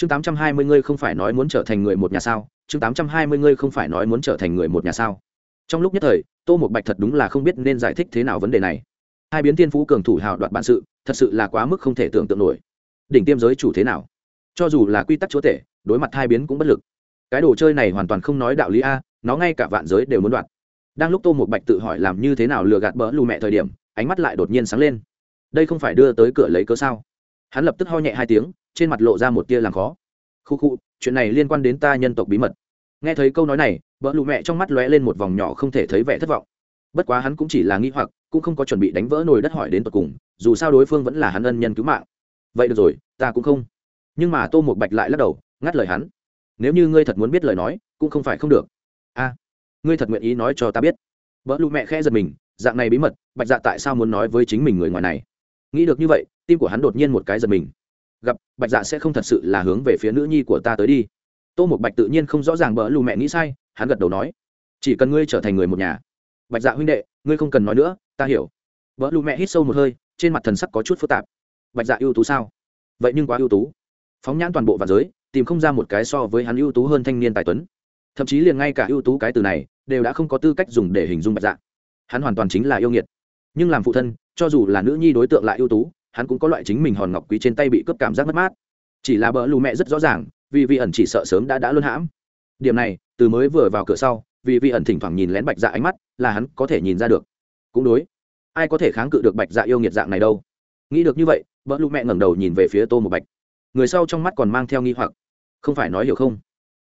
chương tám trăm hai mươi ngươi không phải nói muốn trở thành người một nhà sao? chương tám trăm hai mươi ngươi không phải nói muốn trở thành người một nhà sao? trong lúc nhất thời, tô một bạch thật đúng là không biết nên giải thích thế nào vấn đề này. hai biến tiên phú cường thủ hào đoạt bản sự, thật sự là quá mức không thể tưởng tượng nổi. đỉnh tiêm giới chủ thế nào? cho dù là quy tắc chúa tể, đối mặt hai biến cũng bất lực. cái đồ chơi này hoàn toàn không nói đạo lý a, nó ngay cả vạn giới đều muốn đoạt. đang lúc tô một bạch tự hỏi làm như thế nào lừa gạt bỡ lù mẹ thời điểm, ánh mắt lại đột nhiên sáng lên. đây không phải đưa tới cửa lấy cớ sao? hắn lập tức ho nhẹ hai tiếng trên mặt lộ ra một tia làm khó. Khu khu, chuyện này liên quan đến ta nhân tộc bí mật. Nghe thấy câu nói này bỡ lụ mẹ trong mắt lóe lên một vòng nhỏ không thể thấy vẻ thất vọng. Bất quá hắn cũng chỉ là nghi hoặc, cũng không có chuẩn bị đánh vỡ nồi đất hỏi đến tột cùng, dù sao đối phương vẫn là hắn ân nhân cứu mạng. Vậy được rồi, ta cũng không. Nhưng mà tô một bạch lại lắc đầu, ngắt lời hắn. Nếu như ngươi thật muốn biết lời nói, cũng không phải không được. A, ngươi thật nguyện ý nói cho ta biết. Vợ lụ mẹ khẽ giật mình, dạng này bí mật, bạch dạ tại sao muốn nói với chính mình người ngoài này? Nghĩ được như vậy, tim của hắn đột nhiên một cái giật mình gặp, bạch dạ sẽ không thật sự là hướng về phía nữ nhi của ta tới đi. Tô một bạch tự nhiên không rõ ràng bỡ lù mẹ nghĩ sai, hắn gật đầu nói, chỉ cần ngươi trở thành người một nhà. Bạch dạ huynh đệ, ngươi không cần nói nữa, ta hiểu. Bỡ lù mẹ hít sâu một hơi, trên mặt thần sắc có chút phức tạp. Bạch dạ ưu tú sao? Vậy nhưng quá ưu tú. Phóng nhãn toàn bộ và giới, tìm không ra một cái so với hắn ưu tú hơn thanh niên tài tuấn. Thậm chí liền ngay cả ưu tú cái từ này, đều đã không có tư cách dùng để hình dung bạch dạ. Hắn hoàn toàn chính là yêu nghiệt. Nhưng làm phụ thân, cho dù là nữ nhi đối tượng lại ưu tú hắn cũng có loại chính mình hòn ngọc quý trên tay bị cướp cảm giác mất mát. Chỉ là bỡ lù mẹ rất rõ ràng, vì vị ẩn chỉ sợ sớm đã đã luôn hãm. Điểm này, từ mới vừa vào cửa sau, vì vị ẩn thỉnh thoảng nhìn lén bạch dạ ánh mắt, là hắn có thể nhìn ra được. Cũng đối, ai có thể kháng cự được bạch dạ yêu nghiệt dạng này đâu? Nghĩ được như vậy bỡ lù mẹ ngẩng đầu nhìn về phía tô một bạch. Người sau trong mắt còn mang theo nghi hoặc. Không phải nói hiểu không?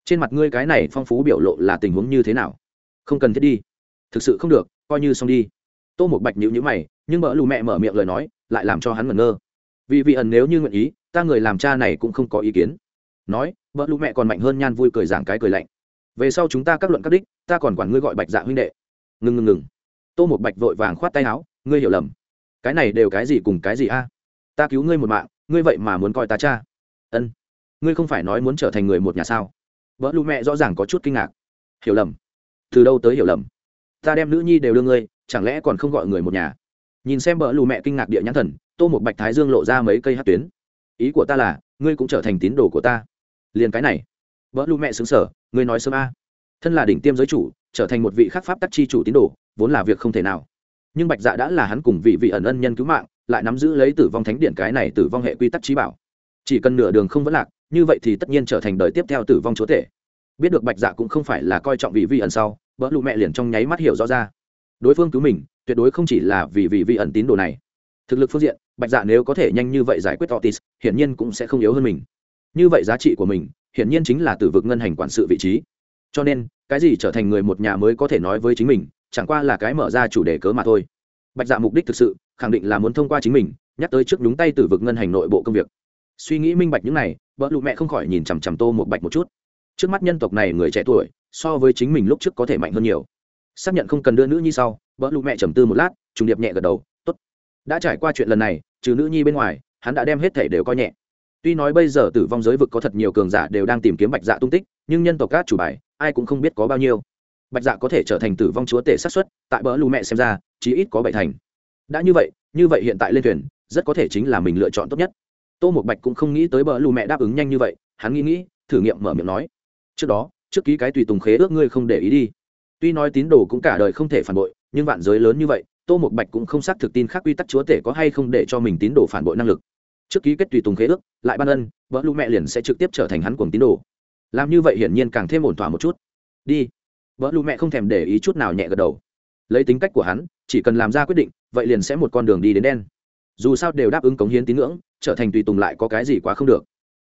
Trên mặt ngươi cái này phong phú biểu lộ là tình huống như thế nào? Không cần thiết đi. Thực sự không được, coi như xong đi. Tô một bạch nhữ nhữ mày nhưng mỡ lù mẹ mở miệng lời nói, lại làm cho hắn ngẩn ngơ. Vì vị ẩn nếu như nguyện ý, ta người làm cha này cũng không có ý kiến. Nói vợ lũ mẹ còn mạnh hơn nhan vui cười giảng cái cười lạnh. Về sau chúng ta các luận các đích, ta còn quản ngươi gọi bạch dạ huynh đệ. Ngừng ngừng ngừng. Tô một bạch vội vàng khoát tay áo, ngươi hiểu lầm. Cái này đều cái gì cùng cái gì a? Ta cứu ngươi một mạng, ngươi vậy mà muốn coi ta cha. Ân. Ngươi không phải nói muốn trở thành người một nhà sao? Vợ lũ mẹ rõ ràng có chút kinh ngạc. Hiểu lầm. Từ đâu tới hiểu lầm? Ta đem nữ nhi đều đưa ngươi, chẳng lẽ còn không gọi người một nhà? Nhìn xem bờ lù mẹ kinh ngạc địa nhãn thần, tô một bạch thái dương lộ ra mấy cây hát tuyến. Ý của ta là, ngươi cũng trở thành tín đồ của ta. Liền cái này. Bờ lù mẹ xứng sở ngươi nói sớm a. Thân là đỉnh tiêm giới chủ, trở thành một vị khắc pháp tắc chi chủ tín đồ, vốn là việc không thể nào. Nhưng bạch dạ đã là hắn cùng vị vị ẩn ân nhân cứu mạng, lại nắm giữ lấy tử vong thánh điện cái này tử vong hệ quy tắc trí bảo. Chỉ cần nửa đường không vẫn lạc, như vậy thì tất nhiên trở thành đời tiếp theo tử vong chúa thể biết được bạch dạ cũng không phải là coi trọng vị vị ẩn sau bỡ lụ mẹ liền trong nháy mắt hiểu rõ ra. Đối phương cứu mình tuyệt đối không chỉ là vì vị vị ẩn tín đồ này. Thực lực phương diện, bạch dạ nếu có thể nhanh như vậy giải quyết otis, hiển nhiên cũng sẽ không yếu hơn mình. Như vậy giá trị của mình, hiển nhiên chính là từ vực ngân hành quản sự vị trí. Cho nên, cái gì trở thành người một nhà mới có thể nói với chính mình, chẳng qua là cái mở ra chủ đề cớ mà thôi. Bạch dạ mục đích thực sự, khẳng định là muốn thông qua chính mình, nhắc tới trước đúng tay từ vực ngân hành nội bộ công việc. Suy nghĩ minh bạch những này, vợ lụ mẹ không khỏi nhìn chằm chằm tô một bạch một chút. Trước mắt nhân tộc này người trẻ tuổi, so với chính mình lúc trước có thể mạnh hơn nhiều. Xác nhận không cần đưa nữ nhi sau vợ lụ mẹ trầm tư một lát, trùng điệp nhẹ gật đầu, tốt. Đã trải qua chuyện lần này, trừ nữ nhi bên ngoài, hắn đã đem hết thể đều coi nhẹ. Tuy nói bây giờ tử vong giới vực có thật nhiều cường giả đều đang tìm kiếm bạch dạ tung tích, nhưng nhân tộc các chủ bài, ai cũng không biết có bao nhiêu. Bạch dạ có thể trở thành tử vong chúa tể sát xuất tại bỡ lù mẹ xem ra chí ít có bảy thành. Đã như vậy như vậy hiện tại lên thuyền, rất có thể chính là mình lựa chọn tốt nhất. Tô một bạch cũng không nghĩ tới bỡ lù mẹ đáp ứng nhanh như vậy, hắn nghĩ nghĩ, thử nghiệm mở miệng nói, trước đó, trước ký cái tùy tùng khế ước ngươi không để ý đi. Tuy nói tín đồ cũng cả đời không thể phản bội nhưng vạn giới lớn như vậy, tô một bạch cũng không xác thực tin khác quy tắc chúa tể có hay không để cho mình tín đồ phản bội năng lực. Trước ký kết tùy tùng khế ước, lại ban ân, vợ lũ mẹ liền sẽ trực tiếp trở thành hắn cuồng tín đồ. Làm như vậy hiển nhiên càng thêm ổn thỏa một chút. Đi. Vợ lũ mẹ không thèm để ý chút nào nhẹ gật đầu. Lấy tính cách của hắn, chỉ cần làm ra quyết định, vậy liền sẽ một con đường đi đến đen. Dù sao đều đáp ứng cống hiến tín ngưỡng, trở thành tùy tùng lại có cái gì quá không được.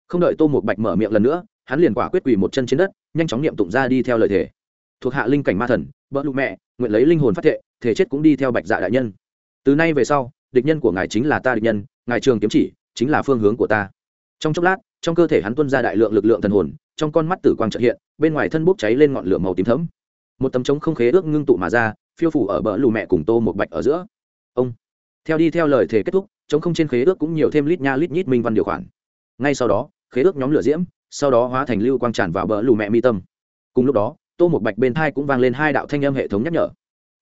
Không đợi tô một bạch mở miệng lần nữa, hắn liền quả quyết quỳ một chân trên đất, nhanh chóng niệm tụng ra đi theo lời thề thuộc hạ linh cảnh ma thần bỡ lụ mẹ, nguyện lấy linh hồn phát thệ, thể chết cũng đi theo bạch dạ đại nhân. Từ nay về sau, địch nhân của ngài chính là ta địch nhân, ngài trường kiếm chỉ chính là phương hướng của ta. Trong chốc lát, trong cơ thể hắn tuân ra đại lượng lực lượng thần hồn, trong con mắt tử quang trợ hiện, bên ngoài thân bốc cháy lên ngọn lửa màu tím thấm một tấm trống không khế ước ngưng tụ mà ra, phiêu phủ ở bờ lù mẹ cùng tô một bạch ở giữa. Ông, theo đi theo lời thể kết thúc, trống không trên khế ước cũng nhiều thêm lít nha lít nhít minh văn điều khoản. Ngay sau đó, khế ước nhóm lửa diễm, sau đó hóa thành lưu quang tràn vào bờ lù mẹ mi tâm. Cùng lúc đó tô một bạch bên thai cũng vang lên hai đạo thanh âm hệ thống nhắc nhở.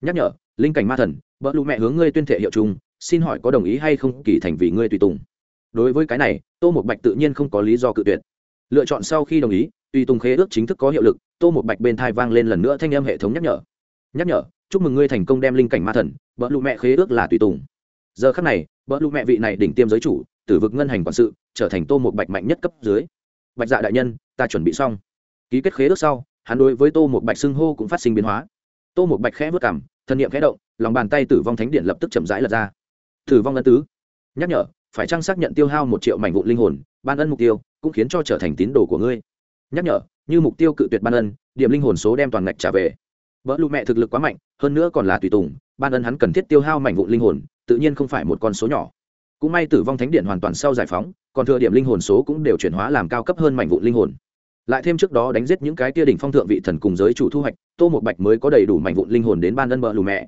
Nhắc nhở, linh cảnh ma thần bỡ lụ mẹ hướng ngươi tuyên thệ hiệu chung xin hỏi có đồng ý hay không, kỳ thành vì ngươi tùy tùng. Đối với cái này, tô một bạch tự nhiên không có lý do cự tuyệt. Lựa chọn sau khi đồng ý, tùy tùng khế ước chính thức có hiệu lực, tô một bạch bên thai vang lên lần nữa thanh âm hệ thống nhắc nhở. Nhắc nhở, chúc mừng ngươi thành công đem linh cảnh ma thần bỡ lụ mẹ khế ước là tùy tùng. Giờ khắc này bỡ lụ mẹ vị này đỉnh tiêm giới chủ, tử vực ngân hành quản sự, trở thành tô một bạch mạnh nhất cấp dưới. Bạch dạ đại nhân, ta chuẩn bị xong. Ký kết khế ước sau hắn đối với tô một bạch xưng hô cũng phát sinh biến hóa. Tô một bạch khẽ vất cảm thân nhiệm khẽ động, lòng bàn tay tử vong thánh điện lập tức chậm rãi lật ra. Tử vong ân tứ. Nhắc nhở, phải chăng xác nhận tiêu hao một triệu mảnh vụ linh hồn, ban ân mục tiêu, cũng khiến cho trở thành tín đồ của ngươi. Nhắc nhở, như mục tiêu cự tuyệt ban ân, điểm linh hồn số đem toàn ngạch trả về. Vợ lụ mẹ thực lực quá mạnh, hơn nữa còn là tùy tùng, ban ân hắn cần thiết tiêu hao mảnh vụ linh hồn, tự nhiên không phải một con số nhỏ. Cũng may tử vong thánh điện hoàn toàn sau giải phóng, còn thừa điểm linh hồn số cũng đều chuyển hóa làm cao cấp hơn mảnh vụ linh hồn lại thêm trước đó đánh giết những cái tia đỉnh phong thượng vị thần cùng giới chủ thu hoạch, tô một bạch mới có đầy đủ mảnh vụn linh hồn đến ban ân bờ lù mẹ.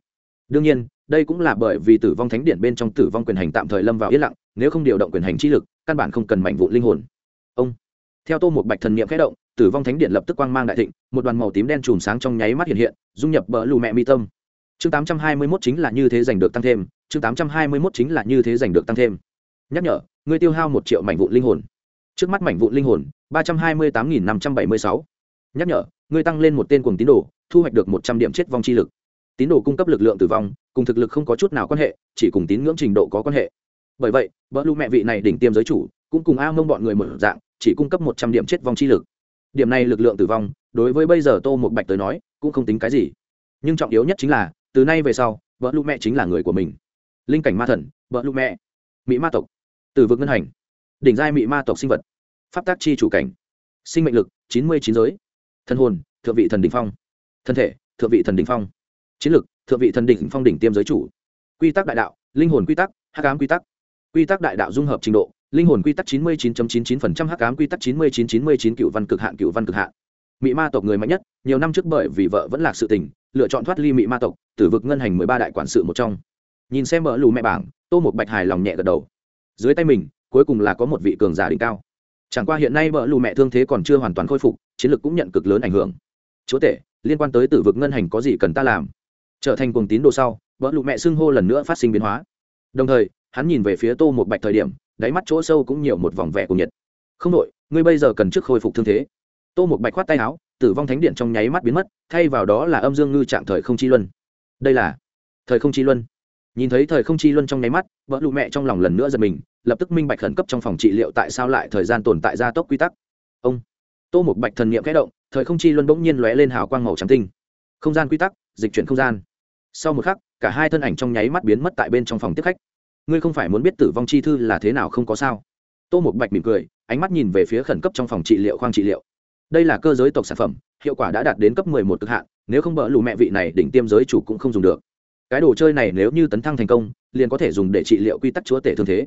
Đương nhiên, đây cũng là bởi vì tử vong thánh điện bên trong tử vong quyền hành tạm thời lâm vào yên lặng, nếu không điều động quyền hành chi lực, căn bản không cần mảnh vụn linh hồn. Ông. Theo tô một bạch thần niệm khẽ động, tử vong thánh điện lập tức quang mang đại thịnh, một đoàn màu tím đen chùm sáng trong nháy mắt hiện hiện, dung nhập bờ lù mẹ mi tâm. Chương tám trăm hai mươi 821 chính là như thế giành được tăng thêm, chương tám trăm hai mươi 821 chính là như thế giành được tăng thêm. Nhắc nhở ngươi tiêu hao một triệu mảnh vụn linh hồn trước mắt mảnh vụn linh hồn, ba trăm hai mươi tám nghìn năm trăm bảy mươi sáu. Nhắc nhở, ngươi tăng lên một tên cùng tín đồ, thu hoạch được một trăm điểm chết vong chi lực. Tín đồ cung cấp lực lượng tử vong, cùng thực lực không có chút nào quan hệ, chỉ cùng tín ngưỡng trình độ có quan hệ. Bởi vậy vợ lưu mẹ vị này đỉnh tiêm giới chủ, cũng cùng a mông bọn người một dạng, chỉ cung cấp một trăm điểm chết vong chi lực. Điểm này lực lượng tử vong, đối với bây giờ tô một bạch tới nói, cũng không tính cái gì. Nhưng trọng yếu nhất chính là, từ nay về sau vợ lưu mẹ chính là người của mình. Linh cảnh ma thần vợ lưu mẹ. Mỹ ma tộc. Từ vực ngân hành đỉnh giai mị ma tộc sinh vật. Pháp tác chi chủ cảnh. Sinh mệnh lực, chín mươi chín giới. Thân hồn, thượng vị thần đ ỉ n h phong. Thân thể, thượng vị thần đ ỉ n h phong. Chiến lực, thượng vị thần đỉnh phong đỉnh tiêm giới chủ. Quy tắc đại đạo, linh hồn quy tắc h ám quy tắc. Quy tắc đại đạo dung hợp trình độ, linh hồn quy tắc chín mươi chín chín chín phần trăm h ám quy tắc chín mươi chín chín mươi chín cựu văn cực hạn, cựu văn cực hạn. Mỹ ma tộc người mạnh nhất, nhiều năm trước bởi vì vợ vẫn lạc sự tình, lựa chọn thoát ly mỹ ma tộc tử vực ngân hành mười ba đại quản sự một trong. Nhìn xem mở lù mẹ bảng, tô một bạch hài lòng nhẹ gật đầu. Dưới tay mình cuối cùng là có một vị cường giả đỉnh cao. Chẳng qua hiện nay vợ lù mẹ thương thế còn chưa hoàn toàn khôi phục, chiến lược cũng nhận cực lớn ảnh hưởng. Chúa tể, liên quan tới tử vực ngân hành có gì cần ta làm? Trở thành cuồng tín đồ sau vợ lù mẹ xưng hô lần nữa phát sinh biến hóa. Đồng thời, hắn nhìn về phía tô một bạch thời điểm, đáy mắt chỗ sâu cũng nhiều một vòng vẻ cùng nhiệt. Không đội ngươi bây giờ cần trước khôi phục thương thế. Tô một bạch khoát tay áo, tử vong thánh điện trong nháy mắt biến mất, thay vào đó là âm dương ngư trạng thời không chi luân. Đây là thời không chi luân nhìn thấy thời không chi luân trong nháy mắt, vợ lụ mẹ trong lòng lần nữa giật mình, lập tức minh bạch khẩn cấp trong phòng trị liệu tại sao lại thời gian tồn tại gia tốc quy tắc. Ông tô một bạch thần n i ệ m kẽ động, thời không chi luân bỗng nhiên lóe lên hào quang màu trắng tinh. Không gian quy tắc, dịch chuyển không gian. Sau một khắc, cả hai thân ảnh trong nháy mắt biến mất tại bên trong phòng tiếp khách. Ngươi không phải muốn biết tử vong chi thư là thế nào không có sao? Tô một bạch mỉm cười, ánh mắt nhìn về phía khẩn cấp trong phòng trị liệu khoang trị liệu. Đây là cơ giới tộc sản phẩm, hiệu quả đã đạt đến cấp mười một cực hạn, nếu không bỡ lù mẹ vị này đỉnh tiêm giới chủ cũng không dùng được cái đồ chơi này nếu như tấn thăng thành công, liền có thể dùng để trị liệu quy tắc chúa tể thương thế.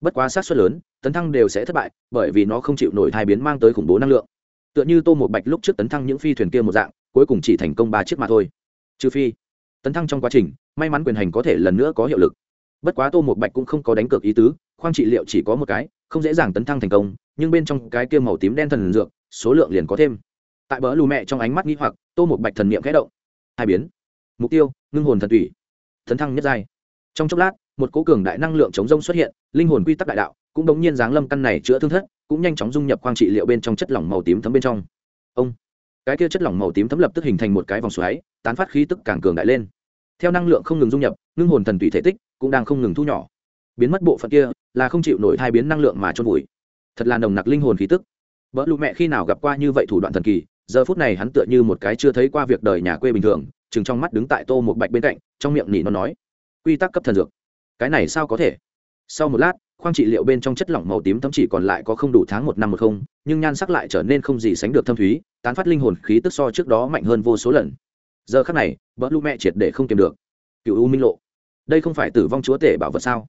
Bất quá sát xuất lớn, tấn thăng đều sẽ thất bại, bởi vì nó không chịu nổi thai biến mang tới khủng bố năng lượng. Tựa như tô một bạch lúc trước tấn thăng những phi thuyền kia một dạng, cuối cùng chỉ thành công ba chiếc mà thôi. Trừ phi, tấn thăng trong quá trình, may mắn quyền hành có thể lần nữa có hiệu lực. Bất quá tô một bạch cũng không có đánh cược ý tứ, khoang trị liệu chỉ có một cái, không dễ dàng tấn thăng thành công, nhưng bên trong cái kia màu tím đen thần dược, số lượng liền có thêm. Tại bờ lù mẹ trong ánh mắt nghĩ hoặc, tô một bạch thần niệm khẽ động. Hai biến. Mục tiêu, ngưng hồn thần thủy tấn thăng nhất giai. Trong chốc lát, một cố cường đại năng lượng chống rông xuất hiện, linh hồn quy tắc đại đạo cũng đống nhiên giáng lâm căn này chữa thương thất, cũng nhanh chóng dung nhập quang trị liệu bên trong chất lỏng màu tím thấm bên trong. Ông! Cái kia chất lỏng màu tím thấm lập tức hình thành một cái vòng xoáy, tán phát khí tức càng cường đại lên. Theo năng lượng không ngừng dung nhập, ngưng hồn thần tùy thể tích cũng đang không ngừng thu nhỏ. Biến mất bộ phận kia là không chịu nổi hai biến năng lượng mà trôn vùi. Thật là nồng nặc linh hồn khí tức. Vợ lụ mẹ khi nào gặp qua như vậy thủ đoạn thần kỳ, giờ phút này hắn tựa như một cái chưa thấy qua việc đời nhà quê bình thường chừng trong mắt đứng tại tô một bạch bên cạnh, trong miệng nỉ nó nói, quy tắc cấp thần dược, cái này sao có thể? Sau một lát, khoang trị liệu bên trong chất lỏng màu tím thấm chỉ còn lại có không đủ tháng một năm một không, nhưng nhan sắc lại trở nên không gì sánh được thâm thúy, tán phát linh hồn khí tức so trước đó mạnh hơn vô số lần. Giờ khắc này vợ lũ mẹ triệt để không kiềm được. Cựu u minh lộ, đây không phải tử vong chúa tể bảo vật sao?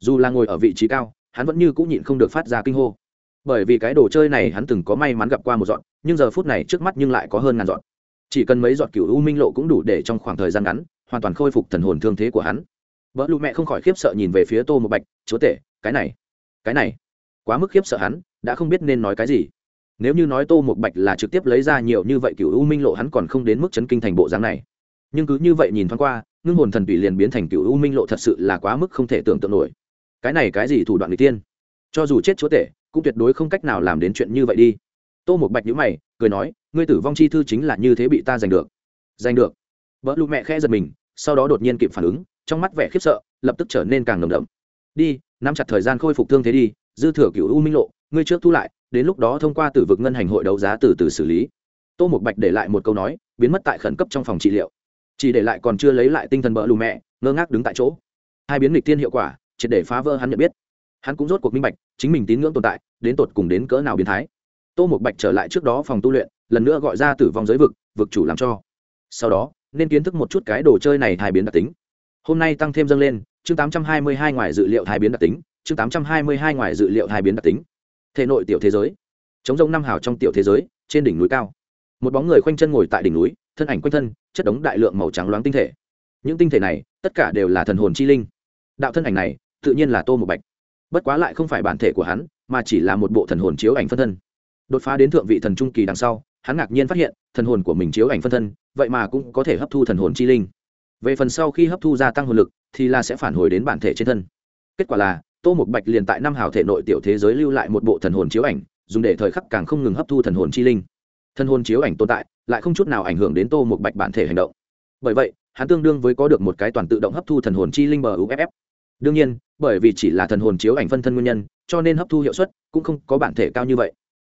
Dù là ngồi ở vị trí cao, hắn vẫn như cũng nhịn không được phát ra kinh hô. Bởi vì cái đồ chơi này hắn từng có may mắn gặp qua một dọn, nhưng giờ phút này trước mắt nhưng lại có hơn ngàn dọn chỉ cần mấy giọt cựu u minh lộ cũng đủ để trong khoảng thời gian ngắn hoàn toàn khôi phục thần hồn thương thế của hắn. Vợ lụ mẹ không khỏi khiếp sợ nhìn về phía tô một bạch, chúa tể, cái này cái này, quá mức khiếp sợ hắn, đã không biết nên nói cái gì. Nếu như nói tô một bạch là trực tiếp lấy ra nhiều như vậy cựu u minh lộ, hắn còn không đến mức chấn kinh thành bộ dáng này. Nhưng cứ như vậy nhìn thoáng qua, ngưng hồn thần tùy liền biến thành cựu u minh lộ thật sự là quá mức không thể tưởng tượng nổi. Cái này cái gì thủ đoạn người tiên? Cho dù chết chúa tể, cũng tuyệt đối không cách nào làm đến chuyện như vậy đi tô một bạch nhữ mày, cười nói, ngươi tử vong chi thư chính là như thế bị ta giành được. Giành được? Vợ lụ mẹ khẽ giật mình, sau đó đột nhiên kịp phản ứng, trong mắt vẻ khiếp sợ, lập tức trở nên càng nồng đậm. Đi, nắm chặt thời gian khôi phục thương thế đi, dư thừa cựu u minh lộ, ngươi trước thu lại, đến lúc đó thông qua tử vực ngân hành hội đấu giá từ từ xử lý. Tô một bạch để lại một câu nói, biến mất tại khẩn cấp trong phòng trị liệu. Chỉ để lại còn chưa lấy lại tinh thần bỡ lù mẹ, ngơ ngác đứng tại chỗ. Hai biến lịch tiên hiệu quả, triệt để phá vỡ hắn nhận biết. Hắn cũng rốt cuộc minh bạch, chính mình tín ngưỡng tồn tại, đến tột cùng đến cỡ nào biến thái tô một bạch trở lại trước đó phòng tu luyện, lần nữa gọi ra tử vong giới vực vực chủ làm cho. Sau đó, nên kiến thức một chút cái đồ chơi này hai biến đặc tính. Hôm nay tăng thêm dâng lên, chương tám trăm hai mươi hai ngoài dự liệu hai biến đặc tính, chương tám trăm hai mươi hai ngoài dự liệu hai biến đặc tính. Thể nội tiểu thế giới. Chống rông năm hào trong tiểu thế giới, trên đỉnh núi cao. Một bóng người khoanh chân ngồi tại đỉnh núi, thân ảnh quanh thân, chất đống đại lượng màu trắng loáng tinh thể. Những tinh thể này, tất cả đều là thần hồn chi linh. Đạo thân ảnh này, tự nhiên là tô một bạch. Bất quá lại không phải bản thể của hắn, mà chỉ là một bộ thần hồn chiếu ảnh phân thân đột phá đến thượng vị thần trung kỳ đằng sau, hắn ngạc nhiên phát hiện, thần hồn của mình chiếu ảnh phân thân, vậy mà cũng có thể hấp thu thần hồn chi linh. Về phần sau khi hấp thu gia tăng hồn lực, thì là sẽ phản hồi đến bản thể trên thân. Kết quả là, tô một bạch liền tại năm hào thể nội tiểu thế giới lưu lại một bộ thần hồn chiếu ảnh, dùng để thời khắc càng không ngừng hấp thu thần hồn chi linh. Thần hồn chiếu ảnh tồn tại, lại không chút nào ảnh hưởng đến tô một bạch bản thể hành động. Bởi vậy, hắn tương đương với có được một cái toàn tự động hấp thu thần hồn chi linh bờ uff đương nhiên, bởi vì chỉ là thần hồn chiếu ảnh phân thân nguyên nhân, cho nên hấp thu hiệu suất cũng không có bản thể cao như vậy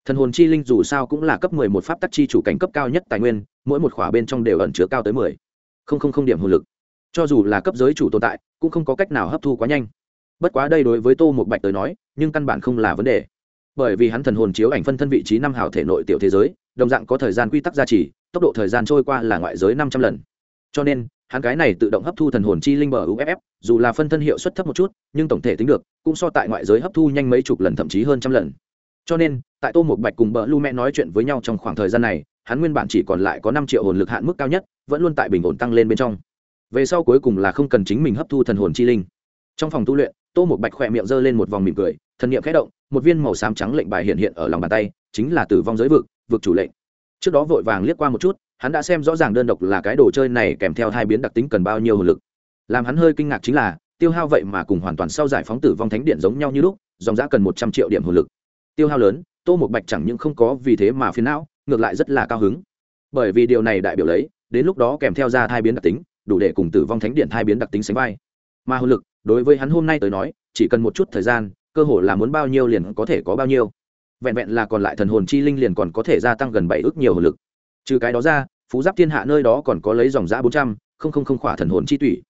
thần hồn chi linh dù sao cũng là cấp mười một pháp tắc chi chủ cảnh cấp cao nhất tài nguyên, mỗi một khỏa bên trong đều ẩn chứa cao tới mười. Không không không điểm hồn lực. Cho dù là cấp giới chủ tồn tại, cũng không có cách nào hấp thu quá nhanh. Bất quá đây đối với tô một bạch tới nói, nhưng căn bản không là vấn đề. Bởi vì hắn thần hồn chiếu ảnh phân thân vị trí năm hào thể nội tiểu thế giới, đồng dạng có thời gian quy tắc gia trì, tốc độ thời gian trôi qua là ngoại giới năm trăm lần. Cho nên, hắn cái này tự động hấp thu thần hồn chi linh bờ uff dù là phân thân hiệu suất thấp một chút, nhưng tổng thể tính được, cũng so tại ngoại giới hấp thu nhanh mấy chục lần thậm chí hơn trăm lần cho nên, tại tô một bạch cùng bờ lu mẹ nói chuyện với nhau trong khoảng thời gian này, hắn nguyên bản chỉ còn lại có năm triệu hồn lực hạn mức cao nhất, vẫn luôn tại bình ổn tăng lên bên trong. Về sau cuối cùng là không cần chính mình hấp thu thần hồn chi linh. Trong phòng tu luyện, tô một bạch khỏe miệng g lên một vòng mỉm cười, thần niệm khẽ động, một viên màu xám trắng lệnh bài hiện hiện ở lòng bàn tay, chính là tử vong giới vực vực chủ lệnh. Trước đó vội vàng liếc qua một chút, hắn đã xem rõ ràng đơn độc là cái đồ chơi này kèm theo hai biến đặc tính cần bao nhiêu hồn lực. Làm hắn hơi kinh ngạc chính là, tiêu hao vậy mà cùng hoàn toàn sau giải phóng tử vong thánh điện giống nhau như lúc, dòng giã cần một trăm triệu điểm hồn lực tiêu hao lớn, tô một bạch chẳng những không có vì thế mà phiến não, ngược lại rất là cao hứng. Bởi vì điều này đại biểu lấy, đến lúc đó kèm theo ra hai biến đặc tính, đủ để cùng tử vong thánh điện hai biến đặc tính sánh vai. Mà hồn lực, đối với hắn hôm nay tới nói, chỉ cần một chút thời gian, cơ hội là muốn bao nhiêu liền có thể có bao nhiêu. Vẹn vẹn là còn lại thần hồn chi linh liền còn có thể gia tăng gần bảy ước nhiều hồn lực. Trừ cái đó ra, phú giáp thiên hạ nơi đó còn có lấy dòng giã bốn trăm, không không không khỏa thần hồn chi tủy.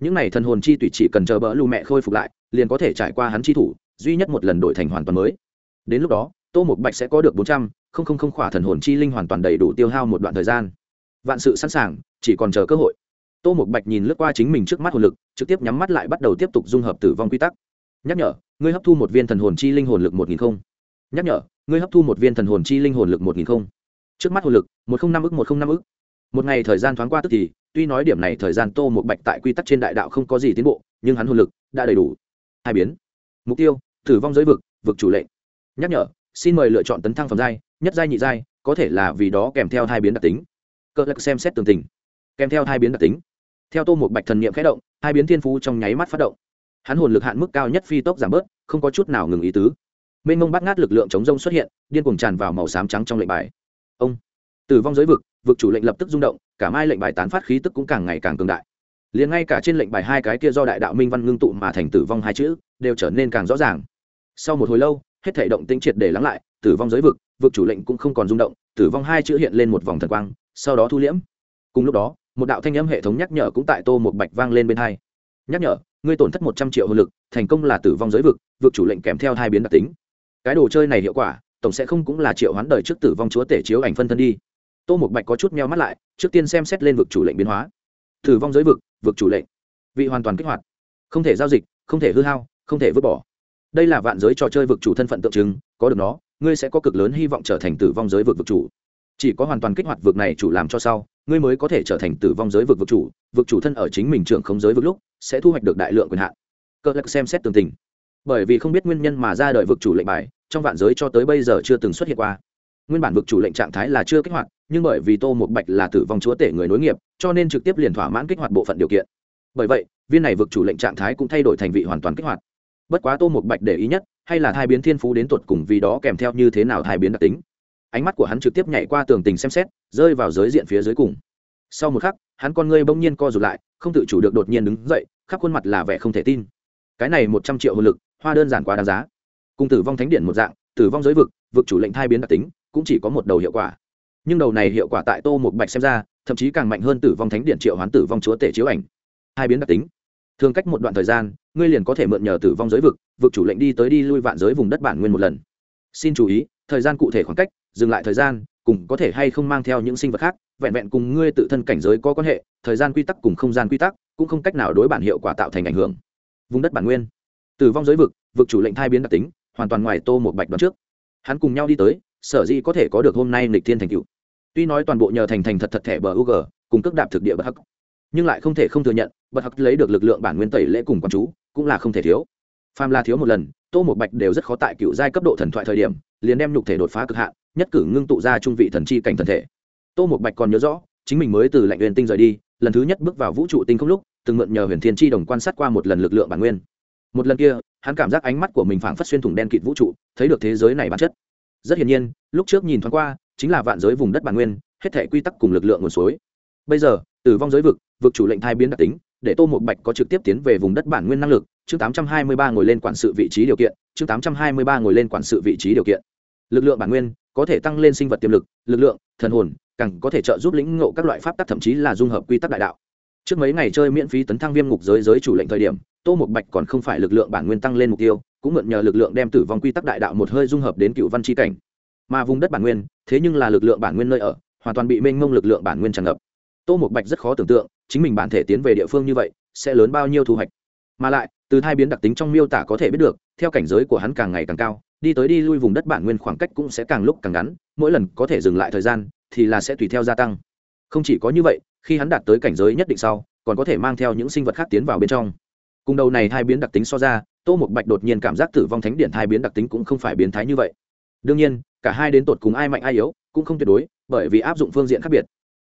Những này thần hồn chi tủy chỉ cần chờ bỡ lù mẹ khôi phục lại, liền có thể trải qua hắn chi thủ, duy nhất một lần đổi thành hoàn toàn mới đến lúc đó, tô một bạch sẽ có được bốn trăm, không không không khỏa thần hồn chi linh hoàn toàn đầy đủ tiêu hao một đoạn thời gian. Vạn sự sẵn sàng, chỉ còn chờ cơ hội. Tô một bạch nhìn lướt qua chính mình trước mắt hồn lực, trực tiếp nhắm mắt lại bắt đầu tiếp tục dung hợp tử vong quy tắc. Nhắc nhở, ngươi hấp thu một viên thần hồn chi linh hồn lực một nghìn không. Nhắc nhở, ngươi hấp thu một viên thần hồn chi linh hồn lực một nghìn không. Trước mắt hồn lực, một không năm ức, một không năm ức. Một ngày thời gian thoáng qua tức thì, tuy nói điểm này thời gian tô một bạch tại quy tắc trên đại đạo không có gì tiến bộ, nhưng hắn hồn lực đã đầy đủ. Hai biến. Mục tiêu, tử vong giới vực vực chủ lệnh nhắc nhở, xin mời lựa chọn tấn thăng phẩm giai, nhất giai nhị giai, có thể là vì đó kèm theo hai biến đặc tính. Cơ lực xem xét tường tình. Kèm theo hai biến đặc tính. Theo tô một bạch thần niệm khẽ động, hai biến thiên phú trong nháy mắt phát động. Hắn hồn lực hạn mức cao nhất phi tốc giảm bớt, không có chút nào ngừng ý tứ. Mênh mông bắt ngát lực lượng chống rông xuất hiện, điên cuồng tràn vào màu xám trắng trong lệnh bài. Ông, tử vong giới vực vực chủ lệnh lập tức rung động, cả mai lệnh bài tán phát khí tức cũng càng ngày càng cường đại. Liền ngay cả trên lệnh bài hai cái kia do đại đạo minh văn ngưng tụ mà thành tử vong hai chữ, đều trở nên càng rõ ràng. Sau một hồi lâu hết thể động tĩnh triệt để lắng lại, tử vong giới vực vực chủ lệnh cũng không còn rung động, tử vong hai chữ hiện lên một vòng thần quang, sau đó thu liễm. Cùng lúc đó, một đạo thanh âm hệ thống nhắc nhở cũng tại tô một bạch vang lên bên hai. Nhắc nhở, ngươi tổn thất một trăm triệu hồn lực, thành công là tử vong giới vực vực chủ lệnh kèm theo hai biến đặc tính. Cái đồ chơi này hiệu quả, tổng sẽ không cũng là triệu hoán đời trước tử vong chúa tể chiếu ảnh phân thân đi. Tô một bạch có chút meo mắt lại, trước tiên xem xét lên vực chủ lệnh biến hóa. Tử vong giới vực vực chủ lệnh. Vị hoàn toàn kích hoạt. Không thể giao dịch, không thể hư hao, không thể vứt bỏ đây là vạn giới trò chơi vực chủ thân phận tượng trưng, có được nó, ngươi sẽ có cực lớn hy vọng trở thành tử vong giới vực vực chủ. Chỉ có hoàn toàn kích hoạt vực này chủ làm cho sau, ngươi mới có thể trở thành tử vong giới vực vực chủ vực chủ thân ở chính mình trưởng không giới vực lúc, sẽ thu hoạch được đại lượng quyền hạn. Cơ lắc xem xét tường tình. Bởi vì không biết nguyên nhân mà ra đời vực chủ lệnh bài, trong vạn giới cho tới bây giờ chưa từng xuất hiện qua. Nguyên bản vực chủ lệnh trạng thái là chưa kích hoạt, nhưng bởi vì tô một bạch là tử vong chúa tể người nối nghiệp, cho nên trực tiếp liền thỏa mãn kích hoạt bộ phận điều kiện. Bởi vậy, viên này vực chủ lệnh trạng thái cũng thay đổi thành vị hoàn toàn kích hoạt bất quá tô một bạch để ý nhất, hay là thai biến thiên phú đến tuột cùng vì đó kèm theo như thế nào thai biến đặc tính. Ánh mắt của hắn trực tiếp nhảy qua tường tình xem xét, rơi vào giới diện phía dưới cùng. Sau một khắc, hắn con ngươi bỗng nhiên co rụt lại, không tự chủ được đột nhiên đứng dậy, khắp khuôn mặt là vẻ không thể tin. Cái này một trăm triệu hồn lực, hoa đơn giản quá đáng giá. Cùng tử vong thánh điện một dạng, tử vong giới vực vực chủ lệnh thai biến đặc tính, cũng chỉ có một đầu hiệu quả. Nhưng đầu này hiệu quả tại tô một bạch xem ra, thậm chí càng mạnh hơn tử vong thánh điện triệu hoán tử vong chúa tể chiếu ảnh. Hai biến đặc tính thường cách một đoạn thời gian, ngươi liền có thể mượn nhờ tử vong giới vực vực chủ lệnh đi tới đi lui vạn giới vùng đất bản nguyên một lần. Xin chú ý, thời gian cụ thể khoảng cách, dừng lại thời gian, cùng có thể hay không mang theo những sinh vật khác, vẹn vẹn cùng ngươi tự thân cảnh giới có quan hệ, thời gian quy tắc cùng không gian quy tắc cũng không cách nào đối bản hiệu quả tạo thành ảnh hưởng. Vùng đất bản nguyên. Tử vong giới vực vực chủ lệnh thai biến đặc tính, hoàn toàn ngoài tô một bạch đoạn trước. Hắn cùng nhau đi tới, sở dĩ có thể có được hôm nay lịch thiên thành cựu tuy nói toàn bộ nhờ thành thành thật thật thẻ bờ u g cùng cước đạp thực địa bờ hắc, nhưng lại không thể không thừa nhận bất hắc lấy được lực lượng bản nguyên tẩy lễ cùng quán chú, cũng là không thể thiếu. Phàm la thiếu một lần, tô một bạch đều rất khó tại cựu giai cấp độ thần thoại thời điểm, liền đem nhục thể đột phá cực hạn, nhất cử ngưng tụ ra trung vị thần chi cảnh thần thể. Tô một bạch còn nhớ rõ, chính mình mới từ lạnh huyền tinh rời đi, lần thứ nhất bước vào vũ trụ tinh không lúc, từng mượn nhờ huyền thiên chi đồng quan sát qua một lần lực lượng bản nguyên. Một lần kia, hắn cảm giác ánh mắt của mình phảng phất xuyên thủng đen kịt vũ trụ, thấy được thế giới này bản chất. Rất hiển nhiên, lúc trước nhìn thoáng qua, chính là vạn giới vùng đất bản nguyên, hết thể quy tắc cùng lực lượng nguồn suối. Bây giờ, tử vong giới vực vực chủ lệnh thai biến đặc tính để tô một bạch có trực tiếp tiến về vùng đất bản nguyên năng lực, chương 823 ngồi lên quản sự vị trí điều kiện, chương 823 ngồi lên quản sự vị trí điều kiện. Lực lượng bản nguyên có thể tăng lên sinh vật tiềm lực lực lượng, thần hồn, càng có thể trợ giúp lĩnh ngộ các loại pháp tắc thậm chí là dung hợp quy tắc đại đạo. Trước mấy ngày chơi miễn phí tấn thăng viêm ngục giới giới chủ lệnh thời điểm, tô một bạch còn không phải lực lượng bản nguyên tăng lên mục tiêu, cũng mượn nhờ lực lượng đem tử vong quy tắc đại đạo một hơi dung hợp đến cựu văn tri cảnh. Mà vùng đất bản nguyên, thế nhưng là lực lượng bản nguyên nơi ở, hoàn toàn bị mênh mông lực lượng bản nguyên tràn ngập. Tô một bạch rất khó tưởng tượng chính mình bản thể tiến về địa phương như vậy, sẽ lớn bao nhiêu thu hoạch. Mà lại, từ hai biến đặc tính trong miêu tả có thể biết được, theo cảnh giới của hắn càng ngày càng cao, đi tới đi lui vùng đất bản nguyên khoảng cách cũng sẽ càng lúc càng ngắn, mỗi lần có thể dừng lại thời gian, thì là sẽ tùy theo gia tăng. Không chỉ có như vậy, khi hắn đạt tới cảnh giới nhất định sau, còn có thể mang theo những sinh vật khác tiến vào bên trong. Cùng đầu này hai biến đặc tính so ra, tô một bạch đột nhiên cảm giác tử vong thánh điện hai biến đặc tính cũng không phải biến thái như vậy. Đương nhiên, cả hai đến tột cùng ai mạnh ai yếu, cũng không tuyệt đối, bởi vì áp dụng phương diện khác biệt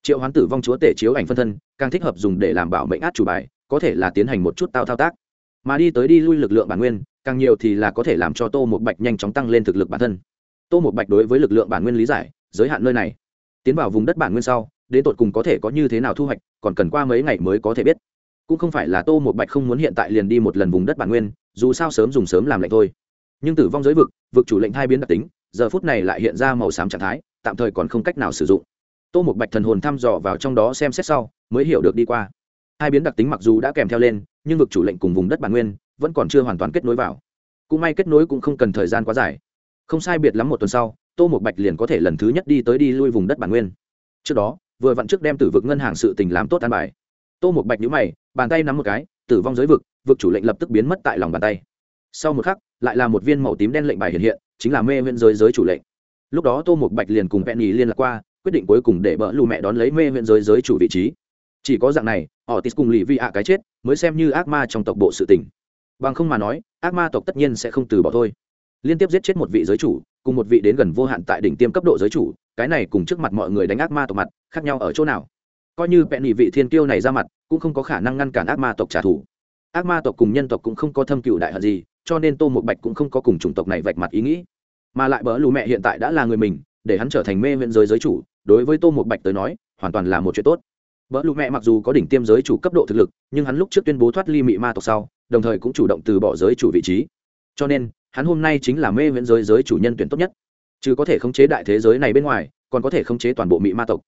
triệu hoán tử vong chúa tể chiếu ảnh phân thân, càng thích hợp dùng để làm bảo mệnh át chủ bài, có thể là tiến hành một chút tao thao tác. Mà đi tới đi lui lực lượng bản nguyên, càng nhiều thì là có thể làm cho tô một bạch nhanh chóng tăng lên thực lực bản thân. Tô một bạch đối với lực lượng bản nguyên lý giải, giới hạn nơi này. Tiến vào vùng đất bản nguyên sau, đến tột cùng có thể có như thế nào thu hoạch, còn cần qua mấy ngày mới có thể biết. Cũng không phải là tô một bạch không muốn hiện tại liền đi một lần vùng đất bản nguyên, dù sao sớm dùng sớm làm lệnh thôi. Nhưng tử vong giới vực vực chủ lệnh hai biến đặc tính, giờ phút này lại hiện ra màu xám trạng thái, tạm thời còn không cách nào sử dụng tô một bạch thần hồn thăm dò vào trong đó xem xét sau, mới hiểu được đi qua. Hai biến đặc tính mặc dù đã kèm theo lên, nhưng vực chủ lệnh cùng vùng đất bản nguyên vẫn còn chưa hoàn toàn kết nối vào. Cũng may kết nối cũng không cần thời gian quá dài. Không sai biệt lắm một tuần sau, tô một bạch liền có thể lần thứ nhất đi tới đi lui vùng đất bản nguyên. Trước đó, vừa vặn trước đem tử vực ngân hàng sự tình làm tốt an bài. Tô một bạch nhữ mày, bàn tay nắm một cái, tử vong giới vực vực chủ lệnh lập tức biến mất tại lòng bàn tay. Sau một khắc, lại là một viên màu tím đen lệnh bài hiện hiện, chính là mê huyện giới giới chủ lệnh. Lúc đó tô một bạch liền cùng penny liên lạc qua quyết định cuối cùng để bỡ lù mẹ đón lấy mê huyện giới giới chủ vị trí. Chỉ có dạng này họ tis cùng lì vi ạ cái chết mới xem như ác ma trong tộc bộ sự tình. Bằng không mà nói, ác ma tộc tất nhiên sẽ không từ bỏ thôi. Liên tiếp giết chết một vị giới chủ, cùng một vị đến gần vô hạn tại đỉnh tiêm cấp độ giới chủ, cái này cùng trước mặt mọi người đánh ác ma tộc mặt khác nhau ở chỗ nào? Coi như bẹn nhị vị thiên kiêu này ra mặt, cũng không có khả năng ngăn cản ác ma tộc trả thù. Ác ma tộc cùng nhân tộc cũng không có thâm cựu đại hận gì, cho nên tô một bạch cũng không có cùng chủng tộc này vạch mặt ý nghĩ. Mà lại bỡ lù mẹ hiện tại đã là người mình, để hắn trở thành mê huyện giới giới chủ đối với tô một bạch tới nói, hoàn toàn là một chuyện tốt. Vợ lụ mẹ mặc dù có đỉnh tiêm giới chủ cấp độ thực lực, nhưng hắn lúc trước tuyên bố thoát ly mị ma tộc sau, đồng thời cũng chủ động từ bỏ giới chủ vị trí. Cho nên, hắn hôm nay chính là mê viễn giới giới chủ nhân tuyển tốt nhất. Chứ có thể khống chế đại thế giới này bên ngoài, còn có thể khống chế toàn bộ mỹ ma tộc.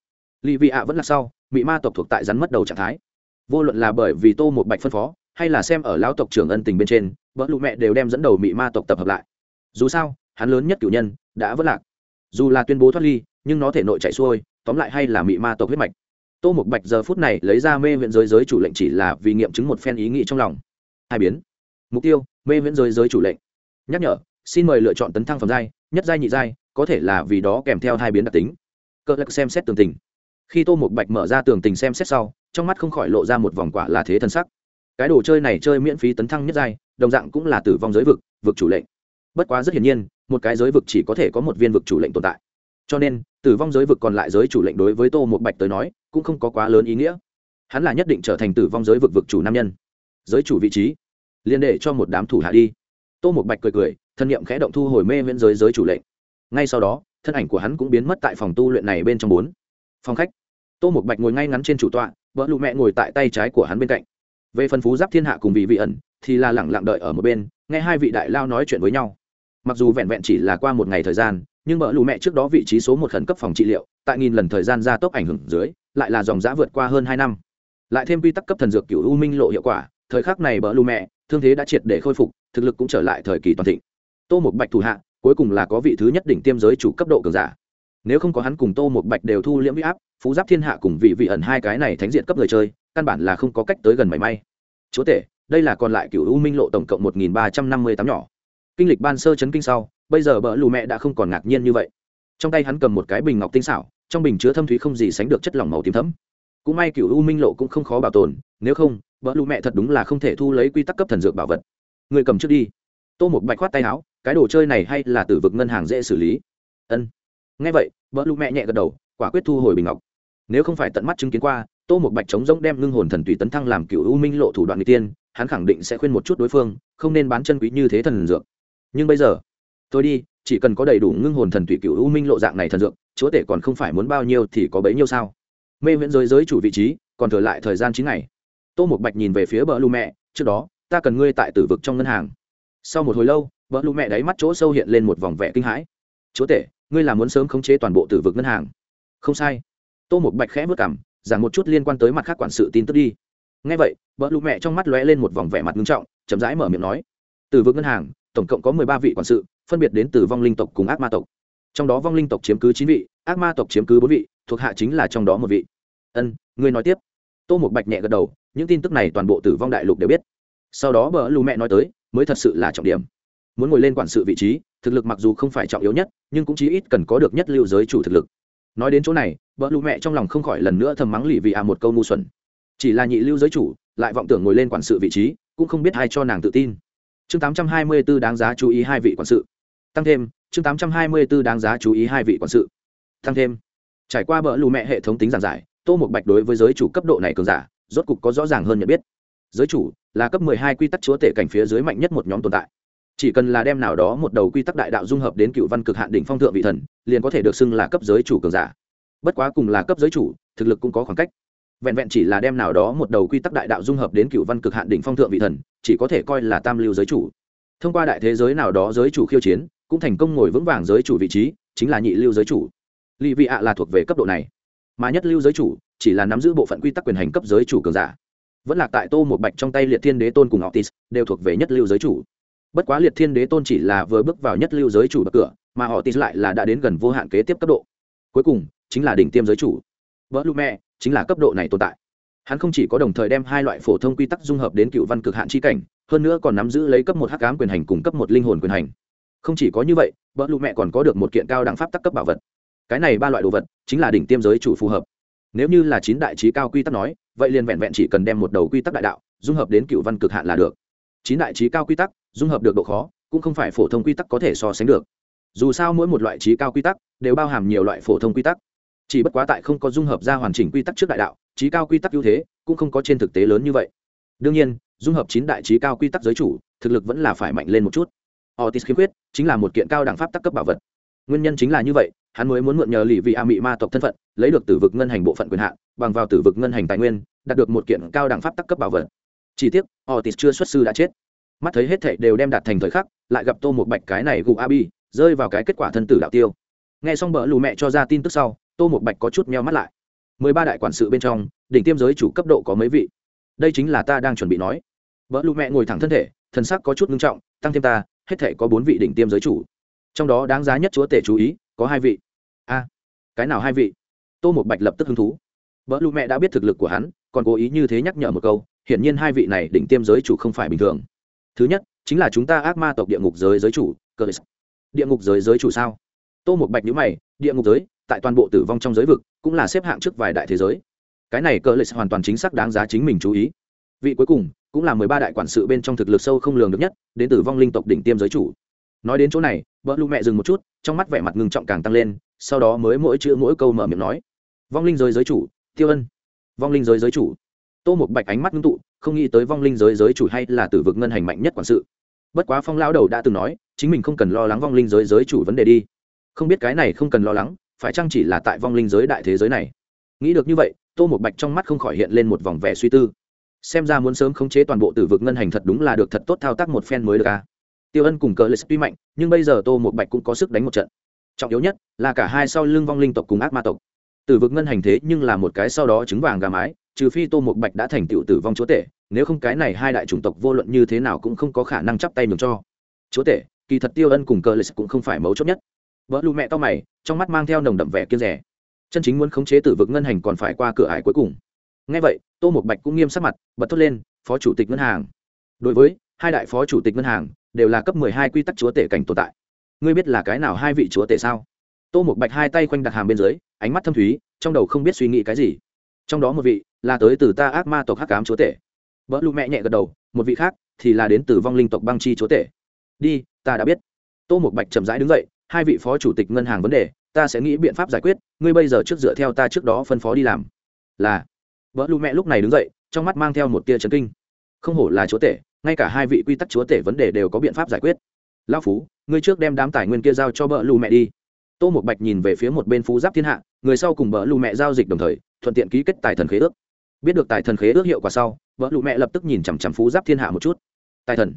Lì vị ạ vẫn là sau mỹ ma tộc thuộc tại rắn mất đầu trạng thái. Vô luận là bởi vì tô một bạch phân phó, hay là xem ở lão tộc trưởng ân tình bên trên vợ lụ mẹ đều đem dẫn đầu mỹ ma tộc tập hợp lại. Dù sao, hắn lớn nhất cử nhân, đã vất lạc. Dù là tuyên bố thoát ly nhưng nó thể nội chạy xuôi, tóm lại hay là mị ma tộc huyết mạch. Tô Mục bạch giờ phút này lấy ra mê viện giới giới chủ lệnh chỉ là vì nghiệm chứng một phen ý nghĩ trong lòng. Hai biến. Mục tiêu, mê viễn giới giới chủ lệnh. Nhắc nhở, xin mời lựa chọn tấn thăng phẩm giai, nhất giai nhị giai, có thể là vì đó kèm theo hai biến đặc tính. Cơ lắc xem xét tường tình. Khi tô một bạch mở ra tường tình xem xét sau, trong mắt không khỏi lộ ra một vòng quả là thế thân sắc. Cái đồ chơi này chơi miễn phí tấn thăng nhất giai, đồng dạng cũng là tử vong giới vực vực chủ lệnh. Bất quá rất hiển nhiên, một cái giới vực chỉ có thể có một viên vực chủ lệnh tồn tại. Cho nên tử vong giới vực còn lại giới chủ lệnh đối với tô một bạch tới nói, cũng không có quá lớn ý nghĩa. Hắn là nhất định trở thành tử vong giới vực vực chủ nam nhân. Giới chủ vị trí liên để cho một đám thủ hạ đi. Tô một bạch cười cười, thân nhiệm khẽ động thu hồi mê miễn giới giới chủ lệnh. Ngay sau đó, thân ảnh của hắn cũng biến mất tại phòng tu luyện này bên trong bốn phòng khách. Tô một bạch ngồi ngay ngắn trên chủ tọa, vợ lụ mẹ ngồi tại tay trái của hắn bên cạnh. Về phần phú giáp thiên hạ cùng vị vị ẩn, thì là lẳng lặng đợi ở một bên, nghe hai vị đại lao nói chuyện với nhau. Mặc dù vẹn vẹn chỉ là qua một ngày thời gian nhưng bỡ lù mẹ trước đó vị trí số một khẩn cấp phòng trị liệu, tại nghìn lần thời gian gia tốc ảnh hưởng dưới, lại là dòng giã vượt qua hơn hai năm. Lại thêm quy tắc cấp thần dược cựu u minh lộ hiệu quả, thời khắc này bỡ lù mẹ, thương thế đã triệt để khôi phục, thực lực cũng trở lại thời kỳ toàn thịnh. Tô một bạch thủ hạ, cuối cùng là có vị thứ nhất đỉnh tiêm giới chủ cấp độ cường giả. Nếu không có hắn cùng tô một bạch đều thu liễm huy áp, phú giáp thiên hạ cùng vị vị ẩn hai cái này thánh diện cấp người chơi, căn bản là không có cách tới gần mảy may. Chúa tể, đây là còn lại cựu u minh lộ tổng cộng một nghìn ba trăm năm mươi tám nhỏ. Kinh lịch ban sơ chấn kinh sau bây giờ bỡ lù mẹ đã không còn ngạc nhiên như vậy. Trong tay hắn cầm một cái bình ngọc tinh xảo, trong bình chứa thâm thúy không gì sánh được chất lỏng màu tím thấm cũng may cựu u minh lộ cũng không khó bảo tồn, nếu không, bỡ lù mẹ thật đúng là không thể thu lấy quy tắc cấp thần dược bảo vật. Người cầm trước đi. Tô một bạch khoát tay áo, cái đồ chơi này hay là từ vực ngân hàng dễ xử lý. Ân. Ngay vậy, bỡ lù mẹ nhẹ gật đầu, quả quyết thu hồi bình ngọc. Nếu không phải tận mắt chứng kiến qua, tô một bạch chống rỗng đem ngưng hồn thần tùy tấn thăng làm cựu u minh lộ thủ đoạn người tiên, hắn khẳng định sẽ khuyên một chút đối phương, không nên bán chân quý như thế thần dược. Nhưng bây giờ tôi đi, chỉ cần có đầy đủ ngưng hồn thần thủy cựu u minh lộ dạng này thần dược, chúa tể còn không phải muốn bao nhiêu thì có bấy nhiêu sao? Mê viễn giới giới chủ vị trí, còn thừa lại thời gian chín ngày. Tô một bạch nhìn về phía bờ lu mẹ, trước đó, ta cần ngươi tại tử vực trong ngân hàng. Sau một hồi lâu, bờ lu mẹ đáy mắt chỗ sâu hiện lên một vòng vẻ kinh hãi. Chúa tể, ngươi là muốn sớm khống chế toàn bộ tử vực ngân hàng. Không sai. Tô một bạch khẽ vất cảm, giảng một chút liên quan tới mặt khác quản sự tin tức đi. Ngay vậy, bờ lu mẹ trong mắt lóe lên một vòng vẻ mặt nghiêm trọng, chậm rãi mở miệng nói. Tử vực ngân hàng, tổng cộng có mười ba vị quản sự phân biệt đến từ vong linh tộc cùng ác ma tộc. Trong đó vong linh tộc chiếm cứ chín vị, ác ma tộc chiếm cứ bốn vị, thuộc hạ chính là trong đó một vị. Ân, ngươi nói tiếp. Tô một bạch nhẹ gật đầu, những tin tức này toàn bộ tử vong đại lục đều biết. Sau đó bờ lù mẹ nói tới, mới thật sự là trọng điểm. Muốn ngồi lên quản sự vị trí, thực lực mặc dù không phải trọng yếu nhất, nhưng cũng chí ít cần có được nhất lưu giới chủ thực lực. Nói đến chỗ này, bờ lù mẹ trong lòng không khỏi lần nữa thầm mắng lì vì à một câu ngu xuẩn. Chỉ là nhị lưu giới chủ, lại vọng tưởng ngồi lên quản sự vị trí, cũng không biết ai cho nàng tự tin. Chương 824 đáng giá chú ý hai vị quản sự tăng thêm, chương 824 đáng giá chú ý hai vị quản sự. Tăng thêm. Trải qua bỡ lù mẹ hệ thống tính giảng giải, tô một bạch đối với giới chủ cấp độ này cường giả, rốt cục có rõ ràng hơn nhận biết. Giới chủ là cấp mười hai quy tắc chúa tể cảnh phía dưới mạnh nhất một nhóm tồn tại. Chỉ cần là đem nào đó một đầu quy tắc đại đạo dung hợp đến cựu văn cực hạn đỉnh phong thượng vị thần, liền có thể được xưng là cấp giới chủ cường giả. Bất quá cùng là cấp giới chủ, thực lực cũng có khoảng cách. Vẹn vẹn chỉ là đem nào đó một đầu quy tắc đại đạo dung hợp đến cựu văn cực hạn đỉnh phong thượng vị thần, chỉ có thể coi là tam lưu giới chủ. Thông qua đại thế giới nào đó giới chủ khiêu chiến cũng thành công ngồi vững vàng giới chủ vị trí, chính là nhị lưu giới chủ. Lì vị ạ là thuộc về cấp độ này, mà nhất lưu giới chủ chỉ là nắm giữ bộ phận quy tắc quyền hành cấp giới chủ cường giả. Vẫn là tại tô một bạch trong tay liệt thiên đế tôn cùng họ tis đều thuộc về nhất lưu giới chủ. Bất quá liệt thiên đế tôn chỉ là vừa bước vào nhất lưu giới chủ bậc cửa, mà họ tis lại là đã đến gần vô hạn kế tiếp cấp độ. Cuối cùng, chính là đỉnh tiêm giới chủ. Vỡ lu mẹ chính là cấp độ này tồn tại. Hắn không chỉ có đồng thời đem hai loại phổ thông quy tắc dung hợp đến cựu văn cực hạn chi cảnh, hơn nữa còn nắm giữ lấy cấp một hắc ám quyền hành cùng cấp một linh hồn quyền hành không chỉ có như vậy vỡ lụ mẹ còn có được một kiện cao đẳng pháp tắc cấp bảo vật. Cái này ba loại đồ vật, chính là đỉnh tiêm giới chủ phù hợp. Nếu như là chín đại trí cao quy tắc nói, vậy liền vẹn vẹn chỉ cần đem một đầu quy tắc đại đạo, dung hợp đến cựu văn cực hạn là được. Chín đại trí cao quy tắc, dung hợp được độ khó, cũng không phải phổ thông quy tắc có thể so sánh được. Dù sao mỗi một loại trí cao quy tắc, đều bao hàm nhiều loại phổ thông quy tắc. Chỉ bất quá tại không có dung hợp ra hoàn chỉnh quy tắc trước đại đạo, trí cao quy tắc ưu thế, cũng không có trên thực tế lớn như vậy. Đương nhiên, dung hợp chín đại trí cao quy tắc giới chủ, thực lực vẫn là phải mạnh lên một chút otis khiếm khuyết, chính là một kiện cao đẳng pháp tắc cấp bảo vật. Nguyên nhân chính là như vậy, hắn mới muốn mượn nhờ lì vị a mị ma tộc thân phận, lấy được tử vực ngân hành bộ phận quyền hạn, bằng vào tử vực ngân hành tài nguyên, đạt được một kiện cao đẳng pháp tắc cấp bảo vật. Chỉ tiếc otis chưa xuất sư đã chết. Mắt thấy hết thảy đều đem đạt thành thời khắc, lại gặp tô một bạch cái này gục abi rơi vào cái kết quả thân tử đạo tiêu. Nghe xong bờ lù mẹ cho ra tin tức sau, tô một bạch có chút meo mắt lại. Mười ba đại quản sự bên trong, đỉnh tiêm giới chủ cấp độ có mấy vị? Đây chính là ta đang chuẩn bị nói. Vợ lù mẹ ngồi thẳng thân thể, thần sắc có chút nghiêm trọng, tăng thêm ta hết thể có bốn vị đỉnh tiêm giới chủ. Trong đó đáng giá nhất chúa tể chú ý, có hai vị. A, cái nào hai vị? Tô một bạch lập tức hứng thú. Vợ lụ mẹ đã biết thực lực của hắn, còn cố ý như thế nhắc nhở một câu, hiển nhiên hai vị này đỉnh tiêm giới chủ không phải bình thường. Thứ nhất, chính là chúng ta ác ma tộc địa ngục giới giới chủ cơ địa ngục giới giới chủ sao? Tô một bạch nhữ mày, địa ngục giới, tại toàn bộ tử vong trong giới vực, cũng là xếp hạng trước vài đại thế giới. Cái này cơ lịch hoàn toàn chính xác đáng giá chính mình chú ý. Vị cuối cùng cũng là mười ba đại quản sự bên trong thực lực sâu không lường được nhất, đến từ vong linh tộc đỉnh tiêm giới chủ. Nói đến chỗ này, vợ lũ mẹ dừng một chút, trong mắt vẻ mặt ngưng trọng càng tăng lên, sau đó mới mỗi chữ mỗi câu mở miệng nói. Vong linh giới giới chủ, tiêu ân. Vong linh giới giới chủ. Tô một bạch ánh mắt ngưng tụ, không nghĩ tới vong linh giới giới chủ hay là tử vực ngân hành mạnh nhất quản sự. Bất quá phong lão đầu đã từng nói, chính mình không cần lo lắng vong linh giới giới chủ vấn đề đi. Không biết cái này không cần lo lắng, phải chăng chỉ là tại vong linh giới đại thế giới này? Nghĩ được như vậy, tô một bạch trong mắt không khỏi hiện lên một vòng vẻ suy tư xem ra muốn sớm khống chế toàn bộ tử vực ngân hành thật đúng là được thật tốt thao tác một phen mới được à. tiêu ân cùng cờ lê tuy mạnh, nhưng bây giờ tô một bạch cũng có sức đánh một trận. Trọng yếu nhất là cả hai sau lưng vong linh tộc cùng ác ma tộc. Tử vực ngân hành thế nhưng là một cái sau đó trứng vàng gà mái, trừ phi tô một bạch đã thành tựu tử vong chúa tể, nếu không cái này hai đại chủng tộc vô luận như thế nào cũng không có khả năng chắp tay mừng cho. Chúa tể, kỳ thật tiêu ân cùng cờ lê cũng không phải mấu chốt nhất. Vợ lù mẹ to mày, trong mắt mang theo nồng đậm vẻ kiên rẻ. Chân chính muốn khống chế tử vực ngân hành còn phải qua cửa ải cuối cùng ngay vậy, tô một bạch cũng nghiêm sắc mặt, bật thốt lên, phó chủ tịch ngân hàng. Đối với hai đại phó chủ tịch ngân hàng, đều là cấp hai quy tắc chúa tể cảnh tồn tại. Ngươi biết là cái nào hai vị chúa tể sao? Tô một bạch hai tay quanh đặt hàm bên dưới, ánh mắt thâm thúy, trong đầu không biết suy nghĩ cái gì. Trong đó một vị là tới từ ta ác ma tộc hắc cám chúa tể. Vợ lụ mẹ nhẹ gật đầu, một vị khác thì là đến từ vong linh tộc băng chi chúa tể. Đi, ta đã biết. Tô một bạch chậm rãi đứng dậy, hai vị phó chủ tịch ngân hàng vấn đề, ta sẽ nghĩ biện pháp giải quyết, ngươi bây giờ trước dựa theo ta trước đó phân phó đi làm. Là vợ lụ mẹ lúc này đứng dậy, trong mắt mang theo một tia trấn kinh. Không hổ là chúa tể, ngay cả hai vị quy tắc chúa tể vấn đề đều có biện pháp giải quyết. Lao phú, ngươi trước đem đám tài nguyên kia giao cho vợ lù mẹ đi. Tô một bạch nhìn về phía một bên phú giáp thiên hạ, người sau cùng vợ lù mẹ giao dịch đồng thời, thuận tiện ký kết tài thần khế ước. Biết được tài thần khế ước hiệu quả sau vợ lù mẹ lập tức nhìn chằm chằm phú giáp thiên hạ một chút. Tài thần,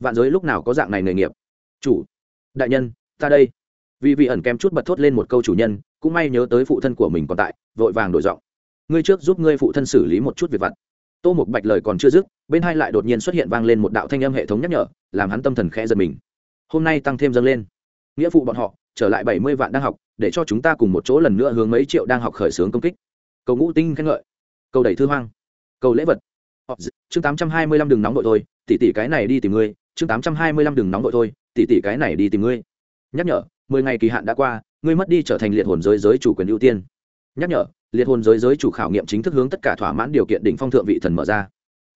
vạn giới lúc nào có dạng này nghề nghiệp? Chủ, đại nhân, ta đây. Vì vị ẩn kém chút bật thốt lên một câu chủ nhân, cũng may nhớ tới phụ thân của mình còn tại, vội vàng đổi giọng ngươi trước giúp ngươi phụ thân xử lý một chút việc vặt. Tô một bạch lời còn chưa dứt, bên hai lại đột nhiên xuất hiện vang lên một đạo thanh âm hệ thống nhắc nhở, làm hắn tâm thần khẽ giật mình. Hôm nay tăng thêm dâng lên. Nghĩa phụ bọn họ, trở lại bảy mươi vạn đang học, để cho chúng ta cùng một chỗ lần nữa hướng mấy triệu đang học khởi xướng công kích. Cầu ngũ tinh khen ngợi. Cầu đẩy thư hoang. Cầu lễ vật. Chương tám trăm hai mươi lăm đừng nóng đội thôi, tỷ tỷ cái này đi tìm ngươi, chương tám trăm hai mươi lăm đừng nóng đội thôi, tỷ tỷ cái này đi tìm ngươi. Nhắc nhở, mười ngày kỳ hạn đã qua, ngươi mất đi trở thành liệt hồn giới giới chủ quyền ưu tiên. Nhắc nhở liệt hồn giới giới chủ khảo nghiệm chính thức hướng tất cả thỏa mãn điều kiện đỉnh phong thượng vị thần mở ra.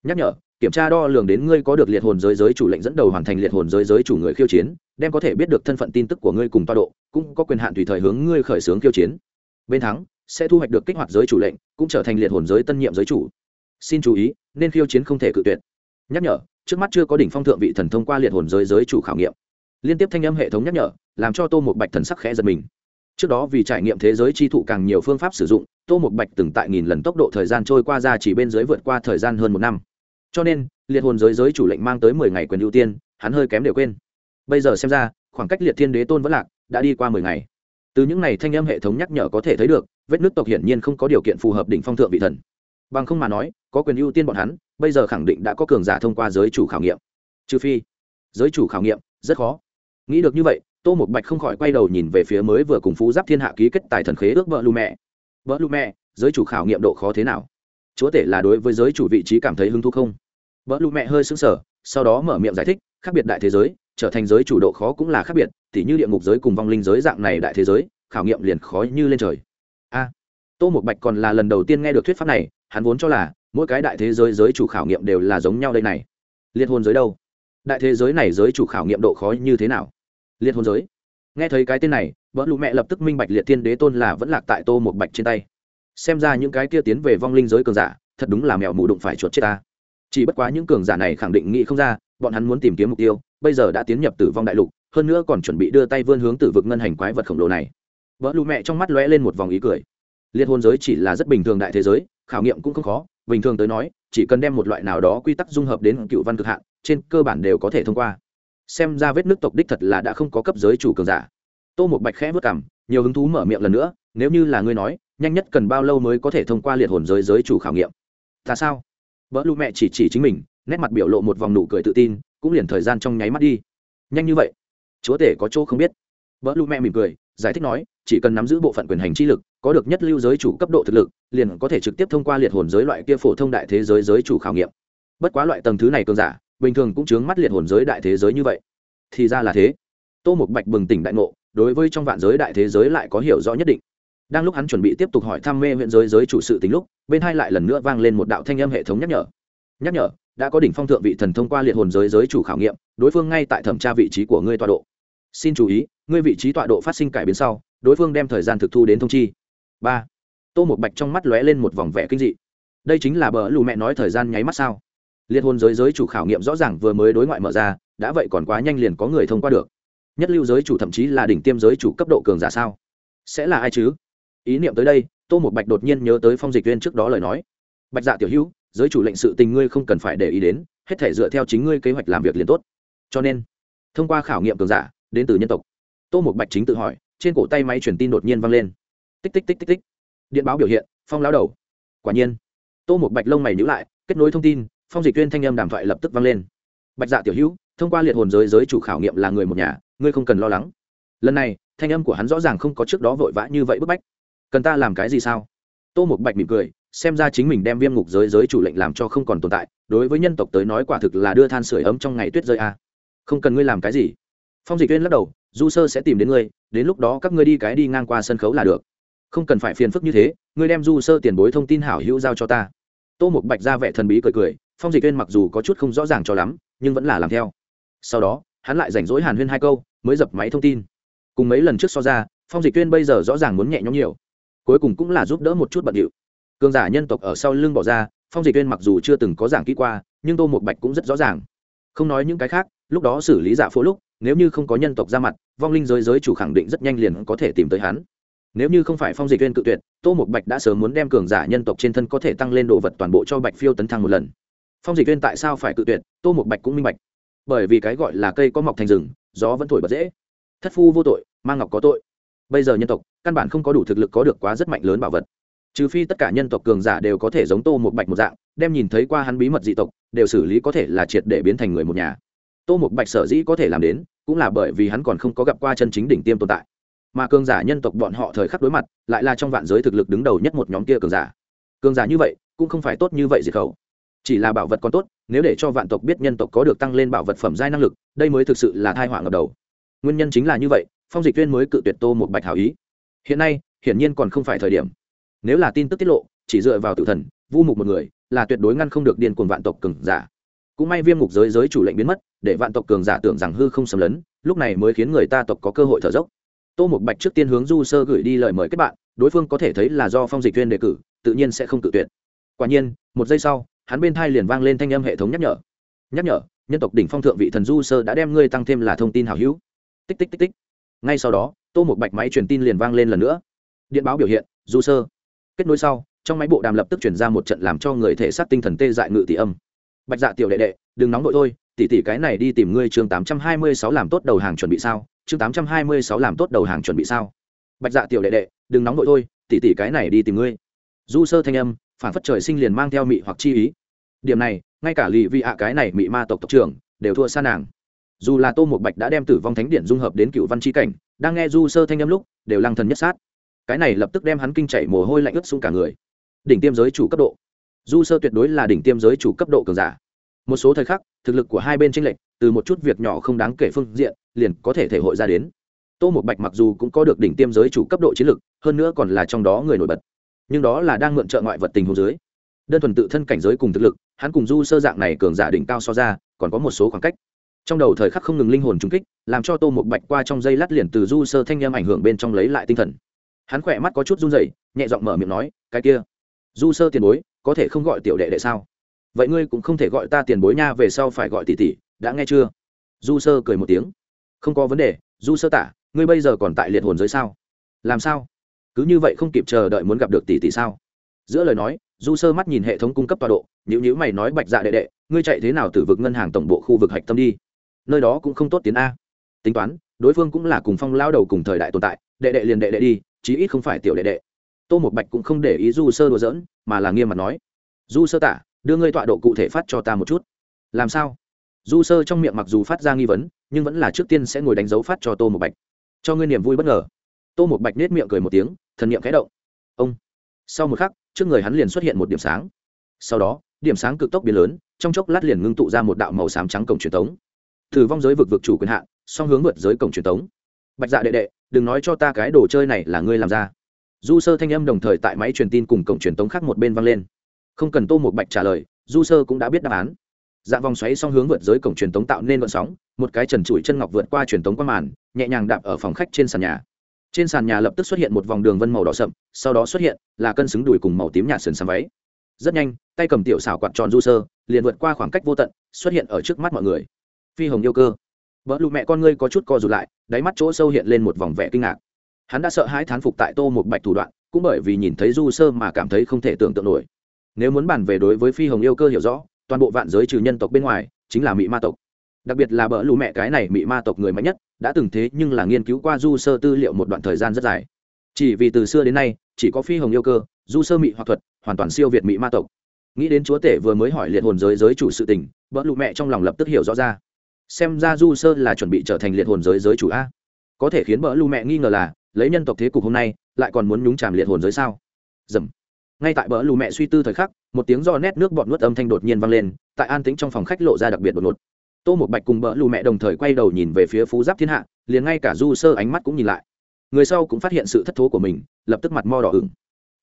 Nhắc nhở, kiểm tra đo lường đến ngươi có được liệt hồn giới giới chủ lệnh dẫn đầu hoàn thành liệt hồn giới giới chủ người khiêu chiến, đem có thể biết được thân phận tin tức của ngươi cùng toa độ, cũng có quyền hạn tùy thời hướng ngươi khởi xướng khiêu chiến. Bên thắng, sẽ thu hoạch được kích hoạt giới chủ lệnh, cũng trở thành liệt hồn giới tân nhiệm giới chủ. Xin chú ý, nên khiêu chiến không thể cự tuyệt. Nhắc nhở, trước mắt chưa có đỉnh phong thượng vị thần thông qua liệt hồn giới giới chủ khảo nghiệm. Liên tiếp thanh âm hệ thống nhắc nhở, làm cho tô một bạch thần sắc khẽ giật mình trước đó vì trải nghiệm thế giới chi thụ càng nhiều phương pháp sử dụng, tô một bạch từng tại nghìn lần tốc độ thời gian trôi qua ra chỉ bên dưới vượt qua thời gian hơn một năm. Cho nên, liệt hồn giới giới chủ lệnh mang tới mười ngày quyền ưu tiên, hắn hơi kém đều quên. Bây giờ xem ra, khoảng cách liệt thiên đế tôn vẫn lạc, đã đi qua mười ngày. Từ những ngày thanh âm hệ thống nhắc nhở có thể thấy được, vết nước tộc hiển nhiên không có điều kiện phù hợp đỉnh phong thượng vị thần. Bằng không mà nói, có quyền ưu tiên bọn hắn, bây giờ khẳng định đã có cường giả thông qua giới chủ khảo nghiệm. Trừ phi, giới chủ khảo nghiệm, rất khó. Nghĩ được như vậy tô một bạch không khỏi quay đầu nhìn về phía mới vừa cùng phú giáp thiên hạ ký kết tài thần khế ước vợ lu mẹ. Vợ lu mẹ, giới chủ khảo nghiệm độ khó thế nào? Chúa tể là đối với giới chủ vị trí cảm thấy hứng thú không? Vợ lu mẹ hơi sững sờ, sau đó mở miệng giải thích, khác biệt đại thế giới, trở thành giới chủ độ khó cũng là khác biệt, tỉ như địa ngục giới cùng vong linh giới dạng này đại thế giới, khảo nghiệm liền khó như lên trời. A. À, tô một bạch còn là lần đầu tiên nghe được thuyết pháp này, hắn vốn cho là mỗi cái đại thế giới giới chủ khảo nghiệm đều là giống nhau đây này. Liệt hôn giới đâu? Đại thế giới này giới chủ khảo nghiệm độ khó như thế nào? Liệt hồn giới. Nghe thấy cái tên này vợ lụ mẹ lập tức minh bạch liệt thiên đế tôn là vẫn lạc tại tô một bạch trên tay. Xem ra những cái kia tiến về vong linh giới cường giả, thật đúng là mèo mù đụng phải chuột chết ta. Chỉ bất quá những cường giả này khẳng định nghĩ không ra, bọn hắn muốn tìm kiếm mục tiêu, bây giờ đã tiến nhập tử vong đại lục, hơn nữa còn chuẩn bị đưa tay vươn hướng tử vực ngân hành quái vật khổng lồ này. Vợ lụ mẹ trong mắt lóe lên một vòng ý cười. Liệt hồn giới chỉ là rất bình thường đại thế giới, khảo nghiệm cũng không khó, bình thường tới nói, chỉ cần đem một loại nào đó quy tắc dung hợp đến cựu văn cực hạn, trên cơ bản đều có thể thông qua xem ra vết nước tộc đích thật là đã không có cấp giới chủ cường giả. Tô một bạch khẽ vất cảm nhiều hứng thú mở miệng lần nữa, nếu như là ngươi nói, nhanh nhất cần bao lâu mới có thể thông qua liệt hồn giới giới chủ khảo nghiệm? Ta sao? Vợ lụ mẹ chỉ chỉ chính mình, nét mặt biểu lộ một vòng nụ cười tự tin, cũng liền thời gian trong nháy mắt đi. Nhanh như vậy? Chúa tể có chỗ không biết. Vợ lụ mẹ mỉm cười, giải thích nói, chỉ cần nắm giữ bộ phận quyền hành chi lực, có được nhất lưu giới chủ cấp độ thực lực, liền có thể trực tiếp thông qua liệt hồn giới loại kia phổ thông đại thế giới giới chủ khảo nghiệm. Bất quá loại tầng thứ này cường giả bình thường cũng chướng mắt liệt hồn giới đại thế giới như vậy. Thì ra là thế. Tô một bạch bừng tỉnh đại ngộ, đối với trong vạn giới đại thế giới lại có hiểu rõ nhất định. Đang lúc hắn chuẩn bị tiếp tục hỏi thăm mê huyện giới giới chủ sự tính lúc, bên hai lại lần nữa vang lên một đạo thanh âm hệ thống nhắc nhở. Nhắc nhở, đã có đỉnh phong thượng vị thần thông qua liệt hồn giới giới chủ khảo nghiệm, đối phương ngay tại thẩm tra vị trí của ngươi tọa độ. Xin chú ý, ngươi vị trí tọa độ phát sinh cải biến sau, đối phương đem thời gian thực thu đến thông chi. Ba. Tô một bạch trong mắt lóe lên một vòng vẻ kinh dị. Đây chính là bờ lù mẹ nói thời gian nháy mắt sao? Liệt hồn giới giới chủ khảo nghiệm rõ ràng vừa mới đối ngoại mở ra, đã vậy còn quá nhanh liền có người thông qua được. Nhất lưu giới chủ thậm chí là đỉnh tiêm giới chủ cấp độ cường giả sao? Sẽ là ai chứ? Ý niệm tới đây, tô một bạch đột nhiên nhớ tới phong dịch viên trước đó lời nói. Bạch dạ tiểu hữu, giới chủ lệnh sự tình ngươi không cần phải để ý đến, hết thể dựa theo chính ngươi kế hoạch làm việc liền tốt. Cho nên, thông qua khảo nghiệm cường giả, đến từ nhân tộc. Tô một bạch chính tự hỏi, trên cổ tay máy truyền tin đột nhiên vang lên. Tích tích tích tích tích. Điện báo biểu hiện, phong lao đầu. Quả nhiên, tô một bạch lông mày nhữ lại, kết nối thông tin phong dịch Tuyên thanh âm đàm thoại lập tức vang lên. Bạch dạ tiểu hữu, thông qua liệt hồn giới giới chủ khảo nghiệm là người một nhà, ngươi không cần lo lắng. Lần này, thanh âm của hắn rõ ràng không có trước đó vội vã như vậy bức bách. Cần ta làm cái gì sao? Tô một bạch mỉm cười, xem ra chính mình đem viêm ngục giới giới chủ lệnh làm cho không còn tồn tại, đối với nhân tộc tới nói quả thực là đưa than sửa ấm trong ngày tuyết rơi a. À. không cần ngươi làm cái gì. Phong dịch Tuyên lắc đầu, du sơ sẽ tìm đến ngươi, đến lúc đó các ngươi đi cái đi ngang qua sân khấu là được. Không cần phải phiền phức như thế, ngươi đem du sơ tiền bối thông tin hảo hữu giao cho ta. Tô một bạch ra vẻ thần bí cười cười phong dịch viên mặc dù có chút không rõ ràng cho lắm, nhưng vẫn là làm theo. Sau đó, hắn lại rảnh rỗi hàn huyên hai câu, mới dập máy thông tin. Cùng mấy lần trước so ra, phong dịch viên bây giờ rõ ràng muốn nhẹ nhõm nhiều. Cuối cùng cũng là giúp đỡ một chút bận điệu. Cường giả nhân tộc ở sau lưng bỏ ra, phong dịch viên mặc dù chưa từng có giảng kỹ qua, nhưng tô một bạch cũng rất rõ ràng. Không nói những cái khác, lúc đó xử lý giả phố lúc, nếu như không có nhân tộc ra mặt, vong linh giới giới chủ khẳng định rất nhanh liền có thể tìm tới hắn. Nếu như không phải phong dịch viên cự tuyệt, tô một bạch đã sớm muốn đem cường giả nhân tộc trên thân có thể tăng lên đồ vật toàn bộ cho bạch phiêu tấn thăng một lần phong dịch viên tại sao phải cự tuyệt, tô một bạch cũng minh bạch. Bởi vì cái gọi là cây có mọc thành rừng, gió vẫn thổi bật dễ. Thất phu vô tội, mang ngọc có tội. Bây giờ nhân tộc, căn bản không có đủ thực lực có được quá rất mạnh lớn bảo vật. Trừ phi tất cả nhân tộc cường giả đều có thể giống tô một bạch một dạng, đem nhìn thấy qua hắn bí mật dị tộc, đều xử lý có thể là triệt để biến thành người một nhà. Tô một bạch sở dĩ có thể làm đến, cũng là bởi vì hắn còn không có gặp qua chân chính đỉnh tiêm tồn tại. Mà cường giả nhân tộc bọn họ thời khắc đối mặt, lại là trong vạn giới thực lực đứng đầu nhất một nhóm kia cường giả. Cường giả như vậy, cũng không phải tốt như vậy diệt khẩu chỉ là bảo vật còn tốt, nếu để cho vạn tộc biết nhân tộc có được tăng lên bảo vật phẩm giai năng lực, đây mới thực sự là thai họa ngập đầu. Nguyên nhân chính là như vậy, phong dịch viên mới cự tuyệt tô một bạch hảo ý. Hiện nay, hiển nhiên còn không phải thời điểm. Nếu là tin tức tiết lộ, chỉ dựa vào tự thần, vu mục một người, là tuyệt đối ngăn không được điên cuồng vạn tộc cường giả. Cũng may viêm mục giới giới chủ lệnh biến mất, để vạn tộc cường giả tưởng rằng hư không xâm lấn, lúc này mới khiến người ta tộc có cơ hội thở dốc. Tô một bạch trước tiên hướng du sơ gửi đi lời mời kết bạn, đối phương có thể thấy là do phong dịch viên đề cử, tự nhiên sẽ không tự tuyệt. Quả nhiên, một giây sau hắn bên thai liền vang lên thanh âm hệ thống nhắc nhở. Nhắc nhở, nhân tộc đỉnh phong thượng vị thần du sơ đã đem ngươi tăng thêm là thông tin hảo hữu. Tích tích tích tích. Ngay sau đó, tô một bạch máy truyền tin liền vang lên lần nữa. Điện báo biểu hiện, du sơ. Kết nối sau, trong máy bộ đàm lập tức chuyển ra một trận làm cho người thể xác tinh thần tê dại ngự tỷ âm. Bạch dạ tiểu đệ đệ, đừng nóng vội thôi tỷ tỷ cái này đi tìm ngươi chương tám trăm hai mươi sáu làm tốt đầu hàng chuẩn bị sao? Chương tám trăm hai mươi sáu làm tốt đầu hàng chuẩn bị sao? Bạch dạ tiểu đệ đệ, đừng nóng vội thôi tỷ tỷ cái này đi tìm ngươi. Du sơ thanh âm, phản phất trời sinh liền mang theo mị hoặc chi ý điểm này, ngay cả lì vị ạ cái này mị ma tộc tộc trưởng, đều thua xa nàng. Dù là tô một bạch đã đem tử vong thánh điện dung hợp đến cựu văn c h i cảnh, đang nghe du sơ thanh âm lúc, đều lăng thần nhất sát. Cái này lập tức đem hắn kinh chảy mồ hôi lạnh ướt xuống cả người. Đỉnh tiêm giới chủ cấp độ. Du sơ tuyệt đối là đỉnh tiêm giới chủ cấp độ cường giả. Một số thời khắc, thực lực của hai bên tranh lệch, từ một chút việc nhỏ không đáng kể phương diện, liền có thể thể hội ra đến. Tô một bạch mặc dù cũng có được đỉnh tiêm giới chủ cấp độ chiến lực, hơn nữa còn là trong đó người nổi bật. Nhưng đó là đang mượn trợ ngoại vật tình hồ dưới đơn thuần tự thân cảnh giới cùng thực lực, hắn cùng du sơ dạng này cường giả đỉnh cao so ra, còn có một số khoảng cách. Trong đầu thời khắc không ngừng linh hồn trung kích, làm cho tô một bạch qua trong dây lát liền từ du sơ thanh â ảnh hưởng bên trong lấy lại tinh thần. Hắn khỏe mắt có chút run rẩy, nhẹ giọng mở miệng nói, cái kia, du sơ tiền bối, có thể không gọi tiểu đệ đệ sao? Vậy ngươi cũng không thể gọi ta tiền bối nha, về sau phải gọi tỷ tỷ, đã nghe chưa? Du sơ cười một tiếng. Không có vấn đề, du sơ tả, ngươi bây giờ còn tại liệt hồn giới sao? Làm sao? Cứ như vậy không kịp chờ đợi muốn gặp được tỷ tỷ sao? Giữa lời nói du sơ mắt nhìn hệ thống cung cấp tọa độ nhữ nhữ mày nói bạch dạ đệ đệ, ngươi chạy thế nào từ vực ngân hàng tổng bộ khu vực hạch tâm đi? Nơi đó cũng không tốt tiến a. Tính toán, đối phương cũng là cùng phong lao đầu cùng thời đại tồn tại, đệ đệ liền đệ đệ đi, chí ít không phải tiểu đệ đệ. Tô một bạch cũng không để ý du sơ đùa giỡn, mà là nghiêm mặt nói, du sơ tả, đưa ngươi tọa độ cụ thể phát cho ta một chút. Làm sao? Du sơ trong miệng mặc dù phát ra nghi vấn, nhưng vẫn là trước tiên sẽ ngồi đánh dấu phát cho tô một bạch. Cho ngươi niềm vui bất ngờ. Tô một bạch nết miệng cười một tiếng, thần niệm khẽ động. Ông. Sau một khắc trước người hắn liền xuất hiện một điểm sáng. Sau đó, điểm sáng cực tốc biến lớn, trong chốc lát liền ngưng tụ ra một đạo màu xám trắng cổng truyền thống thử vong giới vực vực chủ quyền hạn, song hướng vượt giới cổng truyền thống bạch dạ đệ đệ, đừng nói cho ta cái đồ chơi này là ngươi làm ra. Du sơ thanh âm đồng thời tại máy truyền tin cùng cổng truyền tống khác một bên vang lên. Không cần tô một bạch trả lời, du sơ cũng đã biết đáp án. Dạng vòng xoáy song hướng vượt giới cổng truyền tống tạo nên vận sóng, một cái trần trụi chân ngọc vượt qua truyền tống qua màn, nhẹ nhàng đạp ở phòng khách trên sàn nhà. Trên sàn nhà lập tức xuất hiện một vòng đường vân màu đỏ sậm sau đó xuất hiện là cân xứng đùi cùng màu tím nhạt sườn xám váy. Rất nhanh, tay cầm tiểu xảo quạt tròn du sơ, liền vượt qua khoảng cách vô tận, xuất hiện ở trước mắt mọi người. Phi hồng yêu cơ. Vợ lụ mẹ con ngươi có chút co rụt lại, đáy mắt chỗ sâu hiện lên một vòng vẻ kinh ngạc. Hắn đã sợ hãi thán phục tại tô một bạch thủ đoạn, cũng bởi vì nhìn thấy du sơ mà cảm thấy không thể tưởng tượng nổi. Nếu muốn bàn về đối với phi hồng yêu cơ hiểu rõ, toàn bộ vạn giới trừ nhân tộc bên ngoài, chính là mỹ ma tộc. Đặc biệt là bỡ lù mẹ cái này mỹ ma tộc người mạnh nhất, đã từng thế nhưng là nghiên cứu qua du sơ tư liệu một đoạn thời gian rất dài. Chỉ vì từ xưa đến nay chỉ có phi hồng yêu cơ, du sơ mỹ hoặc thuật, hoàn toàn siêu việt mỹ ma tộc. Nghĩ đến chúa tể vừa mới hỏi liệt hồn giới giới chủ sự tình bỡ lù mẹ trong lòng lập tức hiểu rõ ra. Xem ra du sơ là chuẩn bị trở thành liệt hồn giới giới chủ a. Có thể khiến bỡ lù mẹ nghi ngờ là, lấy nhân tộc thế cục hôm nay, lại còn muốn nhúng chàm liệt hồn giới sao? Dầm. Ngay tại bỡ lù mẹ suy tư thời khắc, một tiếng do nét nước bọt nuốt âm thanh đột nhiên vang lên, tại an tĩnh trong phòng khách lộ ra đặc biệt đột ngột. Tô một bạch cùng bỡ lù mẹ đồng thời quay đầu nhìn về phía phú giáp thiên hạ, liền ngay cả du sơ ánh mắt cũng nhìn lại người sau cũng phát hiện sự thất thố của mình, lập tức mặt mo đỏ ửng.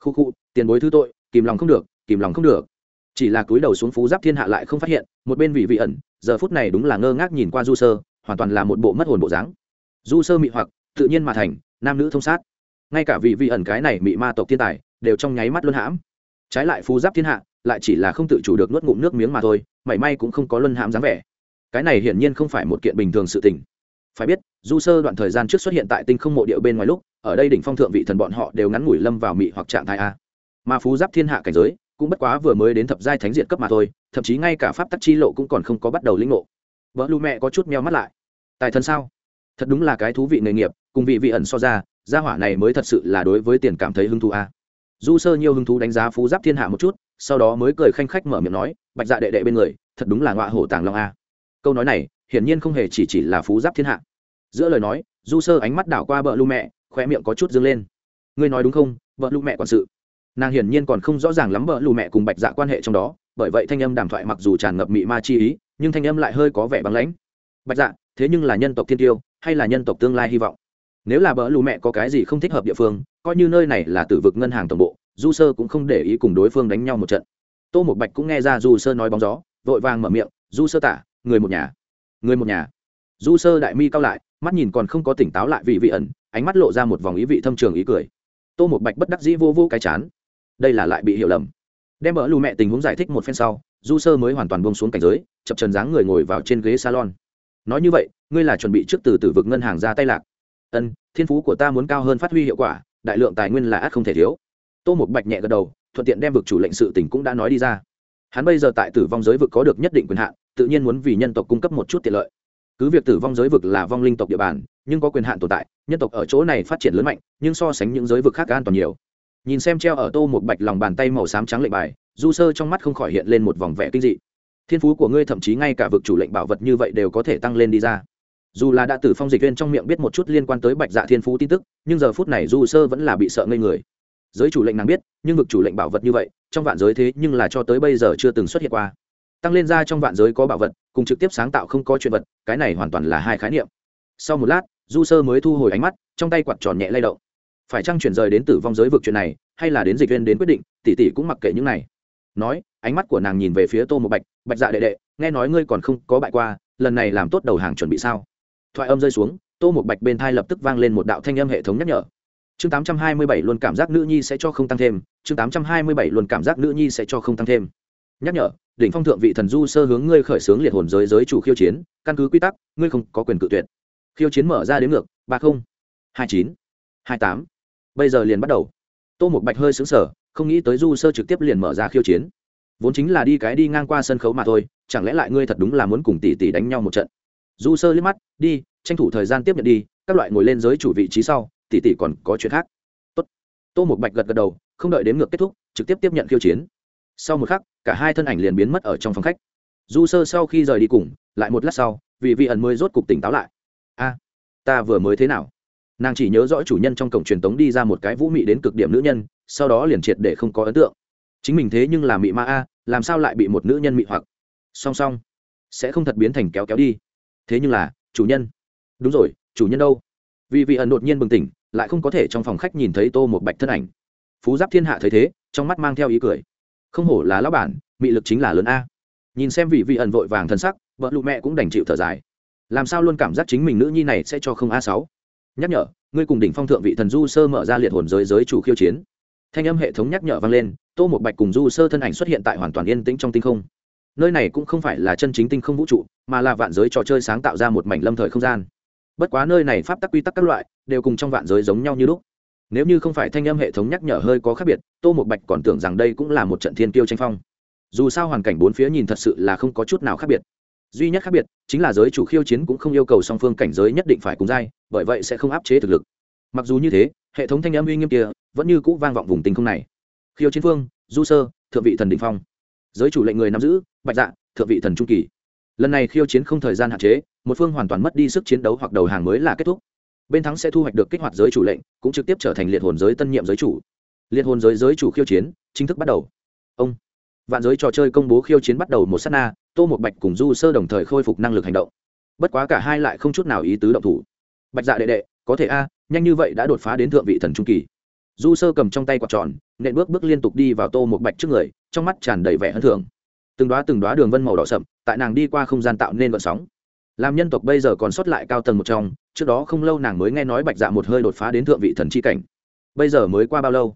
Khu khu, tiền bối thứ tội, kìm lòng không được, kìm lòng không được. Chỉ là cúi đầu xuống phú giáp thiên hạ lại không phát hiện, một bên vị vị ẩn, giờ phút này đúng là ngơ ngác nhìn qua du sơ, hoàn toàn là một bộ mất hồn bộ dáng. Du sơ mị hoặc, tự nhiên mà thành, nam nữ thông sát. Ngay cả vị vị ẩn cái này mị ma tộc thiên tài, đều trong nháy mắt luân hãm. Trái lại phú giáp thiên hạ, lại chỉ là không tự chủ được nuốt ngụm nước miếng mà thôi, mảy may cũng không có luân hãm dáng vẻ. Cái này hiển nhiên không phải một kiện bình thường sự tình. Phải biết du sơ đoạn thời gian trước xuất hiện tại tinh không mộ điệu bên ngoài lúc, ở đây đỉnh phong thượng vị thần bọn họ đều ngắn ngủi lâm vào mị hoặc trạng thái a. Mà phú giáp thiên hạ cảnh giới, cũng bất quá vừa mới đến thập giai thánh diện cấp mà thôi, thậm chí ngay cả pháp tắc chi lộ cũng còn không có bắt đầu linh ngộ. Vợ lu mẹ có chút meo mắt lại. Tài thân sao? Thật đúng là cái thú vị nghề nghiệp, cùng vị vị ẩn so ra, gia hỏa này mới thật sự là đối với tiền cảm thấy hứng thú a. Du sơ nhiều hứng thú đánh giá phú giáp thiên hạ một chút, sau đó mới cười khanh khách mở miệng nói, bạch dạ đệ đệ bên người, thật đúng là ngọa hổ tàng long a. Câu nói này, hiển nhiên không hề chỉ chỉ là phú giáp thiên hạ giữa lời nói, du sơ ánh mắt đảo qua bờ lu mẹ khoe miệng có chút dâng lên. Ngươi nói đúng không? Vợ lu mẹ quản sự. Nàng hiển nhiên còn không rõ ràng lắm vợ lù mẹ cùng bạch dạ quan hệ trong đó, bởi vậy thanh âm đàm thoại mặc dù tràn ngập mị ma chi ý, nhưng thanh âm lại hơi có vẻ băng lãnh. Bạch dạ thế nhưng là nhân tộc thiên tiêu, hay là nhân tộc tương lai hy vọng? Nếu là vợ lù mẹ có cái gì không thích hợp địa phương, coi như nơi này là tử vực ngân hàng tổng bộ, du sơ cũng không để ý cùng đối phương đánh nhau một trận. Tô một bạch cũng nghe ra du sơ nói bóng gió, vội vàng mở miệng, du sơ tả, người một nhà, người một nhà. Du sơ đại mi cao lại mắt nhìn còn không có tỉnh táo lại vị vị ẩn, ánh mắt lộ ra một vòng ý vị thâm trường ý cười. Tô một bạch bất đắc dĩ vô vô cái chán. Đây là lại bị hiểu lầm. Đem bỡ lù mẹ tình huống giải thích một phen sau, du sơ mới hoàn toàn bông xuống cảnh giới, chập trần dáng người ngồi vào trên ghế salon. Nói như vậy, ngươi là chuẩn bị trước từ từ vực ngân hàng ra tay lạc. Ân, thiên phú của ta muốn cao hơn phát huy hiệu quả, đại lượng tài nguyên là ác không thể thiếu. Tô một bạch nhẹ gật đầu, thuận tiện đem vực chủ lệnh sự tỉnh cũng đã nói đi ra. Hắn bây giờ tại tử vong giới vực có được nhất định quyền hạn, tự nhiên muốn vì nhân tộc cung cấp một chút tiện lợi cứ việc tử vong giới vực là vong linh tộc địa bàn, nhưng có quyền hạn tồn tại, nhân tộc ở chỗ này phát triển lớn mạnh, nhưng so sánh những giới vực khác an toàn nhiều. Nhìn xem treo ở tô một bạch lòng bàn tay màu xám trắng lệnh bài, du sơ trong mắt không khỏi hiện lên một vòng vẻ kinh dị. Thiên phú của ngươi thậm chí ngay cả vực chủ lệnh bảo vật như vậy đều có thể tăng lên đi ra. Dù là đã tử phong dịch viên trong miệng biết một chút liên quan tới bạch dạ thiên phú tin tức, nhưng giờ phút này du sơ vẫn là bị sợ ngây người. Giới chủ lệnh nàng biết, nhưng vực chủ lệnh bảo vật như vậy, trong vạn giới thế nhưng là cho tới bây giờ chưa từng xuất hiện qua tăng lên ra trong vạn giới có bảo vật, cùng trực tiếp sáng tạo không có chuyện vật, cái này hoàn toàn là hai khái niệm. Sau một lát, du sơ mới thu hồi ánh mắt, trong tay quạt tròn nhẹ lay động. Phải chăng chuyển rời đến tử vong giới vực chuyện này, hay là đến dịch viên đến quyết định, tỷ tỷ cũng mặc kệ những này. Nói, ánh mắt của nàng nhìn về phía tô một bạch bạch dạ đệ đệ, nghe nói ngươi còn không có bại qua, lần này làm tốt đầu hàng chuẩn bị sao? Thoại âm rơi xuống, tô một bạch bên thai lập tức vang lên một đạo thanh âm hệ thống nhắc nhở. Chương tám trăm hai mươi bảy luôn cảm giác nữ nhi sẽ cho không tăng thêm, chương tám trăm hai mươi bảy luôn cảm giác nữ nhi sẽ cho không tăng thêm nhắc nhở, đỉnh phong thượng vị thần du sơ hướng ngươi khởi xướng liệt hồn giới giới chủ khiêu chiến, căn cứ quy tắc, ngươi không có quyền cự tuyệt. Khiêu chiến mở ra đến ngược, ba không, hai chín, hai tám. Bây giờ liền bắt đầu. Tô một bạch hơi xứng sở không nghĩ tới du sơ trực tiếp liền mở ra khiêu chiến. Vốn chính là đi cái đi ngang qua sân khấu mà thôi, chẳng lẽ lại ngươi thật đúng là muốn cùng tỷ tỷ đánh nhau một trận? Du sơ liếc mắt, đi, tranh thủ thời gian tiếp nhận đi, các loại ngồi lên giới chủ vị trí sau, tỷ tỷ còn có chuyện khác. Tốt. tô một bạch gật gật đầu, không đợi đến ngược kết thúc, trực tiếp tiếp nhận khiêu chiến sau một khắc, cả hai thân ảnh liền biến mất ở trong phòng khách. Du sơ sau khi rời đi cùng, lại một lát sau, vì vị ẩn mới rốt cục tỉnh táo lại. A, ta vừa mới thế nào? Nàng chỉ nhớ rõ chủ nhân trong cổng truyền tống đi ra một cái vũ mị đến cực điểm nữ nhân, sau đó liền triệt để không có ấn tượng. Chính mình thế nhưng là mị ma a, làm sao lại bị một nữ nhân mị hoặc? Song song, sẽ không thật biến thành kéo kéo đi. Thế nhưng là, chủ nhân. Đúng rồi, chủ nhân đâu? Vì vị ẩn đột nhiên bừng tỉnh, lại không có thể trong phòng khách nhìn thấy tô một bạch thân ảnh. Phú giáp thiên hạ thấy thế, trong mắt mang theo ý cười không hổ là lão bản, mị lực chính là lớn a. Nhìn xem vị vị ẩn vội vàng thân sắc, vợ lụ mẹ cũng đành chịu thở dài. Làm sao luôn cảm giác chính mình nữ nhi này sẽ cho không a sáu? Nhắc nhở, ngươi cùng đỉnh phong thượng vị thần du sơ mở ra liệt hồn giới giới chủ khiêu chiến. Thanh âm hệ thống nhắc nhở vang lên, tô một bạch cùng du sơ thân ảnh xuất hiện tại hoàn toàn yên tĩnh trong tinh không. Nơi này cũng không phải là chân chính tinh không vũ trụ, mà là vạn giới trò chơi sáng tạo ra một mảnh lâm thời không gian. Bất quá nơi này pháp tắc quy tắc các loại, đều cùng trong vạn giới giống nhau như lúc nếu như không phải thanh âm hệ thống nhắc nhở hơi có khác biệt, tô một bạch còn tưởng rằng đây cũng là một trận thiên tiêu tranh phong. Dù sao hoàn cảnh bốn phía nhìn thật sự là không có chút nào khác biệt. Duy nhất khác biệt chính là giới chủ khiêu chiến cũng không yêu cầu song phương cảnh giới nhất định phải cùng dai bởi vậy sẽ không áp chế thực lực. Mặc dù như thế, hệ thống thanh âm uy nghiêm kia vẫn như cũ vang vọng vùng tình không này. Khiêu chiến phương, du sơ, thượng vị thần đình phong. Giới chủ lệnh người nắm giữ, bạch dạ thượng vị thần trung kỳ. Lần này khiêu chiến không thời gian hạn chế, một phương hoàn toàn mất đi sức chiến đấu hoặc đầu hàng mới là kết thúc bên thắng sẽ thu hoạch được kích hoạt giới chủ lệnh, cũng trực tiếp trở thành liệt hồn giới tân nhiệm giới chủ. Liệt hồn giới giới chủ khiêu chiến, chính thức bắt đầu. Ông. Vạn giới trò chơi công bố khiêu chiến bắt đầu một s á t na, tô một bạch cùng du sơ đồng thời khôi phục năng lực hành động. Bất quá cả hai lại không chút nào ý tứ động thủ. Bạch dạ đệ đệ, có thể a, nhanh như vậy đã đột phá đến thượng vị thần trung kỳ. Du sơ cầm trong tay quạt tròn, nện bước bước liên tục đi vào tô một bạch trước người, trong mắt tràn đầy vẻ hân thường từng đoá từng đoá đường vân màu đỏ sậm, tại nàng đi qua không gian tạo nên vận sóng làm nhân tộc bây giờ còn sót lại cao tầng một trong, trước đó không lâu nàng mới nghe nói bạch dạ một hơi đột phá đến thượng vị thần c h i cảnh. Bây giờ mới qua bao lâu?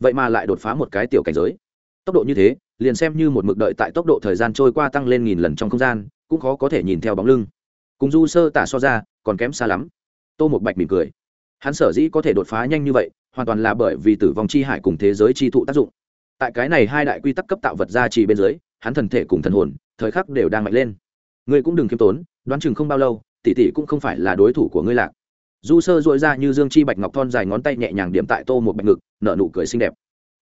Vậy mà lại đột phá một cái tiểu cảnh giới. Tốc độ như thế, liền xem như một mực đợi tại tốc độ thời gian trôi qua tăng lên nghìn lần trong không gian, cũng khó có thể nhìn theo bóng lưng. Cùng du sơ tả so ra, còn kém xa lắm. Tô một bạch mỉm cười. Hắn sở dĩ có thể đột phá nhanh như vậy, hoàn toàn là bởi vì tử vong chi hải cùng thế giới chi thụ tác dụng. Tại cái này hai đại quy tắc cấp tạo vật ra chỉ bên dưới, hắn thần thể cùng thần hồn, thời khắc đều đang mạnh lên. Ngươi cũng đừng khiêm tốn đoán chừng không bao lâu, tỷ tỷ cũng không phải là đối thủ của ngươi lạc. Du sơ dội ra như dương chi bạch ngọc thon dài ngón tay nhẹ nhàng điểm tại tô một bạch ngực, nở nụ cười xinh đẹp.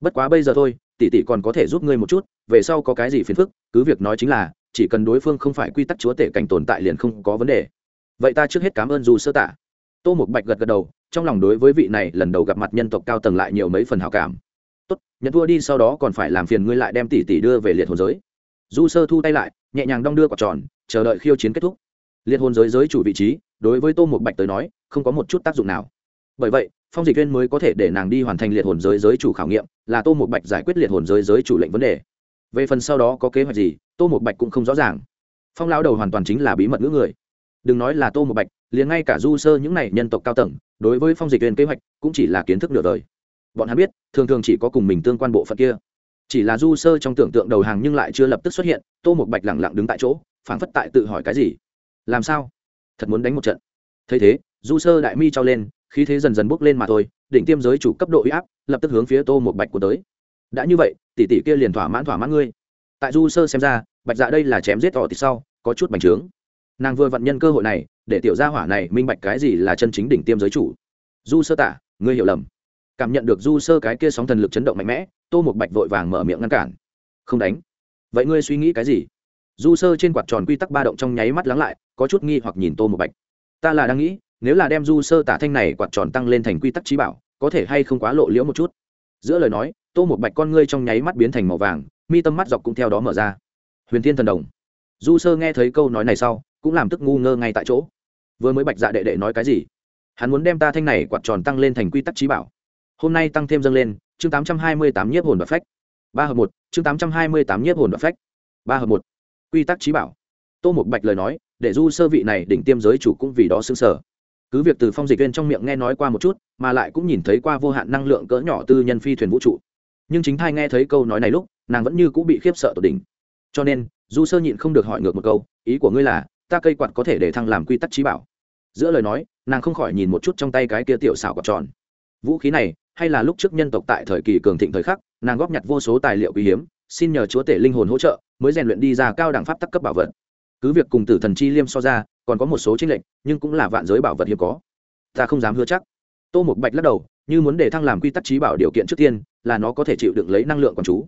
Bất quá bây giờ thôi, tỷ tỷ còn có thể giúp ngươi một chút, về sau có cái gì phiền phức, cứ việc nói chính là, chỉ cần đối phương không phải quy tắc chúa tể cảnh tồn tại liền không có vấn đề. Vậy ta trước hết cảm ơn du sơ tả tô một bạch gật gật đầu, trong lòng đối với vị này lần đầu gặp mặt nhân tộc cao tầng lại nhiều mấy phần hào cảm. Tốt, nhận thua đi sau đó còn phải làm phiền ngươi lại đem tỷ tỷ đưa về liệt hồn giới. Du sơ thu tay lại, nhẹ nhàng đong đưa quả tròn, chờ đợi khiêu chiến kết thúc liệt hồn giới giới chủ vị trí, đối với tô một bạch tới nói, không có một chút tác dụng nào. Bởi vậy, phong dịch viên mới có thể để nàng đi hoàn thành liệt hồn giới giới chủ khảo nghiệm, là tô một bạch giải quyết liệt hồn giới giới chủ lệnh vấn đề. Về phần sau đó có kế hoạch gì, tô một bạch cũng không rõ ràng. Phong lao đầu hoàn toàn chính là bí mật ngữ người. Đừng nói là tô một bạch, liền ngay cả du sơ những này nhân tộc cao tầng, đối với phong dịch viên kế hoạch cũng chỉ là kiến thức nửa đời. Bọn hắn biết, thường thường chỉ có cùng mình tương quan bộ phận kia. Chỉ là du sơ trong tưởng tượng đầu hàng nhưng lại chưa lập tức xuất hiện, tô một bạch lẳng lặng đứng tại chỗ, phảng phất tại tự hỏi cái gì làm sao? Thật muốn đánh một trận. Thấy thế, du sơ đại mi trao lên, khí thế dần dần bốc lên mà thôi, đỉnh tiêm giới chủ cấp độ uy áp, lập tức hướng phía tô một bạch của tới. Đã như vậy, tỷ tỷ kia liền thỏa mãn thỏa mãn ngươi. Tại du sơ xem ra, bạch dạ đây là chém giết tỏ thì sau, có chút bành trướng. Nàng vừa vận nhân cơ hội này, để tiểu gia hỏa này minh bạch cái gì là chân chính đỉnh tiêm giới chủ. Du sơ tả ngươi hiểu lầm. Cảm nhận được du sơ cái kia sóng thần lực chấn động mạnh mẽ, tô một bạch vội vàng mở miệng ngăn cản. Không đánh. Vậy ngươi suy nghĩ cái gì? Du sơ trên quạt tròn quy tắc ba động trong nháy mắt lắng lại có chút nghi hoặc nhìn tô một bạch. Ta là đang nghĩ, nếu là đem du sơ tả thanh này quạt tròn tăng lên thành quy tắc trí bảo, có thể hay không quá lộ liễu một chút? Giữa lời nói, tô một bạch con ngươi trong nháy mắt biến thành màu vàng, mi tâm mắt dọc cũng theo đó mở ra. Huyền thiên thần đồng. Du sơ nghe thấy câu nói này sau, cũng làm tức ngu ngơ ngay tại chỗ. Vừa mới bạch dạ đệ đệ nói cái gì? Hắn muốn đem ta thanh này quạt tròn tăng lên thành quy tắc trí bảo. Hôm nay tăng thêm dâng lên, chương tám trăm hai mươi tám nhiếp hồn và phách. Ba hợp một, chương tám trăm hai mươi tám nhiếp hồn và phách. Ba hợp một, quy tắc trí bảo tô một bạch lời nói, để du sơ vị này đỉnh tiêm giới chủ cũng vì đó xứng sở cứ việc từ phong dịch viên trong miệng nghe nói qua một chút, mà lại cũng nhìn thấy qua vô hạn năng lượng cỡ nhỏ tư nhân phi thuyền vũ trụ. Nhưng chính thai nghe thấy câu nói này lúc, nàng vẫn như cũng bị khiếp sợ tột đỉnh. Cho nên, du sơ nhịn không được hỏi ngược một câu, ý của ngươi là, ta cây quạt có thể để thăng làm quy tắc trí bảo? Giữa lời nói, nàng không khỏi nhìn một chút trong tay cái kia tiểu xảo quạt tròn. Vũ khí này, hay là lúc trước nhân tộc tại thời kỳ cường thịnh thời khắc, nàng góp nhặt vô số tài liệu quý hiếm, xin nhờ chúa tể linh hồn hỗ trợ, mới rèn luyện đi ra cao đẳng pháp tắc cấp bảo vật cứ việc cùng tử thần chi liêm so ra còn có một số tranh lệnh, nhưng cũng là vạn giới bảo vật hiếm có. Ta không dám hứa chắc. Tô một bạch lắc đầu như muốn để thăng làm quy tắc trí bảo điều kiện trước tiên là nó có thể chịu đựng lấy năng lượng quán chú.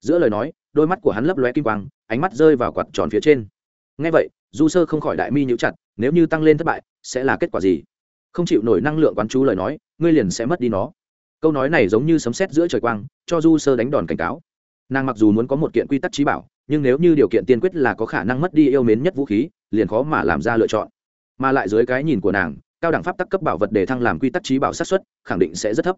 Giữa lời nói đôi mắt của hắn lấp lóe kim quang ánh mắt rơi vào quạt tròn phía trên. Ngay vậy du sơ không khỏi đại mi nhũ chặt nếu như tăng lên thất bại sẽ là kết quả gì? Không chịu nổi năng lượng quán chú lời nói ngươi liền sẽ mất đi nó. Câu nói này giống như sấm sét giữa trời quang cho du sơ đánh đòn cảnh cáo nàng mặc dù muốn có một kiện quy tắc trí bảo, nhưng nếu như điều kiện tiên quyết là có khả năng mất đi yêu mến nhất vũ khí, liền khó mà làm ra lựa chọn. Mà lại dưới cái nhìn của nàng, cao đẳng pháp tắc cấp bảo vật để thăng làm quy tắc trí bảo sát xuất khẳng định sẽ rất thấp.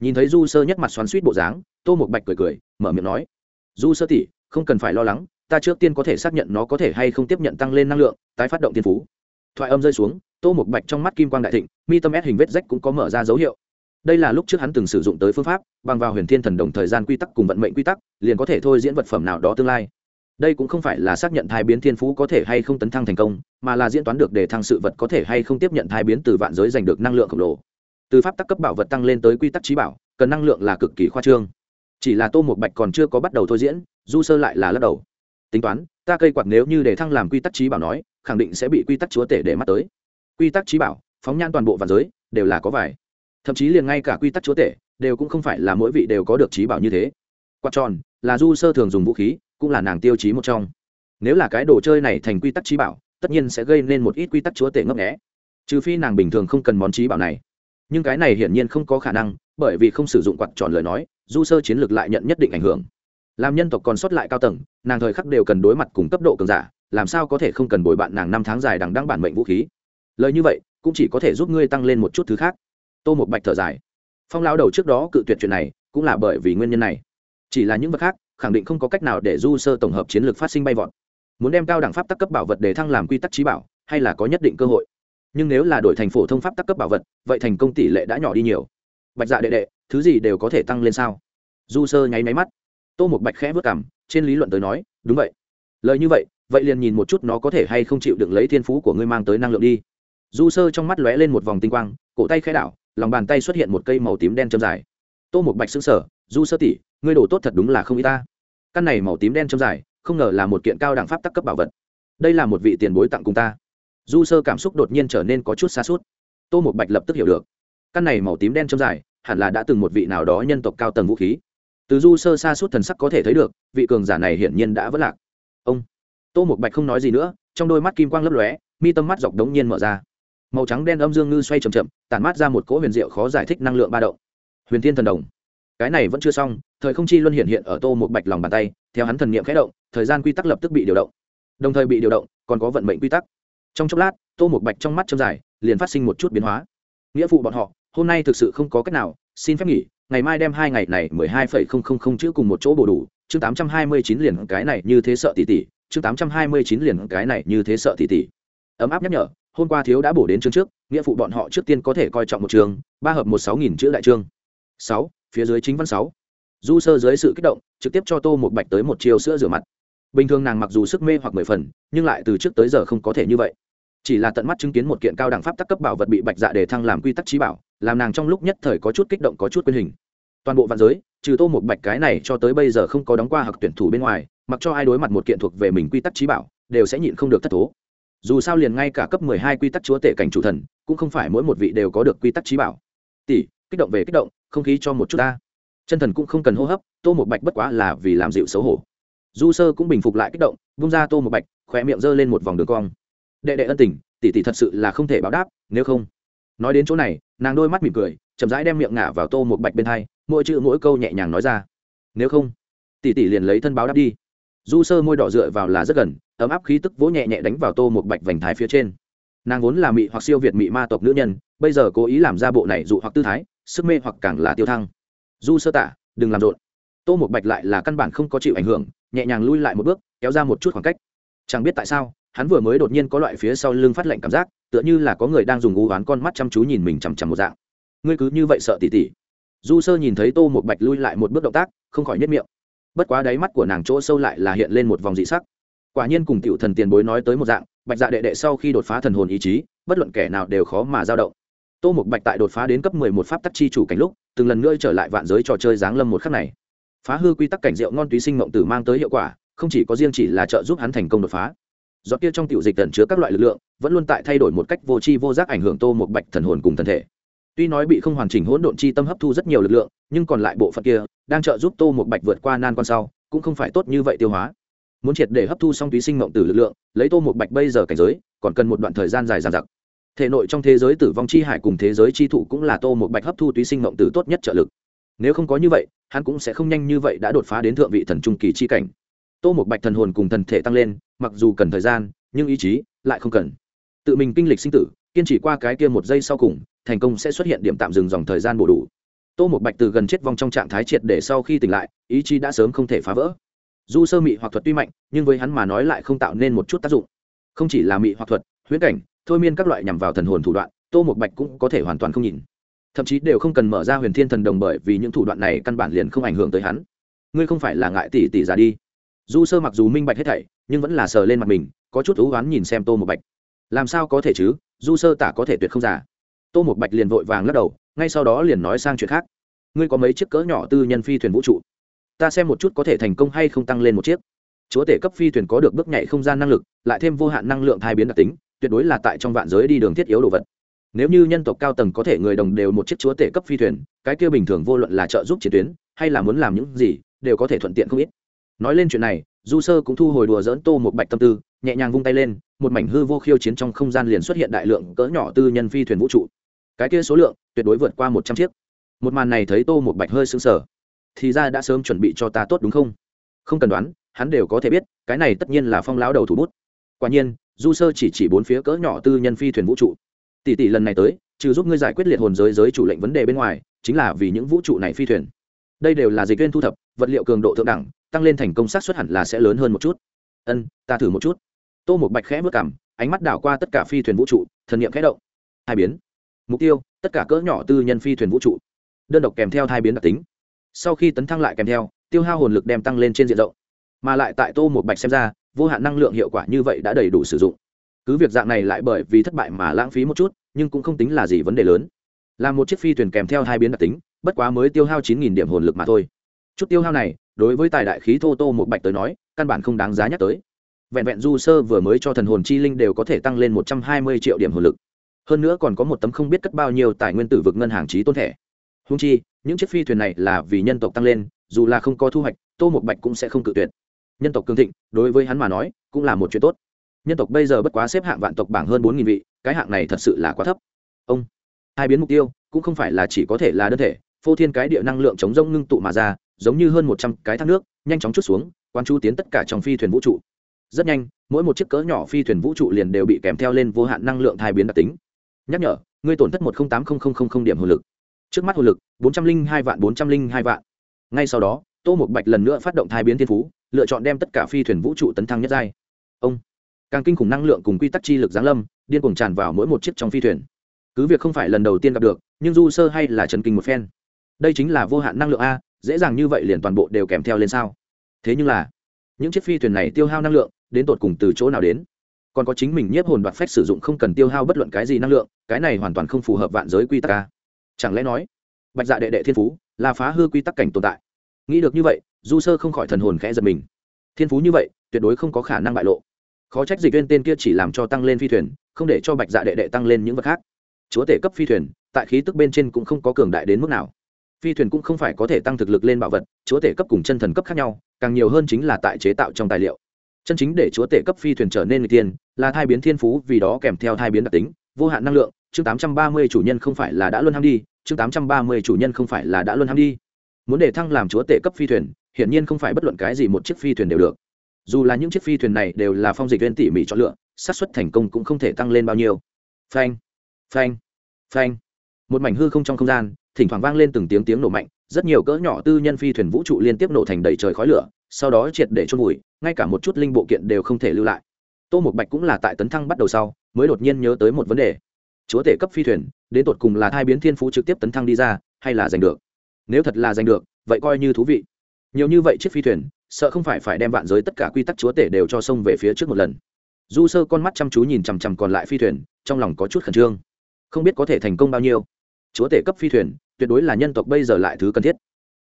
Nhìn thấy du sơ nhất mặt xoắn suýt bộ dáng, tô một bạch cười cười, mở miệng nói, du sơ tỷ, không cần phải lo lắng, ta trước tiên có thể xác nhận nó có thể hay không tiếp nhận tăng lên năng lượng, tái phát động tiên phú. Thoại âm rơi xuống, tô một bạch trong mắt kim quang đại thịnh, mi tâm ép hình vết rách cũng có mở ra dấu hiệu đây là lúc trước hắn từng sử dụng tới phương pháp, bằng vào huyền thiên thần đồng thời gian quy tắc cùng vận mệnh quy tắc, liền có thể thôi diễn vật phẩm nào đó tương lai. Đây cũng không phải là xác nhận thai biến thiên phú có thể hay không tấn thăng thành công, mà là diễn toán được để thăng sự vật có thể hay không tiếp nhận thai biến từ vạn giới giành được năng lượng khổng lồ. Từ pháp tắc cấp bảo vật tăng lên tới quy tắc trí bảo, cần năng lượng là cực kỳ khoa trương. Chỉ là tô một bạch còn chưa có bắt đầu thôi diễn, du sơ lại là lắc đầu. Tính toán, ta cây quạt nếu như để thăng làm quy tắc trí bảo nói, khẳng định sẽ bị quy tắc chúa tể để mắt tới. Quy tắc trí bảo, phóng nhan toàn bộ vạn giới, đều là có vài thậm chí liền ngay cả quy tắc chúa tể đều cũng không phải là mỗi vị đều có được trí bảo như thế. Quạt tròn là du sơ thường dùng vũ khí, cũng là nàng tiêu chí một trong. Nếu là cái đồ chơi này thành quy tắc trí bảo, tất nhiên sẽ gây nên một ít quy tắc chúa tể ngấp nghẽ trừ phi nàng bình thường không cần món trí bảo này. Nhưng cái này hiển nhiên không có khả năng, bởi vì không sử dụng quạt tròn lời nói, du sơ chiến lược lại nhận nhất định ảnh hưởng. Làm nhân tộc còn sót lại cao tầng, nàng thời khắc đều cần đối mặt cùng cấp độ cường giả, làm sao có thể không cần bồi bạn nàng năm tháng dài đằng đăng bản mệnh vũ khí? Lời như vậy, cũng chỉ có thể giúp ngươi tăng lên một chút thứ khác tô một bạch thở dài. Phong lao đầu trước đó cự tuyệt chuyện này, cũng là bởi vì nguyên nhân này. Chỉ là những vật khác, khẳng định không có cách nào để du sơ tổng hợp chiến lược phát sinh bay vọt. Muốn đem cao đẳng pháp tắc cấp bảo vật để thăng làm quy tắc trí bảo, hay là có nhất định cơ hội. Nhưng nếu là đổi thành phổ thông pháp tắc cấp bảo vật, vậy thành công tỷ lệ đã nhỏ đi nhiều. Bạch dạ đệ đệ, thứ gì đều có thể tăng lên sao? Du sơ nháy máy mắt. Tô một bạch khẽ vớt cảm trên lý luận tới nói, đúng vậy. Lời như vậy vậy liền nhìn một chút nó có thể hay không chịu được lấy thiên phú của ngươi mang tới năng lượng đi. Du sơ trong mắt lóe lên một vòng tinh quang cổ tay khẽ đảo, lòng bàn tay xuất hiện một cây màu tím đen châm dài. Tô một bạch xứng sở du sơ tỉ ngươi đổ tốt thật đúng là không y ta. Căn này màu tím đen châm dài, không ngờ là một kiện cao đẳng pháp tắc cấp bảo vật. Đây là một vị tiền bối tặng cùng ta. Du sơ cảm xúc đột nhiên trở nên có chút xa suốt. Tô một bạch lập tức hiểu được. Căn này màu tím đen châm dài, hẳn là đã từng một vị nào đó nhân tộc cao tầng vũ khí. Từ du sơ xa suốt thần sắc có thể thấy được, vị cường giả này hiển nhiên đã vất lạc. Ông. Tô một bạch không nói gì nữa, trong đôi mắt kim quang lấp lóe, mi tâm mắt dọc đống nhiên mở ra màu trắng đen âm dương ngư xoay chậm chậm, tản mát ra một cỗ huyền diệu khó giải thích năng lượng ba động. Huyền thiên thần đồng. Cái này vẫn chưa xong, thời không chi luân hiện hiện ở tô một bạch lòng bàn tay, theo hắn thần niệm khẽ động, thời gian quy tắc lập tức bị điều động. Đồng thời bị điều động, còn có vận mệnh quy tắc. Trong chốc lát, tô một bạch trong mắt châm dài, liền phát sinh một chút biến hóa. Nghĩa vụ bọn họ, hôm nay thực sự không có cách nào, xin phép nghỉ, ngày mai đem hai ngày này mười hai phẩy không không không chữ cùng một chỗ bổ đủ, chương tám trăm hai mươi chín liền cái này như thế sợ tỷ tỷ chương tám trăm hai mươi chín liền cái này như thế sợ tỷ tỷ ấm áp nhắc nhở hôm qua thiếu đã bổ đến chương trước, nghĩa phụ bọn họ trước tiên có thể coi trọng một trường, ba hợp một sáu nghìn chữ đại chương sáu, phía dưới chính văn sáu. Du sơ dưới sự kích động, trực tiếp cho tô một bạch tới một chiều sữa rửa mặt. Bình thường nàng mặc dù sức mê hoặc mười phần, nhưng lại từ trước tới giờ không có thể như vậy. Chỉ là tận mắt chứng kiến một kiện cao đẳng pháp tắc cấp bảo vật bị bạch dạ để thăng làm quy tắc trí bảo, làm nàng trong lúc nhất thời có chút kích động, có chút quyền hình. Toàn bộ vạn giới, trừ tô một bạch cái này cho tới bây giờ không có đóng qua học tuyển thủ bên ngoài, mặc cho ai đối mặt một kiện thuộc về mình quy tắc trí bảo, đều sẽ nhịn không được thất thố dù sao liền ngay cả cấp mười hai quy tắc chúa tể cảnh chủ thần, cũng không phải mỗi một vị đều có được quy tắc trí bảo. Tỷ, kích động về kích động, không khí cho một chút ta. Chân thần cũng không cần hô hấp, tô một bạch bất quá là vì làm dịu xấu hổ. Du sơ cũng bình phục lại kích động, vung ra tô một bạch khỏe miệng g lên một vòng đường cong. Đệ đệ ân tình, tỷ tỷ thật sự là không thể báo đáp, nếu không. Nói đến chỗ này, nàng đôi mắt mỉm cười, chậm rãi đem miệng ngả vào tô một bạch bên hai, mỗi chữ mỗi câu nhẹ nhàng nói ra. Nếu không, tỷ tỷ liền lấy thân báo đáp đi du sơ môi đỏ dựa vào là rất gần, ấm áp khí tức vỗ nhẹ nhẹ đánh vào tô một bạch vành thái phía trên. Nàng vốn là mị hoặc siêu việt mị ma tộc nữ nhân, bây giờ cố ý làm ra bộ này dụ hoặc tư thái, sức mê hoặc càng là tiêu thăng. Du sơ tả đừng làm rộn. Tô một bạch lại là căn bản không có chịu ảnh hưởng, nhẹ nhàng lui lại một bước, kéo ra một chút khoảng cách. Chẳng biết tại sao, hắn vừa mới đột nhiên có loại phía sau lưng phát lạnh cảm giác, tựa như là có người đang dùng u oán con mắt chăm chú nhìn mình chằm chằm một dạng. Ngươi cứ như vậy sợ tỉ tỉ. Du sơ nhìn thấy tô một bạch lui lại một bước động tác, không khỏi nhất miệng bất quá đáy mắt của nàng chỗ sâu lại là hiện lên một vòng dị sắc. Quả nhiên cùng tiểu thần tiền bối nói tới một dạng, bạch dạ đệ đệ sau khi đột phá thần hồn ý chí, bất luận kẻ nào đều khó mà dao động. Tô Mục bạch tại đột phá đến cấp mười một pháp tắc chi chủ cảnh lúc, từng lần nữa trở lại vạn giới trò chơi giáng lâm một khắc này. Phá hư quy tắc cảnh rượu ngon túy sinh mộng tử mang tới hiệu quả, không chỉ có riêng chỉ là trợ giúp hắn thành công đột phá. Do kia trong tiểu dịch tẩn chứa các loại lực lượng, vẫn luôn tại thay đổi một cách vô tri vô giác ảnh hưởng tô một bạch thần hồn cùng thân thể tuy nói bị không hoàn chỉnh hỗn độn chi tâm hấp thu rất nhiều lực lượng, nhưng còn lại bộ phận kia, đang trợ giúp tô một bạch vượt qua nan con sau, cũng không phải tốt như vậy tiêu hóa. Muốn triệt để hấp thu xong túy sinh mộng tử lực lượng, lấy tô một bạch bây giờ cảnh giới, còn cần một đoạn thời gian dài dàn dặc. Thể nội trong thế giới tử vong chi hải cùng thế giới chi thụ cũng là tô một bạch hấp thu túy sinh mộng tử tốt nhất trợ lực. Nếu không có như vậy, hắn cũng sẽ không nhanh như vậy đã đột phá đến thượng vị thần trung kỳ chi cảnh. Tô một bạch thần hồn cùng thần thể tăng lên, mặc dù cần thời gian, nhưng ý chí lại không cần. Tự mình kinh lịch sinh tử, kiên trì qua cái kia một giây sau cùng thành công sẽ xuất hiện điểm tạm dừng dòng thời gian bổ đủ. Tô một bạch từ gần chết vong trong trạng thái triệt để sau khi tỉnh lại, ý chí đã sớm không thể phá vỡ. Du sơ mị hoặc thuật tuy mạnh, nhưng với hắn mà nói lại không tạo nên một chút tác dụng. Không chỉ là mị hoặc thuật, huyễn cảnh, thôi miên các loại nhằm vào thần hồn thủ đoạn, tô một bạch cũng có thể hoàn toàn không nhìn. Thậm chí đều không cần mở ra huyền thiên thần đồng bởi vì những thủ đoạn này căn bản liền không ảnh hưởng tới hắn. Ngươi không phải là ngại tỷ tỷ già đi. Du sơ mặc dù minh bạch hết thảy, nhưng vẫn là sờ lên mặt mình, có chút thú oán nhìn xem tô một bạch. Làm sao có thể chứ? Du sơ tả có thể tuyệt không giả tô một bạch liền vội vàng lắc đầu, ngay sau đó liền nói sang chuyện khác. Ngươi có mấy chiếc cỡ nhỏ tư nhân phi thuyền vũ trụ? Ta xem một chút có thể thành công hay không tăng lên một chiếc. Chúa tể cấp phi thuyền có được bước nhảy không gian năng lực, lại thêm vô hạn năng lượng thai biến đặc tính, tuyệt đối là tại trong vạn giới đi đường thiết yếu đồ vật. Nếu như nhân tộc cao tầng có thể người đồng đều một chiếc chúa tể cấp phi thuyền, cái kia bình thường vô luận là trợ giúp chiến tuyến, hay là muốn làm những gì, đều có thể thuận tiện không ít. Nói lên chuyện này, du sơ cũng thu hồi đùa dỡn tô một bạch tâm tư, nhẹ nhàng vung tay lên, một mảnh hư vô khiêu chiến trong không gian liền xuất hiện đại lượng cỡ nhỏ tư nhân phi thuyền vũ trụ cái kia số lượng tuyệt đối vượt qua một trăm chiếc. Một màn này thấy tô một bạch hơi xứng sờ. Thì ra đã sớm chuẩn bị cho ta tốt đúng không? Không cần đoán, hắn đều có thể biết, cái này tất nhiên là phong lão đầu thủ bút. Quả nhiên, du sơ chỉ chỉ bốn phía cỡ nhỏ tư nhân phi thuyền vũ trụ. Tỷ tỷ lần này tới, trừ giúp ngươi giải quyết liệt hồn giới giới chủ lệnh vấn đề bên ngoài, chính là vì những vũ trụ này phi thuyền. Đây đều là dịch viên thu thập, vật liệu cường độ thượng đẳng, tăng lên thành công xác suất hẳn là sẽ lớn hơn một chút. Ân, ta thử một chút. Tô một bạch khẽ vất cảm, ánh mắt đảo qua tất cả phi thuyền vũ trụ, thần nghiệm khẽ động. Hai biến mục tiêu, tất cả cỡ nhỏ tư nhân phi thuyền vũ trụ. Đơn độc kèm theo hai biến đặc tính. Sau khi tấn thăng lại kèm theo, tiêu hao hồn lực đem tăng lên trên diện rộng. Mà lại tại tô một bạch xem ra, vô hạn năng lượng hiệu quả như vậy đã đầy đủ sử dụng. Cứ việc dạng này lại bởi vì thất bại mà lãng phí một chút, nhưng cũng không tính là gì vấn đề lớn. Là một chiếc phi thuyền kèm theo hai biến đặc tính, bất quá mới tiêu hao chín nghìn điểm hồn lực mà thôi. Chút tiêu hao này, đối với tài đại khí thô tô một bạch tới nói, căn bản không đáng giá nhắc tới. Vẹn vẹn du sơ vừa mới cho thần hồn chi linh đều có thể tăng lên một trăm hai mươi triệu điểm hồn lực hơn nữa còn có một tấm không biết cất bao nhiêu tài nguyên tử vực ngân hàng trí tôn thẻ. Húng chi, những chiếc phi thuyền này là vì nhân tộc tăng lên, dù là không có thu hoạch, tô một bạch cũng sẽ không cự tuyệt. Nhân tộc cường thịnh, đối với hắn mà nói, cũng là một chuyện tốt. Nhân tộc bây giờ bất quá xếp hạng vạn tộc bảng hơn bốn nghìn vị, cái hạng này thật sự là quá thấp. Ông, hai biến mục tiêu, cũng không phải là chỉ có thể là đơn thể, phô thiên cái địa năng lượng chống rông ngưng tụ mà ra, giống như hơn một trăm cái thác nước, nhanh chóng chút xuống quan chú tiến tất cả trong phi thuyền vũ trụ. Rất nhanh, mỗi một chiếc cỡ nhỏ phi thuyền vũ trụ liền đều bị kèm theo lên vô hạn năng lượng thai biến đặc tính nhắc nhở, ngươi tổn thất một trăm tám không điểm hồn lực. Trước mắt hồn lực, bốn trăm linh hai vạn bốn trăm linh hai vạn. Ngay sau đó, tô một bạch lần nữa phát động thai biến thiên phú, lựa chọn đem tất cả phi thuyền vũ trụ tấn thăng nhất giai. Ông, càng kinh khủng năng lượng cùng quy tắc chi lực giáng lâm, điên cuồng tràn vào mỗi một chiếc trong phi thuyền. Cứ việc không phải lần đầu tiên gặp được, nhưng du sơ hay là trần kinh một phen. Đây chính là vô hạn năng lượng a, dễ dàng như vậy liền toàn bộ đều kèm theo lên sao? Thế nhưng là, những chiếc phi thuyền này tiêu hao năng lượng, đến tột cùng từ chỗ nào đến? Còn có chính mình nhiếp hồn đoạt phách sử dụng không cần tiêu hao bất luận cái gì năng lượng, cái này hoàn toàn không phù hợp vạn giới quy tắc a. Chẳng lẽ nói, bạch dạ đệ đệ thiên phú là phá hư quy tắc cảnh tồn tại? Nghĩ được như vậy, du sơ không khỏi thần hồn khẽ giật mình. Thiên phú như vậy, tuyệt đối không có khả năng bại lộ. Khó trách dịch viên tên kia chỉ làm cho tăng lên phi thuyền, không để cho bạch dạ đệ đệ tăng lên những vật khác. Chúa tể cấp phi thuyền, tại khí tức bên trên cũng không có cường đại đến mức nào. Phi thuyền cũng không phải có thể tăng thực lực lên bảo vật, chúa tể cấp cùng chân thần cấp khác nhau, càng nhiều hơn chính là tại chế tạo trong tài liệu chân chính để chúa tể cấp phi thuyền trở nên người tiên là thai biến thiên phú vì đó kèm theo thai biến đặc tính, vô hạn năng lượng. Chương tám trăm ba mươi chủ nhân không phải là đã luôn ham đi. Chương tám trăm ba mươi chủ nhân không phải là đã luôn ham đi. Muốn để thăng làm chúa tể cấp phi thuyền, hiển nhiên không phải bất luận cái gì một chiếc phi thuyền đều được. Dù là những chiếc phi thuyền này đều là phong dịch viên tỉ mỉ chọn lựa, xác suất thành công cũng không thể tăng lên bao nhiêu. Phanh phanh phanh. Một mảnh hư không trong không gian, thỉnh thoảng vang lên từng tiếng tiếng nổ mạnh rất nhiều cỡ nhỏ tư nhân phi thuyền vũ trụ liên tiếp nổ thành đầy trời khói lửa, sau đó triệt để trôn vùi, ngay cả một chút linh bộ kiện đều không thể lưu lại. Tô một bạch cũng là tại tấn thăng bắt đầu sau, mới đột nhiên nhớ tới một vấn đề. Chúa tể cấp phi thuyền, đến tột cùng là hai biến thiên phú trực tiếp tấn thăng đi ra, hay là giành được? Nếu thật là giành được, vậy coi như thú vị. Nhiều như vậy chiếc phi thuyền, sợ không phải phải đem vạn giới tất cả quy tắc chúa tể đều cho sông về phía trước một lần. Du sơ con mắt chăm chú nhìn chằm chằm còn lại phi thuyền, trong lòng có chút khẩn trương. Không biết có thể thành công bao nhiêu. Chúa tể cấp phi thuyền tuyệt đối là nhân tộc bây giờ lại thứ cần thiết.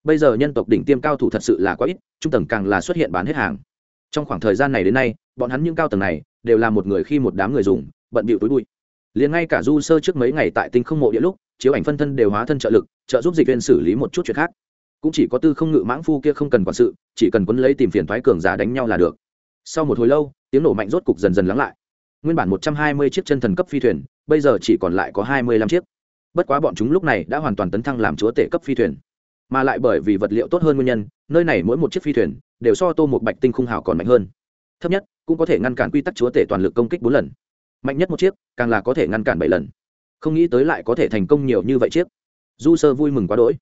Bây giờ nhân tộc đỉnh tiêm cao thủ thật sự là quá ít, trung tầng càng là xuất hiện bán hết hàng. Trong khoảng thời gian này đến nay, bọn hắn những cao tầng này đều là một người khi một đám người dùng, bận bịu túi bụi. Liền ngay cả du sơ trước mấy ngày tại tinh không mộ địa lúc, chiếu ảnh phân thân đều hóa thân trợ lực, trợ giúp dịch viên xử lý một chút chuyện khác. Cũng chỉ có tư không ngự mãng phu kia không cần quản sự, chỉ cần quấn lấy tìm phiền thoái cường giả đánh nhau là được. Sau một hồi lâu, tiếng nổ mạnh rốt cục dần dần lắng lại. Nguyên bản một trăm hai mươi chiếc chân thần cấp phi thuyền, bây giờ chỉ còn lại có hai mươi lăm chiếc bất quá bọn chúng lúc này đã hoàn toàn tấn thăng làm chúa tể cấp phi thuyền. Mà lại bởi vì vật liệu tốt hơn nguyên nhân, nơi này mỗi một chiếc phi thuyền đều so tô một bạch tinh khung hào còn mạnh hơn. Thấp nhất cũng có thể ngăn cản quy tắc chúa tể toàn lực công kích bốn lần. Mạnh nhất một chiếc, càng là có thể ngăn cản bảy lần. Không nghĩ tới lại có thể thành công nhiều như vậy chiếc. Du sơ vui mừng quá đỗi.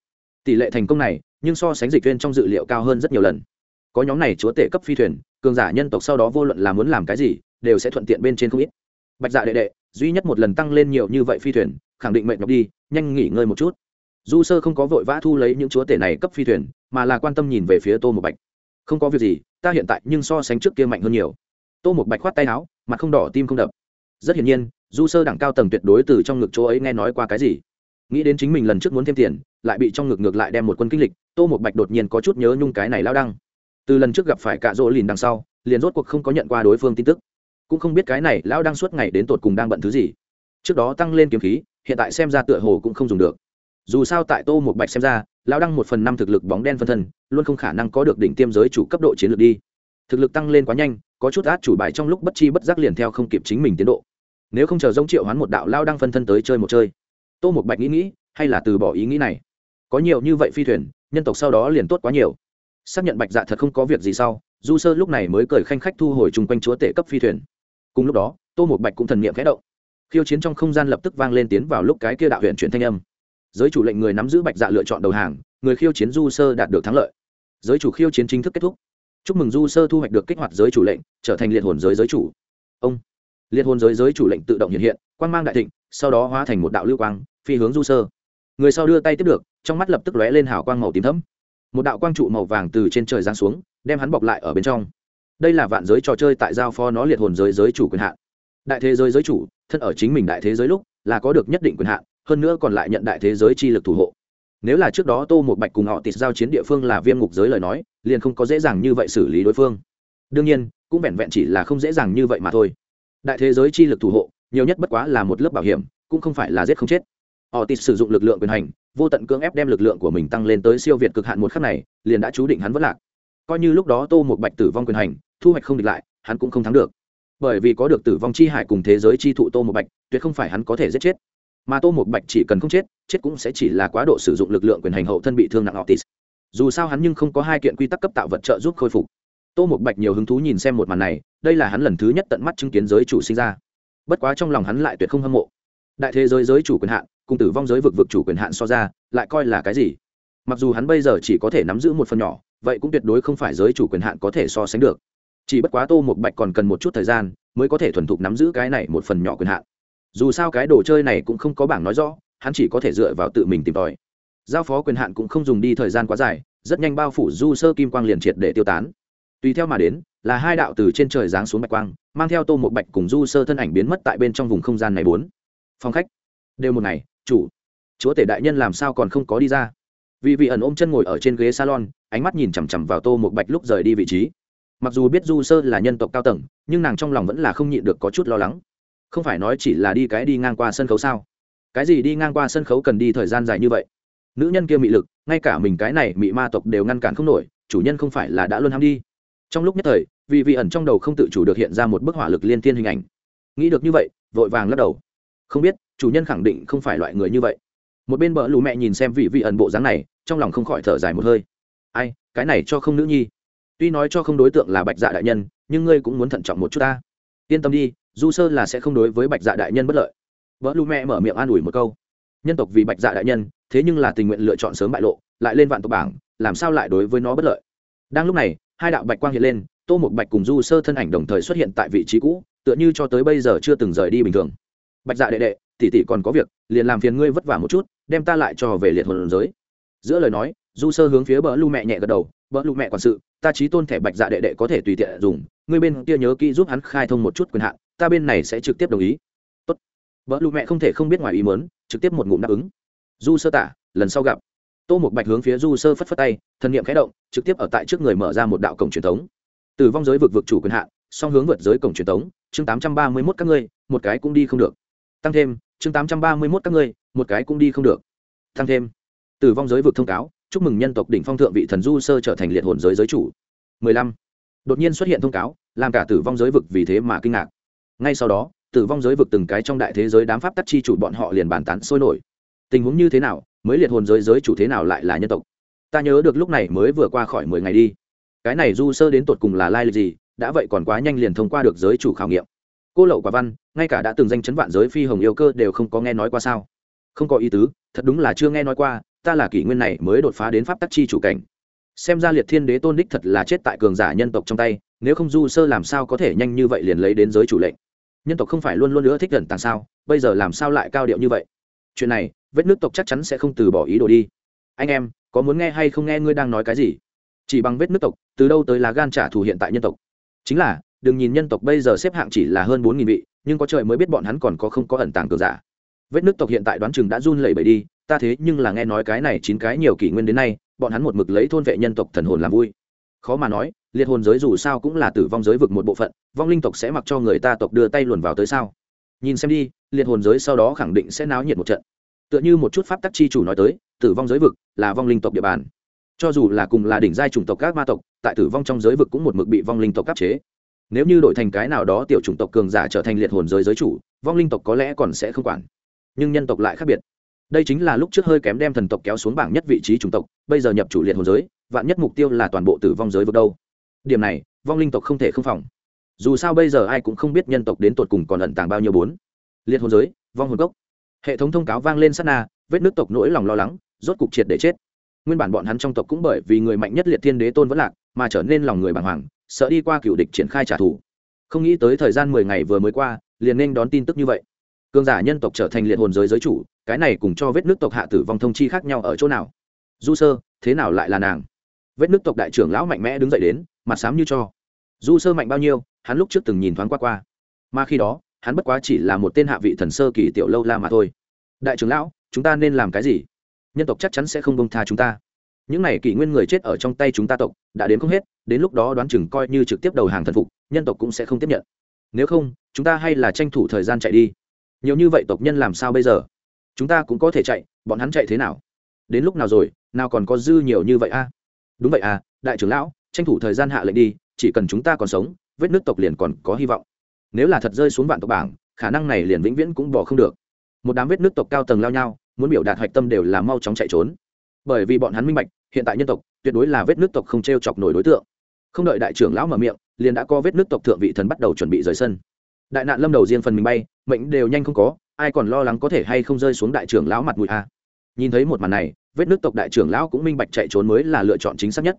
Tỷ lệ thành công này, nhưng so sánh dịch viên trong dự liệu cao hơn rất nhiều lần. Có nhóm này chúa tể cấp phi thuyền, cường giả nhân tộc sau đó vô luận là muốn làm cái gì, đều sẽ thuận tiện bên trên không ít. Bạch dạ đệ đệ, duy nhất một lần tăng lên nhiều như vậy phi thuyền khẳng định mệnh nhọc đi, nhanh nghỉ ngơi một chút. Du sơ không có vội vã thu lấy những chúa tể này cấp phi thuyền, mà là quan tâm nhìn về phía tô một bạch. Không có việc gì, ta hiện tại nhưng so sánh trước kia mạnh hơn nhiều. Tô một bạch khoát tay áo, mặt không đỏ, tim không đập. Rất hiển nhiên, du sơ đẳng cao tầng tuyệt đối từ trong ngực chỗ ấy nghe nói qua cái gì. Nghĩ đến chính mình lần trước muốn thêm tiền, lại bị trong ngực ngược lại đem một quân kinh lịch, tô một bạch đột nhiên có chút nhớ nhung cái này lao đăng. Từ lần trước gặp phải cạ rỗ lìn đằng sau, liền rốt cuộc không có nhận qua đối phương tin tức. Cũng không biết cái này lão đang suốt ngày đến tột cùng đang bận thứ gì. Trước đó tăng lên kiếm khí hiện tại xem ra tựa hồ cũng không dùng được. Dù sao tại tô một bạch xem ra, lão đăng một phần năm thực lực bóng đen phân thân, luôn không khả năng có được đỉnh tiêm giới chủ cấp độ chiến lược đi. Thực lực tăng lên quá nhanh, có chút át chủ bài trong lúc bất chi bất giác liền theo không kịp chính mình tiến độ. Nếu không chờ giống triệu hoán một đạo lao đăng phân thân tới chơi một chơi. Tô một bạch nghĩ nghĩ, hay là từ bỏ ý nghĩ này. Có nhiều như vậy phi thuyền, nhân tộc sau đó liền tốt quá nhiều. Xác nhận bạch dạ thật không có việc gì sau, du sơ lúc này mới cười khanh khách thu hồi chung quanh chúa tể cấp phi thuyền. Cùng lúc đó, tô một bạch cũng thần n khẽ động khiêu chiến trong không gian lập tức vang lên tiến vào lúc cái kia đạo huyện chuyển thanh âm. Giới chủ lệnh người nắm giữ bạch dạ lựa chọn đầu hàng, người khiêu chiến du sơ đạt được thắng lợi. Giới chủ khiêu chiến chính thức kết thúc. Chúc mừng du sơ thu hoạch được kích hoạt giới chủ lệnh, trở thành liệt hồn giới giới chủ. Ông. Liệt hồn giới giới chủ lệnh tự động hiện hiện, quang mang đại thịnh, sau đó hóa thành một đạo lưu quang, phi hướng du sơ. Người sau đưa tay tiếp được, trong mắt lập tức lóe lên hào quang màu tím thấm một đạo quang trụ màu vàng từ trên trời giáng xuống, đem hắn bọc lại ở bên trong. Đây là vạn giới trò chơi tại giao phó nó liệt hồn giới giới chủ quyền hạn đại thế giới giới chủ, thân ở chính mình đại thế giới lúc, là có được nhất định quyền hạn, hơn nữa còn lại nhận đại thế giới chi lực thủ hộ. Nếu là trước đó tô một bạch cùng họ tịt giao chiến địa phương là viêm ngục giới lời nói, liền không có dễ dàng như vậy xử lý đối phương. Đương nhiên, cũng vẹn vẹn chỉ là không dễ dàng như vậy mà thôi. Đại thế giới chi lực thủ hộ, nhiều nhất bất quá là một lớp bảo hiểm, cũng không phải là giết không chết. Họ tịt sử dụng lực lượng quyền hành, vô tận cưỡng ép đem lực lượng của mình tăng lên tới siêu việt cực hạn một khắc này, liền đã chú định hắn vất lạc. Coi như lúc đó tô một bạch tử vong quyền hành, thu hoạch không địch lại, hắn cũng không thắng được bởi vì có được tử vong chi hải cùng thế giới chi thụ tô một bạch, tuyệt không phải hắn có thể giết chết. Mà tô một bạch chỉ cần không chết chết cũng sẽ chỉ là quá độ sử dụng lực lượng quyền hành hậu thân bị thương nặng otis. Dù sao hắn nhưng không có hai kiện quy tắc cấp tạo vật trợ giúp khôi phục. Tô một bạch nhiều hứng thú nhìn xem một màn này, đây là hắn lần thứ nhất tận mắt chứng kiến giới chủ sinh ra. Bất quá trong lòng hắn lại tuyệt không hâm mộ. Đại thế giới giới chủ quyền hạn, cùng tử vong giới vực vực chủ quyền hạn so ra, lại coi là cái gì? Mặc dù hắn bây giờ chỉ có thể nắm giữ một phần nhỏ, vậy cũng tuyệt đối không phải giới chủ quyền hạn có thể so sánh được chỉ bất quá tô một bạch còn cần một chút thời gian, mới có thể thuần thục nắm giữ cái này một phần nhỏ quyền hạn. Dù sao cái đồ chơi này cũng không có bảng nói rõ, hắn chỉ có thể dựa vào tự mình tìm tòi. Giao phó quyền hạn cũng không dùng đi thời gian quá dài, rất nhanh bao phủ du sơ kim quang liền triệt để tiêu tán. Tùy theo mà đến, là hai đạo từ trên trời giáng xuống bạch quang, mang theo tô một bạch cùng du sơ thân ảnh biến mất tại bên trong vùng không gian này bốn. Phòng khách. Đều một ngày, chủ. Chúa tể đại nhân làm sao còn không có đi ra? Vì vị ẩn ôm chân ngồi ở trên ghế salon, ánh mắt nhìn chằm chằm vào tô một bạch lúc rời đi vị trí mặc dù biết du sơ là nhân tộc cao tầng, nhưng nàng trong lòng vẫn là không nhịn được có chút lo lắng. Không phải nói chỉ là đi cái đi ngang qua sân khấu sao? Cái gì đi ngang qua sân khấu cần đi thời gian dài như vậy? Nữ nhân kia mị lực, ngay cả mình cái này mị ma tộc đều ngăn cản không nổi, chủ nhân không phải là đã luôn ham đi. Trong lúc nhất thời, vì vị ẩn trong đầu không tự chủ được hiện ra một bức hỏa lực liên thiên hình ảnh. Nghĩ được như vậy, vội vàng lắc đầu. Không biết, chủ nhân khẳng định không phải loại người như vậy. Một bên bờ lù mẹ nhìn xem vị vị ẩn bộ dáng này, trong lòng không khỏi thở dài một hơi. Ai, cái này cho không nữ nhi tuy nói cho không đối tượng là bạch dạ đại nhân, nhưng ngươi cũng muốn thận trọng một chút ta. Yên tâm đi, du sơ là sẽ không đối với bạch dạ đại nhân bất lợi. Vợ lu mẹ mở miệng an ủi một câu. Nhân tộc vì bạch dạ đại nhân, thế nhưng là tình nguyện lựa chọn sớm bại lộ, lại lên vạn tộc bảng, làm sao lại đối với nó bất lợi? Đang lúc này, hai đạo bạch quang hiện lên, tô một bạch cùng du sơ thân ảnh đồng thời xuất hiện tại vị trí cũ, tựa như cho tới bây giờ chưa từng rời đi bình thường. Bạch dạ đệ đệ, tỷ tỷ còn có việc, liền làm phiền ngươi vất vả một chút, đem ta lại cho về liệt hồn giới. Giữa lời nói du sơ hướng phía bờ lu mẹ nhẹ gật đầu, bờ lu mẹ quản sự, ta trí tôn thẻ bạch dạ đệ đệ có thể tùy tiện dùng, ngươi bên kia nhớ kỹ giúp hắn khai thông một chút quyền hạn, ta bên này sẽ trực tiếp đồng ý. Tốt. Bờ lu mẹ không thể không biết ngoài ý mớn trực tiếp một ngụm đáp ứng. Du sơ tả, lần sau gặp. Tô một bạch hướng phía du sơ phất phất tay, thần niệm khẽ động, trực tiếp ở tại trước người mở ra một đạo cổng truyền thống. Từ vong giới vực vực chủ quyền hạn, song hướng vượt giới cổng truyền thống, chương tám trăm ba mươi mốt các ngươi, một cái cũng đi không được. Tăng thêm, chương tám trăm ba mươi mốt các ngươi, một cái cũng đi không được. Tăng thêm, từ vong giới vực thông cáo chúc mừng nhân tộc đỉnh phong thượng vị thần du sơ trở thành liệt hồn giới giới chủ. Mười lăm. Đột nhiên xuất hiện thông cáo, làm cả tử vong giới vực vì thế mà kinh ngạc. Ngay sau đó, tử vong giới vực từng cái trong đại thế giới đám pháp tắc chi chủ bọn họ liền bàn tán sôi nổi. Tình huống như thế nào, mới liệt hồn giới giới chủ thế nào lại là nhân tộc? Ta nhớ được lúc này mới vừa qua khỏi mười ngày đi. Cái này du sơ đến tột cùng là lai lịch gì, đã vậy còn quá nhanh liền thông qua được giới chủ khảo nghiệm. Cô lậu quả văn, ngay cả đã từng danh chấn vạn giới phi hồng yêu cơ đều không có nghe nói qua sao? Không có ý tứ, thật đúng là chưa nghe nói qua ta là kỷ nguyên này mới đột phá đến pháp tắc chi chủ cảnh. Xem ra liệt thiên đế tôn đích thật là chết tại cường giả nhân tộc trong tay, nếu không du sơ làm sao có thể nhanh như vậy liền lấy đến giới chủ lệnh? Nhân tộc không phải luôn luôn nữa thích gần tàng sao? Bây giờ làm sao lại cao điệu như vậy? Chuyện này, vết nước tộc chắc chắn sẽ không từ bỏ ý đồ đi. Anh em, có muốn nghe hay không nghe ngươi đang nói cái gì? Chỉ bằng vết nước tộc, từ đâu tới là gan trả thù hiện tại nhân tộc? Chính là, đừng nhìn nhân tộc bây giờ xếp hạng chỉ là hơn bốn nghìn vị, nhưng có trời mới biết bọn hắn còn có không có ẩn tàng cường giả vết nước tộc hiện tại đoán chừng đã run lẩy bẩy đi, ta thế nhưng là nghe nói cái này chín cái nhiều kỷ nguyên đến nay, bọn hắn một mực lấy thôn vệ nhân tộc thần hồn làm vui. Khó mà nói, liệt hồn giới dù sao cũng là tử vong giới vực một bộ phận, vong linh tộc sẽ mặc cho người ta tộc đưa tay luồn vào tới sao? Nhìn xem đi, liệt hồn giới sau đó khẳng định sẽ náo nhiệt một trận. Tựa như một chút pháp tắc chi chủ nói tới, tử vong giới vực là vong linh tộc địa bàn. Cho dù là cùng là đỉnh giai chủng tộc các ma tộc, tại tử vong trong giới vực cũng một mực bị vong linh tộc áp chế. Nếu như đổi thành cái nào đó tiểu chủng tộc cường giả trở thành liệt hồn giới giới chủ, vong linh tộc có lẽ còn sẽ không quản nhưng nhân tộc lại khác biệt. Đây chính là lúc trước hơi kém đem thần tộc kéo xuống bảng nhất vị trí chủng tộc, bây giờ nhập chủ liệt hồn giới, vạn nhất mục tiêu là toàn bộ tử vong giới vực đâu. Điểm này, vong linh tộc không thể không phòng. Dù sao bây giờ ai cũng không biết nhân tộc đến tột cùng còn ẩn tàng bao nhiêu bốn. Liệt hồn giới, vong hồn gốc. Hệ thống thông cáo vang lên sát na, vết nước tộc nỗi lòng lo lắng, rốt cục triệt để chết. Nguyên bản bọn hắn trong tộc cũng bởi vì người mạnh nhất liệt thiên đế tôn vẫn lạc, mà trở nên lòng người bàng hoàng, sợ đi qua cựu địch triển khai trả thù. Không nghĩ tới thời gian mười ngày vừa mới qua, liền nên đón tin tức như vậy cương giả nhân tộc trở thành liệt hồn giới giới chủ, cái này cùng cho vết nước tộc hạ tử vong thông chi khác nhau ở chỗ nào? Du sơ, thế nào lại là nàng? Vết nước tộc đại trưởng lão mạnh mẽ đứng dậy đến, mặt xám như cho. Du sơ mạnh bao nhiêu, hắn lúc trước từng nhìn thoáng qua qua. Mà khi đó, hắn bất quá chỉ là một tên hạ vị thần sơ kỳ tiểu lâu la mà thôi. Đại trưởng lão, chúng ta nên làm cái gì? Nhân tộc chắc chắn sẽ không bông tha chúng ta. Những n à y kỷ nguyên người chết ở trong tay chúng ta tộc, đã đến không hết, đến lúc đó đoán chừng coi như trực tiếp đầu hàng thần phục, nhân tộc cũng sẽ không tiếp nhận. Nếu không, chúng ta hay là tranh thủ thời gian chạy đi nhiều như vậy tộc nhân làm sao bây giờ? Chúng ta cũng có thể chạy, bọn hắn chạy thế nào? Đến lúc nào rồi, nào còn có dư nhiều như vậy a? Đúng vậy à đại trưởng lão, tranh thủ thời gian hạ lệnh đi, chỉ cần chúng ta còn sống, vết nước tộc liền còn có hy vọng. Nếu là thật rơi xuống vạn tộc bảng, khả năng này liền vĩnh viễn cũng bỏ không được. Một đám vết nước tộc cao tầng lao nhau, muốn biểu đạt hạch tâm đều là mau chóng chạy trốn. Bởi vì bọn hắn minh bạch, hiện tại nhân tộc tuyệt đối là vết nước tộc không t r e o chọc nổi đối tượng. Không đợi đại trưởng lão mở miệng, liền đã có vết nước tộc thượng vị thần bắt đầu chuẩn bị rời sân đại nạn lâm đầu riêng phần mình bay, mệnh đều nhanh không có, ai còn lo lắng có thể hay không rơi xuống đại trưởng lão mặt mũi a. Nhìn thấy một màn này, vết nước tộc đại trưởng lão cũng minh bạch chạy trốn mới là lựa chọn chính xác nhất.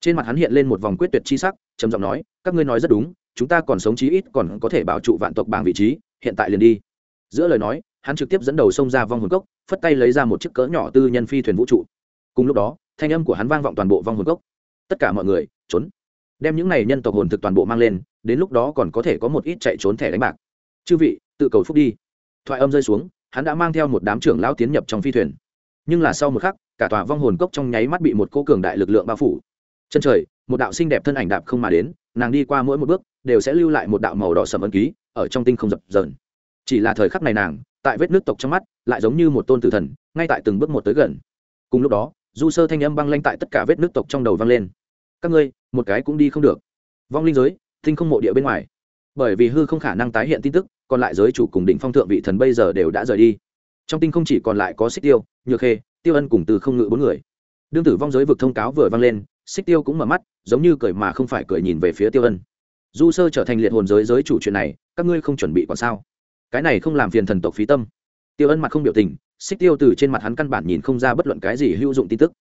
Trên mặt hắn hiện lên một vòng quyết tuyệt chi sắc, trầm giọng nói, các ngươi nói rất đúng, chúng ta còn sống chí ít còn có thể bảo trụ vạn tộc bảng vị trí, hiện tại liền đi. Giữa lời nói, hắn trực tiếp dẫn đầu xông ra vong hồn cốc, phất tay lấy ra một chiếc cỡ nhỏ tư nhân phi thuyền vũ trụ. Cùng lúc đó, thanh âm của hắn vang vọng toàn bộ vong hồn cốc. Tất cả mọi người, trốn đem những này nhân tộc hồn thực toàn bộ mang lên, đến lúc đó còn có thể có một ít chạy trốn thẻ đánh bạc. Chư vị, tự cầu phúc đi. Thoại âm rơi xuống, hắn đã mang theo một đám trưởng lão tiến nhập trong phi thuyền. Nhưng là sau một khắc, cả tòa vong hồn cốc trong nháy mắt bị một cô cường đại lực lượng bao phủ. Chân trời, một đạo xinh đẹp thân ảnh đạp không mà đến, nàng đi qua mỗi một bước, đều sẽ lưu lại một đạo màu đỏ sầm ấn ký, ở trong tinh không dập dờn. Chỉ là thời khắc này nàng, tại vết nước tộc trong mắt, lại giống như một tôn tử thần, ngay tại từng bước một tới gần. Cùng lúc đó, du sơ thanh âm băng lanh tại tất cả vết nước tộc trong đầu vang lên các ngươi, một cái cũng đi không được. Vong linh giới, tinh không mộ địa bên ngoài. Bởi vì hư không khả năng tái hiện tin tức, còn lại giới chủ cùng đỉnh phong thượng vị thần bây giờ đều đã rời đi. Trong tinh không chỉ còn lại có xích tiêu, nhược khê, tiêu ân cùng từ không ngự bốn người. Đương tử vong giới vực thông cáo vừa vang lên, xích tiêu cũng mở mắt, giống như cười mà không phải cười nhìn về phía tiêu ân. Du sơ trở thành liệt hồn giới giới chủ chuyện này, các ngươi không chuẩn bị còn sao? Cái này không làm phiền thần tộc phí tâm. Tiêu ân mặt không biểu tình, xích tiêu từ trên mặt hắn căn bản nhìn không ra bất luận cái gì hữu dụng tin tức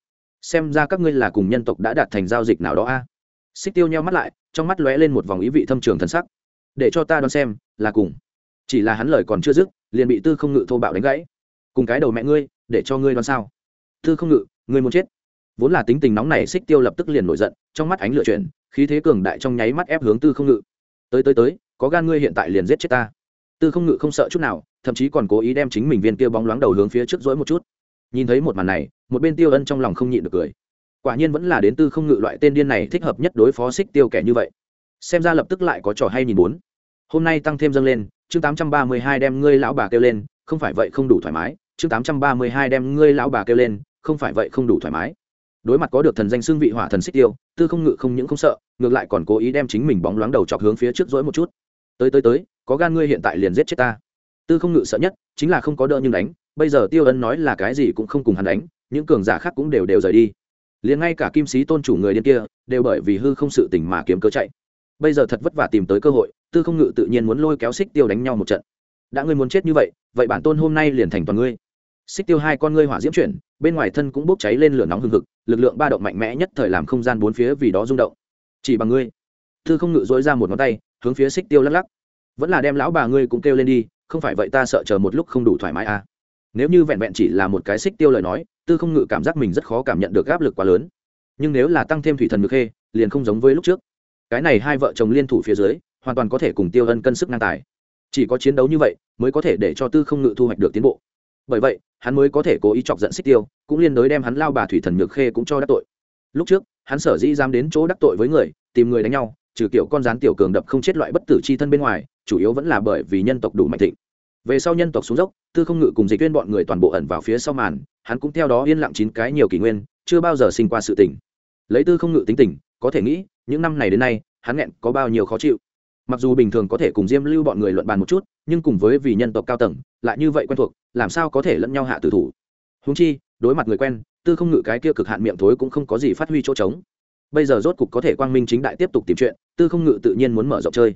xem ra các ngươi là cùng nhân tộc đã đạt thành giao dịch nào đó a. Xích tiêu nheo mắt lại, trong mắt lóe lên một vòng ý vị thâm trường thần sắc. Để cho ta đoán xem, là cùng. Chỉ là hắn lời còn chưa dứt, liền bị tư không ngự thô bạo đánh gãy. Cùng cái đầu mẹ ngươi, để cho ngươi đoán sao? Tư không ngự, ngươi muốn chết? Vốn là tính tình nóng này, xích tiêu lập tức liền nổi giận, trong mắt ánh lửa chuyển, khí thế cường đại trong nháy mắt ép hướng tư không ngự. Tới tới tới, có gan ngươi hiện tại liền giết chết ta. Tư không ngự không sợ chút nào, thậm chí còn cố ý đem chính mình viên kia bóng loáng đầu hướng phía trước dối một chút nhìn thấy một màn này, một bên tiêu ân trong lòng không nhịn được cười. Quả nhiên vẫn là đến tư không ngự loại tên điên này thích hợp nhất đối phó xích tiêu kẻ như vậy. Xem ra lập tức lại có trò hay nhìn bốn. Hôm nay tăng thêm dâng lên, chương tám trăm ba mươi hai đem ngươi lão bà kêu lên, không phải vậy không đủ thoải mái. Chương tám trăm ba mươi hai đem ngươi lão bà kêu lên, không phải vậy không đủ thoải mái. Đối mặt có được thần danh xương vị hỏa thần xích tiêu, tư không ngự không những không sợ, ngược lại còn cố ý đem chính mình bóng loáng đầu chọc hướng phía trước dỗi một chút. Tới tới tới, có gan ngươi hiện tại liền giết chết ta. Tư không ngự sợ nhất, chính là không có đỡ nhưng đánh bây giờ tiêu ân nói là cái gì cũng không cùng hắn đánh, những cường giả khác cũng đều đều rời đi. Liền ngay cả kim sĩ tôn chủ người điên kia, đều bởi vì hư không sự tình mà kiếm cớ chạy. Bây giờ thật vất vả tìm tới cơ hội, tư không ngự tự nhiên muốn lôi kéo xích tiêu đánh nhau một trận. Đã ngươi muốn chết như vậy vậy bản tôn hôm nay liền thành toàn ngươi. Xích tiêu hai con ngươi hỏa diễm chuyển, bên ngoài thân cũng bốc cháy lên lửa nóng hừng hực, lực lượng ba động mạnh mẽ nhất thời làm không gian bốn phía vì đó rung động. Chỉ bằng ngươi. Tư không ngự dối ra một ngón tay, hướng phía xích tiêu lắc lắc. Vẫn là đem lão bà ngươi cũng kêu lên đi, không phải vậy ta sợ chờ một lúc không đủ thoải mái à nếu như vẹn vẹn chỉ là một cái xích tiêu lời nói, tư không ngự cảm giác mình rất khó cảm nhận được áp lực quá lớn. Nhưng nếu là tăng thêm thủy thần ngực khê, liền không giống với lúc trước. Cái này hai vợ chồng liên thủ phía dưới, hoàn toàn có thể cùng tiêu ân cân sức ngang tài. Chỉ có chiến đấu như vậy, mới có thể để cho tư không ngự thu hoạch được tiến bộ. Bởi vậy, hắn mới có thể cố ý chọc giận xích tiêu, cũng liên đối đem hắn lao bà thủy thần nhược khê cũng cho đắc tội. Lúc trước, hắn sở dĩ dám đến chỗ đắc tội với người, tìm người đánh nhau, trừ kiểu con rán tiểu cường đập không chết loại bất tử c h i thân bên ngoài, chủ yếu vẫn là bởi vì nhân tộc đủ mạnh thịnh về sau nhân tộc xuống dốc, tư không ngự cùng dịch viên bọn người toàn bộ ẩn vào phía sau màn, hắn cũng theo đó yên lặng chín cái nhiều kỷ nguyên, chưa bao giờ sinh qua sự tỉnh. lấy tư không ngự tính tình, có thể nghĩ, những năm này đến nay, hắn nghẹn có bao nhiêu khó chịu. Mặc dù bình thường có thể cùng diêm lưu bọn người luận bàn một chút, nhưng cùng với vì nhân tộc cao tầng, lại như vậy quen thuộc, làm sao có thể lẫn nhau hạ tử thủ? Húng chi, đối mặt người quen, tư không ngự cái kia cực hạn miệng thối cũng không có gì phát huy chỗ trống. Bây giờ rốt cục có thể quang minh chính đại tiếp tục tìm chuyện, tư không ngự tự nhiên muốn mở rộng chơi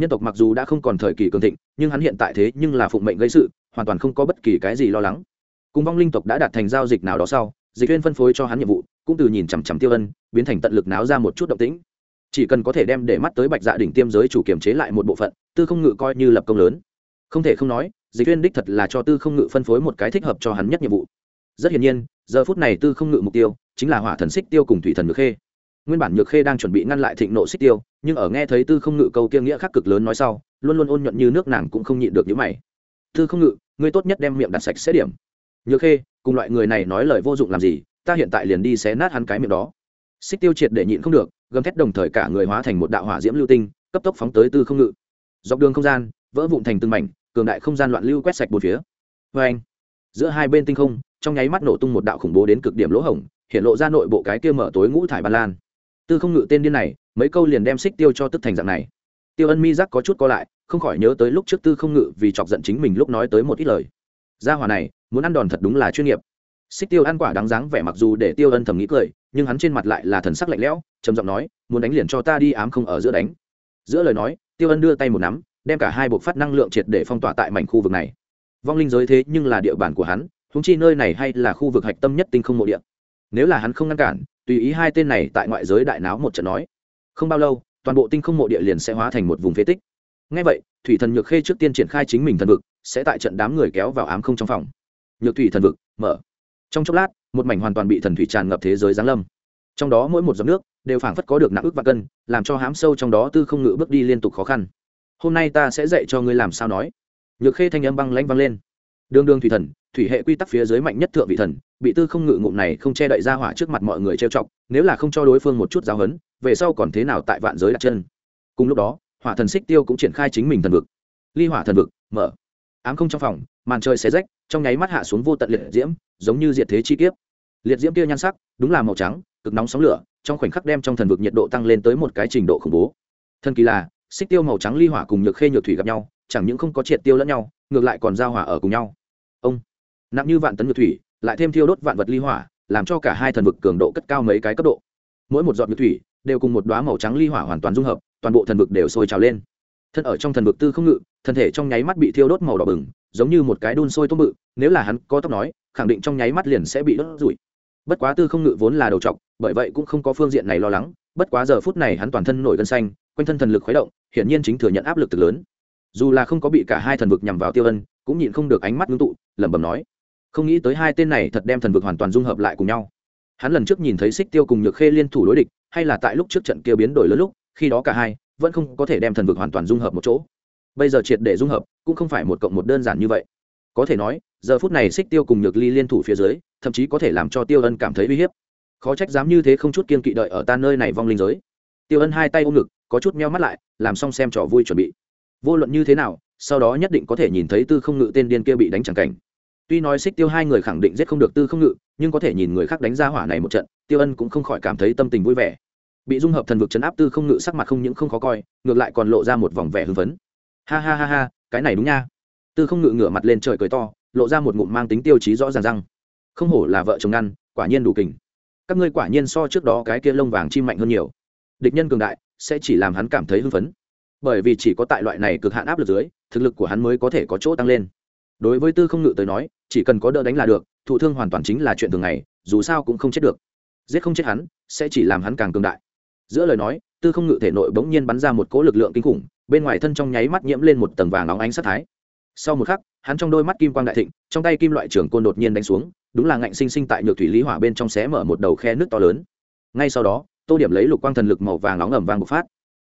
nhân tộc mặc dù đã không còn thời kỳ cường thịnh, nhưng hắn hiện tại thế nhưng là phụng mệnh gây sự, hoàn toàn không có bất kỳ cái gì lo lắng. Cùng vong linh tộc đã đạt thành giao dịch nào đó sau, dịch viên phân phối cho hắn nhiệm vụ, cũng từ nhìn chằm chằm tiêu ân, biến thành tận lực náo ra một chút động tĩnh. Chỉ cần có thể đem để mắt tới bạch dạ đỉnh tiêm giới chủ kiềm chế lại một bộ phận, tư không ngự coi như lập công lớn. Không thể không nói, dịch viên đích thật là cho tư không ngự phân phối một cái thích hợp cho hắn nhất nhiệm vụ. Rất hiển nhiên, giờ phút này tư không ngự mục tiêu chính là hỏa thần xích tiêu cùng thủy thần nhược khê. Nguyên bản nhược khê đang chuẩn bị ngăn lại thịnh nộ xích tiêu nhưng ở nghe thấy tư không ngự câu kia nghĩa khắc cực lớn nói sau, luôn luôn ôn nhuận như nước nàng cũng không nhịn được những mày. Tư không ngự, ngươi tốt nhất đem miệng đặt sạch sẽ điểm. Nhược khê, cùng loại người này nói lời vô dụng làm gì, ta hiện tại liền đi xé nát hắn cái miệng đó. Xích tiêu triệt để nhịn không được, gầm thét đồng thời cả người hóa thành một đạo hỏa diễm lưu tinh, cấp tốc phóng tới tư không ngự. Dọc đường không gian, vỡ vụn thành từng mảnh, cường đại không gian loạn lưu quét sạch bốn phía. Vê anh, giữa hai bên tinh không, trong nháy mắt nổ tung một đạo khủng bố đến cực điểm lỗ hổng, hiện lộ ra nội bộ cái kia mở tối ngũ thải ba lan. Tư không ngự tên điên này mấy câu liền đem xích tiêu cho tức thành dạng này. Tiêu ân mi giác có chút co lại, không khỏi nhớ tới lúc trước tư không ngự vì chọc giận chính mình lúc nói tới một ít lời. Gia hòa này, muốn ăn đòn thật đúng là chuyên nghiệp. Xích tiêu ăn quả đáng dáng vẻ mặc dù để tiêu ân thầm nghĩ cười, nhưng hắn trên mặt lại là thần sắc lạnh lẽo, trầm giọng nói, muốn đánh liền cho ta đi, ám không ở giữa đánh. Giữa lời nói, tiêu ân đưa tay một nắm, đem cả hai buộc phát năng lượng triệt để phong tỏa tại mảnh khu vực này. Vong linh giới thế nhưng là địa bàn của hắn húng chi nơi này hay là khu vực hạch tâm nhất tinh không mộ địa. Nếu là hắn không ngăn cản, tùy ý hai tên này tại ngoại giới đại náo một trận nói không bao lâu, toàn bộ tinh không mộ địa liền sẽ hóa thành một vùng phế tích. Ngay vậy, thủy thần nhược khê trước tiên triển khai chính mình thần vực, sẽ tại trận đám người kéo vào ám không trong phòng. Nhược thủy thần vực, mở. Trong chốc lát, một mảnh hoàn toàn bị thần thủy tràn ngập thế giới giáng lâm. Trong đó mỗi một giọt nước đều phảng phất có được nặng ức và cân, làm cho hám sâu trong đó tư không ngự bước đi liên tục khó khăn. Hôm nay ta sẽ dạy cho ngươi làm sao nói. Nhược khê thanh âm băng lanh văng lên. Đường đường thủy thần, thủy hệ quy tắc phía dưới mạnh nhất thượng vị thần, bị tư không ngự ngụm này không che đậy ra hỏa trước mặt mọi người trêu chọc, nếu là không cho đối phương một chút giáo hấn về sau còn thế nào tại vạn giới đặt chân. Cùng lúc đó, hỏa thần xích tiêu cũng triển khai chính mình thần vực. Ly hỏa thần vực, mở. Ám không trong phòng, màn trời xé rách, trong nháy mắt hạ xuống vô tận liệt diễm, giống như diệt thế chi kiếp. Liệt diễm kia nhan sắc, đúng là màu trắng, cực nóng sóng lửa, trong khoảnh khắc đem trong thần vực nhiệt độ tăng lên tới một cái trình độ khủng bố. Thần kỳ là, xích tiêu màu trắng ly hỏa cùng nhược khê nhược thủy gặp nhau, chẳng những không có triệt tiêu lẫn nhau, ngược lại còn giao hỏa ở cùng nhau. Ông, nặng như vạn tấn nhược thủy, lại thêm thiêu đốt vạn vật ly hỏa, làm cho cả hai thần vực cường độ cất cao mấy cái cấp độ. Mỗi một giọt nhược thủy đều cùng một đoá màu trắng ly hỏa hoàn toàn dung hợp, toàn bộ thần vực đều sôi trào lên. Thân ở trong thần vực tư không ngự, thân thể trong nháy mắt bị thiêu đốt màu đỏ bừng, giống như một cái đun sôi tôm bự, nếu là hắn có tóc nói, khẳng định trong nháy mắt liền sẽ bị đốt rủi bất quá tư không ngự vốn là đầu t bởi vậy cũng không có phương diện này lo lắng, bất quá giờ phút này hắn toàn thân nổi gân xanh, quanh thân thần lực khuấy động, hiển nhiên chính thừa nhận áp lực từ lớn. Dù là không có bị cả hai thần vực nhằm vào tiêu ân cũng nhịn không được ánh mắt ngưng tụ, lẩm bẩm nói, không nghĩ tới hai tên này thật đem thần vực hoàn toàn dung hợp lại cùng nhau. Hắn lần trước nhìn thấy xích tiêu cùng nhược khê liên thủ đối địch hay là tại lúc trước trận kia biến đổi lớn lúc, khi đó cả hai vẫn không có thể đem thần vực hoàn toàn dung hợp một chỗ. Bây giờ triệt để dung hợp cũng không phải một cộng một đơn giản như vậy. Có thể nói, giờ phút này xích tiêu cùng nhược ly liên thủ phía dưới, thậm chí có thể làm cho tiêu ân cảm thấy uy hiếp. Khó trách dám như thế không chút kiên kỵ đợi ở ta nơi này vong linh giới. Tiêu ân hai tay ôm ngực, có chút meo mắt lại, làm xong xem trò vui chuẩn bị. Vô luận như thế nào, sau đó nhất định có thể nhìn thấy tư không ngự tên điên kia bị đánh chẳng cảnh tuy nói xích tiêu hai người khẳng định giết không được tư không ngự, nhưng có thể nhìn người khác đánh ra hỏa này một trận, tiêu ân cũng không khỏi cảm thấy tâm tình vui vẻ. Bị dung hợp thần vực chấn áp tư không ngự sắc mặt không những không khó coi, ngược lại còn lộ ra một vòng vẻ hưng phấn. Ha ha ha ha, cái này đúng nha. Tư không ngự ngửa mặt lên trời cười to, lộ ra một ngụm mang tính tiêu chí rõ ràng răng. Không hổ là vợ chồng ngăn, quả nhiên đủ kình. Các ngươi quả nhiên so trước đó cái kia lông vàng chim mạnh hơn nhiều. Địch nhân cường đại, sẽ chỉ làm hắn cảm thấy hưng phấn. Bởi vì chỉ có tại loại này cực hạn áp lực dưới, thực lực của hắn mới có thể có chỗ tăng lên đối với tư không ngự tới nói, chỉ cần có đỡ đánh là được, thụ thương hoàn toàn chính là chuyện thường ngày, dù sao cũng không chết được. Giết không chết hắn, sẽ chỉ làm hắn càng cường đại. Giữa lời nói, tư không ngự thể nội bỗng nhiên bắn ra một cỗ lực lượng kinh khủng, bên ngoài thân trong nháy mắt nhiễm lên một tầng vàng óng ánh sát thái. Sau một khắc, hắn trong đôi mắt kim quang đại thịnh, trong tay kim loại trưởng côn đột nhiên đánh xuống, đúng là ngạnh sinh sinh tại nhược thủy lý hỏa bên trong xé mở một đầu khe nước to lớn. Ngay sau đó, tô điểm lấy lục quang thần lực màu vàng nóng ẩm vàng bộc phát.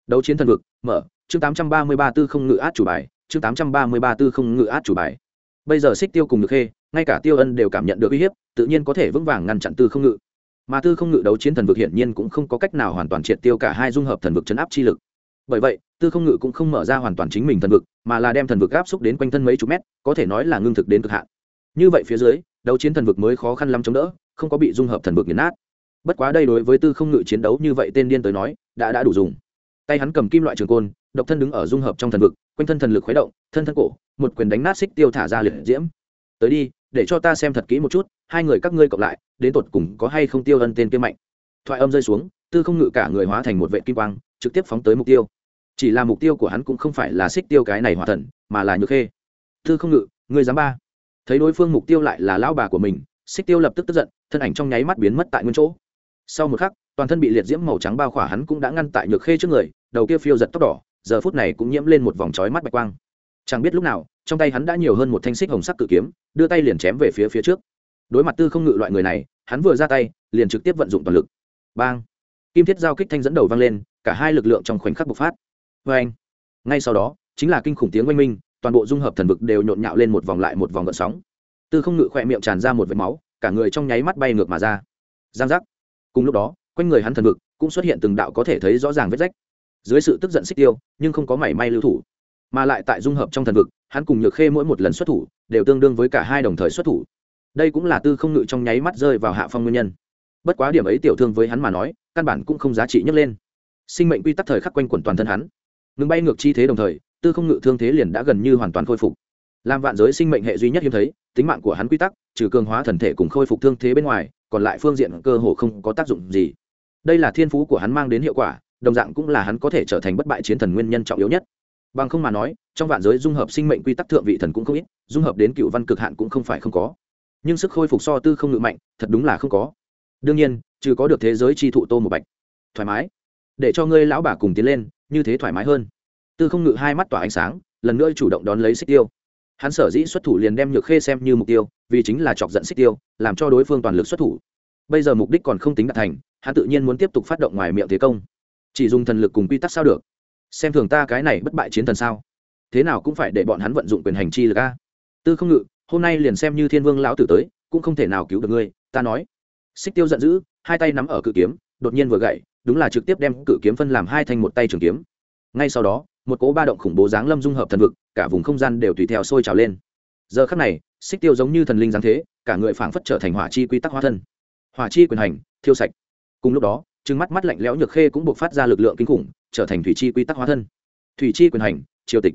Đấu chiến thần vực, mở, chương tám trăm ba mươi ba tư không ngự át chủ bài, chương tám trăm ba mươi ba tư không ngự át chủ bài bây giờ xích tiêu cùng được khê, ngay cả tiêu ân đều cảm nhận được uy hiếp, tự nhiên có thể vững vàng ngăn chặn tư không ngự. Mà tư không ngự đấu chiến thần vực hiển nhiên cũng không có cách nào hoàn toàn triệt tiêu cả hai dung hợp thần vực chấn áp chi lực. Bởi vậy, tư không ngự cũng không mở ra hoàn toàn chính mình thần vực, mà là đem thần vực áp xúc đến quanh thân mấy chục mét, có thể nói là ngưng thực đến cực hạn. Như vậy phía dưới, đấu chiến thần vực mới khó khăn lắm chống đỡ, không có bị dung hợp thần vực nghiền nát. Bất quá đây đối với tư không ngự chiến đấu như vậy tên điên tới nói, đã đã đủ dùng. Tay hắn cầm kim loại trường côn độc thân đứng ở dung hợp trong thần vực, quanh thân thần lực khuấy động, thân thân cổ, một quyền đánh nát xích tiêu thả ra liệt diễm. Tới đi, để cho ta xem thật kỹ một chút, hai người các ngươi cộng lại, đến tột cùng có hay không tiêu ân tên kia mạnh. Thoại âm rơi xuống, tư không ngự cả người hóa thành một vệ kim quang, trực tiếp phóng tới mục tiêu. Chỉ là mục tiêu của hắn cũng không phải là xích tiêu cái này hỏa thần, mà là nhược khê. Tư không ngự, ngươi dám ba. Thấy đối phương mục tiêu lại là lão bà của mình, xích tiêu lập tức tức giận, thân ảnh trong nháy mắt biến mất tại nguyên chỗ. Sau một khắc, toàn thân bị liệt diễm màu trắng bao khỏa hắn cũng đã ngăn tại nhược khê trước người, đầu kia phiêu giật tóc đỏ giờ phút này cũng nhiễm lên một vòng trói mắt bạch quang. Chẳng biết lúc nào, trong tay hắn đã nhiều hơn một thanh xích hồng sắc cự kiếm, đưa tay liền chém về phía phía trước. Đối mặt tư không ngự loại người này, hắn vừa ra tay, liền trực tiếp vận dụng toàn lực. Bang! Kim thiết giao kích thanh dẫn đầu vang lên, cả hai lực lượng trong khoảnh khắc bộc phát. Vê anh ngay sau đó, chính là kinh khủng tiếng oanh minh, toàn bộ dung hợp thần vực đều nhộn nhạo lên một vòng lại một vòng gợn sóng. Tư không ngự khỏe miệng tràn ra một vệt máu, cả người trong nháy mắt bay ngược mà ra. Giang giác! Cùng lúc đó, quanh người hắn thần vực cũng xuất hiện từng đạo có thể thấy rõ ràng vết rách dưới sự tức giận xích tiêu, nhưng không có mảy may lưu thủ. Mà lại tại dung hợp trong thần vực, hắn cùng nhược khê mỗi một lần xuất thủ, đều tương đương với cả hai đồng thời xuất thủ. Đây cũng là tư không ngự trong nháy mắt rơi vào hạ phong nguyên nhân. Bất quá điểm ấy tiểu thương với hắn mà nói, căn bản cũng không giá trị nhấc lên. Sinh mệnh quy tắc thời khắc quanh quẩn toàn thân hắn. Ngừng bay ngược chi thế đồng thời, tư không ngự thương thế liền đã gần như hoàn toàn khôi phục. Làm vạn giới sinh mệnh hệ duy nhất hiếm thấy, tính mạng của hắn quy tắc, trừ cường hóa thần thể cùng khôi phục thương thế bên ngoài, còn lại phương diện cơ hồ không có tác dụng gì. Đây là thiên phú của hắn mang đến hiệu quả đồng dạng cũng là hắn có thể trở thành bất bại chiến thần nguyên nhân trọng yếu nhất. Bằng không mà nói, trong vạn giới dung hợp sinh mệnh quy tắc thượng vị thần cũng không ít, dung hợp đến cựu văn cực hạn cũng không phải không có. Nhưng sức khôi phục so tư không ngự mạnh, thật đúng là không có. Đương nhiên, trừ có được thế giới chi thụ tô một bạch. Thoải mái. Để cho ngươi lão bà cùng tiến lên, như thế thoải mái hơn. Tư không ngự hai mắt tỏa ánh sáng, lần nữa chủ động đón lấy xích tiêu. Hắn sở dĩ xuất thủ liền đem nhược khê xem như mục tiêu, vì chính là chọc giận xích tiêu, làm cho đối phương toàn lực xuất thủ. Bây giờ mục đích còn không tính đạt thành, hắn tự nhiên muốn tiếp tục phát động ngoài miệng thế công chỉ dùng thần lực cùng quy tắc sao được? Xem thường ta cái này bất bại chiến thần sao? Thế nào cũng phải để bọn hắn vận dụng quyền hành chi lực a. Tư không ngự, hôm nay liền xem như thiên vương lão tử tới, cũng không thể nào cứu được ngươi, ta nói. Xích tiêu giận dữ, hai tay nắm ở cự kiếm, đột nhiên vừa gậy, đúng là trực tiếp đem cự kiếm phân làm hai thành một tay trường kiếm. Ngay sau đó, một cỗ ba động khủng bố giáng lâm dung hợp thần vực, cả vùng không gian đều tùy theo sôi trào lên. Giờ khắc này, xích tiêu giống như thần linh giáng thế, cả người phảng phất trở thành hỏa chi quy tắc hóa thân. Hỏa chi quyền hành, thiêu sạch. Cùng lúc đó trừng mắt mắt lạnh lẽo nhược khê cũng buộc phát ra lực lượng kinh khủng, trở thành thủy chi quy tắc hóa thân. Thủy chi quyền hành, triều tịch.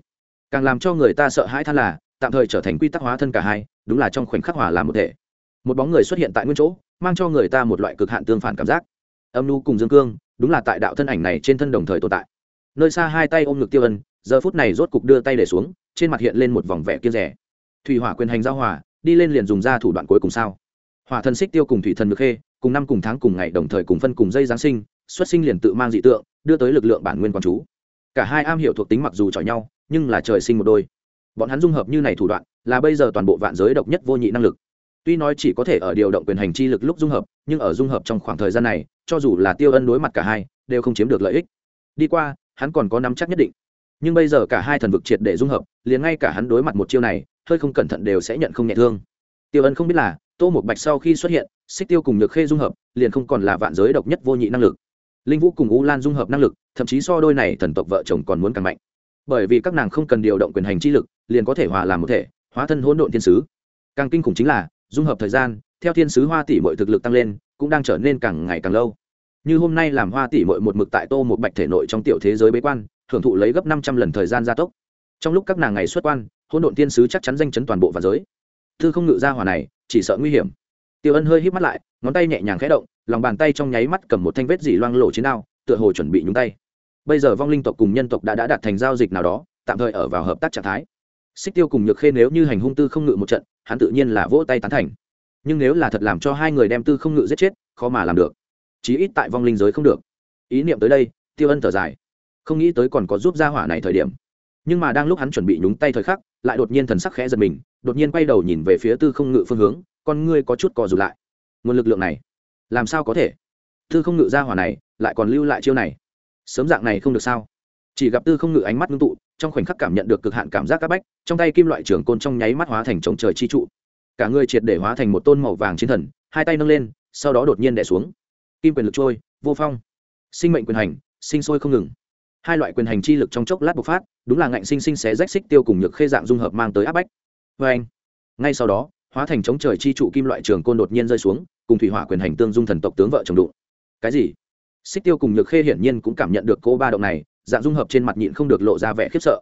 Càng làm cho người ta sợ hãi than là, tạm thời trở thành quy tắc hóa thân cả hai, đúng là trong khoảnh khắc hỏa làm một thể. Một bóng người xuất hiện tại nguyên chỗ, mang cho người ta một loại cực hạn tương phản cảm giác. Âm nu cùng dương cương, đúng là tại đạo thân ảnh này trên thân đồng thời tồn tại. Nơi xa hai tay ôm ngực tiêu ân, giờ phút này rốt cục đưa tay để xuống, trên mặt hiện lên một vòng vẻ kia rẻ. Thủy hỏa quyền hành giao hòa, đi lên liền dùng ra thủ đoạn cuối cùng sao? Hỏa thần xích tiêu cùng thủy thần ngực khê cùng năm cùng tháng cùng ngày đồng thời cùng phân cùng dây giáng sinh, xuất sinh liền tự mang dị tượng, đưa tới lực lượng bản nguyên quán chú. Cả hai am hiểu thuộc tính mặc dù chọi nhau, nhưng là trời sinh một đôi. Bọn hắn dung hợp như này thủ đoạn, là bây giờ toàn bộ vạn giới độc nhất vô nhị năng lực. Tuy nói chỉ có thể ở điều động quyền hành chi lực lúc dung hợp, nhưng ở dung hợp trong khoảng thời gian này, cho dù là tiêu ân đối mặt cả hai, đều không chiếm được lợi ích. Đi qua, hắn còn có nắm chắc nhất định. Nhưng bây giờ cả hai thần vực triệt để dung hợp, liền ngay cả hắn đối mặt một chiêu này, hơi không cẩn thận đều sẽ nhận không nhẹ thương. Tiêu ân không biết là tô một bạch sau khi xuất hiện, xích tiêu cùng nhược khê dung hợp, liền không còn là vạn giới độc nhất vô nhị năng lực. Linh vũ cùng u lan dung hợp năng lực, thậm chí so đôi này thần tộc vợ chồng còn muốn càng mạnh. Bởi vì các nàng không cần điều động quyền hành chi lực, liền có thể hòa làm một thể, hóa thân hỗn độn thiên sứ. Càng kinh khủng chính là, dung hợp thời gian, theo thiên sứ hoa tỷ mọi thực lực tăng lên, cũng đang trở nên càng ngày càng lâu. Như hôm nay làm hoa tỷ mọi một mực tại tô một bạch thể nội trong tiểu thế giới bế quan, hưởng thụ lấy gấp năm trăm lần thời gian gia tốc. Trong lúc các nàng ngày xuất quan, hỗn độn thiên sứ chắc chắn danh chấn toàn bộ và giới. Thư không ngự ra hòa này chỉ sợ nguy hiểm. Tiêu ân hơi hít mắt lại, ngón tay nhẹ nhàng khẽ động, lòng bàn tay trong nháy mắt cầm một thanh vết dỉ loang lộ chiến đao, tựa hồ chuẩn bị nhúng tay. Bây giờ vong linh tộc cùng nhân tộc đã đã đạt thành giao dịch nào đó, tạm thời ở vào hợp tác trạng thái. Xích tiêu cùng nhược khê nếu như hành hung tư không ngự một trận, hắn tự nhiên là vỗ tay tán thành. Nhưng nếu là thật làm cho hai người đem tư không ngự giết chết, khó mà làm được. Chí ít tại vong linh giới không được. Ý niệm tới đây, tiêu ân thở dài. Không nghĩ tới còn có giúp gia hỏa này thời điểm. Nhưng mà đang lúc hắn chuẩn bị nhúng tay thời khắc lại đột nhiên thần sắc khẽ giật mình, đột nhiên quay đầu nhìn về phía tư không ngự phương hướng, con ngươi có chút cò rụt lại. Nguồn lực lượng này, làm sao có thể? Tư không ngự ra hỏa này, lại còn lưu lại chiêu này. Sớm dạng này không được sao? Chỉ gặp tư không ngự ánh mắt ngưng tụ, trong khoảnh khắc cảm nhận được cực hạn cảm giác c áp bách, trong tay kim loại trưởng côn trong nháy mắt hóa thành trống trời chi trụ. Cả người triệt để hóa thành một tôn màu vàng chiến thần, hai tay nâng lên, sau đó đột nhiên đẻ xuống. Kim quyền lực trôi, vô phong. Sinh mệnh quyền hành, sinh sôi không ngừng hai loại quyền hành chi lực trong chốc lát bộc phát, đúng là ngạnh sinh sinh xé rách xích tiêu cùng nhược khê dạng dung hợp mang tới áp bách. Vê anh, ngay sau đó, hóa thành chống trời chi trụ kim loại trường côn đột nhiên rơi xuống, cùng thủy hỏa quyền hành tương dung thần tộc tướng vợ chồng đụng. Cái gì? Xích tiêu cùng nhược khê hiển nhiên cũng cảm nhận được cô ba động này, dạng dung hợp trên mặt nhịn không được lộ ra vẻ khiếp sợ.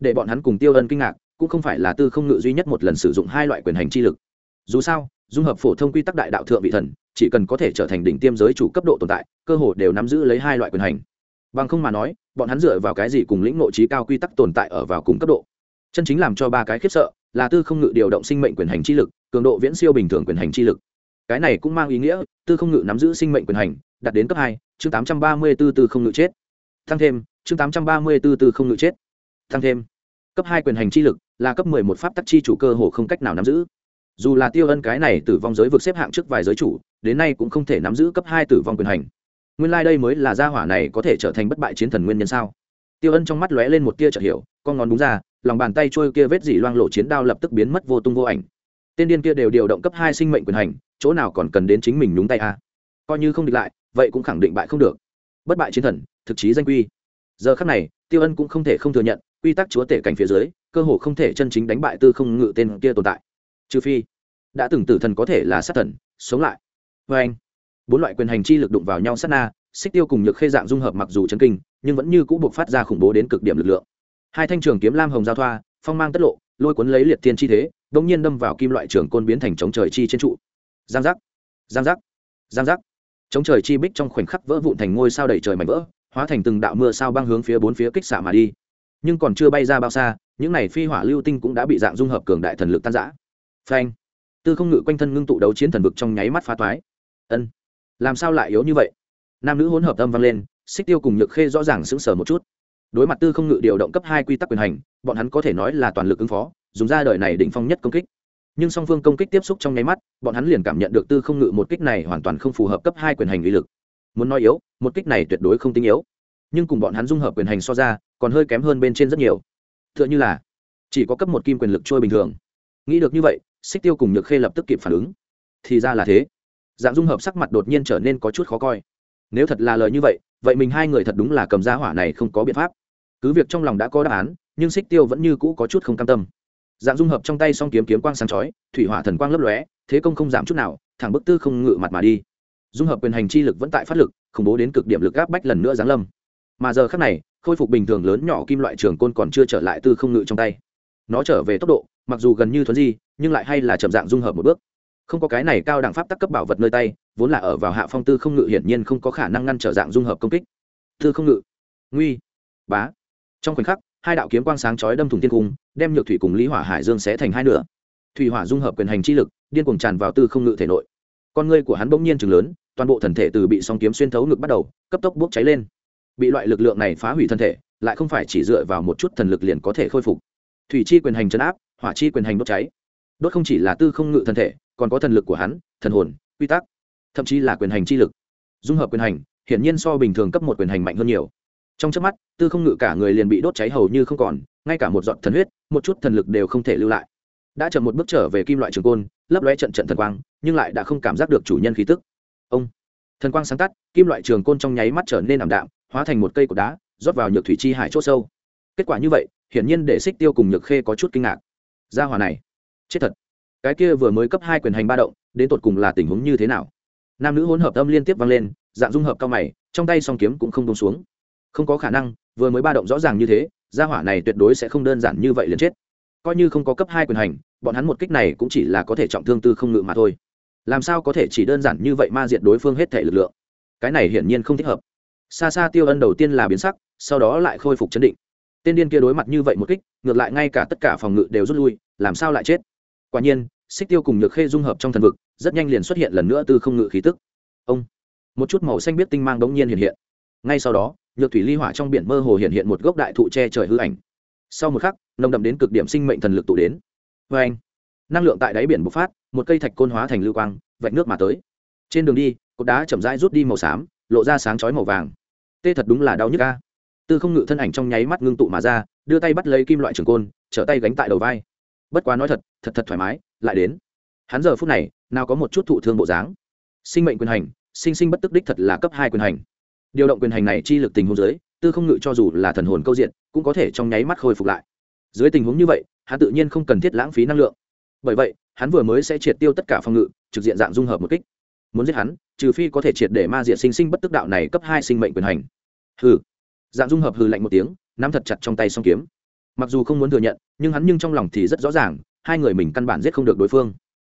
Để bọn hắn cùng tiêu ân kinh ngạc, cũng không phải là tư không ngự duy nhất một lần sử dụng hai loại quyền hành chi lực. Dù sao, dung hợp phổ thông quy tắc đại đạo thượng vị thần, chỉ cần có thể trở thành đỉnh tiêm giới chủ cấp độ tồn tại, cơ hồ đều nắm giữ lấy hai loại quyền hành bằng không mà nói, bọn hắn dựa vào cái gì cùng lĩnh nội trí cao quy tắc tồn tại ở vào cùng cấp độ? Chân chính làm cho ba cái khiếp sợ là tư không ngự điều động sinh mệnh quyền hành chi lực, cường độ viễn siêu bình thường quyền hành chi lực. Cái này cũng mang ý nghĩa, tư không ngự nắm giữ sinh mệnh quyền hành, đạt đến cấp hai, chương tám trăm ba mươi b ố tư không ngự chết. Tăng thêm, chương tám trăm ba mươi b ố tư không ngự chết. Tăng thêm, cấp hai quyền hành chi lực là cấp mười một pháp tắc chi chủ cơ hồ không cách nào nắm giữ. Dù là tiêu ân cái này tử vong giới vực xếp hạng trước vài giới chủ, đến nay cũng không thể nắm giữ cấp hai tử vong quyền hành nguyên lai、like、đây mới là gia hỏa này có thể trở thành bất bại chiến thần nguyên nhân sao? Tiêu ân trong mắt lóe lên một tia chợt hiểu, con ngón đúng ra, lòng bàn tay trôi kia vết dỉ loang lộ chiến đao lập tức biến mất vô tung vô ảnh. Tên điên kia đều điều động cấp hai sinh mệnh quyền hành, chỗ nào còn cần đến chính mình nhúng tay a? À? coi như không địch lại, vậy cũng khẳng định bại không được. Bất bại chiến thần, thực chí danh quy. Giờ khắc này, tiêu ân cũng không thể không thừa nhận, quy tắc chúa tể cảnh phía dưới, cơ hồ không thể chân chính đánh bại tư không ngự tên kia tồn tại. Trừ phi, đã từng tử thần có thể là sát thần, sống lại. Vê anh bốn loại quyền hành chi lực đụng vào nhau sát na, xích tiêu cùng nhược khê dạng dung hợp mặc dù chấn kinh, nhưng vẫn như cũ buộc phát ra khủng bố đến cực điểm lực lượng. Hai thanh trường kiếm lam hồng giao thoa, phong mang tất lộ, lôi cuốn lấy liệt thiên chi thế đ ỗ n g nhiên đâm vào kim loại trường côn biến thành chống trời chi trên trụ. Giang giác giang giác giang giác. Chống trời chi bích trong khoảnh khắc vỡ vụn thành ngôi sao đầy trời mảnh vỡ, hóa thành từng đạo mưa sao băng hướng phía bốn phía kích xạ mà đi. Nhưng còn chưa bay ra bao xa, những n à y phi hỏa lưu tinh cũng đã bị dạng dung hợp cường đại thần lực tan giã phanh. Tư không ngự quanh thân ngưng tụ đấu chiến thần vực trong nháy mắt phá toái. Ân làm sao lại yếu như vậy? Nam nữ hỗn hợp âm vang lên, xích tiêu cùng nhược khê rõ ràng sững sờ một chút. Đối mặt tư không ngự điều động cấp hai quy tắc quyền hành, bọn hắn có thể nói là toàn lực ứng phó, dùng ra đời này đỉnh phong nhất công kích. Nhưng song phương công kích tiếp xúc trong nháy mắt, bọn hắn liền cảm nhận được tư không ngự một kích này hoàn toàn không phù hợp cấp hai quyền hành uy lực. Muốn nói yếu, một kích này tuyệt đối không tinh yếu. Nhưng cùng bọn hắn dung hợp quyền hành so ra, còn hơi kém hơn bên trên rất nhiều. T h ư ợ n h ư là, chỉ có cấp một kim quyền lực trôi bình thường. Nghĩ được như vậy, xích tiêu cùng nhược khê lập tức kịp phản ứng. Thì ra là thế dạng dung hợp sắc mặt đột nhiên trở nên có chút khó coi. Nếu thật là lời như vậy vậy mình hai người thật đúng là cầm giá hỏa này không có biện pháp. Cứ việc trong lòng đã có đáp án, nhưng xích tiêu vẫn như cũ có chút không cam tâm. Dạng dung hợp trong tay song kiếm kiếm quang sáng chói, thủy hỏa thần quang lấp lóe, thế công không giảm chút nào, thẳng bức tư không ngự mặt mà đi. Dung hợp quyền hành chi lực vẫn tại phát lực, khủng bố đến cực điểm lực áp bách lần nữa giáng lâm. Mà giờ khác này, khôi phục bình thường lớn nhỏ kim loại trường côn còn chưa trở lại tư không ngự trong tay. Nó trở về tốc độ, mặc dù gần như thuấn di, nhưng lại hay là chậm dạng dung hợp một bước không có cái này cao đẳng pháp tắc cấp bảo vật nơi tay, vốn là ở vào hạ phong tư không ngự hiển nhiên không có khả năng ngăn trở dạng dung hợp công kích. Tư không ngự. Nguy. Bá. Trong khoảnh khắc, hai đạo kiếm quang sáng chói đâm thủng tiên cung, đem nhược thủy cùng lý hỏa hải dương xé thành hai nửa. Thủy hỏa dung hợp quyền hành chi lực, điên cuồng tràn vào tư không ngự thể nội. Con ngươi của hắn bỗng nhiên chừng lớn, toàn bộ thần thể từ bị song kiếm xuyên thấu ngực bắt đầu, cấp tốc bốc cháy lên. Bị loại lực lượng này phá hủy thân thể, lại không phải chỉ dựa vào một chút thần lực liền có thể khôi phục. Thủy chi quyền hành chấn áp, hỏa chi quyền hành đốt cháy. Đốt không chỉ là tư không ngự thân thể còn có thần lực của hắn, thần hồn, quy tắc, thậm chí là quyền hành chi lực. Dung hợp quyền hành, hiển nhiên so bình thường cấp một quyền hành mạnh hơn nhiều. Trong trước mắt, tư không ngự cả người liền bị đốt cháy hầu như không còn, ngay cả một giọt thần huyết, một chút thần lực đều không thể lưu lại. Đã chậm một bước trở về kim loại trường côn, lấp lóe trận trận thần quang, nhưng lại đã không cảm giác được chủ nhân khí tức. Ông! Thần quang sáng tắt, kim loại trường côn trong nháy mắt trở nên ảm đạm, hóa thành một cây cột đá, rót vào nhược thủy chi hải c h ỗ sâu. Kết quả như vậy, hiển nhiên để xích tiêu cùng nhược khê có chút kinh ngạc. Gia hòa này, chết thật cái kia vừa mới cấp hai quyền hành ba động, đến tột cùng là tình huống như thế nào? Nam nữ hỗn hợp âm liên tiếp vang lên, dạng dung hợp cao mày, trong tay song kiếm cũng không bông xuống. Không có khả năng, vừa mới ba động rõ ràng như thế, gia hỏa này tuyệt đối sẽ không đơn giản như vậy liền chết. Coi như không có cấp hai quyền hành, bọn hắn một kích này cũng chỉ là có thể trọng thương tư không ngự mà thôi. Làm sao có thể chỉ đơn giản như vậy ma diệt đối phương hết thể lực lượng? Cái này hiển nhiên không thích hợp. Xa xa tiêu ân đầu tiên là biến sắc, sau đó lại khôi phục chấn định. Tên điên kia đối mặt như vậy một kích, ngược lại ngay cả tất cả phòng ngự đều rút lui, làm sao lại chết? Quả nhiên xích tiêu cùng nhược khê dung hợp trong thần vực, rất nhanh liền xuất hiện lần nữa từ không ngự khí tức. Ông, một chút màu xanh biết tinh mang đống nhiên hiện hiện. Ngay sau đó, nhược thủy ly hỏa trong biển mơ hồ hiện hiện một gốc đại thụ che trời hư ảnh. Sau một khắc, nồng đậm đến cực điểm sinh mệnh thần lực tụ đến. Vê anh, năng lượng tại đáy biển bộc phát, một cây thạch côn hóa thành lưu quang, vạch nước mà tới. Trên đường đi, cột đá chậm rãi rút đi màu xám, lộ ra sáng chói màu vàng. Tê thật đúng là đau nhức ca tư không ngự thân ảnh trong nháy mắt ngưng tụ mà ra, đưa tay bắt lấy kim loại trường côn, trở tay gánh tại đầu vai bất quá nói thật thật thật thoải mái, lại đến. Hắn giờ phút này, nào có một chút thụ thương bộ dáng. Sinh mệnh quyền hành, sinh sinh bất tức đích thật là cấp hai quyền hành. Điều động quyền hành này chi lực tình huống dưới, tư không ngự cho dù là thần hồn câu diện, cũng có thể trong nháy mắt khôi phục lại. Dưới tình huống như vậy, hắn tự nhiên không cần thiết lãng phí năng lượng. Bởi vậy, hắn vừa mới sẽ triệt tiêu tất cả phòng ngự, trực diện dạng dung hợp một kích. Muốn giết hắn, trừ phi có thể triệt để ma diệt sinh sinh bất tức đạo này cấp hai sinh mệnh quyền hành. Hừ. Dạng dung hợp hừ lạnh một tiếng, nắm thật chặt trong tay song kiếm mặc dù không muốn thừa nhận, nhưng hắn nhưng trong lòng thì rất rõ ràng, hai người mình căn bản giết không được đối phương.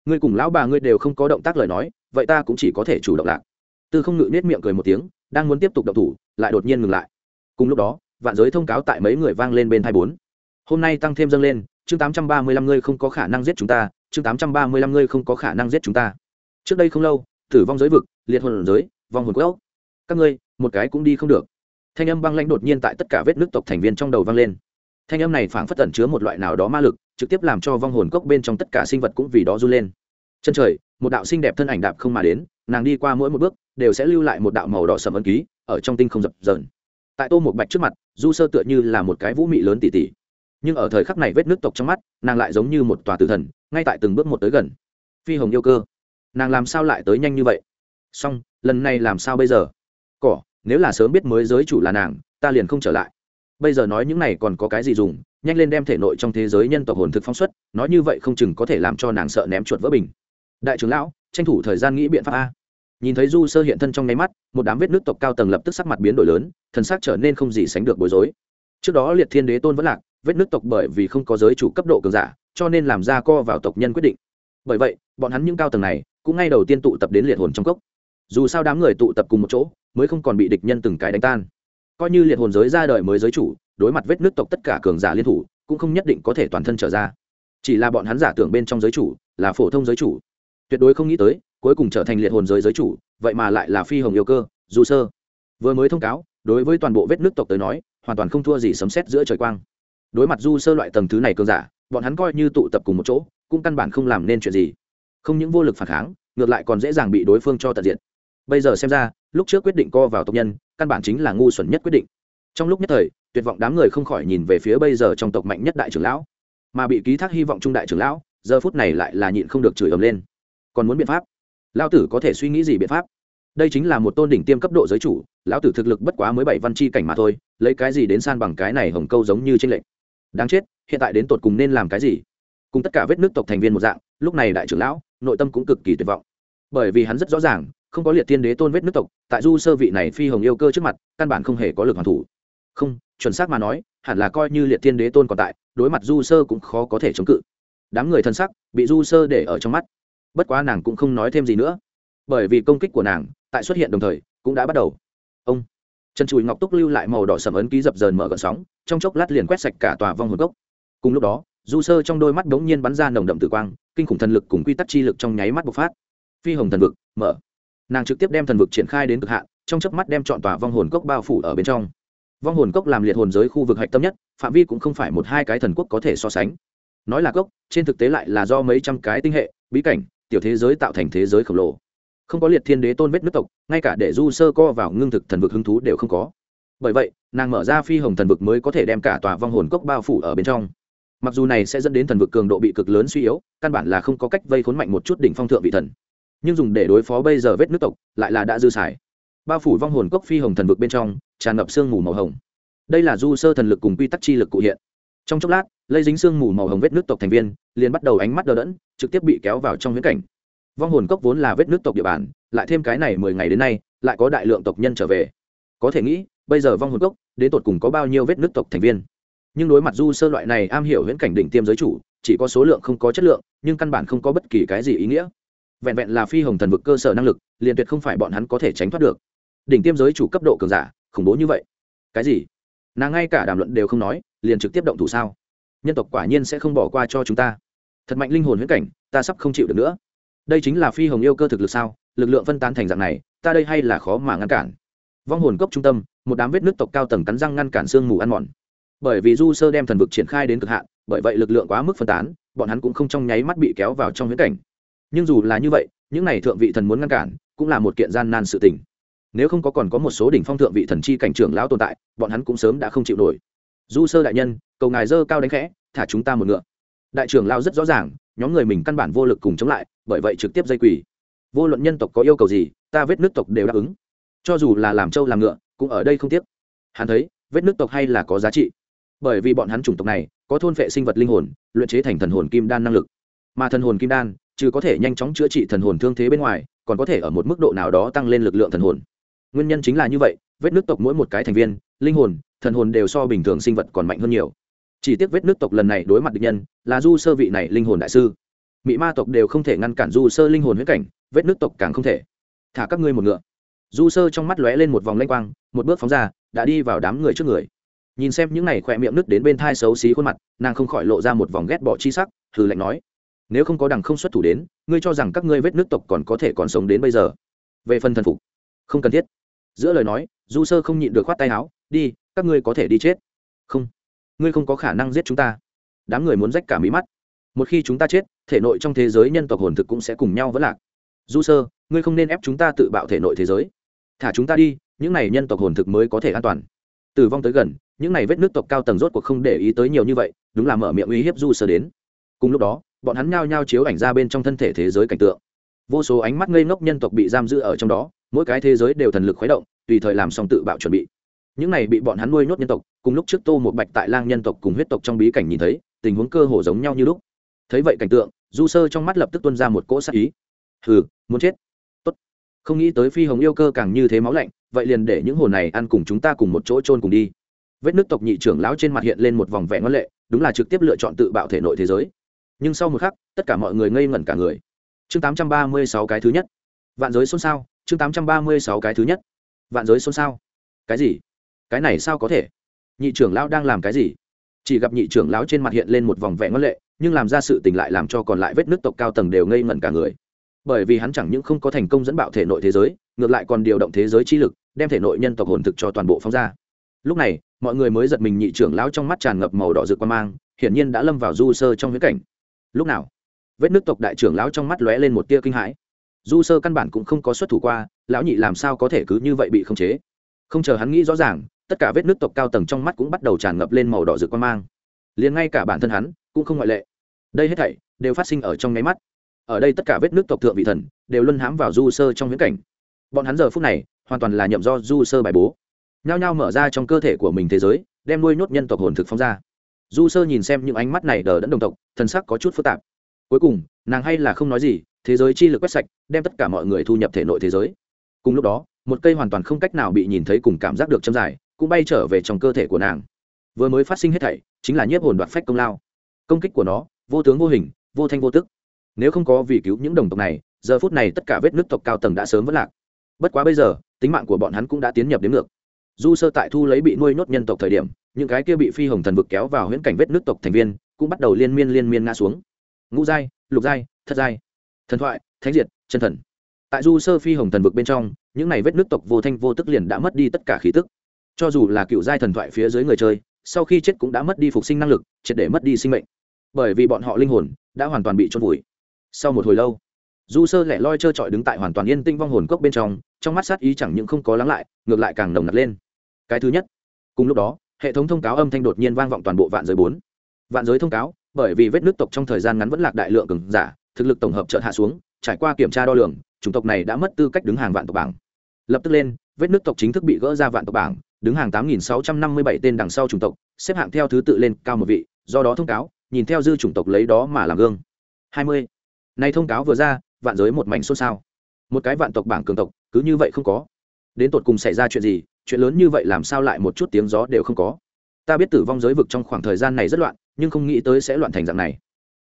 Ngươi cùng lão bà ngươi đều không có động tác lời nói, vậy ta cũng chỉ có thể chủ động lạc. Tư không ngự nết miệng cười một tiếng, đang muốn tiếp tục động thủ, lại đột nhiên ngừng lại. Cùng lúc đó, vạn giới thông cáo tại mấy người vang lên bên thai bốn. Hôm nay tăng thêm dâng lên, chương tám trăm ba mươi lăm ngươi không có khả năng giết chúng ta, chương tám trăm ba mươi lăm ngươi không có khả năng giết chúng ta. Trước đây không lâu, tử vong giới vực, liệt hồn giới, vong hồn quốc các ngươi, một cái cũng đi không được. Thanh âm băng lãnh đột nhiên tại tất cả vết nước tộc thành viên trong đầu vang lên thanh âm này phảng phất tẩn chứa một loại nào đó ma lực, trực tiếp làm cho vong hồn cốc bên trong tất cả sinh vật cũng vì đó run lên. Chân trời, một đạo xinh đẹp thân ảnh đạp không mà đến, nàng đi qua mỗi một bước, đều sẽ lưu lại một đạo màu đỏ sầm ấn ký, ở trong tinh không dập dờn. Tại tô một bạch trước mặt, du sơ tựa như là một cái vũ mị lớn tỉ tỉ. Nhưng ở thời khắc này vết nước tộc trong mắt, nàng lại giống như một tòa tử thần, ngay tại từng bước một tới gần. Phi hồng yêu cơ. Nàng làm sao lại tới nhanh như vậy? Xong, lần này làm sao bây giờ? Cỏ, nếu là sớm biết mới giới chủ là nàng, ta liền không trở lại bây giờ nói những này còn có cái gì dùng? Nhanh lên đem thể nội trong thế giới nhân tộc hồn thực phóng xuất, nói như vậy không chừng có thể làm cho nàng sợ ném chuột vỡ bình. Đại trưởng lão, tranh thủ thời gian nghĩ biện pháp a. Nhìn thấy du sơ hiện thân trong nháy mắt, một đám vết nước tộc cao tầng lập tức sắc mặt biến đổi lớn, thần sắc trở nên không gì sánh được bối rối. Trước đó liệt thiên đế tôn vẫn lạc, vết nước tộc bởi vì không có giới chủ cấp độ cường giả, cho nên làm ra co vào tộc nhân quyết định. Bởi vậy, bọn hắn những cao tầng này cũng ngay đầu tiên tụ tập đến liệt hồn trong cốc. Dù sao đám người tụ tập cùng một chỗ, mới không còn bị địch nhân từng cái đánh tan coi như liệt hồn giới ra đời mới giới chủ, đối mặt vết nước tộc tất cả cường giả liên thủ, cũng không nhất định có thể toàn thân trở ra. Chỉ là bọn hắn giả tưởng bên trong giới chủ, là phổ thông giới chủ. Tuyệt đối không nghĩ tới, cuối cùng trở thành liệt hồn giới giới chủ, vậy mà lại là phi hồng yêu cơ, dù sơ. Vừa mới thông cáo, đối với toàn bộ vết nước tộc tới nói, hoàn toàn không thua gì sấm xét giữa trời quang. Đối mặt du sơ loại tầng thứ này cường giả, bọn hắn coi như tụ tập cùng một chỗ, cũng căn bản không làm nên chuyện gì. Không những vô lực phản kháng, ngược lại còn dễ dàng bị đối phương cho tận diện bây giờ xem ra, lúc trước quyết định co vào tộc nhân căn bản chính là ngu xuẩn nhất quyết định. Trong lúc nhất thời, tuyệt vọng đám người không khỏi nhìn về phía bây giờ trong tộc mạnh nhất đại trưởng lão. Mà bị ký thác hy vọng trung đại trưởng lão, giờ phút này lại là nhịn không được chửi ầm lên. Còn muốn biện pháp? Lão tử có thể suy nghĩ gì biện pháp? Đây chính là một tôn đỉnh tiêm cấp độ giới chủ, lão tử thực lực bất quá mới bảy văn chi cảnh mà thôi, lấy cái gì đến san bằng cái này hồng câu giống như trên lệnh đáng chết, hiện tại đến tột cùng nên làm cái gì? Cùng tất cả vết nước tộc thành viên một dạng, lúc này đại trưởng lão, nội tâm cũng cực kỳ tuyệt vọng. Bởi vì hắn rất rõ ràng không có liệt tiên đế tôn vết nước tộc, tại du sơ vị này phi hồng yêu cơ trước mặt, căn bản không hề có lực hoàn thủ. Không, chuẩn xác mà nói, hẳn là coi như liệt tiên đế tôn còn tại, đối mặt du sơ cũng khó có thể chống cự. Đám người thân sắc bị du sơ để ở trong mắt. Bất quá nàng cũng không nói thêm gì nữa. Bởi vì công kích của nàng, tại xuất hiện đồng thời, cũng đã bắt đầu. Ông, chân chùi ngọc túc lưu lại màu đỏ sầm ấn ký dập dờn mở gợn sóng, trong chốc lát liền quét sạch cả tòa vong hồn gốc cùng lúc đó, du sơ trong đôi mắt bỗng nhiên bắn ra nồng đậm tử quang, kinh khủng thần lực cùng quy tắc chi lực trong nháy mắt bộc phát. Phi hồng thần vực, mở nàng trực tiếp đem thần vực triển khai đến cực hạn, trong chớp mắt đem chọn tòa vong hồn cốc bao phủ ở bên trong. Vong hồn cốc làm liệt hồn giới khu vực hạch tâm nhất, phạm vi cũng không phải một hai cái thần quốc có thể so sánh. Nói là cốc, trên thực tế lại là do mấy trăm cái tinh hệ, bí cảnh, tiểu thế giới tạo thành thế giới khổng lồ. Không có liệt thiên đế tôn vết nước tộc, ngay cả để du sơ co vào ngưng thực thần vực hứng thú đều không có. Bởi vậy, nàng mở ra phi hồng thần vực mới có thể đem cả tòa vong hồn cốc bao phủ ở bên trong. Mặc dù này sẽ dẫn đến thần vực cường độ bị cực lớn suy yếu, căn bản là không có cách vây khốn mạnh một chút đỉnh phong thượng vị thần nhưng dùng để đối phó bây giờ vết nước tộc lại là đã dư xài. Bao phủ vong hồn cốc phi hồng thần vực bên trong, tràn ngập sương mù màu hồng. Đây là du sơ thần lực cùng quy tắc chi lực cụ hiện. Trong chốc lát, lây dính sương mù màu hồng vết nước tộc thành viên, liền bắt đầu ánh mắt đờ đẫn, trực tiếp bị kéo vào trong viễn cảnh. Vong hồn cốc vốn là vết nước tộc địa bàn, lại thêm cái này mười ngày đến nay, lại có đại lượng tộc nhân trở về. Có thể nghĩ, bây giờ vong hồn cốc đến tột cùng có bao nhiêu vết nước tộc thành viên? Nhưng đối mặt du sơ loại này am hiểu viễn cảnh đỉnh tiêm giới chủ, chỉ có số lượng không có chất lượng, nhưng căn bản không có bất kỳ cái gì ý nghĩa vẹn vẹn là phi hồng thần vực cơ sở năng lực, liền tuyệt không phải bọn hắn có thể tránh thoát được. Đỉnh tiêm giới chủ cấp độ cường giả, khủng bố như vậy. Cái gì? Nàng ngay cả đàm luận đều không nói, liền trực tiếp động thủ sao? Nhân tộc quả nhiên sẽ không bỏ qua cho chúng ta. Thật mạnh linh hồn huyễn cảnh, ta sắp không chịu được nữa. Đây chính là phi hồng yêu cơ thực lực sao? Lực lượng phân tán thành dạng này, ta đây hay là khó mà ngăn cản. Vong hồn cốc trung tâm, một đám vết nước tộc cao tầng cắn răng ngăn cản sương mù ăn mòn. Bởi vì du sơ đem thần vực triển khai đến cực hạn, bởi vậy lực lượng quá mức phân tán, bọn hắn cũng không trong nháy mắt bị kéo vào trong huyễn cảnh nhưng dù là như vậy, những n à y thượng vị thần muốn ngăn cản, cũng là một kiện gian nan sự tình. Nếu không có còn có một số đỉnh phong thượng vị thần chi cảnh trưởng lão tồn tại, bọn hắn cũng sớm đã không chịu nổi. Du sơ đại nhân, cầu ngài dơ cao đánh khẽ, thả chúng ta một ngựa. Đại trưởng lao rất rõ ràng, nhóm người mình căn bản vô lực cùng chống lại, bởi vậy trực tiếp dây quỳ. Vô luận nhân tộc có yêu cầu gì, ta vết nước tộc đều đáp ứng. Cho dù là làm trâu làm ngựa, cũng ở đây không tiếc. Hắn thấy, vết nước tộc hay là có giá trị. Bởi vì bọn hắn chủng tộc này, có thôn vệ sinh vật linh hồn, luyện chế thành thần hồn kim đan năng lực. Mà thần hồn kim đan trừ có thể nhanh chóng chữa trị thần hồn thương thế bên ngoài, còn có thể ở một mức độ nào đó tăng lên lực lượng thần hồn. Nguyên nhân chính là như vậy, vết nước tộc mỗi một cái thành viên, linh hồn, thần hồn đều so bình thường sinh vật còn mạnh hơn nhiều. Chỉ tiếc vết nước tộc lần này đối mặt địch nhân, là du sơ vị này linh hồn đại sư. Mỹ ma tộc đều không thể ngăn cản du sơ linh hồn huyết cảnh, vết nước tộc càng không thể. Thả các ngươi một ngựa. Du sơ trong mắt lóe lên một vòng lanh quang, một bước phóng ra, đã đi vào đám người trước người. Nhìn xem những này khỏe miệng nứt đến bên thai xấu xí khuôn mặt, nàng không khỏi lộ ra một vòng ghét bỏ chi sắc thử lạnh nói nếu không có đằng không xuất thủ đến, ngươi cho rằng các ngươi vết nước tộc còn có thể còn sống đến bây giờ. Về phần thần phục, không cần thiết. Giữa lời nói, du sơ không nhịn được khoát tay áo, đi, các ngươi có thể đi chết. Không, ngươi không có khả năng giết chúng ta. Đám người muốn rách cả mí mắt. Một khi chúng ta chết, thể nội trong thế giới nhân tộc hồn thực cũng sẽ cùng nhau vẫn lạc. Du sơ, ngươi không nên ép chúng ta tự bạo thể nội thế giới. Thả chúng ta đi, những này nhân tộc hồn thực mới có thể an toàn. Tử vong tới gần, những này vết nước tộc cao tầng rốt cuộc không để ý tới nhiều như vậy, đúng là mở miệng uy hiếp du sơ đến. Cùng lúc đó bọn hắn nhao nhao chiếu ảnh ra bên trong thân thể thế giới cảnh tượng. Vô số ánh mắt ngây ngốc nhân tộc bị giam giữ ở trong đó, mỗi cái thế giới đều thần lực khuấy động, tùy thời làm xong tự bạo chuẩn bị. Những này bị bọn hắn nuôi nhốt nhân tộc, cùng lúc trước tô một bạch tại lang nhân tộc cùng huyết tộc trong bí cảnh nhìn thấy, tình huống cơ hồ giống nhau như lúc. Thấy vậy cảnh tượng, du sơ trong mắt lập tức tuân ra một cỗ sắc ý. Hừ, muốn chết. Tốt. Không nghĩ tới phi hồng yêu cơ càng như thế máu lạnh, vậy liền để những hồn này ăn cùng chúng ta cùng một chỗ trôn cùng đi. Vết nước tộc nhị trưởng lão trên mặt hiện lên một vòng vẻ ngoan lệ, đúng là trực tiếp lựa chọn tự bạo thể nội thế giới nhưng sau một khắc, tất cả mọi người ngây ngẩn cả người. Chương tám trăm ba mươi sáu cái thứ nhất. Vạn giới xôn xao, chương tám trăm ba mươi sáu cái thứ nhất. Vạn giới xôn xao. Cái gì? Cái này sao có thể? Nhị trưởng lão đang làm cái gì? Chỉ gặp nhị trưởng lão trên mặt hiện lên một vòng vẻ ngân lệ, nhưng làm ra sự tình lại làm cho còn lại vết nước tộc cao tầng đều ngây ngẩn cả người. Bởi vì hắn chẳng những không có thành công dẫn bạo thể nội thế giới, ngược lại còn điều động thế giới chi lực, đem thể nội nhân tộc hồn thực cho toàn bộ phóng ra. Lúc này, mọi người mới giật mình nhị trưởng lão trong mắt tràn ngập màu đỏ rực quan mang, hiển nhiên đã lâm vào du sơ trong huyễn cảnh lúc nào? Vết nước tộc đại trưởng lão trong mắt lóe lên một tia kinh hãi. Du sơ căn bản cũng không có xuất thủ qua, lão nhị làm sao có thể cứ như vậy bị khống chế? Không chờ hắn nghĩ rõ ràng, tất cả vết nước tộc cao tầng trong mắt cũng bắt đầu tràn ngập lên màu đỏ rực quan mang. Liền ngay cả bản thân hắn cũng không ngoại lệ. Đây hết thảy đều phát sinh ở trong nháy mắt. Ở đây tất cả vết nước tộc thượng vị thần đều luân hãm vào du sơ trong viễn cảnh. Bọn hắn giờ phút này hoàn toàn là nhậm do du sơ bài bố. Nhao nhao mở ra trong cơ thể của mình thế giới, đem nuôi nhốt nhân tộc hồn thực phong ra du sơ nhìn xem những ánh mắt này đờ đẫn đồng tộc thân sắc có chút phức tạp. Cuối cùng, nàng hay là không nói gì, thế giới chi lực quét sạch, đem tất cả mọi người thu nhập thể nội thế giới. Cùng lúc đó, một cây hoàn toàn không cách nào bị nhìn thấy cùng cảm giác được châm dài, cũng bay trở về trong cơ thể của nàng. Vừa mới phát sinh hết thảy, chính là nhiếp hồn đoạt phách công lao. Công kích của nó, vô tướng vô hình, vô thanh vô tức. Nếu không có vì cứu những đồng tộc này, giờ phút này tất cả vết nước tộc cao tầng đã sớm vất lạc. Bất quá bây giờ, tính mạng của bọn hắn cũng đã tiến nhập đến ngược. Du sơ tại thu lấy bị nuôi nhốt nhân tộc thời điểm những cái kia bị phi hồng thần vực kéo vào huyễn cảnh vết nước tộc thành viên cũng bắt đầu liên miên liên miên ngã xuống. Ngũ giai, lục giai, thất giai. Thần thoại, thánh diệt, chân thần. Tại du sơ phi hồng thần vực bên trong, những này vết nước tộc vô thanh vô tức liền đã mất đi tất cả khí tức. Cho dù là cựu giai thần thoại phía dưới người chơi, sau khi chết cũng đã mất đi phục sinh năng lực, triệt để mất đi sinh mệnh. Bởi vì bọn họ linh hồn đã hoàn toàn bị trôn vùi. Sau một hồi lâu, du sơ lẻ loi trơ trọi đứng tại hoàn toàn yên tinh vong hồn cốc bên trong trong mắt sát ý chẳng những không có lắng lại, ngược lại càng nồng nặc lên. Cái thứ nhất, cùng lúc đó hệ thống thông cáo âm thanh đột nhiên vang vọng toàn bộ vạn giới bốn. Vạn giới thông cáo, bởi vì vết nước tộc trong thời gian ngắn vẫn lạc đại lượng cường giả, thực lực tổng hợp chợt hạ xuống, trải qua kiểm tra đo lường, chủng tộc này đã mất tư cách đứng hàng vạn tộc bảng. Lập tức lên, vết nước tộc chính thức bị gỡ ra vạn tộc bảng, đứng hàng tám nghìn sáu trăm năm mươi bảy tên đằng sau chủng tộc, xếp hạng theo thứ tự lên cao một vị, do đó thông cáo, nhìn theo dư chủng tộc lấy đó mà làm gương. Hai mươi. Nay thông cáo vừa ra, vạn giới một mảnh xôn xao. Một cái vạn tộc bảng cường tộc, cứ như vậy không có. Đến tột cùng xảy ra chuyện gì chuyện lớn như vậy làm sao lại một chút tiếng gió đều không có? Ta biết tử vong giới vực trong khoảng thời gian này rất loạn, nhưng không nghĩ tới sẽ loạn thành dạng này.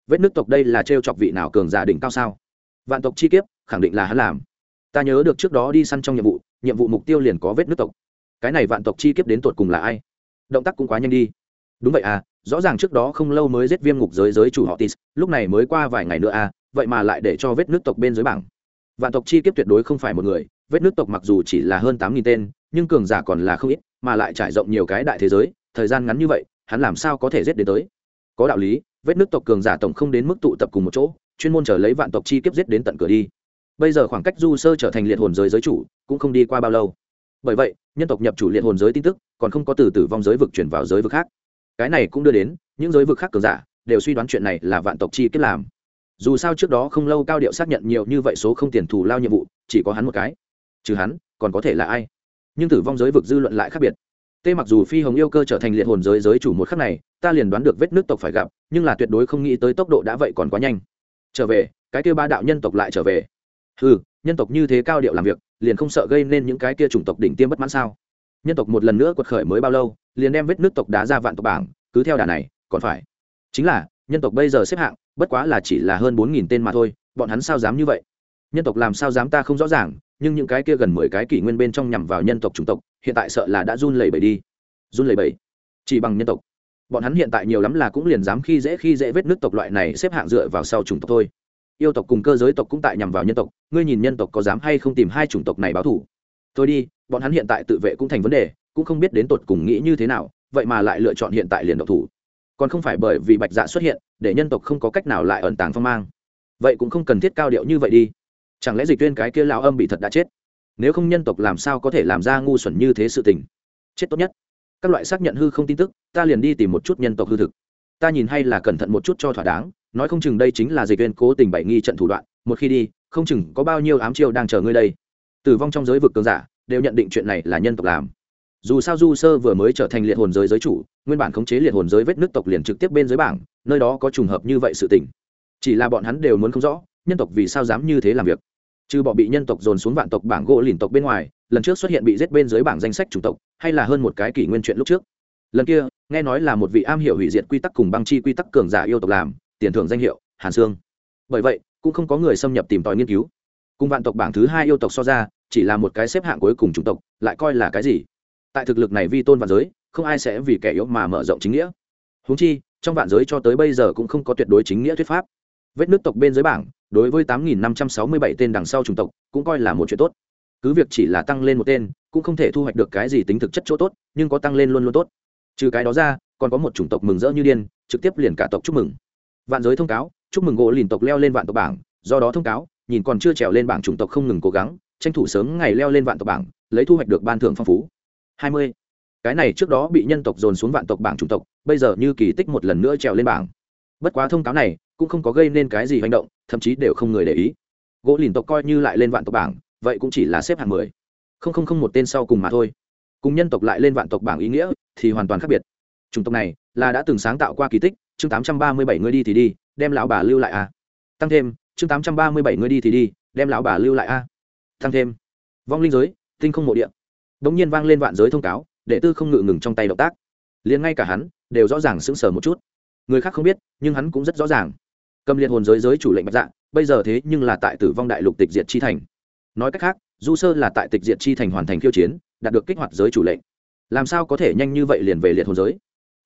Vết nước tộc đây là t chọc vị nào cường giả đỉnh cao sao? Vạn tộc chi kiếp, khẳng định là hắn làm. Ta nhớ được trước đó đi săn trong nhiệm vụ nhiệm vụ mục tiêu liền có vết nước tộc. Cái này vạn tộc chi kiếp đến tột cùng là ai? Động tác cũng quá nhanh đi. Đúng vậy à rõ ràng trước đó không lâu mới giết viêm ngục giới giới chủ họ tis, lúc này mới qua vài ngày nữa à vậy mà lại để cho vết nước tộc bên dưới bảng. Vạn tộc chi kiếp tuyệt đối không phải một người, vết nước tộc mặc dù chỉ là hơn tám nghìn tên nhưng cường giả còn là không ít, mà lại trải rộng nhiều cái đại thế giới, thời gian ngắn như vậy, hắn làm sao có thể giết đến tới? Có đạo lý, vết nước tộc cường giả tổng không đến mức tụ tập cùng một chỗ, chuyên môn trở lấy vạn tộc chi kiếp giết đến tận cửa đi. Bây giờ khoảng cách du sơ trở thành liệt hồn giới giới chủ, cũng không đi qua bao lâu. Bởi vậy, nhân tộc nhập chủ liệt hồn giới tin tức, còn không có từ tử vong giới vực chuyển vào giới vực khác. Cái này cũng đưa đến, những giới vực khác cường giả, đều suy đoán chuyện này là vạn tộc chi kiếp làm. Dù sao trước đó không lâu cao điệu xác nhận nhiều như vậy số không tiền thù lao nhiệm vụ, chỉ có hắn một cái. Trừ hắn, còn có thể là ai? Nhưng tử vong giới vực dư luận lại khác biệt. Tê mặc dù phi hồng yêu cơ trở thành liệt hồn giới giới chủ một khắc này, ta liền đoán được vết nước tộc phải gặp, nhưng là tuyệt đối không nghĩ tới tốc độ đã vậy còn quá nhanh. Trở về, cái kia ba đạo nhân tộc lại trở về. Ừ nhân tộc như thế cao điệu làm việc, liền không sợ gây nên những cái kia chủng tộc đỉnh tiêm bất mãn sao? Nhân tộc một lần nữa quật khởi mới bao lâu, liền đem vết nước tộc đá ra vạn tộc bảng, cứ theo đà này, còn phải. Chính là, nhân tộc bây giờ xếp hạng, bất quá là chỉ là hơn bốn nghìn tên mà thôi, bọn hắn sao dám như vậy? Nhân tộc làm sao dám ta không rõ ràng nhưng những cái kia gần mười cái kỷ nguyên bên trong nhằm vào nhân tộc chủng tộc, hiện tại sợ là đã run lẩy bẩy đi. Run lẩy bẩy? Chỉ bằng nhân tộc. Bọn hắn hiện tại nhiều lắm là cũng liền dám khi dễ khi dễ vết nước tộc loại này xếp hạng dựa vào sau chủng tộc thôi. Yêu tộc cùng cơ giới tộc cũng tại nhằm vào nhân tộc, ngươi nhìn nhân tộc có dám hay không tìm hai chủng tộc này báo thủ thôi đi, bọn hắn hiện tại tự vệ cũng thành vấn đề, cũng không biết đến tột cùng nghĩ như thế nào, vậy mà lại lựa chọn hiện tại liền độc thủ. Còn không phải bởi vì bạch dạ xuất hiện, để nhân tộc không có cách nào lại ẩn tàng phong mang. Vậy cũng không cần thiết cao điệu như vậy đi chẳng lẽ dịch tuyên cái kia lão âm bị thật đã chết? Nếu không nhân tộc làm sao có thể làm ra ngu xuẩn như thế sự tình? Chết tốt nhất. Các loại xác nhận hư không tin tức, ta liền đi tìm một chút nhân tộc hư thực. Ta nhìn hay là cẩn thận một chút cho thỏa đáng, nói không chừng đây chính là dịch viên cố tình bày nghi trận thủ đoạn, một khi đi, không chừng có bao nhiêu ám chiêu đang chờ ngươi đây. Tử vong trong giới vực cường giả, đều nhận định chuyện này là nhân tộc làm. Dù sao du sơ vừa mới trở thành liệt hồn giới giới chủ, nguyên bản khống chế liệt hồn giới vết nước tộc liền trực tiếp bên giới bảng, nơi đó có trùng hợp như vậy sự tình. Chỉ là bọn hắn đều muốn không rõ, nhân tộc vì sao dám như thế làm việc trừ bỏ bị nhân tộc dồn xuống vạn tộc bảng gỗ lìn tộc bên ngoài, lần trước xuất hiện bị giết bên dưới bảng danh sách chủng tộc, hay là hơn một cái kỷ nguyên chuyện lúc trước. Lần kia, nghe nói là một vị am hiểu hủy diệt quy tắc cùng băng chi quy tắc cường giả yêu tộc làm, tiền thưởng danh hiệu, hàn sương. Bởi vậy, cũng không có người xâm nhập tìm tòi nghiên cứu. Cùng vạn tộc bảng thứ hai yêu tộc so ra, chỉ là một cái xếp hạng cuối cùng chủng tộc, lại coi là cái gì? Tại thực lực này vi tôn vạn giới, không ai sẽ vì kẻ yếu mà mở rộng chính nghĩa. Húng chi, trong vạn giới cho tới bây giờ cũng không có tuyệt đối chính nghĩa thuyết pháp. Vết nước tộc bên dưới bảng đối với tám nghìn năm trăm sáu mươi bảy tên đằng sau chủng tộc, cũng coi là một chuyện tốt. Cứ việc chỉ là tăng lên một tên, cũng không thể thu hoạch được cái gì tính thực chất chỗ tốt, nhưng có tăng lên luôn luôn tốt. Trừ cái đó ra, còn có một chủng tộc mừng rỡ như điên, trực tiếp liền cả tộc chúc mừng. Vạn giới thông cáo, chúc mừng gỗ lìn tộc leo lên vạn tộc bảng, do đó thông cáo, nhìn còn chưa trèo lên bảng chủng tộc không ngừng cố gắng, tranh thủ sớm ngày leo lên vạn tộc bảng, lấy thu hoạch được ban thưởng phong phú. Hai mươi. Cái này trước đó bị nhân tộc dồn xuống vạn tộc bảng chủng tộc, bây giờ như kỳ tích một lần nữa trèo lên bảng. Bất quá thông cáo này, cũng không có gây nên cái gì hành động thậm chí đều không người để ý. Gỗ lìn tộc coi như lại lên vạn tộc bảng, vậy cũng chỉ là xếp hạng mười. Không không không một tên sau cùng mà thôi. Cùng nhân tộc lại lên vạn tộc bảng ý nghĩa thì hoàn toàn khác biệt. Chủng tộc này là đã từng sáng tạo qua kỳ tích, chương tám trăm ba mươi bảy người đi thì đi, đem lão bà lưu lại a à. tăng thêm, chương tám trăm ba mươi bảy người đi thì đi, đem lão bà lưu lại a à. tăng thêm. Vong linh giới, tinh không mộ địa. Đ ỗ n g nhiên vang lên vạn giới thông cáo, đệ tư không ngự ngừng trong tay động tác. Liền ngay cả hắn đều rõ ràng sững sờ một chút. Người khác không biết, nhưng hắn cũng rất rõ ràng cầm liệt hồn giới giới chủ lệnh bạch dạ bây giờ thế nhưng là tại tử vong đại lục tịch diệt chi thành. Nói cách khác, du sơ là tại tịch diệt chi thành hoàn thành khiêu chiến, đạt được kích hoạt giới chủ lệnh. Làm sao có thể nhanh như vậy liền về liệt hồn giới?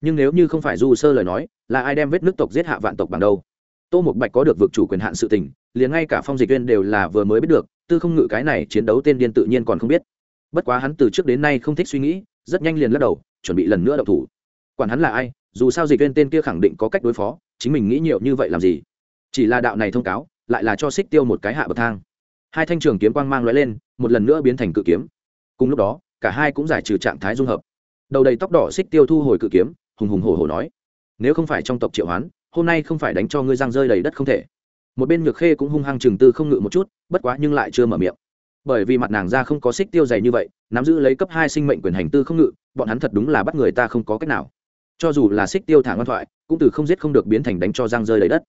Nhưng nếu như không phải du sơ lời nói, là ai đem vết nước tộc giết hạ vạn tộc bằng đâu? Tô một bạch có được vực chủ quyền hạn sự tình, liền ngay cả phong dịch viên đều là vừa mới biết được, tư không ngự cái này chiến đấu tên điên tự nhiên còn không biết. Bất quá hắn từ trước đến nay không thích suy nghĩ, rất nhanh liền lắc đầu, chuẩn bị lần nữa đậu thủ. Quản hắn là ai, dù sao dịch viên tên kia khẳng định có cách đối phó, chính mình nghĩ nhiều như vậy làm gì? Chỉ là đạo này thông cáo, lại là cho xích tiêu một cái hạ bậc thang. Hai thanh trường kiếm quang mang lóe lên, một lần nữa biến thành cự kiếm. Cùng lúc đó, cả hai cũng giải trừ trạng thái dung hợp. Đầu đầy tóc đỏ xích tiêu thu hồi cự kiếm, hùng hùng hổ hổ nói, nếu không phải trong tộc triệu hoán, hôm nay không phải đánh cho ngươi giang rơi đầy đất không thể. Một bên nhược khê cũng hung hăng chừng tư không ngự một chút, bất quá nhưng lại chưa mở miệng. Bởi vì mặt nàng ra không có xích tiêu dày như vậy, nắm giữ lấy cấp hai sinh mệnh quyền hành tư không ngự, bọn hắn thật đúng là bắt người ta không có cách nào. Cho dù là xích tiêu thả ngoan thoại, cũng từ không giết không được biến thành đánh cho giang rơi đầy đất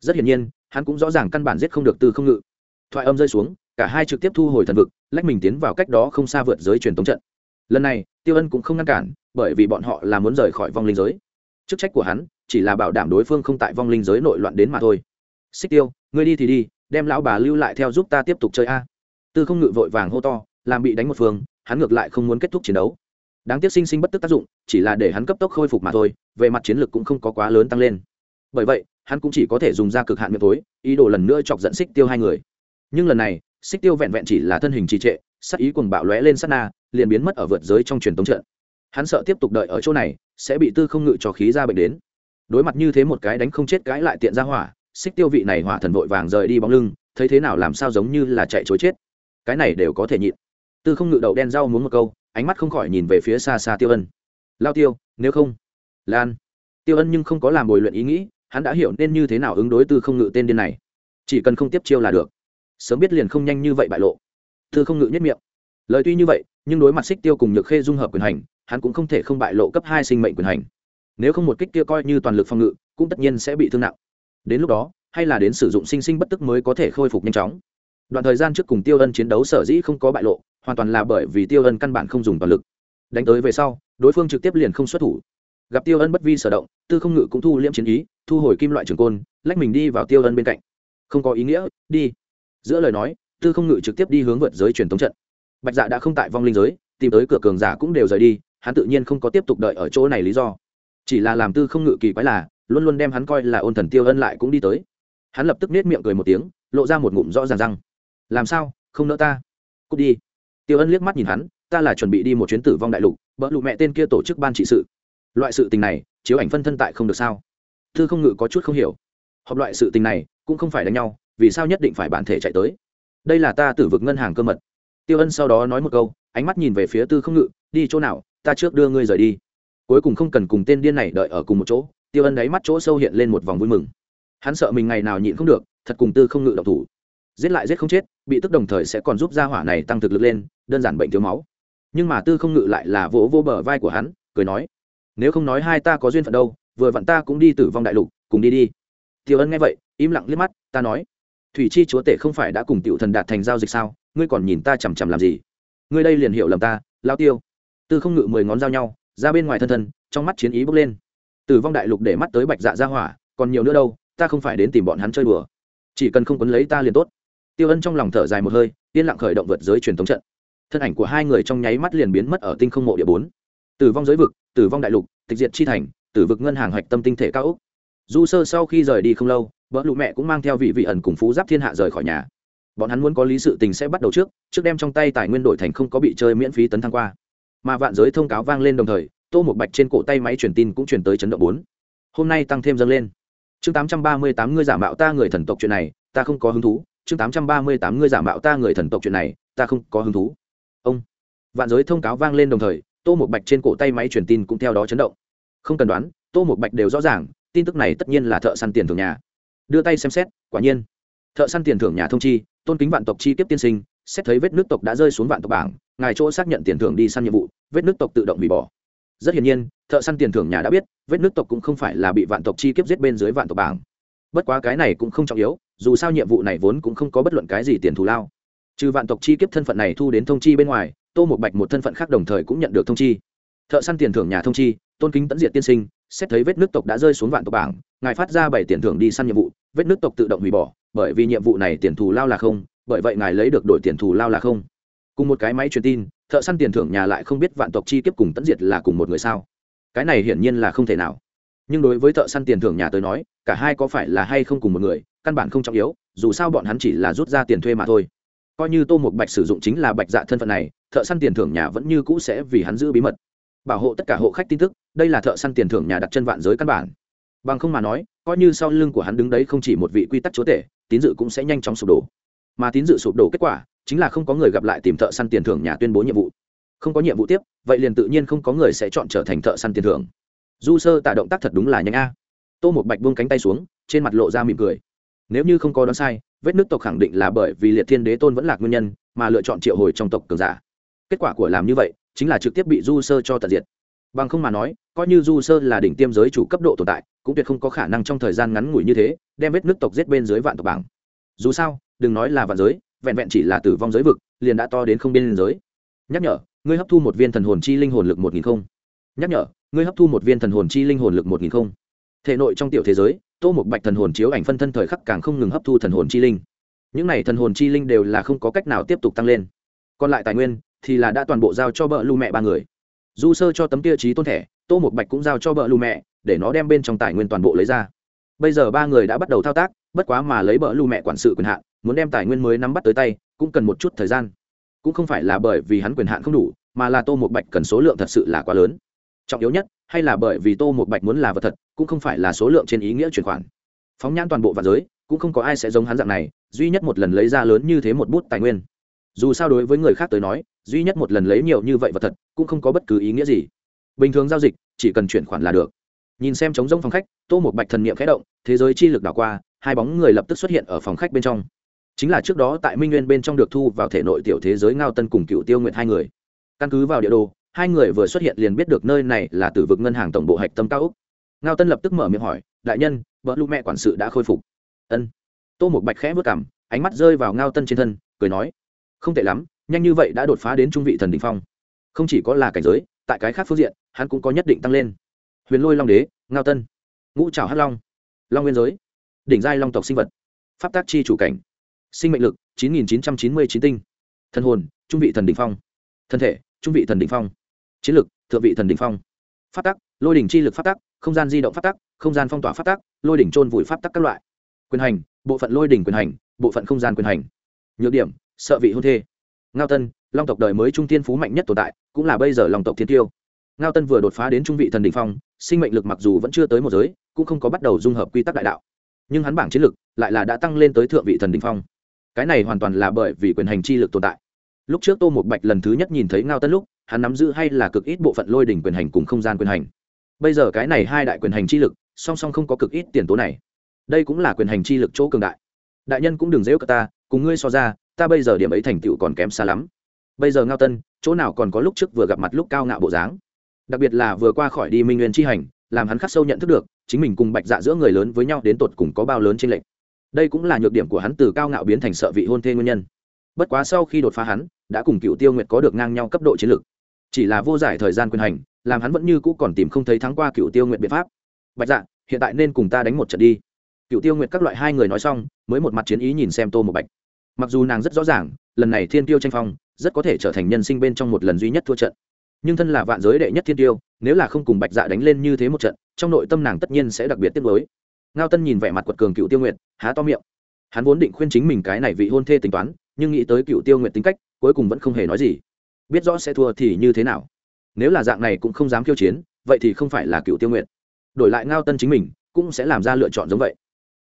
rất hiển nhiên, hắn cũng rõ ràng căn bản giết không được tư không ngự. Thoại âm rơi xuống, cả hai trực tiếp thu hồi thần vực, lách mình tiến vào cách đó không xa vượt giới truyền tống trận. Lần này, tiêu ân cũng không ngăn cản, bởi vì bọn họ là muốn rời khỏi vong linh giới. Chức trách của hắn, chỉ là bảo đảm đối phương không tại vong linh giới nội loạn đến mà thôi. Xích tiêu, ngươi đi thì đi, đem lão bà lưu lại theo giúp ta tiếp tục chơi a. Tư không ngự vội vàng hô to, làm bị đánh một phương, hắn ngược lại không muốn kết thúc chiến đấu. Đáng tiếc sinh sinh bất tức tác dụng, chỉ là để hắn cấp tốc khôi phục mà thôi, về mặt chiến lược cũng không có quá lớn tăng lên. Bởi vậy hắn cũng chỉ có thể dùng ra cực hạn miệng tối, ý đồ lần nữa chọc giận xích tiêu hai người. Nhưng lần này xích tiêu vẹn vẹn chỉ là thân hình trì trệ sắc ý cùng bạo lóe lên sát na, liền biến mất ở vượt giới trong truyền tống trận. Hắn sợ tiếp tục đợi ở chỗ này, sẽ bị tư không ngự cho khí ra bệnh đến. Đối mặt như thế một cái đánh không chết cãi lại tiện ra hỏa xích tiêu vị này hỏa thần vội vàng rời đi bóng lưng, thấy thế nào làm sao giống như là chạy chối chết. Cái này đều có thể nhịn. Tư không ngự đậu đen rau muốn một câu, ánh mắt không khỏi nhìn về phía xa xa tiêu ân. Lao tiêu, nếu không? Lan. Tiêu ân nhưng không có làm bồi luyện ý nghĩ hắn đã hiểu nên như thế nào ứng đối tư không ngự tên điên này. Chỉ cần không tiếp chiêu là được. Sớm biết liền không nhanh như vậy bại lộ. Tư không ngự nhất miệng. Lời tuy như vậy, nhưng đối mặt xích tiêu cùng nhược khê dung hợp quyền hành, hắn cũng không thể không bại lộ cấp hai sinh mệnh quyền hành. Nếu không một kích kia coi như toàn lực phòng ngự, cũng tất nhiên sẽ bị thương nặng. Đến lúc đó, hay là đến sử dụng sinh sinh bất tức mới có thể khôi phục nhanh chóng. Đoạn thời gian trước cùng tiêu ân chiến đấu sở dĩ không có bại lộ, hoàn toàn là bởi vì tiêu ân căn bản không dùng toàn lực. Đánh tới về sau, đối phương trực tiếp liền không xuất thủ gặp tiêu ân bất vi sở động, tư không ngự cũng thu liễm chiến ý, thu hồi kim loại trường côn, lách mình đi vào tiêu ân bên cạnh. Không có ý nghĩa, đi. Giữa lời nói, tư không ngự trực tiếp đi hướng vượt giới truyền thống trận. Bạch dạ đã không tại vong linh giới, tìm tới cửa cường giả cũng đều rời đi, hắn tự nhiên không có tiếp tục đợi ở chỗ này lý do. Chỉ là làm tư không ngự kỳ quái là, luôn luôn đem hắn coi là ôn thần tiêu ân lại cũng đi tới. Hắn lập tức nết miệng cười một tiếng, lộ ra một ngụm rõ ràng răng. Làm sao, không nỡ ta? Cút đi. Tiêu ân liếc mắt nhìn hắn, ta là chuẩn bị đi một chuyến tử vong đại lục, bỡ lụ mẹ tên kia tổ chức ban trị sự loại sự tình này, chiếu ảnh phân thân tại không được sao? Thư không ngự có chút không hiểu. Họp loại sự tình này, cũng không phải đánh nhau, vì sao nhất định phải bản thể chạy tới? Đây là ta tử vực ngân hàng cơ mật. Tiêu ân sau đó nói một câu, ánh mắt nhìn về phía tư không ngự, đi chỗ nào, ta trước đưa ngươi rời đi. Cuối cùng không cần cùng tên điên này đợi ở cùng một chỗ, tiêu ân đáy mắt chỗ sâu hiện lên một vòng vui mừng. Hắn sợ mình ngày nào nhịn không được, thật cùng tư không ngự độc thủ. Giết lại giết không chết, bị tức đồng thời sẽ còn giúp gia hỏa này tăng thực lực lên, đơn giản bệnh thiếu máu. Nhưng mà tư không ngự lại là vỗ vô bờ vai của hắn, cười nói nếu không nói hai ta có duyên phận đâu, vừa vặn ta cũng đi tử vong đại lục, cùng đi đi. Tiêu ân nghe vậy, im lặng liếc mắt, ta nói, thủy chi chúa tể không phải đã cùng tiểu thần đạt thành giao dịch sao? Ngươi còn nhìn ta chằm chằm làm gì? Ngươi đây liền hiểu lầm ta, lao tiêu. Tư không ngự mười ngón giao nhau, ra bên ngoài thân thân, trong mắt chiến ý bốc lên. Tử vong đại lục để mắt tới bạch dạ ra hỏa, còn nhiều nữa đâu, ta không phải đến tìm bọn hắn chơi đùa. Chỉ cần không quấn lấy ta liền tốt. Tiêu ân trong lòng thở dài một hơi, yên lặng khởi động vượt giới truyền thống trận. Thân ảnh của hai người trong nháy mắt liền biến mất ở tinh không mộ địa bốn tử vong giới vực, tử vong đại lục, tịch diệt chi thành, tử vực ngân hàng hạch tâm tinh thể cao úc du sơ sau khi rời đi không lâu, vợ lụ mẹ cũng mang theo vị vị ẩn cùng phú giáp thiên hạ rời khỏi nhà. Bọn hắn muốn có lý sự tình sẽ bắt đầu trước trước đem trong tay tài nguyên đổi thành không có bị chơi miễn phí tấn thăng qua. Mà vạn giới thông cáo vang lên đồng thời, tô một bạch trên cổ tay máy truyền tin cũng truyền tới chấn động bốn. Hôm nay tăng thêm dâng lên. Chương tám trăm ba mươi tám ngươi giả mạo ta người thần tộc chuyện này, ta không có hứng thú. Chương tám trăm ba mươi tám ngươi giả mạo ta người thần tộc chuyện này, ta không có hứng thú. Ông. Vạn giới thông cáo vang lên đồng thời tô một bạch trên cổ tay máy truyền tin cũng theo đó chấn động. Không cần đoán, tô một bạch đều rõ ràng, tin tức này tất nhiên là thợ săn tiền thưởng nhà. Đưa tay xem xét, quả nhiên. Thợ săn tiền thưởng nhà thông chi, tôn kính vạn tộc chi kiếp tiên sinh, xét thấy vết nước tộc đã rơi xuống vạn tộc bảng, ngài chỗ xác nhận tiền thưởng đi săn nhiệm vụ, vết nước tộc tự động hủy bỏ. Rất hiển nhiên, thợ săn tiền thưởng nhà đã biết, vết nước tộc cũng không phải là bị vạn tộc chi kiếp giết bên dưới vạn tộc bảng. Bất quá cái này cũng không trọng yếu, dù sao nhiệm vụ này vốn cũng không có bất luận cái gì tiền thù lao. Trừ vạn tộc chi kiếp thân phận này thu đến thông chi bên ngoài tô một bạch một thân phận khác đồng thời cũng nhận được thông chi. Thợ săn tiền thưởng nhà thông chi, tôn kính tẫn diệt tiên sinh, xét thấy vết nước tộc đã rơi xuống vạn tộc bảng, ngài phát ra bảy tiền thưởng đi săn nhiệm vụ, vết nước tộc tự động hủy bỏ, bởi vì nhiệm vụ này tiền thù lao là không, bởi vậy ngài lấy được đổi tiền thù lao là không. Cùng một cái máy truyền tin, thợ săn tiền thưởng nhà lại không biết vạn tộc chi tiếp cùng tẫn diệt là cùng một người sao. Cái này hiển nhiên là không thể nào. Nhưng đối với thợ săn tiền thưởng nhà tới nói, cả hai có phải là hay không cùng một người, căn bản không trọng yếu, dù sao bọn hắn chỉ là rút ra tiền thuê mà thôi coi như tô một bạch sử dụng chính là bạch dạ thân phận này, thợ săn tiền thưởng nhà vẫn như cũ sẽ vì hắn giữ bí mật. Bảo hộ tất cả hộ khách tin tức, đây là thợ săn tiền thưởng nhà đặt chân vạn giới căn bản. Bằng không mà nói, coi như sau lưng của hắn đứng đấy không chỉ một vị quy tắc chúa tể, tín dự cũng sẽ nhanh chóng sụp đổ. Mà tín dự sụp đổ kết quả, chính là không có người gặp lại tìm thợ săn tiền thưởng nhà tuyên bố nhiệm vụ. Không có nhiệm vụ tiếp, vậy liền tự nhiên không có người sẽ chọn trở thành thợ săn tiền thưởng. Du sơ tạ động tác thật đúng là nhanh a. Tô một bạch buông cánh tay xuống, trên mặt lộ ra mỉm cười. Nếu như không có đoán sai vết nước tộc khẳng định là bởi vì liệt thiên đế tôn vẫn là nguyên nhân mà lựa chọn triệu hồi trong tộc cường giả. Kết quả của làm như vậy chính là trực tiếp bị du sơ cho tận diệt. Bằng không mà nói, coi như du sơ là đỉnh tiêm giới chủ cấp độ tồn tại, cũng tuyệt không có khả năng trong thời gian ngắn ngủi như thế, đem vết nước tộc giết bên dưới vạn tộc bảng. Dù sao, đừng nói là vạn giới, vẹn vẹn chỉ là tử vong giới vực, liền đã to đến không biên giới. Nhắc nhở, ngươi hấp thu một viên thần hồn chi linh hồn lực một nghìn không. Nhắc nhở, ngươi hấp thu một viên thần hồn chi linh hồn lực một nghìn không. Thể nội trong tiểu thế giới tô một bạch thần hồn chiếu ảnh phân thân thời khắc càng không ngừng hấp thu thần hồn chi linh. Những này thần hồn chi linh đều là không có cách nào tiếp tục tăng lên. Còn lại tài nguyên thì là đã toàn bộ giao cho bợ lưu mẹ ba người. Du sơ cho tấm tiêu chí tôn thẻ, tô một bạch cũng giao cho bợ lưu mẹ, để nó đem bên trong tài nguyên toàn bộ lấy ra. Bây giờ ba người đã bắt đầu thao tác, bất quá mà lấy bợ lưu mẹ quản sự quyền hạn, muốn đem tài nguyên mới nắm bắt tới tay, cũng cần một chút thời gian. Cũng không phải là bởi vì hắn quyền hạn không đủ, mà là tô một bạch cần số lượng thật sự là quá lớn. Trọng yếu nhất hay là bởi vì tô một bạch muốn là vật thật, cũng không phải là số lượng trên ý nghĩa chuyển khoản. Phóng nhãn toàn bộ và giới, cũng không có ai sẽ giống hắn dạng này, duy nhất một lần lấy ra lớn như thế một bút tài nguyên. Dù sao đối với người khác tới nói, duy nhất một lần lấy nhiều như vậy vật thật, cũng không có bất cứ ý nghĩa gì. Bình thường giao dịch, chỉ cần chuyển khoản là được. Nhìn xem trống rông phòng khách, tô một bạch thần niệm khẽ động, thế giới chi lực đảo qua, hai bóng người lập tức xuất hiện ở phòng khách bên trong. Chính là trước đó tại minh nguyên bên trong được thu vào thể nội tiểu thế giới ngao tân cùng cựu tiêu nguyện hai người. Căn cứ vào địa đồ hai người vừa xuất hiện liền biết được nơi này là tử vực ngân hàng tổng bộ hạch tâm cao úc. Ngao tân lập tức mở miệng hỏi, đại nhân, vợ lũ mẹ quản sự đã khôi phục. Ân. Tô một bạch khẽ vất cảm ánh mắt rơi vào ngao tân trên thân, cười nói, không tệ lắm, nhanh như vậy đã đột phá đến trung vị thần đình phong. Không chỉ có là cảnh giới, tại cái khác phương diện, hắn cũng có nhất định tăng lên. Huyền lôi long đế, ngao tân. Ngũ trào hắc long. Long nguyên giới. Đỉnh giai long tộc sinh vật. Pháp tác chi chủ cảnh. Sinh mệnh lực, chín nghìn chín trăm chín mươi chín tinh. Thân hồn, trung vị thần đình phong. Thân thể, trung vị thần đình phong chiến lực thượng vị thần đình phong. Phát tắc, lôi đỉnh chi lực phát tắc, không gian di động phát tắc, không gian phong tỏa phát tắc, lôi đỉnh trôn vùi phát tắc các loại. Quyền hành, bộ phận lôi đỉnh quyền hành, bộ phận không gian quyền hành. Nhược điểm, sợ vị hôn thê. Ngao tân, long tộc đời mới trung tiên phú mạnh nhất tồn tại, cũng là bây giờ long tộc thiên tiêu. Ngao tân vừa đột phá đến trung vị thần đình phong, sinh mệnh lực mặc dù vẫn chưa tới một giới, cũng không có bắt đầu dung hợp quy tắc đại đạo. Nhưng hắn bảng chiến lực lại là đã tăng lên tới thượng vị thần đình phong. Cái này hoàn toàn là bởi vì quyền hành chi lực tồn tại. Lúc trước tô một bạch lần thứ nhất nhìn thấy ngao tân lúc hắn nắm giữ hay là cực ít bộ phận lôi đỉnh quyền hành cùng không gian quyền hành. Bây giờ cái này hai đại quyền hành chi lực, song song không có cực ít tiền tố này. Đây cũng là quyền hành chi lực chỗ cường đại. Đại nhân cũng đừng dễ cả ta, cùng ngươi so ra, ta bây giờ điểm ấy thành tựu còn kém xa lắm. Bây giờ ngao tân, chỗ nào còn có lúc trước vừa gặp mặt lúc cao ngạo bộ dáng? Đặc biệt là vừa qua khỏi đi minh nguyên chi hành, làm hắn khắc sâu nhận thức được, chính mình cùng bạch dạ giữa người lớn với nhau đến tột cùng có bao lớn trên lệnh đây cũng là nhược điểm của hắn từ cao ngạo biến thành sợ vị hôn thê nguyên nhân. Bất quá sau khi đột phá hắn, đã cùng cựu tiêu nguyệt có được ngang nhau cấp độ chiến lược chỉ là vô giải thời gian quyền hành, làm hắn vẫn như cũ còn tìm không thấy thắng qua cựu tiêu nguyệt biện pháp. Bạch dạ hiện tại nên cùng ta đánh một trận đi. Cựu tiêu nguyệt các loại hai người nói xong, mới một mặt chiến ý nhìn xem tô một bạch. Mặc dù nàng rất rõ ràng, lần này thiên tiêu tranh phong, rất có thể trở thành nhân sinh bên trong một lần duy nhất thua trận. Nhưng thân là vạn giới đệ nhất thiên tiêu, nếu là không cùng bạch dạ đánh lên như thế một trận, trong nội tâm nàng tất nhiên sẽ đặc biệt tiếc nuối. Ngao tân nhìn vẻ mặt quật cường cựu tiêu nguyệt, há to miệng. Hắn vốn định khuyên chính mình cái này vị hôn thê tính toán, nhưng nghĩ tới cựu tiêu nguyệt tính cách, cuối cùng vẫn không hề nói gì biết rõ sẽ thua thì như thế nào. Nếu là dạng này cũng không dám khiêu chiến vậy thì không phải là cựu tiêu nguyện. đổi lại ngao tân chính mình cũng sẽ làm ra lựa chọn giống vậy.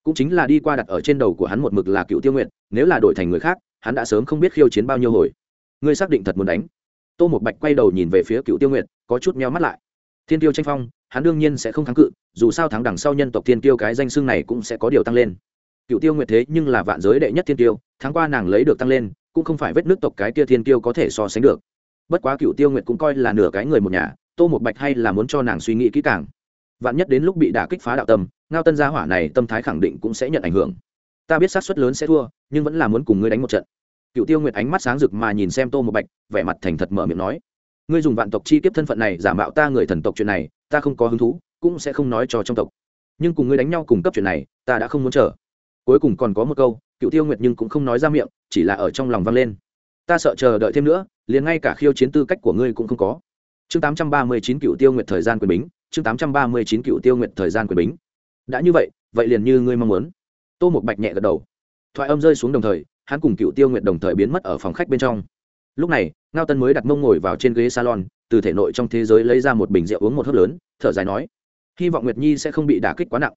Cũng chính là đi qua đặt ở trên đầu của hắn một mực là cựu tiêu nguyện. nếu là đổi thành người khác hắn đã sớm không biết khiêu chiến bao nhiêu hồi. Ngươi xác định thật muốn đánh. Tô một bạch quay đầu nhìn về phía cựu tiêu nguyện, có chút meo mắt lại. Thiên tiêu tranh phong hắn đương nhiên sẽ không thắng cự dù sao thắng đằng sau nhân tộc thiên tiêu cái danh xưng này cũng sẽ có điều tăng lên. Cựu tiêu nguyệt thế nhưng là vạn giới đệ nhất thiên tiêu tháng qua nàng lấy được tăng lên cũng không phải vết nước tộc cái kia thiên tiêu có thể so sánh được bất quá cựu tiêu nguyệt cũng coi là nửa cái người một nhà, tô một bạch hay là muốn cho nàng suy nghĩ kỹ càng. Vạn nhất đến lúc bị đả kích phá đạo tâm, ngao tân gia hỏa này tâm thái khẳng định cũng sẽ nhận ảnh hưởng. Ta biết sát suất lớn sẽ thua, nhưng vẫn là muốn cùng ngươi đánh một trận. Cựu tiêu nguyệt ánh mắt sáng rực mà nhìn xem tô một bạch, vẻ mặt thành thật mở miệng nói. Ngươi dùng vạn tộc chi kiếp thân phận này giả mạo ta người thần tộc chuyện này, ta không có hứng thú, cũng sẽ không nói cho trong tộc. Nhưng cùng ngươi đánh nhau cùng cấp chuyện này, ta đã không muốn chờ. Cuối cùng còn có một câu cựu tiêu nguyệt nhưng cũng không nói ra miệng, chỉ là ở trong lòng vang lên ta sợ chờ đợi thêm nữa, liền ngay cả khiêu chiến tư cách của ngươi cũng không có. Chương tám trăm ba mươi chín cựu tiêu nguyệt thời gian quyền bính, chương tám trăm ba mươi chín cựu tiêu nguyệt thời gian quyền bính. Đã như vậy vậy liền như ngươi mong muốn. Tô một bạch nhẹ gật đầu. Thoại âm rơi xuống đồng thời, hắn cùng cựu tiêu nguyệt đồng thời biến mất ở phòng khách bên trong. Lúc này, ngao tân mới đặt mông ngồi vào trên ghế salon, từ thể nội trong thế giới lấy ra một bình rượu uống một hớp lớn, thở dài nói, hy vọng nguyệt nhi sẽ không bị đả kích quá nặng.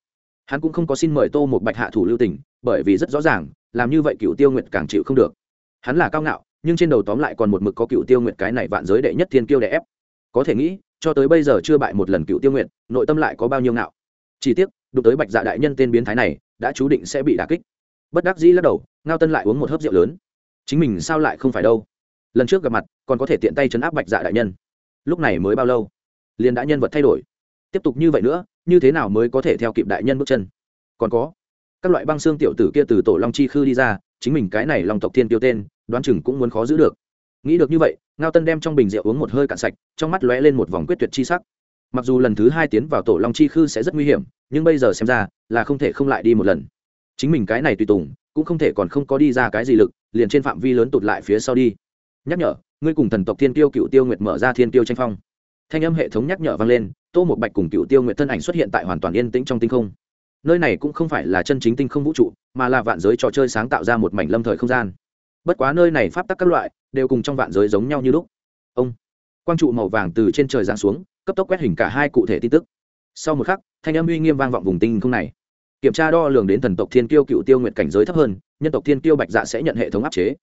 Hắn cũng không có xin mời tô một bạch hạ thủ lưu tình, bởi vì rất rõ ràng, làm như vậy cựu tiêu nguyệt càng chịu không được. Hắn là cao ngạo nhưng trên đầu tóm lại còn một mực có cựu tiêu nguyệt cái này vạn giới đệ nhất thiên kiêu đẻ ép. Có thể nghĩ, cho tới bây giờ chưa bại một lần cựu tiêu nguyệt, nội tâm lại có bao nhiêu ngạo. Chỉ tiếc, đụng tới bạch dạ đại nhân tên biến thái này, đã chú định sẽ bị đả kích. Bất đắc dĩ lắc đầu, ngao tân lại uống một hớp rượu lớn. Chính mình sao lại không phải đâu? Lần trước gặp mặt, còn có thể tiện tay chấn áp bạch dạ đại nhân. Lúc này mới bao lâu? Liền đã nhân vật thay đổi. Tiếp tục như vậy nữa, như thế nào mới có thể theo kịp đại nhân bước chân? Còn có, các loại băng xương tiểu tử kia từ tổ long chi khư đi ra, chính mình cái này long tộc thiên tiêu tên đoán chừng cũng muốn khó giữ được. Nghĩ được như vậy, ngao tân đem trong bình rượu uống một hơi cạn sạch, trong mắt lóe lên một vòng quyết tuyệt chi sắc. Mặc dù lần thứ hai tiến vào tổ long chi khư sẽ rất nguy hiểm, nhưng bây giờ xem ra là không thể không lại đi một lần. Chính mình cái này tùy tùng, cũng không thể còn không có đi ra cái gì lực, liền trên phạm vi lớn tụt lại phía sau đi. Nhắc nhở, ngươi cùng thần tộc thiên tiêu cựu tiêu nguyệt mở ra thiên tiêu tranh phong. Thanh âm hệ thống nhắc nhở vang lên, tô một bạch cùng cựu tiêu nguyệt thân ảnh xuất hiện tại hoàn toàn yên tĩnh trong tinh không. Nơi này cũng không phải là chân chính tinh không vũ trụ, mà là vạn giới trò chơi sáng tạo ra một mảnh lâm thời không gian bất quá nơi này pháp tắc các loại đều cùng trong vạn giới giống nhau như lúc. Ông, quang trụ màu vàng từ trên trời giáng xuống, cấp tốc quét hình cả hai cụ thể tin tức. Sau một khắc, thanh âm uy nghiêm vang vọng vùng tinh không này. Kiểm tra đo lường đến thần tộc thiên kiêu cựu tiêu nguyệt cảnh giới thấp hơn, nhân tộc thiên tiêu bạch dạ sẽ nhận hệ thống áp chế.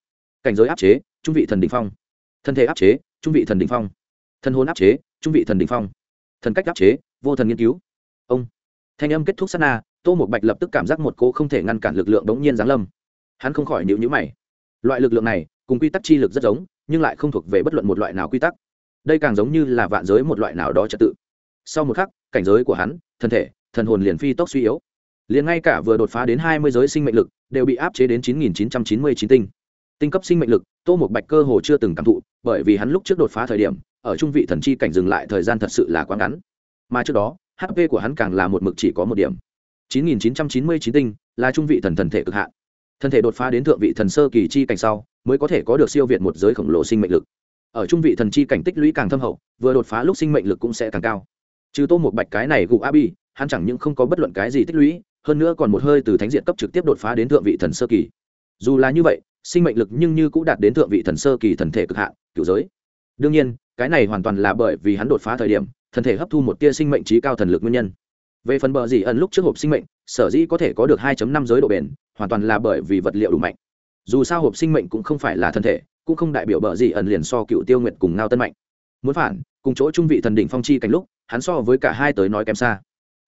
Cảnh giới áp chế, trung vị thần đình phong. Thân thể áp chế, trung vị thần đình phong. Thân hôn áp chế, trung vị thần đình phong. Thần cách áp chế, vô thần nghiên cứu. Ông, thanh âm kết thúc sát na, tô một bạch lập tức cảm giác một cô không thể ngăn cản lực lượng bỗng nhiên giáng lâm. Hắn không khỏi nhịu nhữ mày loại lực lượng này, cùng quy tắc chi lực rất giống, nhưng lại không thuộc về bất luận một loại nào quy tắc. Đây càng giống như là vạn giới một loại nào đó trật tự. Sau một khắc, cảnh giới của hắn, thân thể, thần hồn liền phi tốc suy yếu. Liền ngay cả vừa đột phá đến hai mươi giới sinh mệnh lực, đều bị áp chế đến chín nghìn chín trăm chín mươi chín tinh. Tinh cấp sinh mệnh lực, tô một bạch cơ hồ chưa từng cảm thụ, bởi vì hắn lúc trước đột phá thời điểm, ở trung vị thần chi cảnh dừng lại thời gian thật sự là quá ngắn. Mà trước đó hp của hắn càng là một mực chỉ có một điểm. chín nghìn chín trăm chín mươi chín tinh, là trung vị thần thần thể cực hạn thân thể đột phá đến thượng vị thần sơ kỳ chi cảnh sau, mới có thể có được siêu việt một giới khổng lồ sinh mệnh lực. Ở trung vị thần chi cảnh tích lũy càng thâm hậu, vừa đột phá lúc sinh mệnh lực cũng sẽ càng cao. Trừ tô một bạch cái này gục bi hắn chẳng những không có bất luận cái gì tích lũy, hơn nữa còn một hơi từ thánh diện cấp trực tiếp đột phá đến thượng vị thần sơ kỳ. Dù là như vậy, sinh mệnh lực nhưng như cũng đạt đến thượng vị thần sơ kỳ thần thể cực hạn, cựu giới. Đương nhiên, cái này hoàn toàn là bởi vì hắn đột phá thời điểm, thần thể hấp thu một tia sinh mệnh trí cao thần lực nguyên nhân. Về phần bờ dị ẩn lúc trước hộp sinh mệnh, sở dĩ có thể có được 2 năm giới độ bền hoàn toàn là bởi vì vật liệu đủ mạnh. Dù sao hộp sinh mệnh cũng không phải là thân thể, cũng không đại biểu bờ gì ẩn liền so cựu tiêu nguyệt cùng ngao tân mạnh. Muốn phản, cùng chỗ trung vị thần đỉnh phong chi cảnh lúc, hắn so với cả hai tới nói kém xa.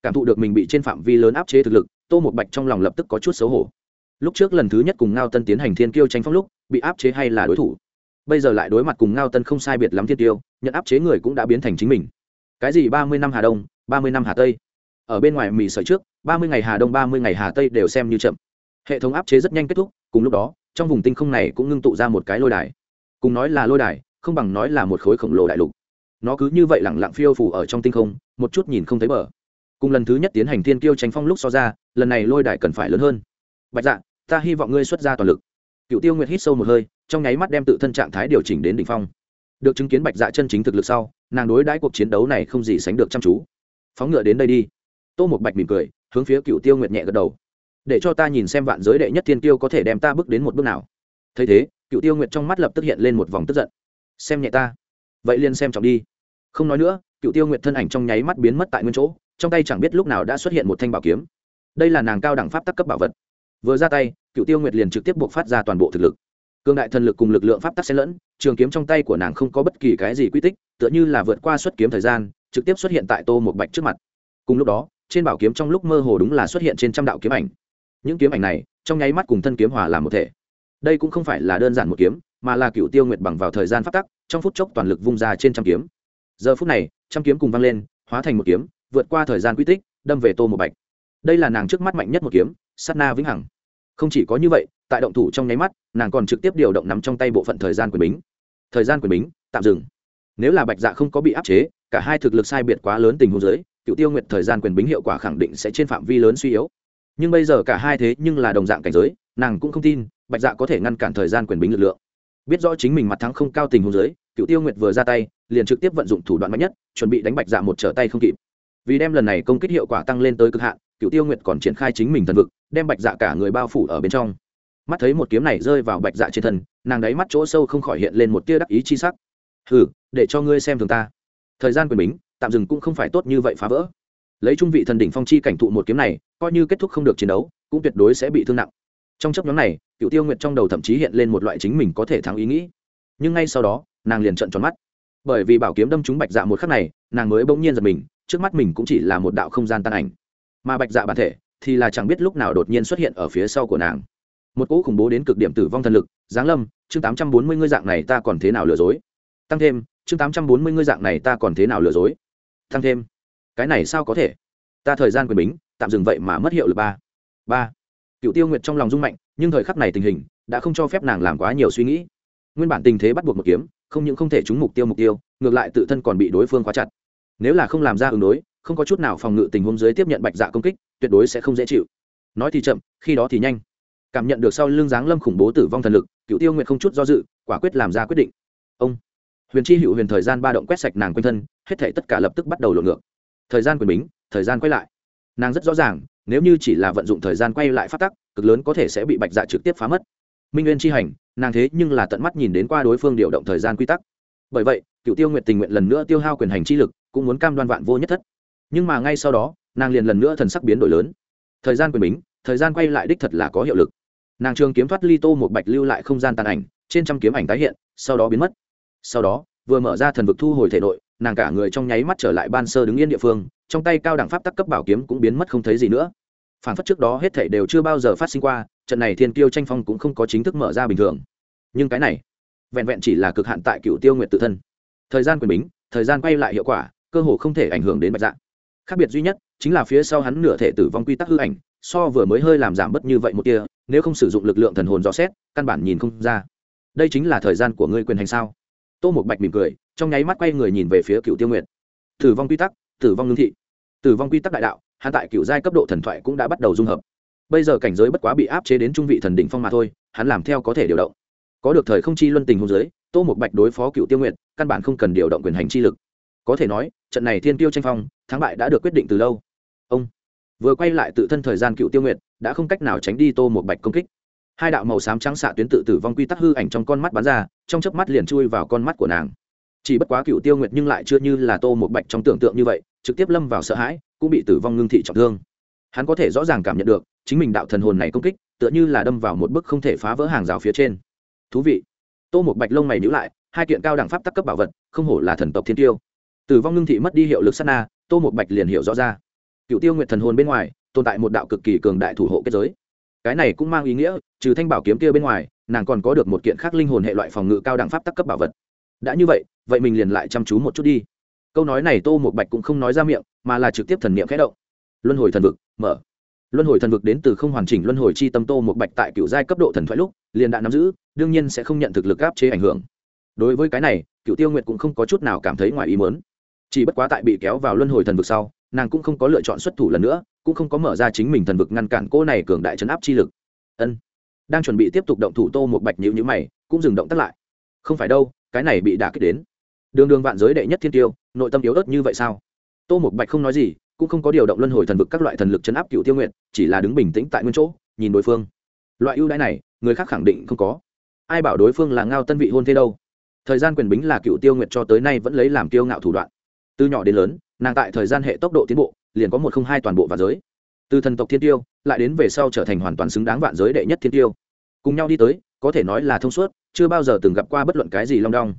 Cảm thụ được mình bị trên phạm vi lớn áp chế thực lực, tô một bạch trong lòng lập tức có chút xấu hổ. Lúc trước lần thứ nhất cùng ngao tân tiến hành thiên kiêu tranh phong lúc, bị áp chế hay là đối thủ? Bây giờ lại đối mặt cùng ngao tân không sai biệt lắm thiên tiêu nhận áp chế người cũng đã biến thành chính mình. Cái gì ba mươi năm hà đông, ba mươi năm hà tây? Ở bên ngoài mì sợi trước, ba mươi ngày hà đông, ba mươi ngày hà tây đều xem như chậm hệ thống áp chế rất nhanh kết thúc, cùng lúc đó, trong vùng tinh không này cũng ngưng tụ ra một cái lôi đài. Cùng nói là lôi đài, không bằng nói là một khối khổng lồ đại lục. Nó cứ như vậy lẳng lặng phiêu phủ ở trong tinh không, một chút nhìn không thấy bờ. Cùng lần thứ nhất tiến hành thiên kiêu tranh phong lúc so ra, lần này lôi đài cần phải lớn hơn. Bạch dạ ta hy vọng ngươi xuất ra toàn lực. Cựu tiêu nguyệt hít sâu một hơi, trong nháy mắt đem tự thân trạng thái điều chỉnh đến đ ỉ n h phong. Được chứng kiến bạch dạ chân chính thực lực sau, nàng đối đãi cuộc chiến đấu này không gì sánh được chăm chú. Phóng ngựa đến đây đi. Tô một bạch mỉm cười, hướng phía cựu tiêu nguyệt nhẹ gật đầu để cho ta nhìn xem vạn giới đệ nhất thiên tiêu có thể đem ta bước đến một bước nào. Thấy thế, cựu tiêu nguyệt trong mắt lập tức hiện lên một vòng tức giận. Xem nhẹ ta. Vậy liền xem trọng đi. Không nói nữa, cựu tiêu nguyệt thân ảnh trong nháy mắt biến mất tại nguyên chỗ, trong tay chẳng biết lúc nào đã xuất hiện một thanh bảo kiếm. Đây là nàng cao đẳng pháp tắc cấp bảo vật. Vừa ra tay, cựu tiêu nguyệt liền trực tiếp buộc phát ra toàn bộ thực lực. Cương đại thần lực cùng lực lượng pháp tắc xen lẫn, trường kiếm trong tay của nàng không có bất kỳ cái gì quy tích, tựa như là vượt qua xuất kiếm thời gian, trực tiếp xuất hiện tại tô một bạch trước mặt. Cùng lúc đó, trên bảo kiếm trong lúc mơ hồ đúng là xuất hiện trên trăm đạo kiếm ảnh những kiếm ảnh này, trong nháy mắt cùng thân kiếm hòa làm một thể. Đây cũng không phải là đơn giản một kiếm, mà là cựu tiêu nguyệt bằng vào thời gian phát tắc, trong phút chốc toàn lực vung ra trên trăm kiếm. Giờ phút này, trăm kiếm cùng văng lên, hóa thành một kiếm, vượt qua thời gian quy tích, đâm về tô một bạch. Đây là nàng trước mắt mạnh nhất một kiếm, sát na vĩnh hằng. Không chỉ có như vậy, tại động thủ trong nháy mắt, nàng còn trực tiếp điều động nắm trong tay bộ phận thời gian quyền bính. Thời gian quyền bính, tạm dừng. Nếu là bạch dạ không có bị áp chế, cả hai thực lực sai biệt quá lớn tình huống giới cựu tiêu nguyệt thời gian quyền bính hiệu quả khẳng định sẽ trên phạm vi lớn suy yếu nhưng bây giờ cả hai thế nhưng là đồng dạng cảnh giới, nàng cũng không tin, bạch dạ có thể ngăn cản thời gian quyền bính lực lượng. Biết rõ chính mình mặt thắng không cao tình huống giới cựu tiêu nguyệt vừa ra tay, liền trực tiếp vận dụng thủ đoạn mạnh nhất, chuẩn bị đánh bạch dạ một trở tay không kịp. Vì đem lần này công kích hiệu quả tăng lên tới cực hạn, cựu tiêu nguyệt còn triển khai chính mình thần vực, đem bạch dạ cả người bao phủ ở bên trong. Mắt thấy một kiếm này rơi vào bạch dạ trên thân, nàng đáy mắt chỗ sâu không khỏi hiện lên một tia đắc ý chi sắc. Hừ, để cho ngươi xem thường ta. Thời gian quyền bính, tạm dừng cũng không phải tốt như vậy phá vỡ lấy trung vị thần đỉnh phong chi cảnh thụ một kiếm này, coi như kết thúc không được chiến đấu, cũng tuyệt đối sẽ bị thương nặng. Trong chấp nhóm này cựu tiêu nguyệt trong đầu thậm chí hiện lên một loại chính mình có thể thắng ý nghĩ. Nhưng ngay sau đó, nàng liền trận tròn mắt. Bởi vì bảo kiếm đâm trúng bạch dạ một khắc này, nàng mới bỗng nhiên giật mình, trước mắt mình cũng chỉ là một đạo không gian tan ảnh. Mà bạch dạ bản thể thì là chẳng biết lúc nào đột nhiên xuất hiện ở phía sau của nàng. Một cỗ khủng bố đến cực điểm tử vong thần lực, giáng lâm, chương tám trăm bốn mươi ngươi dạng này ta còn thế nào lừa dối? Tăng thêm, chương tám trăm bốn mươi ngươi dạng này ta còn thế nào lừa dối? Tăng thêm cái này sao có thể? Ta thời gian quyền bính, tạm dừng vậy mà mất hiệu lực ba. Ba. Cựu tiêu nguyệt trong lòng rung mạnh, nhưng thời khắc này tình hình đã không cho phép nàng làm quá nhiều suy nghĩ. Nguyên bản tình thế bắt buộc một kiếm, không những không thể trúng mục tiêu mục tiêu, ngược lại tự thân còn bị đối phương khóa chặt. Nếu là không làm ra ứng đối, không có chút nào phòng ngự tình huống dưới tiếp nhận bạch dạ công kích, tuyệt đối sẽ không dễ chịu. Nói thì chậm, khi đó thì nhanh. Cảm nhận được sau lưng giáng lâm khủng bố tử vong thần lực, cựu tiêu nguyện không chút do dự, quả quyết làm ra quyết định. Ông. Huyền chi hữu huyền thời gian ba động quét sạch nàng quanh thân, hết thể tất cả lập tức bắt đầu lộn ngược thời gian quyền bính, thời gian quay lại. Nàng rất rõ ràng, nếu như chỉ là vận dụng thời gian quay lại phát tắc, cực lớn có thể sẽ bị bạch dạ trực tiếp phá mất. Minh nguyên chi hành, nàng thế nhưng là tận mắt nhìn đến qua đối phương điều động thời gian quy tắc. Bởi vậy cựu tiêu nguyện tình nguyện lần nữa tiêu hao quyền hành chi lực, cũng muốn cam đoan vạn vô nhất thất. Nhưng mà ngay sau đó, nàng liền lần nữa thần sắc biến đổi lớn. Thời gian quyền bính, thời gian quay lại đích thật là có hiệu lực. Nàng trường kiếm thoát ly tô một bạch lưu lại không gian tàn ảnh, trên trăm kiếm ảnh tái hiện, sau đó biến mất. Sau đó, vừa mở ra thần vực thu hồi thể nội nàng cả người trong nháy mắt trở lại ban sơ đứng yên địa phương, trong tay cao đẳng pháp tắc cấp bảo kiếm cũng biến mất không thấy gì nữa. Phản phất trước đó hết thể đều chưa bao giờ phát sinh qua, trận này thiên tiêu tranh phong cũng không có chính thức mở ra bình thường. Nhưng cái này, vẹn vẹn chỉ là cực hạn tại cựu tiêu nguyện tự thân. Thời gian quyền bính, thời gian quay lại hiệu quả, cơ hồ không thể ảnh hưởng đến bạch dạng khác biệt duy nhất, chính là phía sau hắn nửa thể tử vong quy tắc hư ảnh, so vừa mới hơi làm giảm bớt như vậy một tia, nếu không sử dụng lực lượng thần hồn dò xét, căn bản nhìn không ra. Đây chính là thời gian của ngươi quyền hành sao? Tô một bạch mỉm cười trong nháy mắt quay người nhìn về phía cựu tiêu nguyệt. Tử vong quy tắc, tử vong lương thị. Tử vong quy tắc đại đạo, hắn tại cựu giai cấp độ thần thoại cũng đã bắt đầu dung hợp. Bây giờ cảnh giới bất quá bị áp chế đến trung vị thần đỉnh phong mà thôi, hắn làm theo có thể điều động. Có được thời không chi luân tình hôn giới tô một bạch đối phó cựu tiêu nguyệt, căn bản không cần điều động quyền hành chi lực. Có thể nói, trận này thiên tiêu tranh phong, thắng bại đã được quyết định từ lâu. Ông vừa quay lại tự thân thời gian cựu tiêu nguyệt, đã không cách nào tránh đi tô một bạch công kích. Hai đạo màu xám trắng xạ tuyến tự tử vong quy tắc hư ảnh trong con mắt bắn ra, trong chớp mắt liền chui vào con mắt của nàng chỉ bất quá cựu tiêu nguyệt nhưng lại chưa như là tô một bạch trong tưởng tượng như vậy, trực tiếp lâm vào sợ hãi, cũng bị tử vong ngưng thị trọng thương. Hắn có thể rõ ràng cảm nhận được, chính mình đạo thần hồn này công kích, tựa như là đâm vào một bức không thể phá vỡ hàng rào phía trên. Thú vị. Tô một bạch lông mày nhữ lại, hai kiện cao đẳng pháp tắc cấp bảo vật, không hổ là thần tộc thiên tiêu. Tử vong ngưng thị mất đi hiệu lực sát na, tô một bạch liền hiểu rõ ra. Cựu tiêu nguyệt thần hồn bên ngoài, tồn tại một đạo cực kỳ cường đại thủ hộ kết giới. Cái này cũng mang ý nghĩa, trừ thanh bảo kiếm kia bên ngoài, nàng còn có được một kiện khác linh hồn hệ loại phòng ngự cao đẳng pháp tắc cấp bảo vật. Đã như vậy vậy mình liền lại chăm chú một chút đi. Câu nói này tô một bạch cũng không nói ra miệng, mà là trực tiếp thần niệm khẽ động. Luân hồi thần vực, mở. Luân hồi thần vực đến từ không hoàn chỉnh luân hồi chi tâm tô một bạch tại cựu giai cấp độ thần thoại lúc, liền đã nắm giữ, đương nhiên sẽ không nhận thực lực áp chế ảnh hưởng. Đối với cái này cựu tiêu nguyệt cũng không có chút nào cảm thấy ngoài ý mớn chỉ bất quá tại bị kéo vào luân hồi thần vực sau, nàng cũng không có lựa chọn xuất thủ lần nữa, cũng không có mở ra chính mình thần vực ngăn cản cô này cường đại chấn áp chi lực. Ân. Đang chuẩn bị tiếp tục động thủ tô một bạch nhữ nhữ mày, cũng dừng động tắt lại. Không phải đâu, cái này bị đả kích đến đường đường vạn giới đệ nhất thiên tiêu, nội tâm yếu ớt như vậy sao? Tô một bạch không nói gì, cũng không có điều động luân hồi thần vực các loại thần lực chấn áp cựu tiêu nguyện chỉ là đứng bình tĩnh tại nguyên chỗ, nhìn đối phương. Loại ưu đãi này, người khác khẳng định không có. Ai bảo đối phương là ngao tân vị hôn thế đâu? Thời gian quyền bính là cựu tiêu nguyệt cho tới nay vẫn lấy làm tiêu ngạo thủ đoạn. Từ nhỏ đến lớn, nàng tại thời gian hệ tốc độ tiến bộ, liền có một không hai toàn bộ vạn giới. Từ thần tộc thiên tiêu, lại đến về sau trở thành hoàn toàn xứng đáng vạn giới đệ nhất thiên tiêu. Cùng nhau đi tới, có thể nói là thông suốt, chưa bao giờ từng gặp qua bất luận cái gì long đong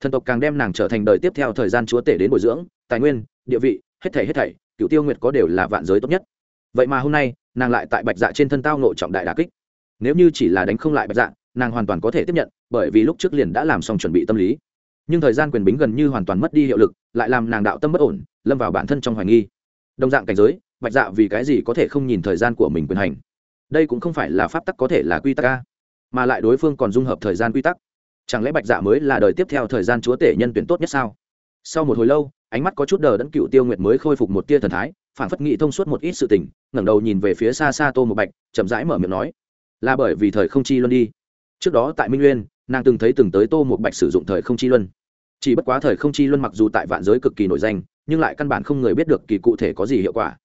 thần tộc càng đem nàng trở thành đời tiếp theo thời gian chúa tể đến bồi dưỡng, tài nguyên, địa vị, hết thảy hết thảy cựu tiêu nguyệt có đều là vạn giới tốt nhất. Vậy mà hôm nay, nàng lại tại bạch dạ trên thân tao nội trọng đại đà kích. Nếu như chỉ là đánh không lại bạch dạ nàng hoàn toàn có thể tiếp nhận, bởi vì lúc trước liền đã làm xong chuẩn bị tâm lý. Nhưng thời gian quyền bính gần như hoàn toàn mất đi hiệu lực, lại làm nàng đạo tâm bất ổn, lâm vào bản thân trong hoài nghi. Đồng dạng cảnh giới, bạch dạ vì cái gì có thể không nhìn thời gian của mình quyền hành? Đây cũng không phải là pháp tắc có thể là quy tắc ca mà lại đối phương còn dung hợp thời gian quy tắc chẳng lẽ bạch dạ mới là đời tiếp theo thời gian chúa tể nhân tuyển tốt nhất sao? Sau một hồi lâu, ánh mắt có chút đờ đẫn cựu tiêu nguyệt mới khôi phục một tia thần thái phản phất nghị thông suốt một ít sự tình, ngẩng đầu nhìn về phía xa xa tô một bạch, chậm rãi mở miệng nói, là bởi vì thời không chi luân đi. Trước đó tại minh nguyên nàng từng thấy từng tới tô một bạch sử dụng thời không chi luân. Chỉ bất quá thời không chi luân mặc dù tại vạn giới cực kỳ nổi danh, nhưng lại căn bản không người biết được kỳ cụ thể có gì hiệu quả.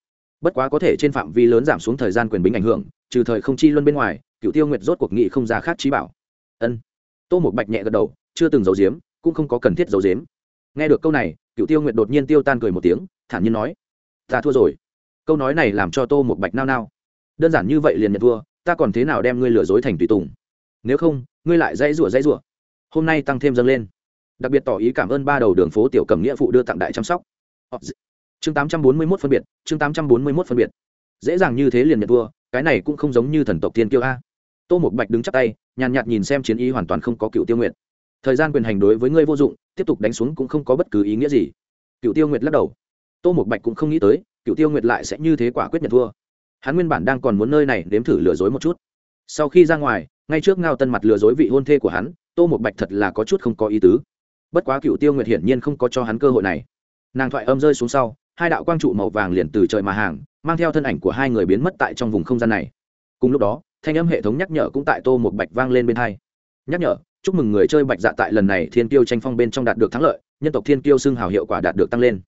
Bất quá có thể trên phạm vi lớn giảm xuống thời gian quyền bính ảnh hưởng, trừ thời không chi luân bên ngoài, cựu tiêu nguyệt rốt cuộc nghị không ra khác trí bảo. Ân tô một bạch nhẹ gật đầu, chưa từng giấu giếm, cũng không có cần thiết giấu giếm. Nghe được câu này cựu tiêu nguyệt đột nhiên tiêu tan cười một tiếng, thản nhiên nói, ta thua rồi. Câu nói này làm cho tô một bạch nao nao. Đơn giản như vậy liền nhận thua, ta còn thế nào đem ngươi lừa dối thành tùy tùng? Nếu không, ngươi lại dãy rủa dãy rủa. Hôm nay tăng thêm dâng lên. Đặc biệt tỏ ý cảm ơn ba đầu đường phố tiểu cầm nghĩa phụ đưa tặng đại chăm sóc. Chương tám trăm bốn mươi mốt phân biệt, chương tám trăm bốn mươi mốt phân biệt. Dễ dàng như thế liền nhận thua, cái này cũng không giống như thần tộc Thiên kiêu a. Tô một bạch đứng chắc tay nhàn nhạt nhìn xem chiến ý hoàn toàn không có cựu tiêu nguyệt. Thời gian quyền hành đối với ngươi vô dụng, tiếp tục đánh xuống cũng không có bất cứ ý nghĩa gì. Cựu tiêu nguyệt lắc đầu. Tô một bạch cũng không nghĩ tới, cựu tiêu nguyệt lại sẽ như thế quả quyết nhận thua. Hắn nguyên bản đang còn muốn nơi này nếm thử lừa dối một chút. Sau khi ra ngoài, ngay trước ngao tân mặt lừa dối vị hôn thê của hắn, tô một bạch thật là có chút không có ý tứ. Bất quá cựu tiêu nguyệt hiển nhiên không có cho hắn cơ hội này. Nàng thoại âm rơi xuống sau, hai đạo quang trụ màu vàng liền từ trời mà hàng, mang theo thân ảnh của hai người biến mất tại trong vùng không gian này. Cùng lúc đó thanh âm hệ thống nhắc nhở cũng tại tô một bạch vang lên bên hai. Nhắc nhở, chúc mừng người chơi bạch dạ tại lần này thiên tiêu tranh phong bên trong đạt được thắng lợi, nhân tộc thiên tiêu xưng hào hiệu quả đạt được tăng lên.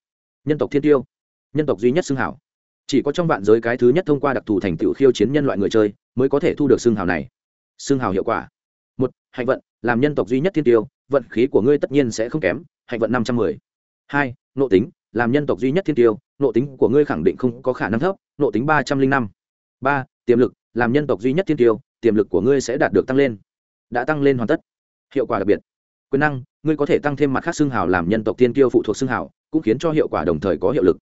Nhân tộc thiên tiêu nhân tộc duy nhất xưng hào. Chỉ có trong vạn giới cái thứ nhất thông qua đặc thù thành tựu khiêu chiến nhân loại người chơi mới có thể thu được xưng hào này. Xưng hào hiệu quả. Một, hạnh vận, làm nhân tộc duy nhất thiên tiêu vận khí của ngươi tất nhiên sẽ không kém, hạnh vận năm trăm mười. Hai, nộ tính, làm nhân tộc duy nhất thiên tiêu nộ tính của ngươi khẳng định không có khả năng thấp, nộ tính ba trăm linh năm. Ba tiềm lực, làm nhân tộc duy nhất thiên tiêu, tiềm lực của ngươi sẽ đạt được tăng lên. Đã tăng lên hoàn tất. Hiệu quả đặc biệt. Quyền năng, ngươi có thể tăng thêm mặt khác xương hào làm nhân tộc tiên tiêu phụ thuộc xương hào, cũng khiến cho hiệu quả đồng thời có hiệu lực.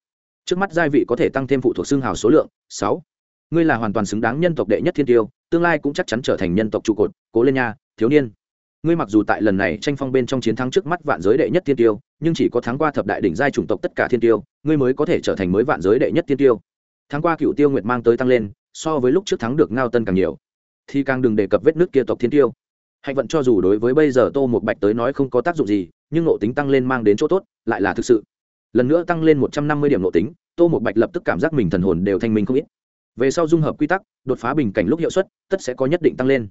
Trước mắt giai vị có thể tăng thêm phụ thuộc xương hào số lượng, sáu. Ngươi là hoàn toàn xứng đáng nhân tộc đệ nhất thiên tiêu, tương lai cũng chắc chắn trở thành nhân tộc trụ cột, cố lên nha, thiếu niên. Ngươi mặc dù tại lần này tranh phong bên trong chiến thắng trước mắt vạn giới đệ nhất thiên tiêu, nhưng chỉ có thắng qua thập đại đỉnh giai chủng tộc tất cả thiên tiêu, ngươi mới có thể trở thành mới vạn giới đệ nhất thiên tiêu. Thắng qua cựu tiêu nguyệt mang tới tăng lên so với lúc trước thắng được ngao tân càng nhiều. Thì càng đừng đề cập vết nước kia tộc thiên tiêu. Hạnh vận cho dù đối với bây giờ tô một bạch tới nói không có tác dụng gì, nhưng nộ tính tăng lên mang đến chỗ tốt, lại là thực sự. Lần nữa tăng lên một trăm năm mươi điểm nộ tính, tô một bạch lập tức cảm giác mình thần hồn đều thanh minh không ít. Về sau dung hợp quy tắc, đột phá bình cảnh lúc hiệu suất, tất sẽ có nhất định tăng lên.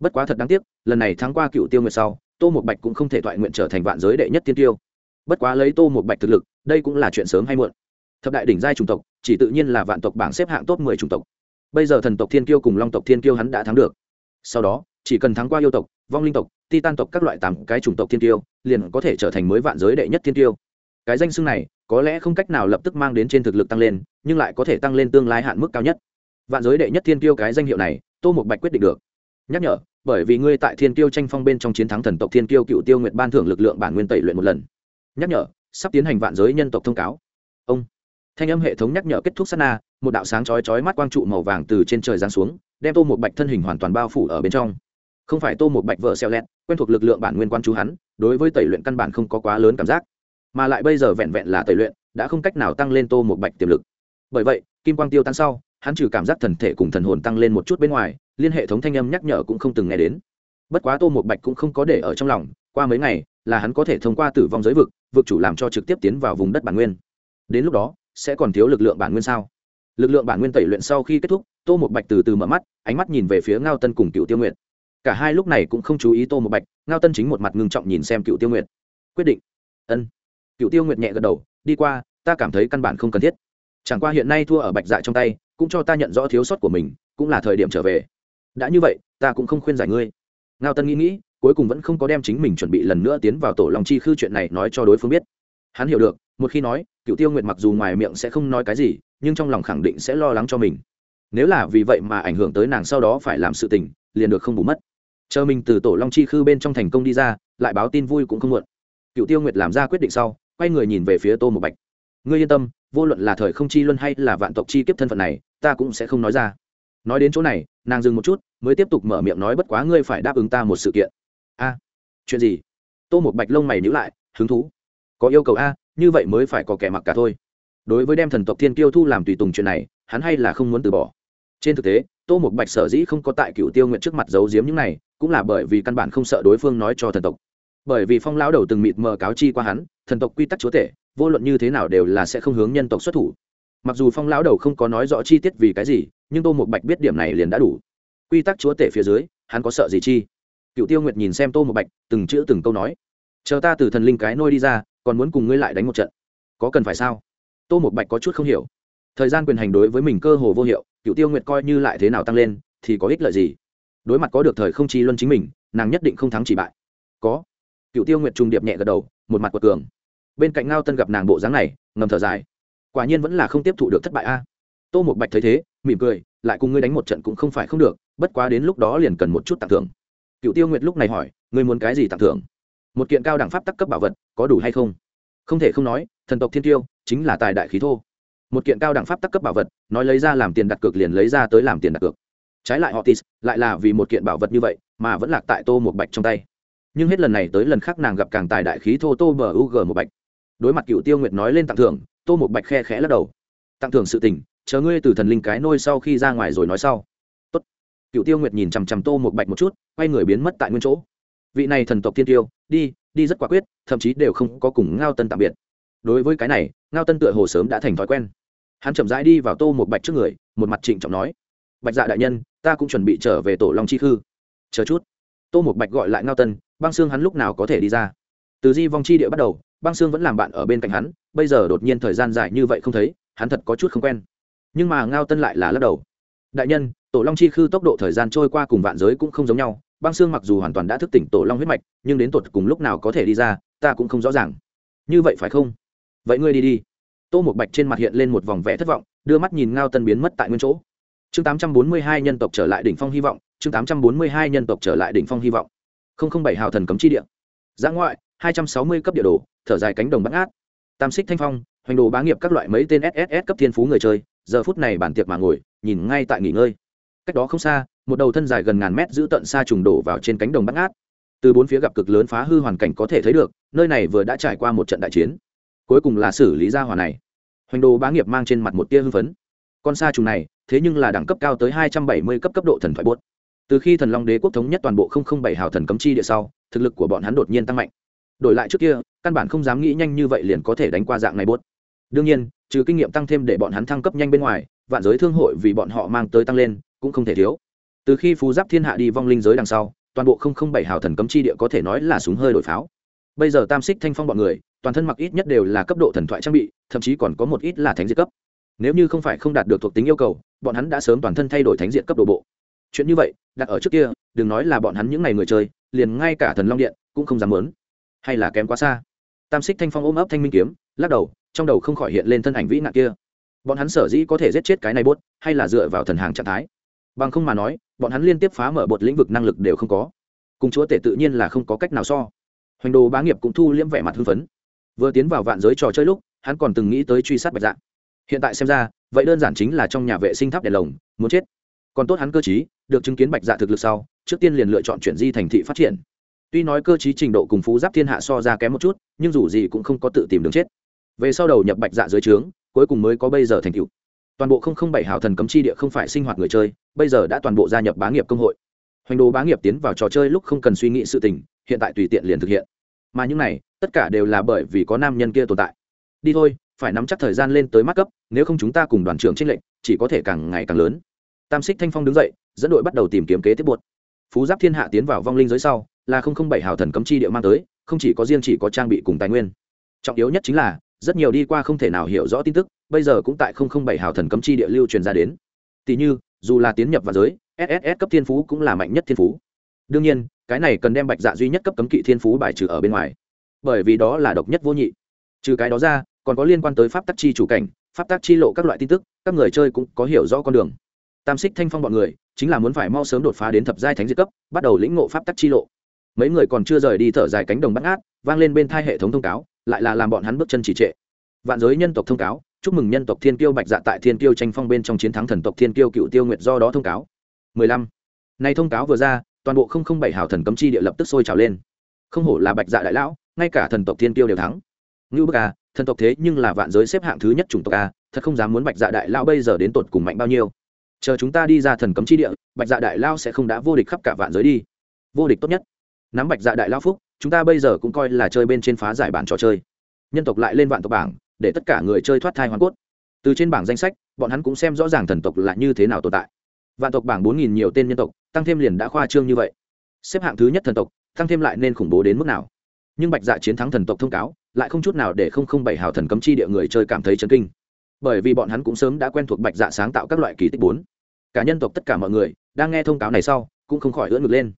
Bất quá thật đáng tiếc, lần này thắng qua cựu tiêu nguyệt sau, tô một bạch cũng không thể thoại nguyện trở thành vạn giới đệ nhất tiên tiêu. Bất quá lấy tô một bạch thực lực, đây cũng là chuyện sớm hay muộn. Thập đại đỉnh giai chủng tộc, chỉ tự nhiên là vạn tộc bảng xếp hạng top mười chủng tộc bây giờ thần tộc thiên kiêu cùng long tộc thiên kiêu hắn đã thắng được. Sau đó, chỉ cần thắng qua yêu tộc, vong linh tộc, titan tộc các loại tám cái chủng tộc thiên Kiêu, liền có thể trở thành mới vạn giới đệ nhất thiên Kiêu. cái danh xưng này, có lẽ không cách nào lập tức mang đến trên thực lực tăng lên, nhưng lại có thể tăng lên tương lai hạn mức cao nhất. Vạn giới đệ nhất thiên Kiêu cái danh hiệu này, tô một bạch quyết định được. Nhắc nhở, bởi vì ngươi tại thiên Kiêu tranh phong bên trong chiến thắng thần tộc thiên Kiêu cựu tiêu nguyện ban thưởng lực lượng bản nguyên tẩy luyện một lần. Nhắc nhở, sắp tiến hành vạn giới nhân tộc thông cáo. Ông thanh âm hệ thống nhắc nhở kết thúc sát na, một đạo sáng chói chói mắt quang trụ màu vàng từ trên trời giáng xuống, đem tô một bạch thân hình hoàn toàn bao phủ ở bên trong. Không phải tô một bạch vợ xeo lẹt, quen thuộc lực lượng bản nguyên quan chú hắn, đối với tẩy luyện căn bản không có quá lớn cảm giác. Mà lại bây giờ vẹn vẹn là tẩy luyện, đã không cách nào tăng lên tô một bạch tiềm lực. Bởi vậy, kim quang tiêu tan sau, hắn trừ cảm giác thần thể cùng thần hồn tăng lên một chút bên ngoài, liên hệ thống thanh âm nhắc nhở cũng không từng nghe đến. Bất quá tô một bạch cũng không có để ở trong lòng, qua mấy ngày, là hắn có thể thông qua tử vong giới vực vực chủ làm cho trực tiếp tiến vào vùng đất bản nguyên. Đến lúc đó sẽ còn thiếu lực lượng bản nguyên sao? Lực lượng bản nguyên tẩy luyện sau khi kết thúc, tô một bạch từ từ mở mắt, ánh mắt nhìn về phía ngao tân cùng cựu tiêu nguyện cả hai lúc này cũng không chú ý tô một bạch, ngao tân chính một mặt ngưng trọng nhìn xem cựu tiêu nguyện quyết định. Ân. Cựu tiêu nguyện nhẹ gật đầu, đi qua, ta cảm thấy căn bản không cần thiết. Chẳng qua hiện nay thua ở bạch dạ trong tay, cũng cho ta nhận rõ thiếu sót của mình, cũng là thời điểm trở về. Đã như vậy, ta cũng không khuyên giải ngươi. Ngao tân nghĩ nghĩ, cuối cùng vẫn không có đem chính mình chuẩn bị lần nữa tiến vào tổ lòng chi khư chuyện này nói cho đối phương biết. Hắn hiểu được một khi nói cựu tiêu nguyệt mặc dù ngoài miệng sẽ không nói cái gì, nhưng trong lòng khẳng định sẽ lo lắng cho mình. Nếu là vì vậy mà ảnh hưởng tới nàng sau đó phải làm sự tình, liền được không bù mất. Chờ mình từ tổ long chi khư bên trong thành công đi ra, lại báo tin vui cũng không muộn. Cựu tiêu nguyệt làm ra quyết định sau, quay người nhìn về phía tô một bạch. Ngươi yên tâm, vô luận là thời không chi luân hay là vạn tộc chi kiếp thân phận này, ta cũng sẽ không nói ra. Nói đến chỗ này, nàng dừng một chút, mới tiếp tục mở miệng nói bất quá ngươi phải đáp ứng ta một sự kiện. A, chuyện gì? Tô một bạch lông mày nhữ lại, hứng thú. Có yêu cầu a như vậy mới phải có kẻ mặc cả thôi. Đối với đem thần tộc thiên kiêu thu làm tùy tùng chuyện này, hắn hay là không muốn từ bỏ. Trên thực tế, tô một bạch sở dĩ không có tại cựu tiêu nguyện trước mặt giấu giếm những này, cũng là bởi vì căn bản không sợ đối phương nói cho thần tộc. Bởi vì phong lão đầu từng mịt mờ cáo chi qua hắn, thần tộc quy tắc chúa tể, vô luận như thế nào đều là sẽ không hướng nhân tộc xuất thủ. Mặc dù phong lão đầu không có nói rõ chi tiết vì cái gì, nhưng tô một bạch biết điểm này liền đã đủ. Quy tắc chúa tể phía dưới, hắn có sợ gì chi? Cựu tiêu nguyệt nhìn xem tô một bạch, từng chữ từng câu nói chờ ta từ thần linh cái nôi đi ra, còn muốn cùng ngươi lại đánh một trận. Có cần phải sao? Tô một bạch có chút không hiểu. Thời gian quyền hành đối với mình cơ hồ vô hiệu cựu tiêu nguyệt coi như lại thế nào tăng lên, thì có ích lợi gì? Đối mặt có được thời không chi luân chính mình, nàng nhất định không thắng chỉ bại. Có. Cựu tiêu nguyệt trùng điệp nhẹ gật đầu, một mặt quật cường. Bên cạnh ngao tân gặp nàng bộ dáng này, ngầm thở dài. Quả nhiên vẫn là không tiếp thụ được thất bại a. Tô một bạch thấy thế, mỉm cười, lại cùng ngươi đánh một trận cũng không phải không được, bất quá đến lúc đó liền cần một chút tặng thưởng. Cựu tiêu nguyệt lúc này hỏi, ngươi muốn cái gì tặng thưởng? Một kiện cao đẳng pháp tắc cấp bảo vật, có đủ hay không? Không thể không nói, thần tộc thiên tiêu chính là tài đại khí thô. Một kiện cao đẳng pháp tắc cấp bảo vật, nói lấy ra làm tiền đặt cược liền lấy ra tới làm tiền đặt cược. Trái lại họ tis lại là vì một kiện bảo vật như vậy mà vẫn lạc tại tô một bạch trong tay. Nhưng hết lần này tới lần khác nàng gặp càng tài đại khí thô tô bờ u g một bạch. Đối mặt cựu tiêu nguyệt nói lên tặng thưởng, tô một bạch khe khẽ lắc đầu. Tặng thưởng sự tình, chờ ngươi từ thần linh cái nôi sau khi ra ngoài rồi nói sau. Tốt. cựu tiêu nguyệt nhìn chằm chằm tô một bạch một chút, quay người biến mất tại nguyên chỗ vị này thần tộc thiên tiêu, đi đi rất quả quyết, thậm chí đều không có cùng ngao tân tạm biệt. Đối với cái này, ngao tân tựa hồ sớm đã thành thói quen. Hắn chậm rãi đi vào tô một bạch trước người, một mặt trịnh trọng nói, bạch dạ đại nhân, ta cũng chuẩn bị trở về tổ long chi khư. Chờ chút. Tô một bạch gọi lại ngao tân, băng xương hắn lúc nào có thể đi ra. Từ di vong chi địa bắt đầu, băng xương vẫn làm bạn ở bên cạnh hắn, bây giờ đột nhiên thời gian dài như vậy không thấy, hắn thật có chút không quen. Nhưng mà ngao tân lại là lắc đầu. Đại nhân, tổ long chi khư tốc độ thời gian trôi qua cùng vạn giới cũng không giống nhau băng xương mặc dù hoàn toàn đã thức tỉnh tổ long huyết mạch, nhưng đến tột cùng lúc nào có thể đi ra, ta cũng không rõ ràng. Như vậy phải không? Vậy ngươi đi đi. Tô một bạch trên mặt hiện lên một vòng vẽ thất vọng, đưa mắt nhìn ngao tân biến mất tại nguyên chỗ. Chương tám trăm bốn mươi hai nhân tộc trở lại đỉnh phong hy vọng, chương tám trăm bốn mươi hai nhân tộc trở lại đỉnh phong hy vọng. Không không bảy hào thần cấm chi địa. Giã ngoại, hai trăm sáu mươi cấp địa đồ, thở dài cánh đồng bắt ngát. Tam xích thanh phong, hoành đồ bá nghiệp các loại mấy tên sss cấp thiên phú người chơi, giờ phút này bản tiệc mà ngồi, nhìn ngay tại nghỉ ngơi. Cách đó không xa một đầu thân dài gần ngàn mét giữ tận xa trùng đổ vào trên cánh đồng bắt ngát. Từ bốn phía gặp cực lớn phá hư hoàn cảnh có thể thấy được, nơi này vừa đã trải qua một trận đại chiến. Cuối cùng là xử lý ra hòa này. Hoành đồ bá nghiệp mang trên mặt một tia hưng phấn. Con sa trùng này, thế nhưng là đẳng cấp cao tới hai trăm bảy mươi cấp cấp độ thần thoại buốt. Từ khi thần long đế quốc thống nhất toàn bộ không không bảy hào thần cấm chi địa sau, thực lực của bọn hắn đột nhiên tăng mạnh. Đổi lại trước kia, căn bản không dám nghĩ nhanh như vậy liền có thể đánh qua dạng này buốt. Đương nhiên, trừ kinh nghiệm tăng thêm để bọn hắn thăng cấp nhanh bên ngoài, vạn giới thương hội vì bọn họ mang tới tăng lên, cũng không thể thiếu từ khi phú giáp thiên hạ đi vong linh giới đằng sau, toàn bộ không không bảy hào thần cấm chi địa có thể nói là súng hơi đổi pháo. Bây giờ tam xích thanh phong bọn người, toàn thân mặc ít nhất đều là cấp độ thần thoại trang bị, thậm chí còn có một ít là thánh diệt cấp. Nếu như không phải không đạt được thuộc tính yêu cầu, bọn hắn đã sớm toàn thân thay đổi thánh diệt cấp độ bộ. Chuyện như vậy, đặt ở trước kia, đừng nói là bọn hắn những ngày người chơi, liền ngay cả thần long điện cũng không dám lớn hay là kém quá xa. Tam xích thanh phong ôm ấp thanh minh kiếm, lắc đầu, trong đầu không khỏi hiện lên thân ảnh vĩ nạn kia. Bọn hắn sở dĩ có thể giết chết cái này bốt hay là dựa vào thần hàng trạng thái? Bằng không mà nói bọn hắn liên tiếp phá mở bột lĩnh vực năng lực đều không có. Cùng chúa tể tự nhiên là không có cách nào so. Hoành đồ bá nghiệp cũng thu liễm vẻ mặt hưng phấn. Vừa tiến vào vạn giới trò chơi lúc, hắn còn từng nghĩ tới truy sát bạch dạng hiện tại xem ra, vậy đơn giản chính là trong nhà vệ sinh tháp đèn lồng, muốn chết. Còn tốt hắn cơ chí được chứng kiến bạch dạ thực lực sau, trước tiên liền lựa chọn chuyển di thành thị phát triển. Tuy nói cơ chí trình độ cùng phú giáp thiên hạ so ra kém một chút, nhưng dù gì cũng không có tự tìm đường chết. Về sau đầu nhập bạch dạ dưới trướng, cuối cùng mới có bây giờ thành tựu toàn bộ không không bảy hào thần cấm chi địa không phải sinh hoạt người chơi, bây giờ đã toàn bộ gia nhập bá nghiệp công hội. Hoành đồ bá nghiệp tiến vào trò chơi lúc không cần suy nghĩ sự tình, hiện tại tùy tiện liền thực hiện. Mà những này, tất cả đều là bởi vì có nam nhân kia tồn tại. Đi thôi, phải nắm chắc thời gian lên tới mắt cấp, nếu không chúng ta cùng đoàn trưởng tranh lệnh chỉ có thể càng ngày càng lớn. Tam xích thanh phong đứng dậy, dẫn đội bắt đầu tìm kiếm kế tiếp buộc phú giáp thiên hạ tiến vào vong linh dưới sau, là không không bảy hào thần cấm chi địa mang tới, không chỉ có riêng chỉ có trang bị cùng tài nguyên. Trọng yếu nhất chính là, rất nhiều đi qua không thể nào hiểu rõ tin tức bây giờ cũng tại không không bảy hào thần cấm chi địa lưu truyền ra đến. Tỷ như, dù là tiến nhập vào giới sss cấp thiên phú cũng là mạnh nhất thiên phú. Đương nhiên, cái này cần đem bạch dạ duy nhất cấp cấm kỵ thiên phú bài trừ ở bên ngoài. Bởi vì đó là độc nhất vô nhị. Trừ cái đó ra, còn có liên quan tới pháp tắc chi chủ cảnh, pháp tắc chi lộ các loại tin tức, các người chơi cũng có hiểu rõ con đường. Tam xích thanh phong bọn người, chính là muốn phải mau sớm đột phá đến thập giai thánh diệt cấp, bắt đầu lĩnh ngộ pháp tắc chi lộ. Mấy người còn chưa rời đi thở dài cánh đồng bắt ngát, vang lên bên thai hệ thống thông cáo, lại là làm bọn hắn bước chân chỉ trệ. Vạn giới nhân tộc thông cáo chúc mừng nhân tộc thiên kiêu bạch dạ tại thiên kiêu tranh phong bên trong chiến thắng thần tộc thiên kiêu cựu tiêu nguyệt do đó thông cáo 15. Này thông cáo vừa ra, toàn bộ không không bảy hảo thần cấm chi địa lập tức sôi trào lên. Không hổ là bạch dạ đại lão, ngay cả thần tộc thiên kiêu đều thắng. Ngưu Bức à, thần tộc thế nhưng là vạn giới xếp hạng thứ nhất chủng tộc a, thật không dám muốn bạch dạ đại lão bây giờ đến tột cùng mạnh bao nhiêu. Chờ chúng ta đi ra thần cấm chi địa, bạch dạ đại lão sẽ không đã vô địch khắp cả vạn giới đi. Vô địch tốt nhất. Nắm bạch dạ đại lão phúc, chúng ta bây giờ cũng coi là chơi bên trên phá giải bản trò chơi. Nhân tộc lại lên vạn tộc bảng, để tất cả người chơi thoát thai hoàn cốt. Từ trên bảng danh sách, bọn hắn cũng xem rõ ràng thần tộc là như thế nào tồn tại. Vạn tộc bảng bốn nghìn nhiều tên nhân tộc, tăng thêm liền đã khoa trương như vậy. Xếp hạng thứ nhất thần tộc, tăng thêm lại nên khủng bố đến mức nào. Nhưng bạch dạ chiến thắng thần tộc thông cáo, lại không chút nào để không không bảy hào thần cấm chi địa người chơi cảm thấy chấn kinh. Bởi vì bọn hắn cũng sớm đã quen thuộc bạch dạ sáng tạo các loại kỳ tích bốn. Cả nhân tộc tất cả mọi người, đang nghe thông cáo này sau, cũng không khỏi ưỡn ngực lên.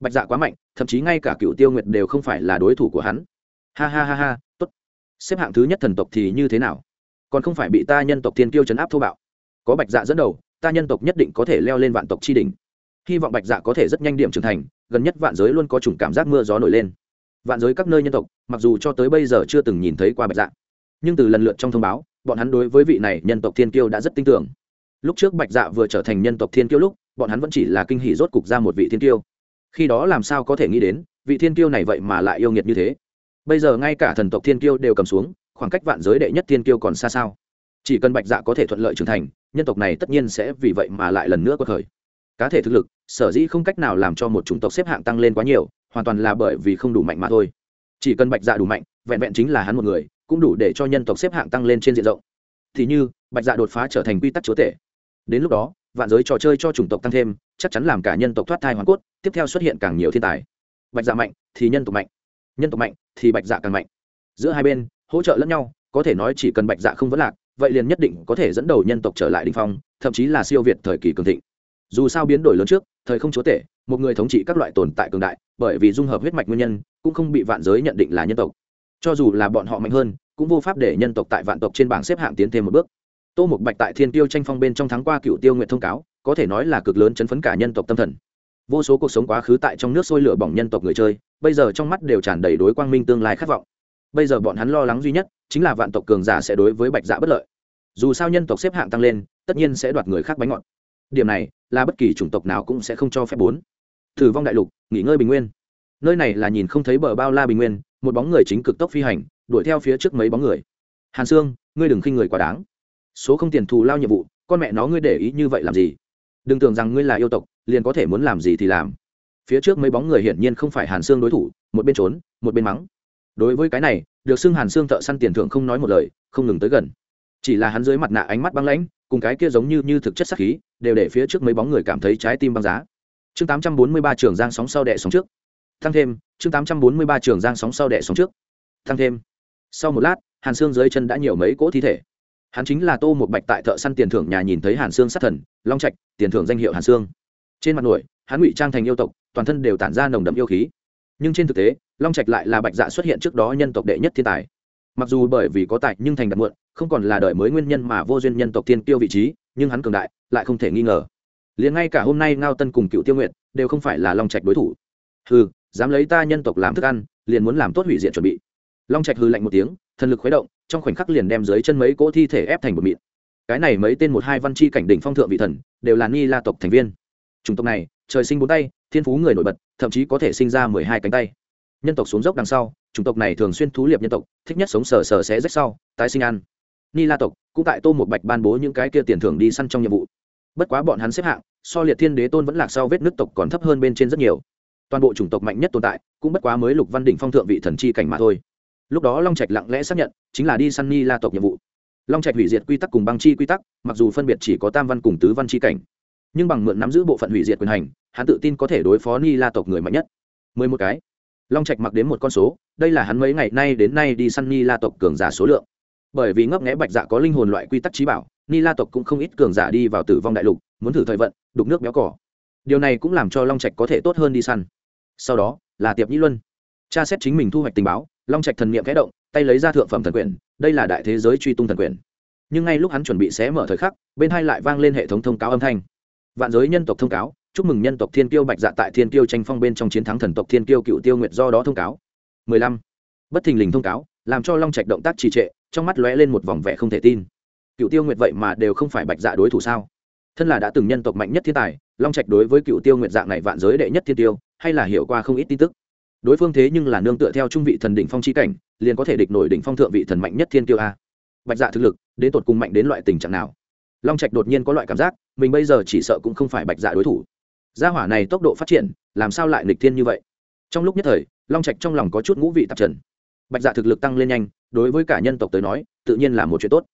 Bạch dạ quá mạnh, thậm chí ngay cả cựu tiêu nguyệt đều không phải là đối thủ của hắn. Ha ha ha ha xếp hạng thứ nhất thần tộc thì như thế nào? Còn không phải bị ta nhân tộc thiên kiêu chấn áp thô bạo. Có bạch dạ dẫn đầu, ta nhân tộc nhất định có thể leo lên vạn tộc tri đình hy vọng bạch dạ có thể rất nhanh điểm trưởng thành, gần nhất vạn giới luôn có chủng cảm giác mưa gió nổi lên. Vạn giới các nơi nhân tộc, mặc dù cho tới bây giờ chưa từng nhìn thấy qua bạch dạ nhưng từ lần lượt trong thông báo, bọn hắn đối với vị này nhân tộc thiên kiêu đã rất tin tưởng. Lúc trước bạch dạ vừa trở thành nhân tộc thiên kiêu lúc, bọn hắn vẫn chỉ là kinh hỷ rốt cục ra một vị thiên kiêu. Khi đó làm sao có thể nghĩ đến, vị thiên kiêu này vậy mà lại yêu nghiệt như thế? Bây giờ ngay cả thần tộc thiên kiêu đều cầm xuống, khoảng cách vạn giới đệ nhất thiên kiêu còn xa sao? Chỉ cần bạch dạ có thể thuận lợi trưởng thành, nhân tộc này tất nhiên sẽ vì vậy mà lại lần nữa có thời cá thể thực lực, sở dĩ không cách nào làm cho một chủng tộc xếp hạng tăng lên quá nhiều, hoàn toàn là bởi vì không đủ mạnh mà thôi. Chỉ cần bạch dạ đủ mạnh, vẹn vẹn chính là hắn một người, cũng đủ để cho nhân tộc xếp hạng tăng lên trên diện rộng. Thì như, bạch dạ đột phá trở thành quy tắc chúa tể. Đến lúc đó, vạn giới trò chơi cho chủng tộc tăng thêm, chắc chắn làm cả nhân tộc thoát thai hoàn cốt, tiếp theo xuất hiện càng nhiều thiên tài. Bạch dạ mạnh, thì nhân tộc mạnh nhân tộc mạnh thì bạch dạ càng mạnh. Giữa hai bên, hỗ trợ lẫn nhau, có thể nói chỉ cần bạch dạ không vấn lạc, vậy liền nhất định có thể dẫn đầu nhân tộc trở lại đình phong, thậm chí là siêu việt thời kỳ cường thịnh. Dù sao biến đổi lớn trước, thời không chúa tể, một người thống trị các loại tồn tại cường đại, bởi vì dung hợp huyết mạch nguyên nhân, cũng không bị vạn giới nhận định là nhân tộc. Cho dù là bọn họ mạnh hơn, cũng vô pháp để nhân tộc tại vạn tộc trên bảng xếp hạng tiến thêm một bước. Tô một bạch tại thiên tiêu tranh phong bên trong tháng qua cựu tiêu nguyện thông cáo, có thể nói là cực lớn chấn phấn cả nhân tộc tâm thần. Vô số cuộc sống quá khứ tại trong nước sôi lửa bỏng nhân tộc người chơi bây giờ trong mắt đều tràn đầy đối quang minh tương lai khát vọng. Bây giờ bọn hắn lo lắng duy nhất chính là vạn tộc cường giả sẽ đối với bạch dạ bất lợi. Dù sao nhân tộc xếp hạng tăng lên, tất nhiên sẽ đoạt người khác bánh ngọt. Điểm này, là bất kỳ chủng tộc nào cũng sẽ không cho phép bốn. Thử vong đại lục, nghỉ ngơi bình nguyên. Nơi này là nhìn không thấy bờ bao la bình nguyên, một bóng người chính cực tốc phi hành, đuổi theo phía trước mấy bóng người. Hàn sương, ngươi đừng khinh người quá đáng. Số không tiền thù lao nhiệm vụ, con mẹ nó ngươi để ý như vậy làm gì? Đừng tưởng rằng ngươi là yêu tộc, liền có thể muốn làm gì thì làm phía trước mấy bóng người hiển nhiên không phải hàn sương đối thủ, một bên trốn, một bên mắng. Đối với cái này, được xưng hàn sương thợ săn tiền thưởng không nói một lời, không ngừng tới gần. Chỉ là hắn dưới mặt nạ ánh mắt băng lãnh, cùng cái kia giống như như thực chất sắc khí, đều để phía trước mấy bóng người cảm thấy trái tim băng giá. Chương 843 trường giang sóng sau đẻ sóng trước. Thăng thêm, chương 843 trường giang sóng sau đẻ sóng trước. Thăng thêm. Sau một lát, hàn xương dưới chân đã nhiều mấy cỗ thi thể. Hắn chính là tô một bạch tại thợ săn tiền thưởng nhà nhìn thấy hàn xương sát thần, long trạch, tiền thưởng danh hiệu hàn xương trên mặt nổi, hắn ngụy trang thành yêu tộc toàn thân đều tản ra nồng đậm yêu khí. Nhưng trên thực tế, long trạch lại là bạch dạ xuất hiện trước đó nhân tộc đệ nhất thiên tài. Mặc dù bởi vì có tài nhưng thành đạt muộn, không còn là đời mới nguyên nhân mà vô duyên nhân tộc tiên tiêu vị trí, nhưng hắn cường đại, lại không thể nghi ngờ. Liền ngay cả hôm nay ngao tân cùng cựu tiêu nguyện đều không phải là long trạch đối thủ. Hừ, dám lấy ta nhân tộc làm thức ăn, liền muốn làm tốt hủy diện chuẩn bị. Long trạch hư lạnh một tiếng, thần lực khuấy động, trong khoảnh khắc liền đem dưới chân mấy cỗ thi thể ép thành một mịn. Cái này mấy tên một hai văn chi cảnh đỉnh phong thượng vị thần, đều là ni la tộc thành viên. Chủng tộc này, trời sinh bốn tay thiên phú người nổi bật, thậm chí có thể sinh ra mười hai cánh tay. Nhân tộc xuống dốc đằng sau, chủng tộc này thường xuyên thú liệp nhân tộc, thích nhất sống sờ sờ xé rách sau, tái sinh ăn. Ni la tộc cũng tại tô một bạch ban bố những cái kia tiền thưởng đi săn trong nhiệm vụ. Bất quá bọn hắn xếp hạng, so liệt thiên đế tôn vẫn lạc sau vết nước tộc còn thấp hơn bên trên rất nhiều. Toàn bộ chủng tộc mạnh nhất tồn tại, cũng bất quá mới lục văn đỉnh phong thượng vị thần chi cảnh mà thôi. Lúc đó long trạch lặng lẽ xác nhận, chính là đi săn ni la tộc nhiệm vụ. Long trạch hủy diệt quy tắc cùng băng chi quy tắc, mặc dù phân biệt chỉ có tam văn cùng tứ văn chi cảnh, nhưng bằng mượn nắm giữ bộ phận hủy diệt quyền hành hắn tự tin có thể đối phó ni la tộc người mạnh nhất. Mười một cái. Long trạch mặc đến một con số, đây là hắn mấy ngày nay đến nay đi săn ni la tộc cường giả số lượng. Bởi vì ngấp nghẽ bạch dạ có linh hồn loại quy tắc trí bảo, ni la tộc cũng không ít cường giả đi vào tử vong đại lục, muốn thử thời vận, đục nước béo cỏ. Điều này cũng làm cho long trạch có thể tốt hơn đi săn. Sau đó, là tiệp nhĩ luân. Tra xét chính mình thu hoạch tình báo, long trạch thần n i ệ m kẽ động, tay lấy ra thượng phẩm thần quyền, đây là đại thế giới truy tung thần quyền. Nhưng ngay lúc hắn chuẩn bị xé mở thời khắc, bên hai lại vang lên hệ thống thông cáo âm thanh. Vạn giới nhân tộc thông cáo chúc mừng nhân tộc thiên kiêu bạch dạ tại thiên kiêu tranh phong bên trong chiến thắng thần tộc thiên kiêu cựu tiêu nguyệt do đó thông cáo. Mười lăm. Bất thình lình thông cáo, làm cho long trạch động tác trì trệ, trong mắt lóe lên một vòng vẻ không thể tin. Cựu tiêu nguyệt vậy mà đều không phải bạch dạ đối thủ sao? Thân là đã từng nhân tộc mạnh nhất thiên tài, long trạch đối với cựu tiêu nguyệt dạng này vạn giới đệ nhất thiên tiêu, hay là hiểu qua không ít tin tức. Đối phương thế nhưng là nương tựa theo trung vị thần đỉnh phong chi cảnh, liền có thể địch nổi đỉnh phong thượng vị thần mạnh nhất thiên tiêu a. Bạch dạ thực lực, đến tột cùng mạnh đến loại tình trạng nào? Long trạch đột nhiên có loại cảm giác, mình bây giờ chỉ sợ cũng không phải bạch dạ đối thủ gia hỏa này tốc độ phát triển, làm sao lại nghịch thiên như vậy? Trong lúc nhất thời, long trạch trong lòng có chút ngũ vị tạp trần. Bạch dạ thực lực tăng lên nhanh, đối với cả nhân tộc tới nói, tự nhiên là một chuyện tốt.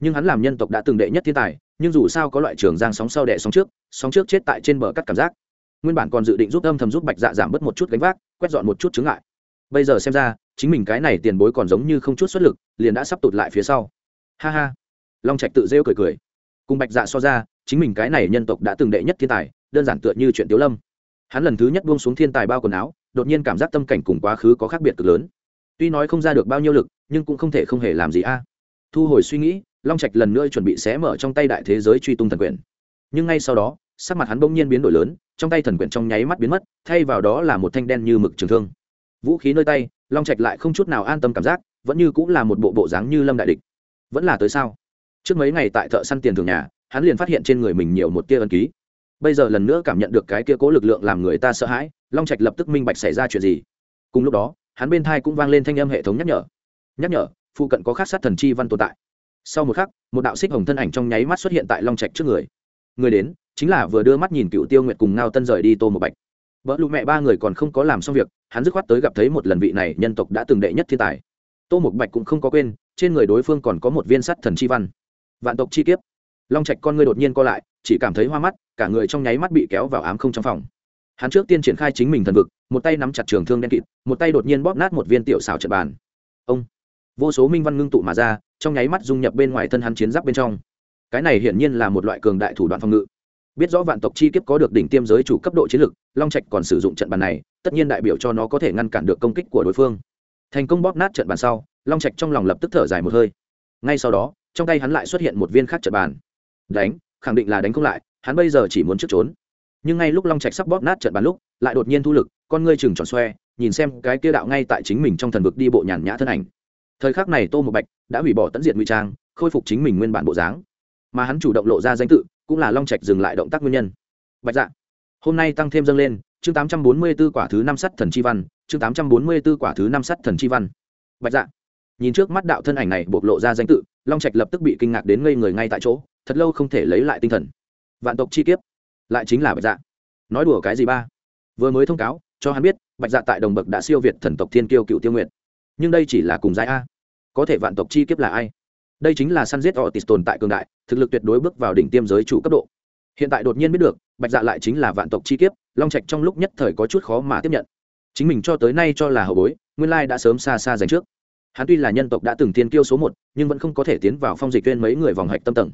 Nhưng hắn làm nhân tộc đã từng đệ nhất thiên tài, nhưng dù sao có loại trường giang sóng sau đệ sóng trước sóng trước chết tại trên bờ cắt cảm giác. Nguyên bản còn dự định giúp âm thầm giúp bạch dạ giảm bớt một chút gánh vác, quét dọn một chút chứng lại bây giờ xem ra, chính mình cái này tiền bối còn giống như không chút xuất lực, liền đã sắp tụt lại phía sau. Ha ha. Long trạch tự rêu cười cười. Cùng bạch dạ so ra, chính mình cái này nhân tộc đã từng đệ nhất thiên tài đơn giản tựa như chuyện tiếu lâm. Hắn lần thứ nhất buông xuống thiên tài bao quần áo, đột nhiên cảm giác tâm cảnh cùng quá khứ có khác biệt cực lớn. Tuy nói không ra được bao nhiêu lực, nhưng cũng không thể không hề làm gì a. Thu hồi suy nghĩ, long trạch lần nữa chuẩn bị xé mở trong tay đại thế giới truy tung thần quyền nhưng ngay sau đó, sắc mặt hắn bỗng nhiên biến đổi lớn, trong tay thần quyền trong nháy mắt biến mất, thay vào đó là một thanh đen như mực trường thương. Vũ khí nơi tay, long trạch lại không chút nào an tâm cảm giác, vẫn như cũng là một bộ bộ dáng như lâm đại địch. Vẫn là tới sao? Trước mấy ngày tại thợ săn tiền thường nhà, hắn liền phát hiện trên người mình nhiều một tia ân ký bây giờ lần nữa cảm nhận được cái kia cố lực lượng làm người ta sợ hãi, long trạch lập tức minh bạch xảy ra chuyện gì. Cùng lúc đó, hắn bên thai cũng vang lên thanh âm hệ thống nhắc nhở. Nhắc nhở, phụ cận có khắc sát thần chi văn tồn tại. Sau một khắc, một đạo xích hồng thân ảnh trong nháy mắt xuất hiện tại long trạch trước người. Người đến, chính là vừa đưa mắt nhìn cựu tiêu nguyệt cùng ngao tân rời đi tô một bạch. Vợ lụ mẹ ba người còn không có làm xong việc, hắn dứt khoát tới gặp thấy một lần vị này nhân tộc đã từng đệ nhất thiên tài. Tô một bạch cũng không có quên, trên người đối phương còn có một viên sắt thần chi văn. Vạn tộc chi kiếp long trạch con người đột nhiên co lại, chỉ cảm thấy hoa mắt, cả người trong nháy mắt bị kéo vào ám không trong phòng. Hắn trước tiên triển khai chính mình thần vực, một tay nắm chặt trường thương đen kịt, một tay đột nhiên bóp nát một viên tiểu xào trận bàn. Ông! Vô số minh văn ngưng tụ mà ra, trong nháy mắt dung nhập bên ngoài thân hắn chiến giáp bên trong. Cái này hiển nhiên là một loại cường đại thủ đoạn phòng ngự. Biết rõ vạn tộc chi kiếp có được đỉnh tiêm giới chủ cấp độ chiến lực, long trạch còn sử dụng trận bàn này, tất nhiên đại biểu cho nó có thể ngăn cản được công kích của đối phương. Thành công bóp nát trận bàn sau, long trạch trong lòng lập tức thở dài một hơi. Ngay sau đó, trong tay hắn lại xuất hiện một viên khác trận bàn đánh, khẳng định là đánh không lại, hắn bây giờ chỉ muốn trước trốn. Nhưng ngay lúc long trạch sắp bóp nát trận bàn lúc, lại đột nhiên thu lực, con ngươi chừng tròn xoe, nhìn xem cái kia đạo ngay tại chính mình trong thần vực đi bộ nhàn nhã thân ảnh. Thời khắc này tô một bạch đã hủy bỏ tận diện ngụy trang, khôi phục chính mình nguyên bản bộ dáng. Mà hắn chủ động lộ ra danh tự, cũng là long trạch dừng lại động tác nguyên nhân. Bạch dạ hôm nay tăng thêm dâng lên, chương tám trăm bốn mươi 844 quả thứ năm sắt thần chi văn, chương tám trăm bốn mươi 844 quả thứ năm sắt thần chi văn. Bạch dạ nhìn trước mắt đạo thân ảnh này bộc lộ ra danh tự long trạch lập tức bị kinh ngạc đến ngây người ngay tại chỗ thật lâu không thể lấy lại tinh thần vạn tộc chi kiếp lại chính là bạch dạ nói đùa cái gì ba vừa mới thông cáo cho hắn biết bạch dạ tại đồng bậc đã siêu việt thần tộc thiên kiêu cựu tiêu nguyện nhưng đây chỉ là cùng giai a có thể vạn tộc chi kiếp là ai đây chính là săn giết họ tịt tồn tại cường đại thực lực tuyệt đối bước vào đỉnh tiêm giới chủ cấp độ hiện tại đột nhiên biết được bạch dạ lại chính là vạn tộc chi kiếp long trạch trong lúc nhất thời có chút khó mà tiếp nhận chính mình cho tới nay cho là hậu bối nguyên lai đã sớm xa xa dành trước hắn tuy là nhân tộc đã từng tiên kiêu số một, nhưng vẫn không có thể tiến vào phong dịch viên mấy người vòng hạch tâm tầng.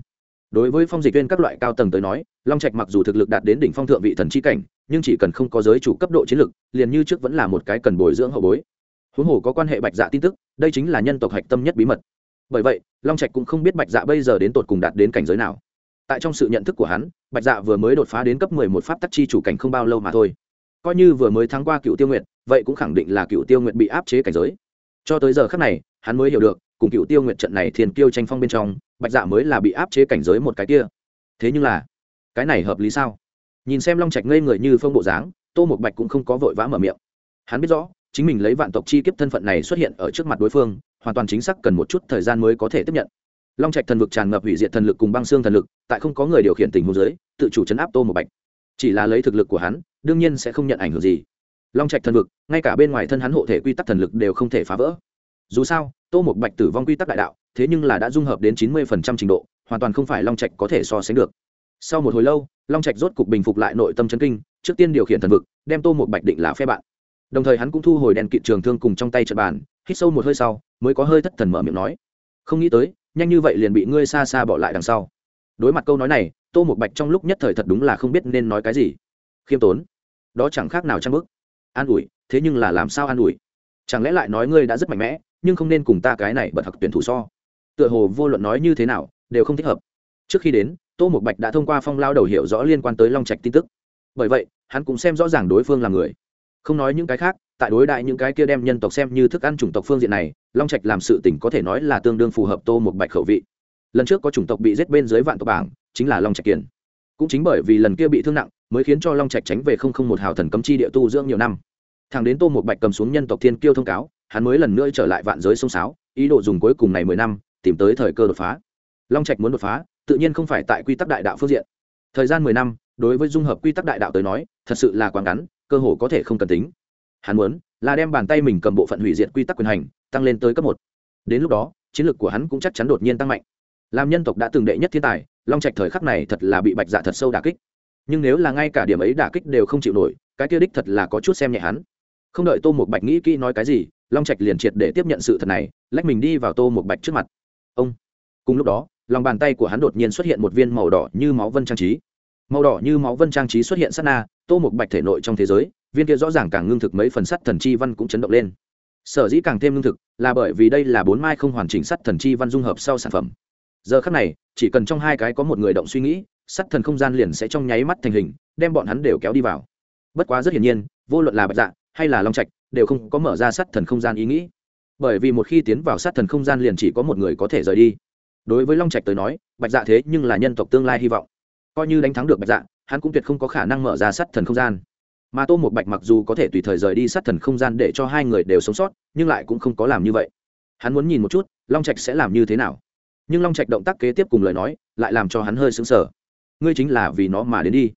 Đối với phong dịch viên các loại cao tầng tới nói, long trạch mặc dù thực lực đạt đến đỉnh phong thượng vị thần c h i cảnh, nhưng chỉ cần không có giới chủ cấp độ chiến lực, liền như trước vẫn là một cái cần bồi dưỡng hậu bối. Huống hồ có quan hệ bạch dạ tin tức, đây chính là nhân tộc hạch tâm nhất bí mật. Bởi vậy, long trạch cũng không biết bạch dạ bây giờ đến tột cùng đạt đến cảnh giới nào. Tại trong sự nhận thức của hắn, bạch dạ vừa mới đột phá đến cấp mười một pháp tắc chi chủ cảnh không bao lâu mà thôi. Coi như vừa mới thắng qua cựu tiêu nguyện vậy cũng khẳng định là cựu tiêu nguyện bị áp chế cảnh giới cho tới giờ khác này, hắn mới hiểu được, cùng cựu tiêu nguyện trận này thiền kiêu tranh phong bên trong, bạch dạ mới là bị áp chế cảnh giới một cái kia. Thế nhưng là, cái này hợp lý sao? Nhìn xem long trạch ngây người như phong bộ dáng, tô một bạch cũng không có vội vã mở miệng. Hắn biết rõ, chính mình lấy vạn tộc chi kiếp thân phận này xuất hiện ở trước mặt đối phương, hoàn toàn chính xác cần một chút thời gian mới có thể tiếp nhận. Long trạch thần vực tràn ngập hủy diệt thần lực cùng băng xương thần lực, tại không có người điều khiển tình hồ dưới, tự chủ chấn áp tô một bạch. Chỉ là lấy thực lực của hắn, đương nhiên sẽ không nhận ảnh hưởng gì long trạch thần vực, ngay cả bên ngoài thân hắn hộ thể quy tắc thần lực đều không thể phá vỡ. Dù sao, tô một bạch tử vong quy tắc đại đạo, thế nhưng là đã dung hợp đến chín mươi phần trăm trình độ, hoàn toàn không phải long trạch có thể so sánh được. Sau một hồi lâu, long trạch rốt cục bình phục lại nội tâm chân kinh, trước tiên điều khiển thần vực, đem tô một bạch định là phe bạn. Đồng thời hắn cũng thu hồi đèn kịt trường thương cùng trong tay trận bàn, hít sâu một hơi sau, mới có hơi thất thần mở miệng nói. Không nghĩ tới, nhanh như vậy liền bị ngươi xa xa bỏ lại đằng sau. Đối mặt câu nói này, tô một bạch trong lúc nhất thời thật đúng là không biết nên nói cái gì. Khiêm tốn. Đó chẳng khác nào trang bức an ủi, thế nhưng là làm sao an ủi? Chẳng lẽ lại nói ngươi đã rất mạnh mẽ, nhưng không nên cùng ta cái này bật học tuyển thủ so? Tựa hồ vô luận nói như thế nào, đều không thích hợp. Trước khi đến, tô một bạch đã thông qua phong lao đầu hiểu rõ liên quan tới long trạch tin tức. Bởi vậy, hắn cũng xem rõ ràng đối phương là người. Không nói những cái khác, tại đối đại những cái kia đem nhân tộc xem như thức ăn chủng tộc phương diện này, long trạch làm sự tỉnh có thể nói là tương đương phù hợp tô một bạch khẩu vị. Lần trước có chủng tộc bị giết bên dưới vạn tộc bảng, chính là long trạch kiền. Cũng chính bởi vì lần kia bị thương nặng mới khiến cho long trạch tránh về không không một hào thần cấm chi địa tu dưỡng nhiều năm. Thằng đến tô một bạch cầm xuống nhân tộc thiên kiêu thông cáo, hắn mới lần nữa trở lại vạn giới sông sáo, ý đồ dùng cuối cùng này mười năm tìm tới thời cơ đột phá. Long trạch muốn đột phá, tự nhiên không phải tại quy tắc đại đạo phương diện. Thời gian mười năm, đối với dung hợp quy tắc đại đạo tới nói, thật sự là quá ngắn, cơ hồ có thể không cần tính. Hắn muốn là đem bàn tay mình cầm bộ phận hủy diệt quy tắc quyền hành, tăng lên tới cấp một. Đến lúc đó, chiến lược của hắn cũng chắc chắn đột nhiên tăng mạnh. Làm nhân tộc đã từng đệ nhất thiên tài, long trạch thời khắc này thật là bị bạch dạ thật sâu đà kích nhưng nếu là ngay cả điểm ấy đả kích đều không chịu nổi, cái kia đích thật là có chút xem nhẹ hắn. Không đợi tô một bạch nghĩ kỹ nói cái gì, long trạch liền triệt để tiếp nhận sự thật này, lách mình đi vào tô một bạch trước mặt. Ông! Cùng lúc đó, lòng bàn tay của hắn đột nhiên xuất hiện một viên màu đỏ như máu vân trang trí. Màu đỏ như máu vân trang trí xuất hiện sát na, tô một bạch thể nội trong thế giới, viên kia rõ ràng càng ngưng thực mấy phần sắt thần chi văn cũng chấn động lên. Sở dĩ càng thêm ngưng thực là bởi vì đây là bốn mai không hoàn chỉnh sắt thần chi văn dung hợp sau sản phẩm. Giờ khắc này, chỉ cần trong hai cái có một người động suy nghĩ sắt thần không gian liền sẽ trong nháy mắt thành hình, đem bọn hắn đều kéo đi vào. Bất quá rất hiển nhiên, vô luận là bạch dạ hay là long trạch đều không có mở ra sắt thần không gian ý nghĩ. Bởi vì một khi tiến vào sát thần không gian liền chỉ có một người có thể rời đi. Đối với long trạch tới nói, bạch dạ thế nhưng là nhân tộc tương lai hy vọng. Coi như đánh thắng được bạch dạ hắn cũng tuyệt không có khả năng mở ra sát thần không gian. Mà tô một bạch mặc dù có thể tùy thời rời đi sát thần không gian để cho hai người đều sống sót, nhưng lại cũng không có làm như vậy. Hắn muốn nhìn một chút, long trạch sẽ làm như thế nào. Nhưng long trạch động tác kế tiếp cùng lời nói, lại làm cho hắn hơi sững sờ ngươi chính là vì nó mà đến đi.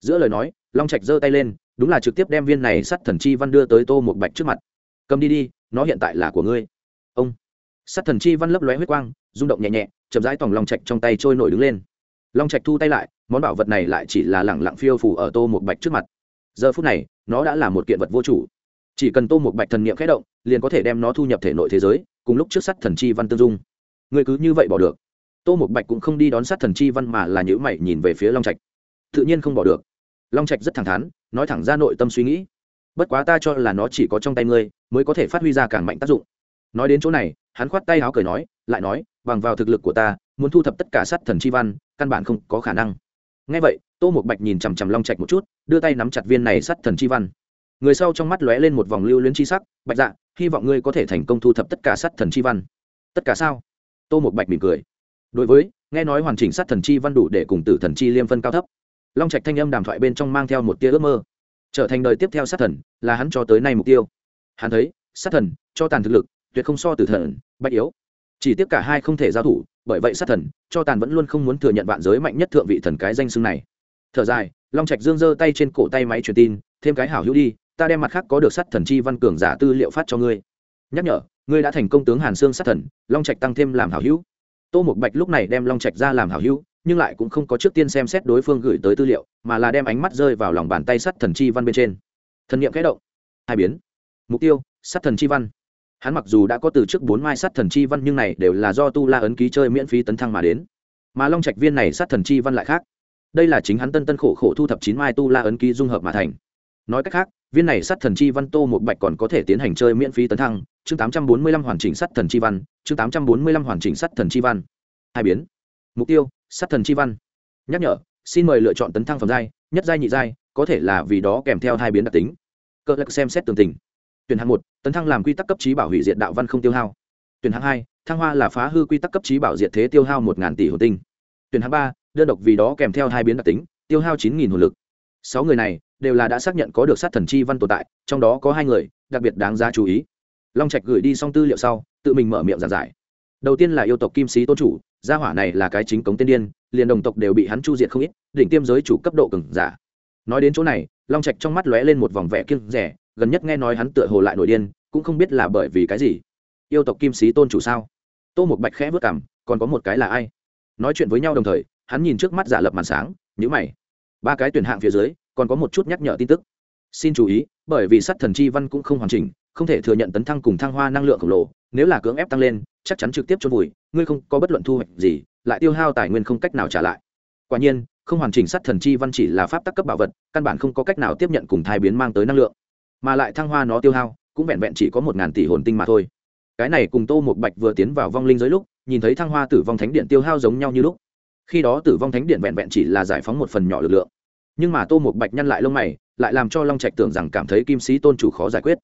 Giữa lời nói, long trạch giơ tay lên, đúng là trực tiếp đem viên này sắt thần chi văn đưa tới tô một bạch trước mặt. Cầm đi đi, nó hiện tại là của ngươi. Ông. Sắt thần chi văn lấp lóe huyết quang, rung động nhẹ nhẹ, chậm rãi tòng long trạch trong tay trôi nổi đứng lên. Long trạch thu tay lại, món bảo vật này lại chỉ là lẳng lặng phiêu phủ ở tô một bạch trước mặt. Giờ phút này, nó đã là một kiện vật vô chủ. Chỉ cần tô một bạch thần niệm khẽ động, liền có thể đem nó thu nhập thể nội thế giới, cùng lúc trước sắt thần chi văn tương dung. Người cứ như vậy bỏ được tô một bạch cũng không đi đón sát thần chi văn mà là nhữ mày nhìn về phía long trạch. Tự nhiên không bỏ được. Long trạch rất thẳng thắn, nói thẳng ra nội tâm suy nghĩ. Bất quá ta cho là nó chỉ có trong tay ngươi, mới có thể phát huy ra càng mạnh tác dụng. Nói đến chỗ này, hắn khoát tay áo cười nói, lại nói, bằng vào thực lực của ta, muốn thu thập tất cả sát thần chi văn, căn bản không có khả năng. Ngay vậy, tô một bạch nhìn chằm chằm long trạch một chút, đưa tay nắm chặt viên này sắt thần chi văn. Người sau trong mắt lóe lên một vòng lưu luyến chi sắc, bạch dạ hy vọng ngươi có thể thành công thu thập tất cả sắt thần chi văn. Tất cả sao? Tô một bạch mỉm cười đối với, nghe nói hoàn chỉnh sát thần chi văn đủ để cùng tử thần chi liêm phân cao thấp. Long trạch thanh âm đàm thoại bên trong mang theo một tia ước mơ. Trở thành đời tiếp theo sát thần, là hắn cho tới nay mục tiêu. Hắn thấy, sát thần, cho tàn thực lực, tuyệt không so tử thần bạch yếu. Chỉ tiếc cả hai không thể giao thủ, bởi vậy sát thần, cho tàn vẫn luôn không muốn thừa nhận vạn giới mạnh nhất thượng vị thần cái danh xưng này. Thở dài, long trạch dương giơ tay trên cổ tay máy truyền tin, thêm cái hảo hữu đi, ta đem mặt khác có được sát thần chi văn cường giả tư liệu phát cho ngươi. Nhắc nhở, ngươi đã thành công tướng hàn xương sát thần, long trạch tăng thêm làm hảo hữu tô một bạch lúc này đem long trạch ra làm hảo hữu, nhưng lại cũng không có trước tiên xem xét đối phương gửi tới tư liệu, mà là đem ánh mắt rơi vào lòng bàn tay sắt thần chi văn bên trên. Thần niệm kẽ động. Hai biến. Mục tiêu sắt thần chi văn. Hắn mặc dù đã có từ trước bốn mai sắt thần chi văn nhưng này đều là do tu la ấn ký chơi miễn phí tấn thăng mà đến. Mà long trạch viên này sắt thần chi văn lại khác. Đây là chính hắn tân tân khổ khổ thu thập chín mai tu la ấn ký dung hợp mà thành. Nói cách khác, viên này sắt thần chi văn tô một bạch còn có thể tiến hành chơi miễn phí tấn thăng chương tám trăm bốn mươi lăm hoàn chỉnh sắt thần chi văn, chương tám trăm bốn mươi lăm hoàn chỉnh sắt thần chi văn. Hai biến. Mục tiêu, sắt thần chi văn. Nhắc nhở, xin mời lựa chọn tấn thăng phẩm giai, nhất giai nhị giai, có thể là vì đó kèm theo hai biến đặc tính. Cơ lực xem xét tường tình. Tuyển hạng một, tấn thăng làm quy tắc cấp trí bảo hủy diệt đạo văn không tiêu hao. Tuyển hạng hai, thăng hoa là phá hư quy tắc cấp trí bảo diệt thế tiêu hao một tỷ hồn tinh. Tuyển hạng ba, đơn độc vì đó kèm theo hai biến đặc tính, tiêu hao chín hồn lực. Sáu người này đều là đã xác nhận có được sát thần chi văn tồn tại, trong đó có hai người, đặc biệt đáng giá chú ý long trạch gửi đi xong tư liệu sau, tự mình mở miệng giảng giải. Đầu tiên là yêu tộc kim sĩ tôn chủ, gia hỏa này là cái chính cống tiên điên, liền đồng tộc đều bị hắn chu diệt không ít, đỉnh tiêm giới chủ cấp độ cứng giả. Nói đến chỗ này, long trạch trong mắt lóe lên một vòng vẻ kiêng rẻ gần nhất nghe nói hắn tựa hồ lại nổi điên, cũng không biết là bởi vì cái gì. Yêu tộc kim sĩ tôn chủ sao? Tô một bạch khẽ vớt cảm còn có một cái là ai? Nói chuyện với nhau đồng thời, hắn nhìn trước mắt giả lập màn sáng nhữ mày. Ba cái tuyển hạng phía dưới, còn có một chút nhắc nhở tin tức. Xin chú ý, bởi vì sắt thần chi văn cũng không hoàn chỉnh không thể thừa nhận tấn thăng cùng thăng hoa năng lượng khổng lồ, nếu là cưỡng ép tăng lên, chắc chắn trực tiếp chôn vùi, ngươi không có bất luận thu hoạch gì, lại tiêu hao tài nguyên không cách nào trả lại. Quả nhiên, không hoàn chỉnh sát thần chi văn chỉ là pháp tắc cấp bảo vật, căn bản không có cách nào tiếp nhận cùng thai biến mang tới năng lượng. Mà lại thăng hoa nó tiêu hao, cũng vẹn vẹn chỉ có một ngàn tỷ hồn tinh mà thôi. Cái này cùng tô một bạch vừa tiến vào vong linh giới lúc, nhìn thấy thăng hoa tử vong thánh điện tiêu hao giống nhau như lúc. Khi đó tử vong thánh điện vẹn vẹn chỉ là giải phóng một phần nhỏ lực lượng. Nhưng mà tô một bạch nhăn lại lông mày, lại làm cho long trạch tưởng rằng cảm thấy kim sĩ tôn chủ khó giải quyết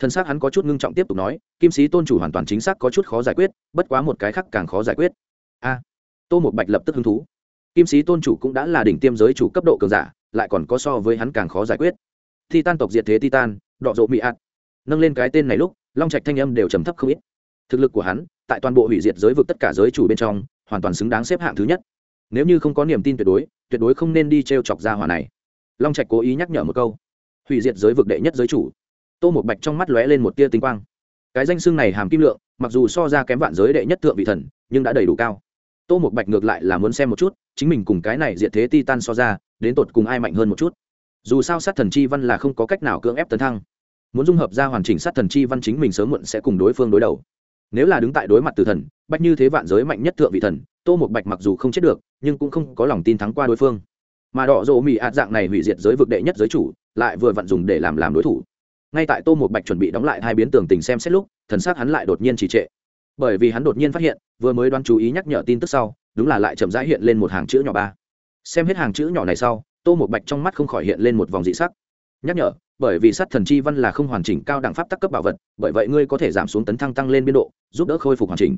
thân xác hắn có chút ngưng trọng tiếp tục nói, kim sĩ tôn chủ hoàn toàn chính xác có chút khó giải quyết, bất quá một cái khác càng khó giải quyết. A. Tô một bạch lập tức hứng thú. Kim sĩ tôn chủ cũng đã là đỉnh tiêm giới chủ cấp độ cường giả, lại còn có so với hắn càng khó giải quyết. Titan tộc diệt thế titan, đọ rộ mỹ ạt. Nâng lên cái tên này lúc, long trạch thanh âm đều trầm thấp không ít. Thực lực của hắn, tại toàn bộ hủy diệt giới vực tất cả giới chủ bên trong, hoàn toàn xứng đáng xếp hạng thứ nhất. Nếu như không có niềm tin tuyệt đối tuyệt đối không nên đi t r e o chọc ra hỏa này. Long trạch cố ý nhắc nhở một câu. Hủy diệt giới vực đệ nhất giới chủ tô một bạch trong mắt lóe lên một tia tinh quang. Cái danh xưng này hàm kim lượng, mặc dù so ra kém vạn giới đệ nhất thượng vị thần, nhưng đã đầy đủ cao. Tô một bạch ngược lại là muốn xem một chút, chính mình cùng cái này diệt thế ti tan so ra, đến tột cùng ai mạnh hơn một chút. Dù sao sát thần chi văn là không có cách nào cưỡng ép tấn thăng. Muốn dung hợp ra hoàn chỉnh sát thần chi văn chính mình sớm muộn sẽ cùng đối phương đối đầu. Nếu là đứng tại đối mặt từ thần, bách như thế vạn giới mạnh nhất thượng vị thần, tô một bạch mặc dù không chết được, nhưng cũng không có lòng tin thắng qua đối phương. Mà đỏ rộ mỹ ạt dạng này hủy diệt giới vực đệ nhất giới chủ, lại vừa vặn dùng để làm làm đối thủ ngay tại tô một bạch chuẩn bị đóng lại hai biến tường tình xem xét lúc, thần xác hắn lại đột nhiên trì trệ. Bởi vì hắn đột nhiên phát hiện, vừa mới đoán chú ý nhắc nhở tin tức sau, đúng là lại chậm rãi hiện lên một hàng chữ nhỏ ba. Xem hết hàng chữ nhỏ này sau, tô một bạch trong mắt không khỏi hiện lên một vòng dị sắc. Nhắc nhở, bởi vì sát thần chi văn là không hoàn chỉnh cao đẳng pháp tắc cấp bảo vật, bởi vậy ngươi có thể giảm xuống tấn thăng tăng lên biên độ, giúp đỡ khôi phục hoàn chỉnh.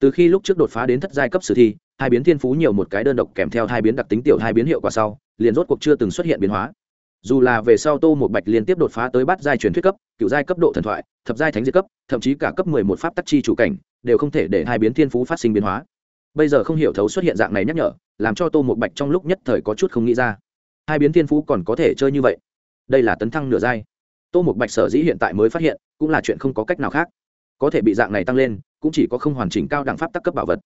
Từ khi lúc trước đột phá đến thất giai cấp sử thi, hai biến thiên phú nhiều một cái đơn độc kèm theo hai biến đặc tính tiểu hai biến hiệu quả sau, liền rốt cuộc chưa từng xuất hiện biến hóa dù là về sau tô một bạch liên tiếp đột phá tới bát giai truyền thuyết cấp, cựu giai cấp độ thần thoại, thập giai thánh diệt cấp, thậm chí cả cấp mười một pháp tắc chi chủ cảnh, đều không thể để hai biến thiên phú phát sinh biến hóa. Bây giờ không hiểu thấu xuất hiện dạng này nhắc nhở, làm cho tô một bạch trong lúc nhất thời có chút không nghĩ ra. Hai biến thiên phú còn có thể chơi như vậy? Đây là tấn thăng nửa giai. Tô một bạch sở dĩ hiện tại mới phát hiện, cũng là chuyện không có cách nào khác. Có thể bị dạng này tăng lên, cũng chỉ có không hoàn chỉnh cao đẳng pháp tắc cấp bảo vật.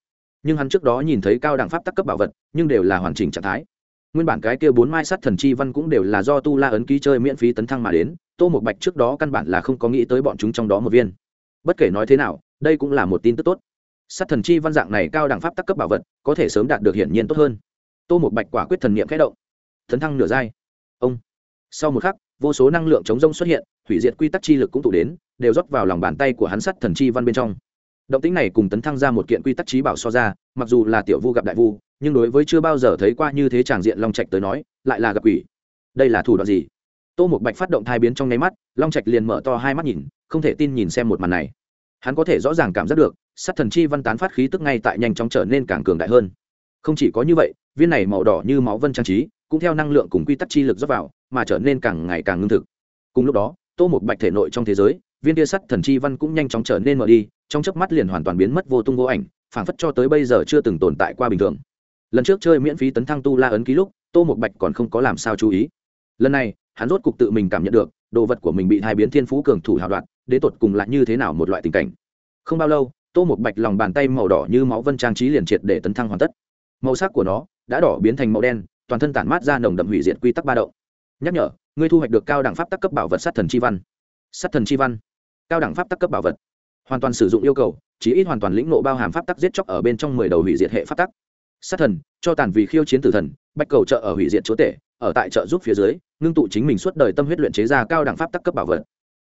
Nhưng hắn trước đó nhìn thấy cao đẳng pháp tắc cấp bảo vật, nhưng đều là hoàn chỉnh trạng thái nguyên bản cái kia bốn mai sắt thần chi văn cũng đều là do tu la ấn ký chơi miễn phí tấn thăng mà đến, tô một bạch trước đó căn bản là không có nghĩ tới bọn chúng trong đó một viên. Bất kể nói thế nào, đây cũng là một tin tức tốt. Sắt thần chi văn dạng này cao đẳng pháp tắc cấp bảo vật, có thể sớm đạt được hiển nhiên tốt hơn. Tô một bạch quả quyết thần niệm khẽ động. Tấn thăng nửa giai. Ông. Sau một khắc, vô số năng lượng chống rông xuất hiện, hủy diệt quy tắc chi lực cũng tụ đến, đều rót vào lòng bàn tay của hắn sắt thần chi văn bên trong. Động tính này cùng tấn thăng ra một kiện quy tắc trí bảo so ra, mặc dù là tiểu vu gặp đại vu nhưng đối với chưa bao giờ thấy qua như thế tràng diện long trạch tới nói, lại là gặp quỷ. Đây là thủ đoạn gì? Tô một bạch phát động thai biến trong nháy mắt, long trạch liền mở to hai mắt nhìn, không thể tin nhìn xem một màn này. Hắn có thể rõ ràng cảm giác được, sát thần chi văn tán phát khí tức ngay tại nhanh chóng trở nên càng cường đại hơn. Không chỉ có như vậy, viên này màu đỏ như máu vân trang trí, cũng theo năng lượng cùng quy tắc chi lực dốc vào, mà trở nên càng ngày càng ngưng thực. Cùng lúc đó, tô một bạch thể nội trong thế giới, viên tia sắt thần chi văn cũng nhanh chóng trở nên mở đi, trong chớp mắt liền hoàn toàn biến mất vô tung vô ảnh, phảng phất cho tới bây giờ chưa từng tồn tại qua bình thường lần trước chơi miễn phí tấn thăng tu la ấn ký lúc, tô một bạch còn không có làm sao chú ý. Lần này, hắn rốt cục tự mình cảm nhận được, đồ vật của mình bị hai biến thiên phú cường thủ hào đoạn đến tột cùng là như thế nào một loại tình cảnh. Không bao lâu, tô một bạch lòng bàn tay màu đỏ như máu vân trang trí liền triệt để tấn thăng hoàn tất. Màu sắc của nó đã đỏ biến thành màu đen, toàn thân tản mát ra nồng đậm hủy diệt quy tắc ba động. Nhắc nhở, ngươi thu hoạch được cao đẳng pháp tắc cấp bảo vật sát thần chi văn. Sát thần chi văn. Cao đẳng pháp tắc cấp bảo vật. Hoàn toàn sử dụng yêu cầu chỉ ít hoàn toàn lĩnh nộ bao hàm pháp tắc giết chóc ở bên trong mười đầu hủy diệt hệ pháp tắc sát thần, cho tàn vì khiêu chiến tử thần, bạch cầu trợ ở hủy diệt chúa tể, ở tại trợ giúp phía dưới, ngưng tụ chính mình suốt đời tâm huyết luyện chế ra cao đẳng pháp tắc cấp bảo vật.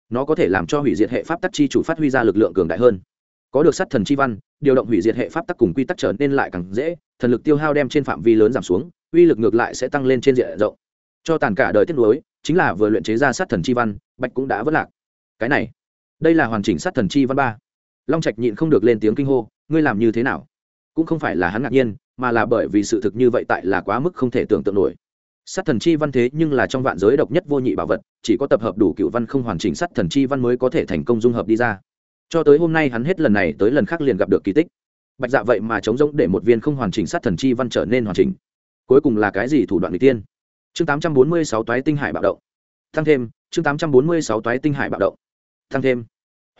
Nó có thể làm cho hủy diệt hệ pháp tắc chi chủ phát huy ra lực lượng cường đại hơn. Có được sát thần chi văn, điều động hủy diệt hệ pháp tắc cùng quy tắc trở nên lại càng dễ, thần lực tiêu hao đem trên phạm vi lớn giảm xuống, uy lực ngược lại sẽ tăng lên trên diện rộng. Cho tàn cả đời tiết nối chính là vừa luyện chế ra sát thần chi văn, bạch cũng đã vất lạc. Cái này, đây là hoàn chỉnh sát thần chi văn ba. Long trạch nhịn không được lên tiếng kinh hô, ngươi làm như thế nào? Cũng không phải là hắn ngạc nhiên mà là bởi vì sự thực như vậy tại là quá mức không thể tưởng tượng nổi. Sát thần chi văn thế nhưng là trong vạn giới độc nhất vô nhị bảo vật, chỉ có tập hợp đủ cựu văn không hoàn chỉnh sát thần chi văn mới có thể thành công dung hợp đi ra. Cho tới hôm nay hắn hết lần này tới lần khác liền gặp được kỳ tích. Bạch dạ vậy mà chống rỗng để một viên không hoàn chỉnh sát thần chi văn trở nên hoàn chỉnh. Cuối cùng là cái gì thủ đoạn n g tiên? Chương tám trăm bốn mươi sáu toái tinh hải bạo động. Thăng thêm, chương tám trăm bốn mươi sáu toái tinh hải bạo động. Thăng thêm.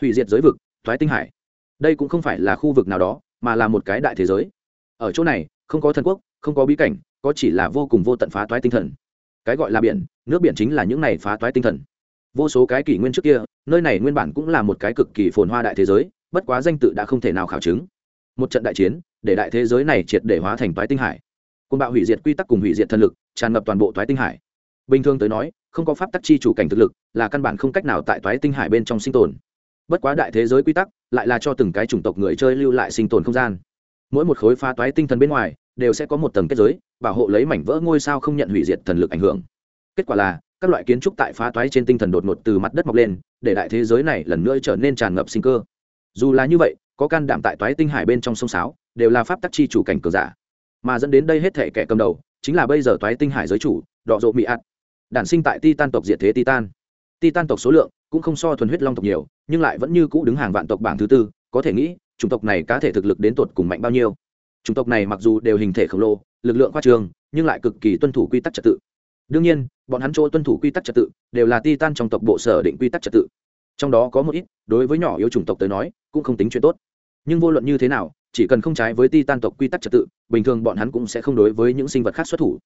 Hủy diệt giới vực, toái tinh hải. Đây cũng không phải là khu vực nào đó, mà là một cái đại thế giới. Ở chỗ này không có thần quốc, không có bí cảnh, có chỉ là vô cùng vô tận phá toái tinh thần. Cái gọi là biển, nước biển chính là những này phá toái tinh thần. Vô số cái kỷ nguyên trước kia, nơi này nguyên bản cũng là một cái cực kỳ phồn hoa đại thế giới, bất quá danh tự đã không thể nào khảo chứng. Một trận đại chiến, để đại thế giới này triệt để hóa thành toái tinh hải. Côn bạo hủy diệt quy tắc cùng hủy diệt thần lực, tràn ngập toàn bộ toái tinh hải. Bình thường tới nói, không có pháp tắc chi chủ cảnh thực lực, là căn bản không cách nào tại toái tinh hải bên trong sinh tồn. Bất quá đại thế giới quy tắc, lại là cho từng cái chủng tộc người chơi lưu lại sinh tồn không gian. Mỗi một khối phá toái tinh thần bên ngoài đều sẽ có một tầng kết giới, bảo hộ lấy mảnh vỡ ngôi sao không nhận hủy diệt thần lực ảnh hưởng. Kết quả là, các loại kiến trúc tại phá toái trên tinh thần đột ngột từ mặt đất mọc lên, để đại thế giới này lần nữa trở nên tràn ngập sinh cơ. Dù là như vậy, có can đảm tại toái tinh hải bên trong sông sáo, đều là pháp tắc chi chủ cảnh cờ giả. Mà dẫn đến đây hết thể kẻ cầm đầu, chính là bây giờ toái tinh hải giới chủ, đọ rộ mị ạt. Đản sinh tại titan tộc diệt thế titan. Titan tộc số lượng cũng không so thuần huyết long tộc nhiều, nhưng lại vẫn như cũ đứng hàng vạn tộc bảng thứ tư, có thể nghĩ, chủng tộc này cá thể thực lực đến tột cùng mạnh bao nhiêu chủng tộc này mặc dù đều hình thể khổng lồ, lực lượng khoa trường, nhưng lại cực kỳ tuân thủ quy tắc trật tự. Đương nhiên, bọn hắn chỗ tuân thủ quy tắc trật tự đều là titan trong tộc bộ sở định quy tắc trật tự. Trong đó có một ít, đối với nhỏ yếu chủng tộc tới nói, cũng không tính chuyện tốt. Nhưng vô luận như thế nào, chỉ cần không trái với titan tộc quy tắc trật tự, bình thường bọn hắn cũng sẽ không đối với những sinh vật khác xuất thủ.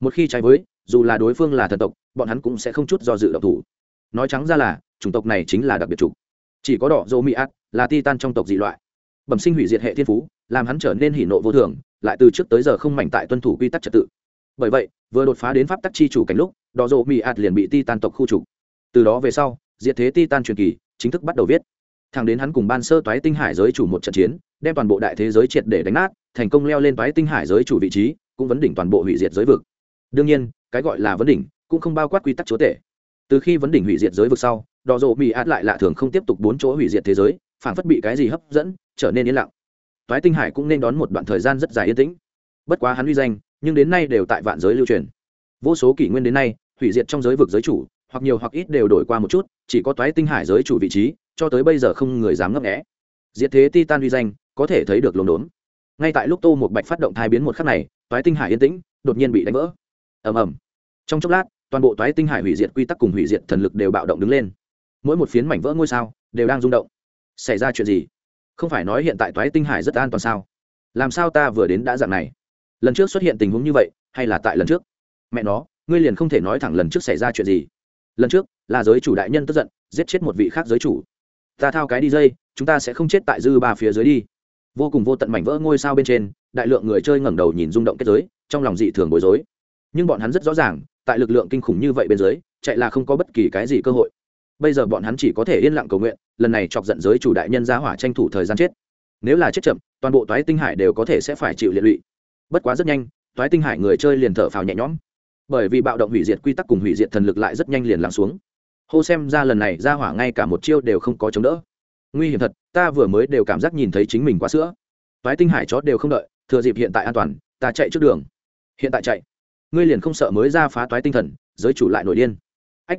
Một khi trái với, dù là đối phương là thần tộc, bọn hắn cũng sẽ không chút do dự độc thủ. Nói trắng ra là, chủng tộc này chính là đặc biệt chủ. Chỉ có đỏ dô mỹ ác là titan trong tộc dị loại. Bẩm sinh hủy diệt hệ thiên phú làm hắn trở nên hỉ nộ vô thường, lại từ trước tới giờ không mảnh tại tuân thủ quy tắc trật tự. Bởi vậy, vừa đột phá đến pháp tắc chi chủ cảnh lúc, đỏ dô mỹ ạt liền bị titan tộc khu trục. Từ đó về sau, diệt thế titan truyền kỳ, chính thức bắt đầu viết. Thẳng đến hắn cùng ban sơ toái tinh hải giới chủ một trận chiến, đem toàn bộ đại thế giới triệt để đánh nát, thành công leo lên toái tinh hải giới chủ vị trí, cũng vấn đỉnh toàn bộ hủy diệt giới vực. Đương nhiên, cái gọi là vấn đỉnh cũng không bao quát quy tắc chúa tể. Từ khi vấn đỉnh hủy diệt giới vực sau, đỏ rộ mỹ át lại lạ thường không tiếp tục bốn chỗ hủy diệt thế giới phản phất bị cái gì hấp dẫn, trở nên yên lặng toái tinh hải cũng nên đón một đoạn thời gian rất dài yên tĩnh. Bất quá hắn uy danh, nhưng đến nay đều tại vạn giới lưu truyền. Vô số kỷ nguyên đến nay, hủy diệt trong giới vực giới chủ, hoặc nhiều hoặc ít đều đổi qua một chút, chỉ có toái tinh hải giới chủ vị trí, cho tới bây giờ không người dám ngấp nghẽ diệt thế titan uy danh, có thể thấy được lồn đốn. Ngay tại lúc tô một bạch phát động thai biến một khắc này, toái tinh hải yên tĩnh, đột nhiên bị đánh vỡ. Ầm ầm. Trong chốc lát, toàn bộ toái tinh hải hủy diệt quy tắc cùng hủy diệt thần lực đều bạo động đứng lên. Mỗi một phiến mảnh vỡ ngôi sao đều đang rung động. Xảy ra chuyện gì? Không phải nói hiện tại toái tinh hải rất an toàn sao? Làm sao ta vừa đến đã dạng này? Lần trước xuất hiện tình huống như vậy, hay là tại lần trước? Mẹ nó, ngươi liền không thể nói thẳng lần trước xảy ra chuyện gì. Lần trước, là giới chủ đại nhân tức giận, giết chết một vị khác giới chủ. Ta thao cái đi dây, chúng ta sẽ không chết tại dư ba phía dưới đi. Vô cùng vô tận mảnh vỡ ngôi sao bên trên, đại lượng người chơi ngẩng đầu nhìn rung động kết giới, trong lòng dị thường bối rối. Nhưng bọn hắn rất rõ ràng, tại lực lượng kinh khủng như vậy bên dưới, chạy là không có bất kỳ cái gì cơ hội. Bây giờ bọn hắn chỉ có thể yên lặng cầu nguyện lần này chọc giận giới chủ đại nhân ra hỏa tranh thủ thời gian chết. Nếu là chết chậm, toàn bộ toái tinh hải đều có thể sẽ phải chịu liệt lụy. Bất quá rất nhanh, toái tinh hải người chơi liền thở phào nhẹ nhõm. Bởi vì bạo động hủy diệt quy tắc cùng hủy diệt thần lực lại rất nhanh liền lắng xuống. Hô xem ra lần này ra hỏa ngay cả một chiêu đều không có chống đỡ. Nguy hiểm thật, ta vừa mới đều cảm giác nhìn thấy chính mình quá sữa. Toái tinh hải chó đều không đợi, thừa dịp hiện tại an toàn, ta chạy trước đường. Hiện tại chạy. Ngươi liền không sợ mới ra phá toái tinh thần, giới chủ lại nổi điên. Ách,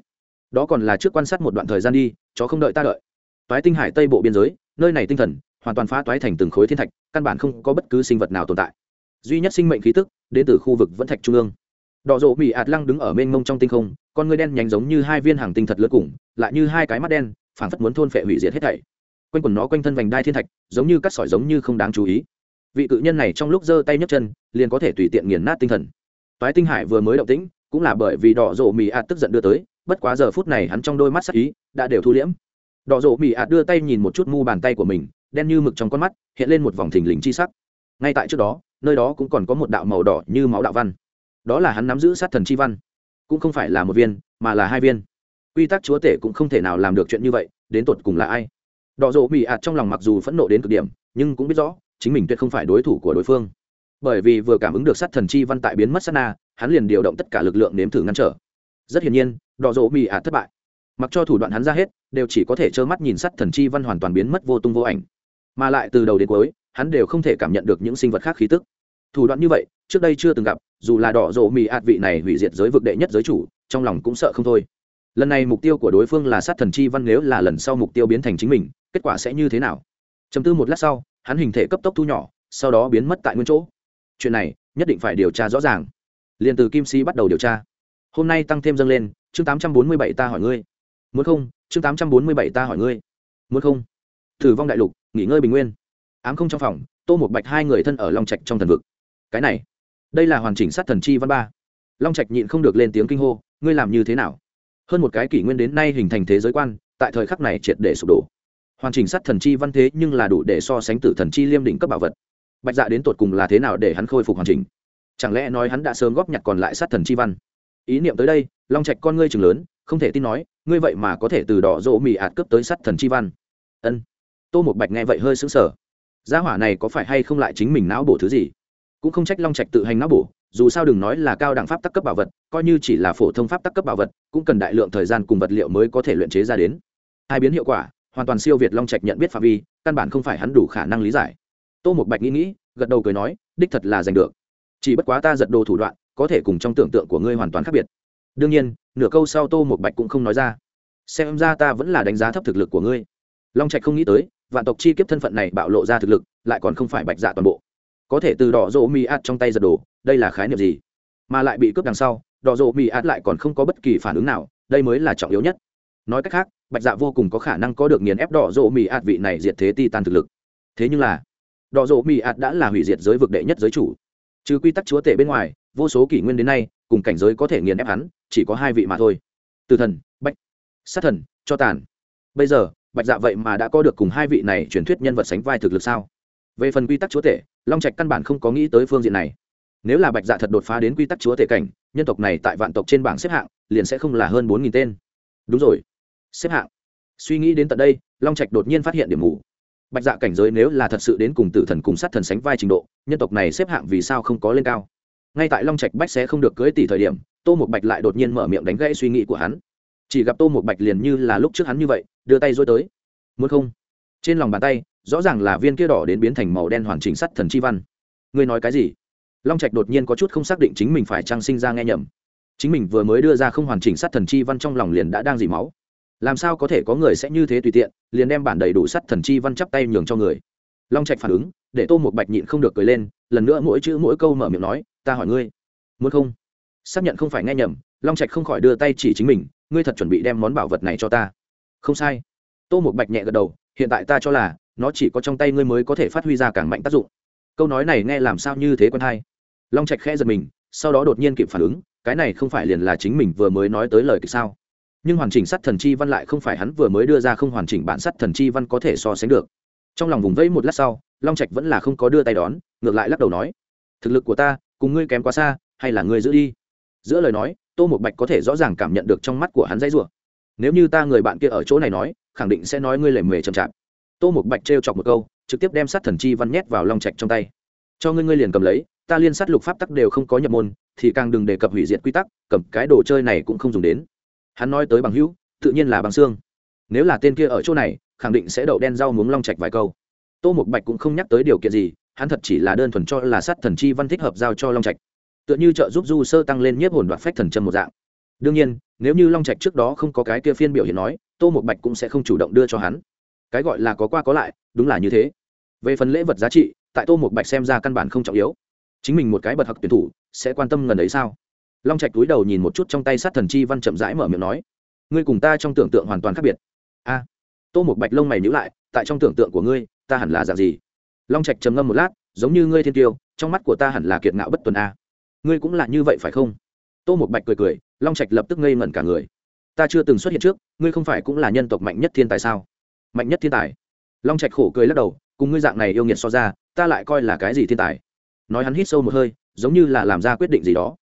đó còn là trước quan sát một đoạn thời gian đi, chó không đợi ta đợi toái tinh hải tây bộ biên giới, nơi này tinh thần, hoàn toàn phá toái thành từng khối thiên thạch, căn bản không có bất cứ sinh vật nào tồn tại. Duy nhất sinh mệnh khí tức, đến từ khu vực vẫn thạch trung ương. Đỏ rộ mỹ ạt lăng đứng ở mênh mông trong tinh không, con ngươi đen nhánh giống như hai viên hàng tinh thật lớn cùng, lại như hai cái mắt đen, phảng phất muốn thôn phệ hủy diệt hết thảy. Quanh quần nó quanh thân vành đai thiên thạch, giống như cắt sỏi giống như không đáng chú ý. Vị cự nhân này trong lúc giơ tay nhấc chân, liền có thể tùy tiện nghiền nát tinh thần. Toái tinh hải vừa mới động tĩnh, cũng là bởi vì đỏ rộ mỹ ạt tức giận đưa tới, bất quá giờ phút này hắn trong đôi mắt sắc ý, đã đều thu liễm đỏ rộ mỹ ạt đưa tay nhìn một chút mu bàn tay của mình, đen như mực trong con mắt, hiện lên một vòng thình lình chi sắc. Ngay tại trước đó, nơi đó cũng còn có một đạo màu đỏ như máu đạo văn. Đó là hắn nắm giữ sát thần chi văn. Cũng không phải là một viên, mà là hai viên. Quy tắc chúa tể cũng không thể nào làm được chuyện như vậy, đến tột cùng là ai? Đỏ rộ mỹ ạt trong lòng mặc dù phẫn nộ đến cực điểm, nhưng cũng biết rõ, chính mình tuyệt không phải đối thủ của đối phương. Bởi vì vừa cảm ứng được sát thần chi văn tại biến mất sát na, hắn liền điều động tất cả lực lượng nếm thử ngăn trở. Rất hiển nhiên, đỏ rộ mỹ ạt thất bại mặc cho thủ đoạn hắn ra hết, đều chỉ có thể trơ mắt nhìn sắt thần chi văn hoàn toàn biến mất vô tung vô ảnh. Mà lại từ đầu đến cuối, hắn đều không thể cảm nhận được những sinh vật khác khí tức. Thủ đoạn như vậy, trước đây chưa từng gặp, dù là đỏ rộ mì ạt vị này hủy diệt giới vực đệ nhất giới chủ, trong lòng cũng sợ không thôi. Lần này mục tiêu của đối phương là sát thần chi văn, nếu là lần sau mục tiêu biến thành chính mình, kết quả sẽ như thế nào? Chấm tư một lát sau, hắn hình thể cấp tốc thu nhỏ, sau đó biến mất tại nguyên chỗ. Chuyện này, nhất định phải điều tra rõ ràng. Liền từ kim si bắt đầu điều tra. Hôm nay tăng thêm dâng lên, chương tám trăm bốn mươi bảy ta hỏi ngươi muốn không? Chương tám trăm bốn mươi bảy ta hỏi ngươi. Muốn không? Thử vong đại lục, nghỉ ngơi bình nguyên. Ám không trong phòng, tô một bạch hai người thân ở long trạch trong thần vực. Cái này, đây là hoàn chỉnh sát thần chi văn ba. Long trạch nhịn không được lên tiếng kinh hô, ngươi làm như thế nào? Hơn một cái kỷ nguyên đến nay hình thành thế giới quan, tại thời khắc này triệt để sụp đổ. Hoàn chỉnh sát thần chi văn thế nhưng là đủ để so sánh tử thần chi liêm đỉnh cấp bảo vật. Bạch dạ đến tột cùng là thế nào để hắn khôi phục hoàn chỉnh? Chẳng lẽ nói hắn đã sớm góp nhặt còn lại sát thần chi văn? Ý niệm tới đây, long trạch con ngươi chừng lớn, không thể tin nói ngươi vậy mà có thể từ đỏ rỗ mì ạt cướp tới sắt thần chi văn. Ân. Tô một bạch nghe vậy hơi sững sờ. Gia hỏa này có phải hay không lại chính mình não bổ thứ gì? Cũng không trách long trạch tự hành não bổ, dù sao đừng nói là cao đẳng pháp tắc cấp bảo vật, coi như chỉ là phổ thông pháp tắc cấp bảo vật, cũng cần đại lượng thời gian cùng vật liệu mới có thể luyện chế ra đến. Hai biến hiệu quả, hoàn toàn siêu việt long trạch nhận biết phạm vi, căn bản không phải hắn đủ khả năng lý giải. Tô một bạch nghĩ nghĩ, gật đầu cười nói, đích thật là giành được. Chỉ bất quá ta giật đồ thủ đoạn, có thể cùng trong tưởng tượng của ngươi hoàn toàn khác biệt đương nhiên, nửa câu sau tô một bạch cũng không nói ra. Xem ra ta vẫn là đánh giá thấp thực lực của ngươi. Long trạch không nghĩ tới, vạn tộc chi kiếp thân phận này bạo lộ ra thực lực, lại còn không phải bạch dạ toàn bộ. Có thể từ đỏ rỗ mi át trong tay giật đồ đây là khái niệm gì? Mà lại bị cướp đằng sau, đỏ rỗ mi át lại còn không có bất kỳ phản ứng nào, đây mới là trọng yếu nhất. Nói cách khác, bạch dạ vô cùng có khả năng có được nghiền ép đỏ rỗ mi át vị này diệt thế ti tan thực lực. Thế nhưng là, đỏ rỗ mi át đã là hủy diệt giới vực đệ nhất giới chủ trừ quy tắc chúa tể bên ngoài, vô số kỷ nguyên đến nay, cùng cảnh giới có thể nghiền ép hắn, chỉ có hai vị mà thôi. Từ thần, bạch, sát thần, cho tàn. Bây giờ, bạch dạ vậy mà đã có được cùng hai vị này truyền thuyết nhân vật sánh vai thực lực sao? Về phần quy tắc chúa tể, long trạch căn bản không có nghĩ tới phương diện này. Nếu là bạch dạ thật đột phá đến quy tắc chúa tể cảnh, nhân tộc này tại vạn tộc trên bảng xếp hạng, liền sẽ không là hơn bốn nghìn tên. Đúng rồi. Xếp hạng. Suy nghĩ đến tận đây, long trạch đột nhiên phát hiện điểm mù bạch dạ cảnh giới nếu là thật sự đến cùng tử thần cùng sát thần sánh vai trình độ, nhân tộc này xếp hạng vì sao không có lên cao? Ngay tại long trạch bách sẽ không được cưới tỷ thời điểm, tô một bạch lại đột nhiên mở miệng đánh gãy suy nghĩ của hắn. Chỉ gặp tô một bạch liền như là lúc trước hắn như vậy, đưa tay dối tới. Muốn không? Trên lòng bàn tay, rõ ràng là viên kia đỏ đến biến thành màu đen hoàn chỉnh sắt thần chi văn. Ngươi nói cái gì? Long trạch đột nhiên có chút không xác định chính mình phải trang sinh ra nghe nhầm. Chính mình vừa mới đưa ra không hoàn chỉnh sắt thần chi văn trong lòng liền đã đang dỉ máu làm sao có thể có người sẽ như thế tùy tiện, liền đem bản đầy đủ sắt thần chi văn chắp tay nhường cho người. Long trạch phản ứng, để tô một bạch nhịn không được cười lên, lần nữa mỗi chữ mỗi câu mở miệng nói, ta hỏi ngươi, muốn không? Xác nhận không phải nghe nhầm, long trạch không khỏi đưa tay chỉ chính mình, ngươi thật chuẩn bị đem món bảo vật này cho ta? Không sai. Tô một bạch nhẹ gật đầu, hiện tại ta cho là, nó chỉ có trong tay ngươi mới có thể phát huy ra càng mạnh tác dụng. Câu nói này nghe làm sao như thế quân hai. long trạch khẽ giật mình, sau đó đột nhiên kịp phản ứng, cái này không phải liền là chính mình vừa mới nói tới lời kịch sao? Nhưng hoàn chỉnh sắt thần chi văn lại không phải hắn vừa mới đưa ra không hoàn chỉnh bản sắt thần chi văn có thể so sánh được. Trong lòng vùng vẫy một lát sau, long trạch vẫn là không có đưa tay đón, ngược lại lắc đầu nói, thực lực của ta, cùng ngươi kém quá xa, hay là ngươi giữ đi? Giữa lời nói, tô một bạch có thể rõ ràng cảm nhận được trong mắt của hắn dãy rủa. Nếu như ta người bạn kia ở chỗ này nói, khẳng định sẽ nói ngươi lề mề chậm chạp. Tô một bạch trêu chọc một câu, trực tiếp đem sát thần chi văn nhét vào long trạch trong tay. Cho ngươi ngươi liền cầm lấy, ta liên sát lục pháp tắc đều không có nhập môn, thì càng đừng đề cập hủy diệt quy tắc, cầm cái đồ chơi này cũng không dùng đến hắn nói tới bằng hữu, tự nhiên là bằng xương. Nếu là tên kia ở chỗ này, khẳng định sẽ đậu đen rau muống long trạch vài câu. Tô mục bạch cũng không nhắc tới điều kiện gì, hắn thật chỉ là đơn thuần cho là sát thần chi văn thích hợp giao cho long trạch. Tựa như trợ giúp du sơ tăng lên nhiếp hồn đoạt phách thần chân một dạng. Đương nhiên, nếu như long trạch trước đó không có cái kia phiên biểu hiện nói, tô một bạch cũng sẽ không chủ động đưa cho hắn. Cái gọi là có qua có lại, đúng là như thế. Về phần lễ vật giá trị, tại tô một bạch xem ra căn bản không trọng yếu. Chính mình một cái bật hặc tuyển thủ, sẽ quan tâm ngần ấy sao? Long trạch túi đầu nhìn một chút trong tay sát thần chi văn chậm rãi mở miệng nói, ngươi cùng ta trong tưởng tượng hoàn toàn khác biệt. A. Tô một bạch lông mày nhữ lại, tại trong tưởng tượng của ngươi, ta hẳn là dạng gì? Long trạch trầm ngâm một lát, giống như ngươi thiên tiêu, trong mắt của ta hẳn là kiệt ngạo bất tuần a. Ngươi cũng là như vậy phải không? Tô một bạch cười cười, long trạch lập tức ngây ngẩn cả người. Ta chưa từng xuất hiện trước, ngươi không phải cũng là nhân tộc mạnh nhất thiên tài sao? Mạnh nhất thiên tài? Long trạch khổ cười lắc đầu, cùng ngươi dạng này yêu nghiệt so ra, ta lại coi là cái gì thiên tài? Nói hắn hít sâu một hơi, giống như là làm ra quyết định gì đó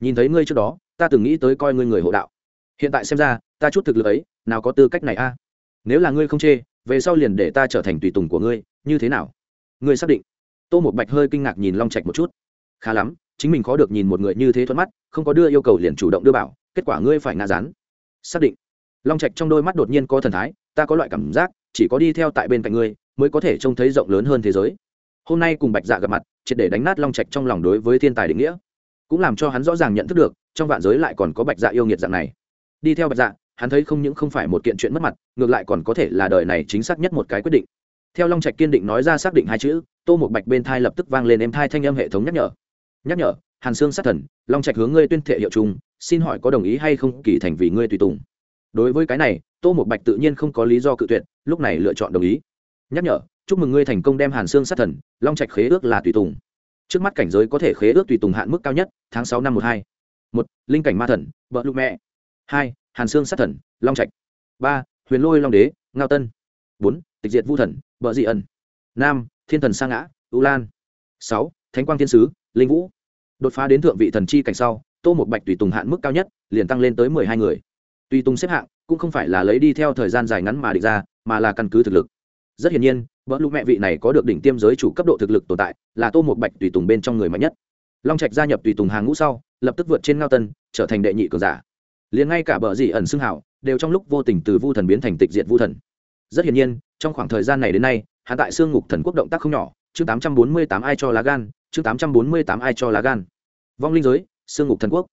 nhìn thấy ngươi trước đó, ta từng nghĩ tới coi ngươi người hộ đạo. Hiện tại xem ra, ta chút thực lực ấy, nào có tư cách này a? Nếu là ngươi không chê, về sau liền để ta trở thành tùy tùng của ngươi, như thế nào? Ngươi xác định? Tô một bạch hơi kinh ngạc nhìn long trạch một chút. Khá lắm, chính mình khó được nhìn một người như thế thuận mắt, không có đưa yêu cầu liền chủ động đưa bảo, kết quả ngươi phải ngã rán. Xác định. Long trạch trong đôi mắt đột nhiên có thần thái, ta có loại cảm giác, chỉ có đi theo tại bên cạnh ngươi, mới có thể trông thấy rộng lớn hơn thế giới. Hôm nay cùng bạch dạ gặp mặt, triệt để đánh nát long trạch trong lòng đối với thiên tài định nghĩa cũng làm cho hắn rõ ràng nhận thức được, trong vạn giới lại còn có bạch dạ yêu nghiệt dạng này. Đi theo bạch dạ hắn thấy không những không phải một kiện chuyện mất mặt, ngược lại còn có thể là đời này chính xác nhất một cái quyết định. Theo long trạch kiên định nói ra xác định hai chữ, tô một bạch bên thai lập tức vang lên em thai thanh âm hệ thống nhắc nhở. Nhắc nhở, hàn xương sát thần, long trạch hướng ngươi tuyên thệ hiệu chung, xin hỏi có đồng ý hay không kỳ thành vì ngươi tùy tùng? Đối với cái này, tô một bạch tự nhiên không có lý do cự tuyệt, lúc này lựa chọn đồng ý. Nhắc nhở, chúc mừng ngươi thành công đem hàn xương sát thần, long trạch khế ước là tùy tùng trước mắt cảnh giới có thể khế ước tùy tùng hạn mức cao nhất, tháng sáu năm một hai. Một, linh cảnh ma thần, vợ lục mẹ. Hai, hàn xương sát thần, long trạch. Ba, huyền lôi long đế, ngao tân. Bốn, tịch diệt vu thần, vợ dị ẩn. Năm, thiên thần sa ngã, u lan. Sáu, thánh quang thiên sứ, linh vũ. Đột phá đến thượng vị thần chi cảnh sau, tô một bạch tùy tùng hạn mức cao nhất, liền tăng lên tới mười hai người. Tùy tùng xếp hạng, cũng không phải là lấy đi theo thời gian dài ngắn mà địch ra, mà là căn cứ thực lực rất hiển nhiên, vợ lũ mẹ vị này có được đỉnh tiêm giới chủ cấp độ thực lực tồn tại, là tô một bạch tùy tùng bên trong người mạnh nhất. Long trạch gia nhập tùy tùng hàng ngũ sau, lập tức vượt trên ngao tân, trở thành đệ nhị cường giả. Liền ngay cả bờ dị ẩn xưng hảo, đều trong lúc vô tình từ vu thần biến thành tịch diệt vu thần. Rất hiển nhiên, trong khoảng thời gian này đến nay hạ tại xương ngục thần quốc động tác không nhỏ, chương tám trăm bốn mươi tám ai cho lá gan, chương tám trăm bốn mươi tám ai cho lá gan. Vong linh giới, xương ngục thần quốc.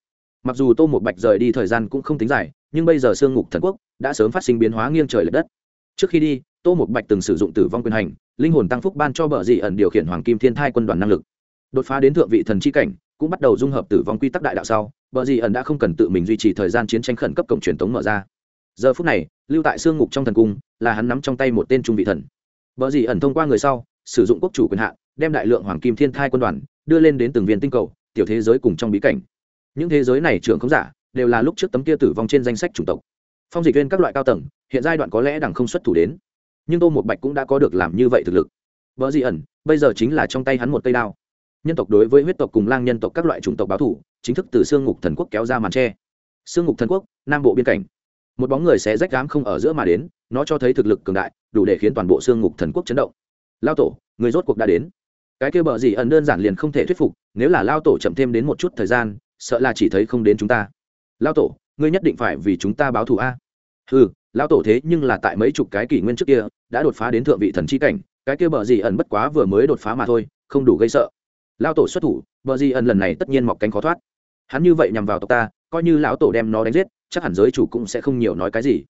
Mặc dù tô một bạch rời đi thời gian cũng không tính dài, nhưng bây giờ xương ngục thần quốc đã sớm phát sinh biến hóa nghiêng trời l ệ đất. Trước khi đi tô một bạch từng sử dụng tử vong quyền hành, linh hồn tăng phúc ban cho bờ dị ẩn điều khiển hoàng kim thiên thai quân đoàn năng lực. Đột phá đến thượng vị thần chi cảnh, cũng bắt đầu dung hợp tử vong quy tắc đại đạo sau, bờ dị ẩn đã không cần tự mình duy trì thời gian chiến tranh khẩn cấp cổng truyền tống mở ra. Giờ phút này, lưu tại xương ngục trong thần cung, là hắn nắm trong tay một tên trung vị thần. Bờ dị ẩn thông qua người sau, sử dụng quốc chủ quyền hạn, đem đại lượng hoàng kim thiên thai quân đoàn đưa lên đến từng viên tinh cầu, tiểu thế giới cùng trong bí cảnh. Những thế giới này trưởng không giả, đều là lúc trước tấm kia tử vong trên danh sách chủng tộc. Phong dịch viên các loại cao tầng, hiện giai đoạn có lẽ đằng không xuất thủ đến nhưng tô một bạch cũng đã có được làm như vậy thực lực. Vợ dị ẩn, bây giờ chính là trong tay hắn một cây đao. Nhân tộc đối với huyết tộc cùng lang nhân tộc các loại chủng tộc báo thủ chính thức từ xương ngục thần quốc kéo ra màn tre. Xương ngục thần quốc, nam bộ biên cảnh. Một bóng người sẽ rách đám không ở giữa mà đến, nó cho thấy thực lực cường đại, đủ để khiến toàn bộ xương ngục thần quốc chấn động. Lao tổ, người rốt cuộc đã đến. Cái kia bờ dị ẩn đơn giản liền không thể thuyết phục, nếu là lao tổ chậm thêm đến một chút thời gian, sợ là chỉ thấy không đến chúng ta. Lao tổ, ngươi nhất định phải vì chúng ta báo thù a. Ừ lão tổ thế nhưng là tại mấy chục cái kỷ nguyên trước kia, đã đột phá đến thượng vị thần chi cảnh, cái kia bờ gì ẩn bất quá vừa mới đột phá mà thôi, không đủ gây sợ. Lão tổ xuất thủ, bờ gì ẩn lần này tất nhiên mọc cánh khó thoát. Hắn như vậy nhằm vào tộc ta, coi như lão tổ đem nó đánh giết, chắc hẳn giới chủ cũng sẽ không nhiều nói cái gì.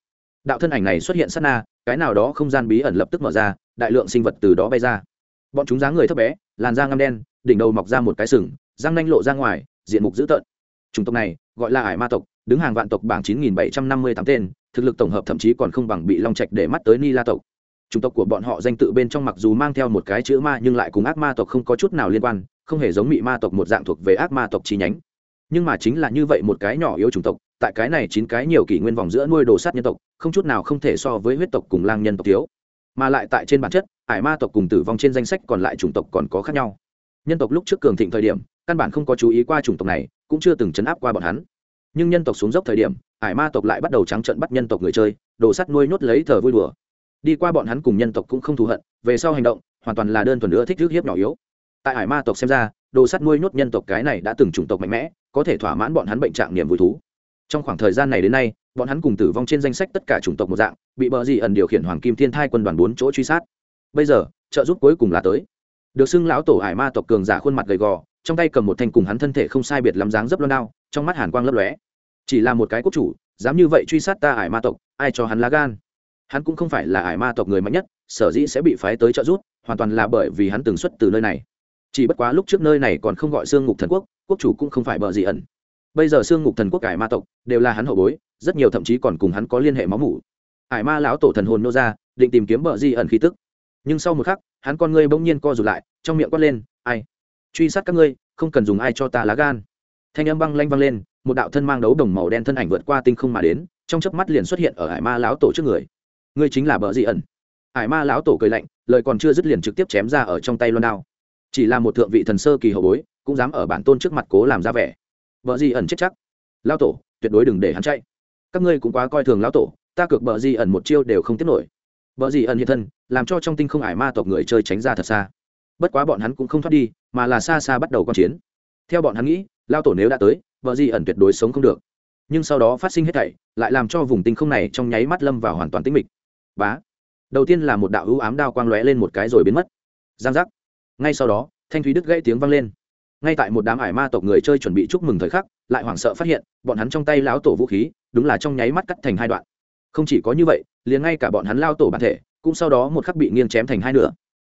Đạo thân ảnh này xuất hiện sát na, cái nào đó không gian bí ẩn lập tức mở ra, đại lượng sinh vật từ đó bay ra. Bọn chúng dáng người thấp bé, làn da ngăm đen, đỉnh đầu mọc ra một cái sừng, răng nanh lộ ra ngoài, diện mục dữ tợn. Chủng tộc này, gọi là ải ma tộc, đứng hàng vạn tộc bảng chín nghìn bảy trăm năm mươi tám tên thực lực tổng hợp thậm chí còn không bằng bị long trạch để mắt tới ni la tộc. Chủng tộc của bọn họ danh tự bên trong mặc dù mang theo một cái chữ ma nhưng lại cùng ác ma tộc không có chút nào liên quan, không hề giống mị ma tộc một dạng thuộc về ác ma tộc chi nhánh. Nhưng mà chính là như vậy một cái nhỏ yếu chủng tộc, tại cái này chín cái nhiều kỷ nguyên vòng giữa nuôi đồ sát nhân tộc, không chút nào không thể so với huyết tộc cùng lang nhân tộc thiếu. Mà lại tại trên bản chất, ải ma tộc cùng tử vong trên danh sách còn lại chủng tộc còn có khác nhau. Nhân tộc lúc trước cường thịnh thời điểm, căn bản không có chú ý qua chủng tộc này, cũng chưa từng chấn áp qua bọn hắn. Nhưng nhân tộc xuống dốc thời điểm ải ma tộc lại bắt đầu trắng trận bắt nhân tộc người chơi, đồ sắt nuôi nhốt lấy thờ vui đùa. Đi qua bọn hắn cùng nhân tộc cũng không thù hận, về sau hành động, hoàn toàn là đơn thuần nữa thích rước hiếp nhỏ yếu. Tại Ải ma tộc xem ra, đồ sắt nuôi nhốt nhân tộc cái này đã từng chủng tộc mạnh mẽ, có thể thỏa mãn bọn hắn bệnh trạng niềm vui thú. Trong khoảng thời gian này đến nay, bọn hắn cùng tử vong trên danh sách tất cả chủng tộc một dạng, bị bờ dị ẩn điều khiển hoàng kim thiên thai quân đoàn bốn chỗ truy sát. Bây giờ, trợ giúp cuối cùng là tới. Được xưng lão tổ Ải ma tộc cường giả khuôn mặt gầy gò, trong tay cầm một thanh cùng hắn thân thể không sai biệt lắm dáng dấp loan đao, trong mắt hàn quang lấp lóe chỉ là một cái quốc chủ, dám như vậy truy sát ta hải ma tộc, ai cho hắn lá gan? Hắn cũng không phải là hải ma tộc người mạnh nhất, sở dĩ sẽ bị phái tới trợ giúp, hoàn toàn là bởi vì hắn từng xuất từ nơi này. Chỉ bất quá lúc trước nơi này còn không gọi xương ngục thần quốc quốc chủ cũng không phải bờ gì ẩn. Bây giờ xương ngục thần quốc ải ma tộc đều là hắn hậu bối, rất nhiều thậm chí còn cùng hắn có liên hệ máu mủ. Ải ma lão tổ thần hồn nô ra, định tìm kiếm bờ di ẩn khí tức. Nhưng sau một khắc, hắn con ngươi bỗng nhiên co rụt lại, trong miệng quát lên, ai? Truy sát các ngươi, không cần dùng ai cho ta lá gan thanh âm băng lanh vang lên, một đạo thân mang đấu đồng màu đen thân ảnh vượt qua tinh không mà đến, trong chớp mắt liền xuất hiện ở hải ma lão tổ trước người. Ngươi chính là bờ di ẩn. Hải ma lão tổ cười lạnh, lời còn chưa dứt liền trực tiếp chém ra ở trong tay loan đao. Chỉ là một thượng vị thần sơ kỳ hậu bối, cũng dám ở bản tôn trước mặt cố làm ra vẻ. Bờ di ẩn chết chắc. Lão tổ, tuyệt đối đừng để hắn chạy. Các ngươi cũng quá coi thường lão tổ, ta cược bờ di ẩn một chiêu đều không tiếp nổi. Bờ di ẩn hiện thân, làm cho trong tinh không ải ma tộc người chơi tránh ra thật xa. Bất quá bọn hắn cũng không thoát đi, mà là xa xa bắt đầu q chiến. Theo bọn hắn nghĩ lao tổ nếu đã tới, vợ di ẩn tuyệt đối sống không được. Nhưng sau đó phát sinh hết thảy, lại làm cho vùng tinh không này trong nháy mắt lâm vào hoàn toàn tĩnh mịch. Bá. Đầu tiên là một đạo ưu ám đao quang lóe lên một cái rồi biến mất. Giang giác. Ngay sau đó, thanh thúy đức gãy tiếng vang lên. Ngay tại một đám ải ma tộc người chơi chuẩn bị chúc mừng thời khắc, lại hoảng sợ phát hiện, bọn hắn trong tay lão tổ vũ khí, đúng là trong nháy mắt cắt thành hai đoạn. Không chỉ có như vậy, liền ngay cả bọn hắn lao tổ bản thể, cũng sau đó một khắc bị nghiêng chém thành hai nửa.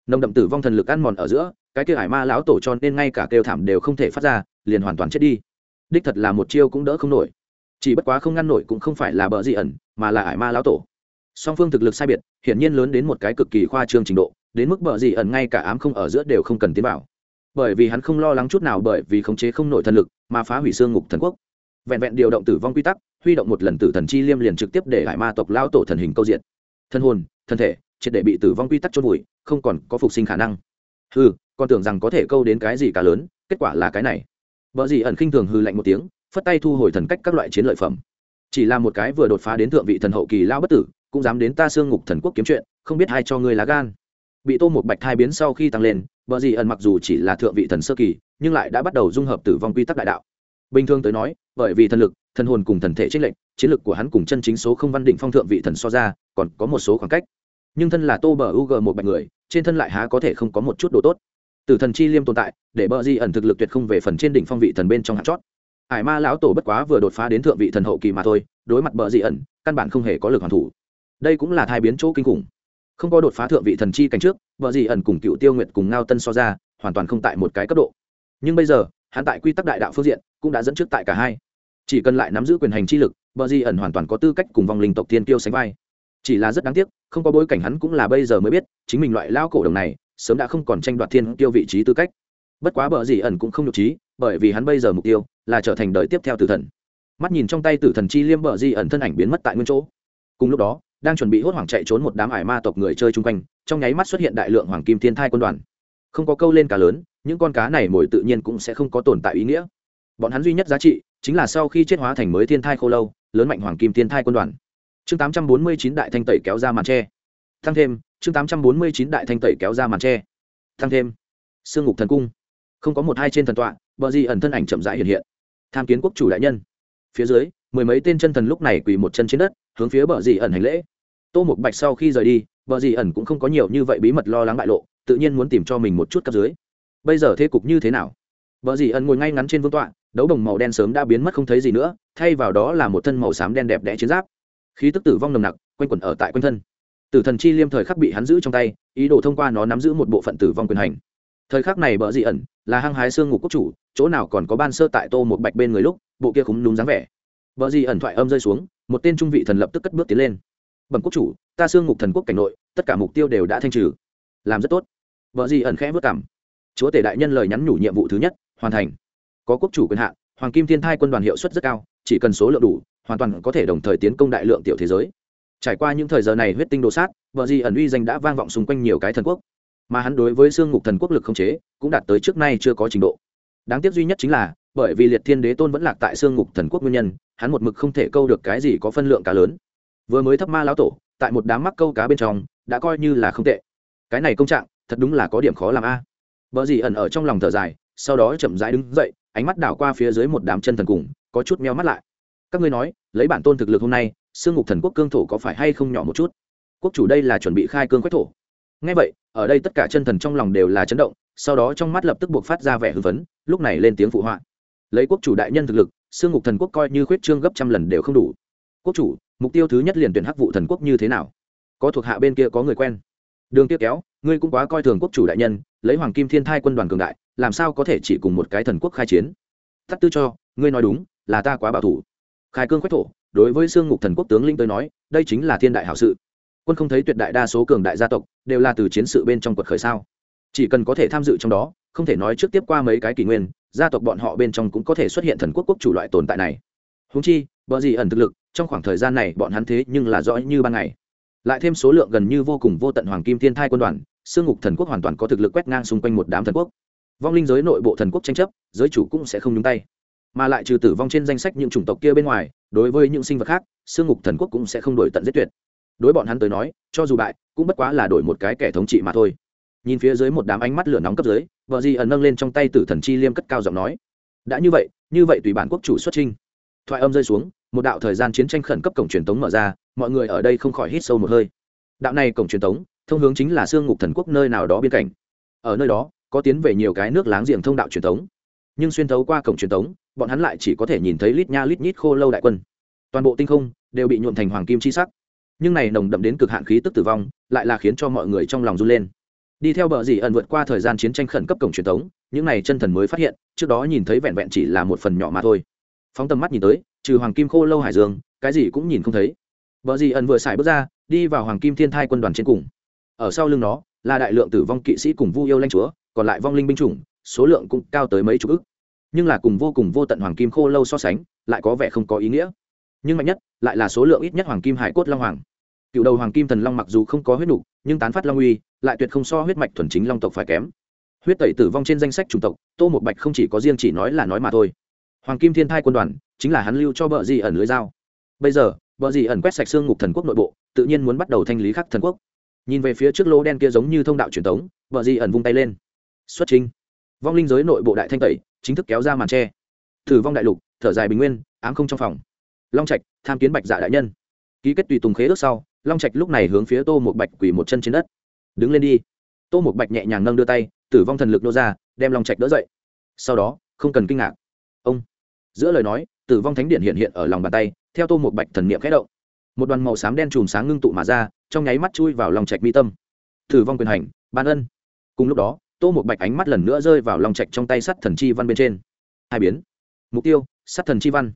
Nồng đậm tử vong thần lực ăn mòn ở giữa, cái kia ải ma lão tổ cho nên ngay cả kêu thảm đều không thể phát ra liền hoàn toàn chết đi. Đích thật là một chiêu cũng đỡ không nổi. Chỉ bất quá không ngăn nổi cũng không phải là bờ dị ẩn, mà là ải ma lão tổ. Song phương thực lực sai biệt, hiển nhiên lớn đến một cái cực kỳ khoa trương trình độ, đến mức bờ dị ẩn ngay cả ám không ở giữa đều không cần tiến bảo. bởi vì hắn không lo lắng chút nào bởi vì khống chế không nổi thần lực, mà phá hủy xương ngục thần quốc. Vẹn vẹn điều động tử vong quy tắc, huy động một lần tử thần chi liêm liền trực tiếp để ải ma tộc lão tổ thần hình câu diện. Thân hồn, thân thể, triệt để bị tử vong quy tắc chôn vùi, không còn có phục sinh khả năng. Ừ còn tưởng rằng có thể câu đến cái gì cả lớn, kết quả là cái này vợ gì ẩn khinh thường hư lạnh một tiếng, phất tay thu hồi thần cách các loại chiến lợi phẩm. Chỉ là một cái vừa đột phá đến thượng vị thần hậu kỳ lao bất tử, cũng dám đến ta xương ngục thần quốc kiếm chuyện, không biết ai cho ngươi lá gan. Bị tô một bạch thai biến sau khi tăng lên vợ gì ẩn mặc dù chỉ là thượng vị thần sơ kỳ, nhưng lại đã bắt đầu dung hợp tử vong quy tắc đại đạo. Bình thường tới nói, bởi vì thần lực, thần hồn cùng thần thể trích lệnh chiến lực của hắn cùng chân chính số không văn định phong thượng vị thần so ra, còn có một số khoảng cách. Nhưng thân là tô bờ u g một bạch người, trên thân lại há có thể không có một chút đồ tốt tử thần chi liêm tồn tại, để bờ di ẩn thực lực tuyệt không về phần trên đỉnh phong vị thần bên trong hạt chót. Hải ma lão tổ bất quá vừa đột phá đến thượng vị thần hậu kỳ mà thôi, đối mặt bờ di ẩn, căn bản không hề có lực hoàn thủ. Đây cũng là thai biến chỗ kinh khủng. Không có đột phá thượng vị thần chi cảnh trước, bờ di ẩn cùng cựu tiêu nguyệt cùng ngao tân so ra, hoàn toàn không tại một cái cấp độ. Nhưng bây giờ, hắn tại quy tắc đại đạo phương diện, cũng đã dẫn trước tại cả hai. Chỉ cần lại nắm giữ quyền hành chi lực, bờ di ẩn hoàn toàn có tư cách cùng vòng linh tộc thiên tiêu sánh vai. Chỉ là rất đáng tiếc, không có bối cảnh hắn cũng là bây giờ mới biết, chính mình loại lao cổ đồng này sớm đã không còn tranh đoạt thiên tiêu vị trí tư cách. Bất quá bờ gì ẩn cũng không nhục trí, bởi vì hắn bây giờ mục tiêu là trở thành đời tiếp theo tử thần. Mắt nhìn trong tay tử thần chi liêm bờ dì ẩn thân ảnh biến mất tại nguyên chỗ. Cùng lúc đó, đang chuẩn bị hốt hoảng chạy trốn một đám ải ma tộc người chơi chung quanh, trong nháy mắt xuất hiện đại lượng hoàng kim thiên thai quân đoàn. Không có câu lên cá lớn, những con cá này mồi tự nhiên cũng sẽ không có tồn tại ý nghĩa. Bọn hắn duy nhất giá trị chính là sau khi chết hóa thành mới thiên thai khô lâu, lớn mạnh hoàng kim thiên thai quân đoàn. Chương 849 đại thanh tẩy kéo ra màn tre. Tăng thêm chương 849 đại thanh tẩy kéo ra màn tre. Thăng thêm. Sương ngục thần cung. Không có một hai trên thần tọa, bờ di ẩn thân ảnh chậm rãi hiện hiện. Tham kiến quốc chủ đại nhân. Phía dưới, mười mấy tên chân thần lúc này quỳ một chân trên đất, hướng phía bờ dì ẩn hành lễ. Tô một bạch sau khi rời đi, bờ dì ẩn cũng không có nhiều như vậy bí mật lo lắng bại lộ, tự nhiên muốn tìm cho mình một chút cấp dưới. Bây giờ thế cục như thế nào? Bờ dì ẩn ngồi ngay ngắn trên vương tọa, đấu đồng màu đen sớm đã biến mất không thấy gì nữa, thay vào đó là một thân màu xám đen đẹp đẽ chiến giáp. Khí tức tử vong nồng nặc, quanh quẩn ở tại quanh thân tử thần chi liêm thời khắc bị hắn giữ trong tay, ý đồ thông qua nó nắm giữ một bộ phận tử vong quyền hành. Thời khắc này bợ dị ẩn, là hăng hái xương ngục quốc chủ, chỗ nào còn có ban sơ tại tô một bạch bên người lúc, bộ kia khúng đúng dáng vẻ. Vợ dị ẩn thoại âm rơi xuống, một tên trung vị thần lập tức cất bước tiến lên. Bẩm quốc chủ, ta xương ngục thần quốc cảnh nội, tất cả mục tiêu đều đã thanh trừ. Làm rất tốt. Vợ gì ẩn khẽ vất cảm chúa tể đại nhân lời nhắn nhủ nhiệm vụ thứ nhất, hoàn thành. Có quốc chủ quyền hạn, hoàng kim thiên thai quân đoàn hiệu suất rất cao, chỉ cần số lượng đủ, hoàn toàn có thể đồng thời tiến công đại lượng tiểu thế giới trải qua những thời giờ này huyết tinh đồ sát, vợ gì ẩn uy danh đã vang vọng xung quanh nhiều cái thần quốc. Mà hắn đối với xương ngục thần quốc lực không chế, cũng đạt tới trước nay chưa có trình độ. Đáng tiếc duy nhất chính là, bởi vì liệt thiên đế tôn vẫn lạc tại xương ngục thần quốc nguyên nhân, hắn một mực không thể câu được cái gì có phân lượng cá lớn. Vừa mới thấp ma lão tổ, tại một đám mắc câu cá bên trong, đã coi như là không tệ. Cái này công trạng, thật đúng là có điểm khó làm a. Vợ gì ẩn ở trong lòng thở dài, sau đó chậm rãi đứng dậy, ánh mắt đảo qua phía dưới một đám chân thần cùng, có chút meo mắt lại. Các ngươi nói, lấy bản tôn thực lực hôm nay xương ngục thần quốc cương thổ có phải hay không nhỏ một chút? Quốc chủ đây là chuẩn bị khai cương quách thổ. Ngay vậy, ở đây tất cả chân thần trong lòng đều là chấn động, sau đó trong mắt lập tức buộc phát ra vẻ hưng phấn, lúc này lên tiếng phụ họa. Lấy quốc chủ đại nhân thực lực xương ngục thần quốc coi như khuyết trương gấp trăm lần đều không đủ. Quốc chủ, mục tiêu thứ nhất liền tuyển hắc vụ thần quốc như thế nào? Có thuộc hạ bên kia có người quen. Đường tiếp kéo, ngươi cũng quá coi thường quốc chủ đại nhân, lấy hoàng kim thiên thai quân đoàn cường đại, làm sao có thể chỉ cùng một cái thần quốc khai chiến? Tắt tư cho, ngươi nói đúng, là ta quá bảo thủ khai cương quách thổ, đối với xương ngục thần quốc tướng linh tới nói, đây chính là thiên đại hảo sự. Quân không thấy tuyệt đại đa số cường đại gia tộc, đều là từ chiến sự bên trong quật khởi sao? Chỉ cần có thể tham dự trong đó, không thể nói trước tiếp qua mấy cái kỷ nguyên, gia tộc bọn họ bên trong cũng có thể xuất hiện thần quốc quốc chủ loại tồn tại này. Húng chi, bờ gì ẩn thực lực, trong khoảng thời gian này bọn hắn thế nhưng là rõ như ban ngày. Lại thêm số lượng gần như vô cùng vô tận hoàng kim thiên thai quân đoàn, xương ngục thần quốc hoàn toàn có thực lực quét ngang xung quanh một đám thần quốc. Vong linh giới nội bộ thần quốc tranh chấp, giới chủ cũng sẽ không nhúng tay mà lại trừ tử vong trên danh sách những chủng tộc kia bên ngoài, đối với những sinh vật khác, xương ngục thần quốc cũng sẽ không đổi tận giết tuyệt. Đối bọn hắn tới nói, cho dù bại, cũng bất quá là đổi một cái kẻ thống trị mà thôi. Nhìn phía dưới một đám ánh mắt lửa nóng cấp dưới, vợ di ẩn nâng lên trong tay tử thần chi liêm cất cao giọng nói, đã như vậy như vậy tùy bản quốc chủ xuất trinh thoại âm rơi xuống, một đạo thời gian chiến tranh khẩn cấp cổng truyền tống mở ra, mọi người ở đây không khỏi hít sâu một hơi. Đạo này cổng truyền tống, thông hướng chính là xương ngục thần quốc nơi nào đó biên cảnh. Ở nơi đó, có tiến về nhiều cái nước láng giềng thông đạo truyền tống nhưng xuyên thấu qua cổng truyền thống, bọn hắn lại chỉ có thể nhìn thấy lít nha lít nhít khô lâu đại quân. Toàn bộ tinh không đều bị nhuộn thành hoàng kim chi sắc. Nhưng này nồng đậm đến cực hạn khí tức tử vong lại là khiến cho mọi người trong lòng run lên. Đi theo bờ dì ẩn vượt qua thời gian chiến tranh khẩn cấp cổng truyền thống những này chân thần mới phát hiện trước đó nhìn thấy vẹn vẹn chỉ là một phần nhỏ mà thôi. Phóng tầm mắt nhìn tới trừ hoàng kim khô lâu hải dương cái gì cũng nhìn không thấy. Bờ dì ẩn vừa xài bước ra đi vào hoàng kim thiên thai quân đoàn trên cùng. Ở sau lưng nó là đại lượng tử vong kỵ sĩ cùng vu yêu lanh chúa còn lại vong linh binh chủng số lượng cũng cao tới mấy chục ức nhưng là cùng vô cùng vô tận hoàng kim khô lâu so sánh, lại có vẻ không có ý nghĩa. Nhưng mạnh nhất, lại là số lượng ít nhất hoàng kim hải cốt long hoàng. Cựu đầu hoàng kim thần long mặc dù không có huyết đủ nhưng tán phát long uy, lại tuyệt không so huyết mạch thuần chính long tộc phải kém. Huyết tẩy tử vong trên danh sách chủng tộc, tô một bạch không chỉ có riêng chỉ nói là nói mà thôi. Hoàng kim thiên thai quân đoàn, chính là hắn lưu cho bờ di ẩn lưới dao. Bây giờ bờ di ẩn quét sạch xương ngục thần quốc nội bộ, tự nhiên muốn bắt đầu thanh lý khắc thần quốc. Nhìn về phía trước lỗ đen kia giống như thông đạo truyền thống bờ di ẩn vung tay lên. Xuất trình vong linh giới nội bộ đại thanh tẩy chính thức kéo ra màn tre. Thử vong đại lục, thở dài bình nguyên, ám không trong phòng. Long trạch, tham kiến bạch dạ đại nhân. Ký kết tùy tùng khế ước sau, long trạch lúc này hướng phía tô một bạch quỳ một chân trên đất. Đứng lên đi. Tô một bạch nhẹ nhàng nâng đưa tay, tử vong thần lực nô ra, đem long trạch đỡ dậy. Sau đó, không cần kinh ngạc. Ông. Giữa lời nói, tử vong thánh điện hiện hiện ở lòng bàn tay, theo tô một bạch thần niệm khẽ động. Một đoàn màu xám đen chùm sáng ngưng tụ mà ra, trong nháy mắt chui vào lòng trạch mi tâm. Tử vong quyền hành, ban ân. Cùng lúc đó tô một bạch ánh mắt lần nữa rơi vào lòng trạch trong tay sắt thần chi văn bên trên. Hai biến. Mục tiêu sắt thần chi văn.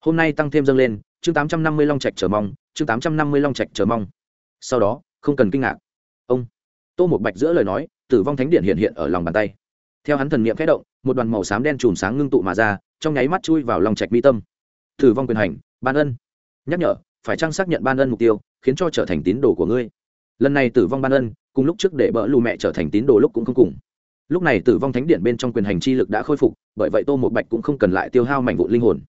Hôm nay tăng thêm dâng lên, chương tám trăm năm mươi long trạch chờ mong, chương tám trăm năm mươi long trạch chờ mong. Sau đó, không cần kinh ngạc. Ông. Tô một bạch giữa lời nói, tử vong thánh điện hiện hiện ở lòng bàn tay. Theo hắn thần niệm khẽ động, một đoàn màu xám đen chùm sáng ngưng tụ mà ra, trong nháy mắt chui vào lòng trạch mi tâm. Tử vong quyền hành, ban ân. Nhắc nhở, phải trang xác nhận ban ân mục tiêu, khiến cho trở thành tín đồ của ngươi. Lần này tử vong ban ân, cùng lúc trước để bỡ lù mẹ trở thành tín đồ lúc cũng không cùng lúc này tử vong thánh điện bên trong quyền hành chi lực đã khôi phục, bởi vậy tô một bạch cũng không cần lại tiêu hao mảnh vụ linh hồn.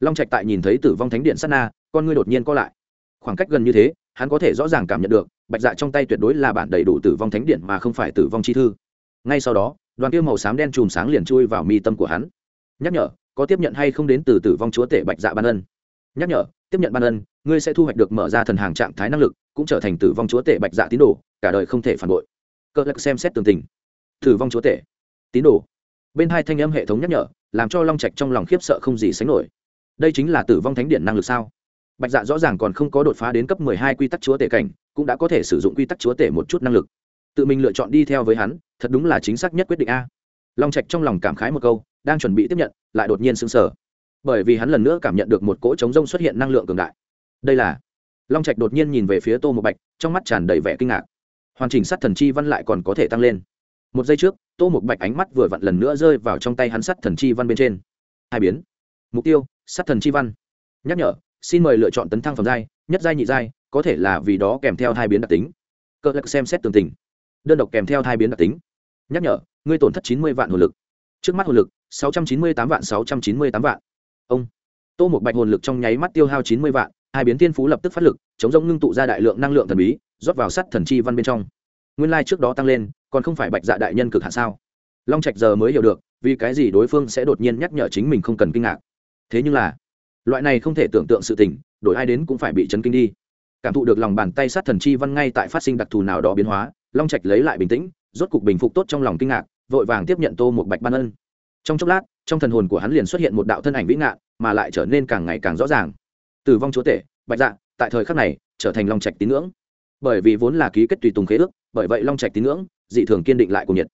Long trạch tại nhìn thấy tử vong thánh điện sát na, con ngươi đột nhiên co lại. Khoảng cách gần như thế, hắn có thể rõ ràng cảm nhận được, bạch dạ trong tay tuyệt đối là bản đầy đủ tử vong thánh điện mà không phải tử vong chi thư. Ngay sau đó, đoàn tiêu màu xám đen chùm sáng liền chui vào mi tâm của hắn. Nhắc nhở, có tiếp nhận hay không đến từ tử vong chúa tể bạch dạ ban ân? Nhắc nhở, tiếp nhận ban ân, ngươi sẽ thu hoạch được mở ra thần hàng trạng thái năng lực, cũng trở thành tử vong chúa tể bạch dạ tín đồ, cả đời không thể phản bội. Cơ lắc xem xét tường tình tử vong chúa tể. Tín đồ. Bên hai thanh âm hệ thống nhắc nhở, làm cho long trạch trong lòng khiếp sợ không gì sánh nổi. Đây chính là tử vong thánh điện năng lực sao? Bạch dạ rõ ràng còn không có đột phá đến cấp mười hai quy tắc chúa tể cảnh, cũng đã có thể sử dụng quy tắc chúa tể một chút năng lực. Tự mình lựa chọn đi theo với hắn, thật đúng là chính xác nhất quyết định a. Long trạch trong lòng cảm khái một câu, đang chuẩn bị tiếp nhận, lại đột nhiên sững sờ. Bởi vì hắn lần nữa cảm nhận được một cỗ trống rông xuất hiện năng lượng cường đại. Đây là long trạch đột nhiên nhìn về phía tô một bạch, trong mắt tràn đầy vẻ kinh ngạc. Hoàn chỉnh sát thần chi văn lại còn có thể tăng lên một giây trước, tô một bạch ánh mắt vừa vặn lần nữa rơi vào trong tay hắn sắt thần chi văn bên trên. Hai biến. Mục tiêu sắt thần chi văn. Nhắc nhở, xin mời lựa chọn tấn thăng phẩm giai, nhất giai nhị giai, có thể là vì đó kèm theo hai biến đặc tính. Cơ lực xem xét tường tình. Đơn độc kèm theo hai biến đặc tính. Nhắc nhở, ngươi tổn thất chín mươi vạn hồn lực. Trước mắt hồn lực, sáu trăm chín mươi tám vạn sáu trăm chín mươi tám vạn. Ông. Tô một bạch hồn lực trong nháy mắt tiêu hao chín mươi vạn, hai biến tiên phú lập tức phát lực, chống rông ngưng tụ ra đại lượng năng lượng thần bí, rót vào sắt thần chi văn bên trong nguyên lai trước đó tăng lên, còn không phải bạch dạ đại nhân cực hạ sao? Long trạch giờ mới hiểu được, vì cái gì đối phương sẽ đột nhiên nhắc nhở chính mình không cần kinh ngạc. Thế nhưng là, loại này không thể tưởng tượng sự tình, đổi ai đến cũng phải bị chấn kinh đi. Cảm thụ được lòng bàn tay sát thần chi văn ngay tại phát sinh đặc thù nào đó biến hóa, long trạch lấy lại bình tĩnh, rốt cục bình phục tốt trong lòng kinh ngạc, vội vàng tiếp nhận tô một bạch ban ân. Trong chốc lát, trong thần hồn của hắn liền xuất hiện một đạo thân ảnh vĩ ngạn, mà lại trở nên càng ngày càng rõ ràng. Tử vong chúa tể, bạch dạ tại thời khắc này, trở thành long trạch tín ngưỡng bởi vì vốn là ký kết tùy tùng khế ước, bởi vậy long trạch tín ngưỡng, dị thường kiên định lại cùng nhiệt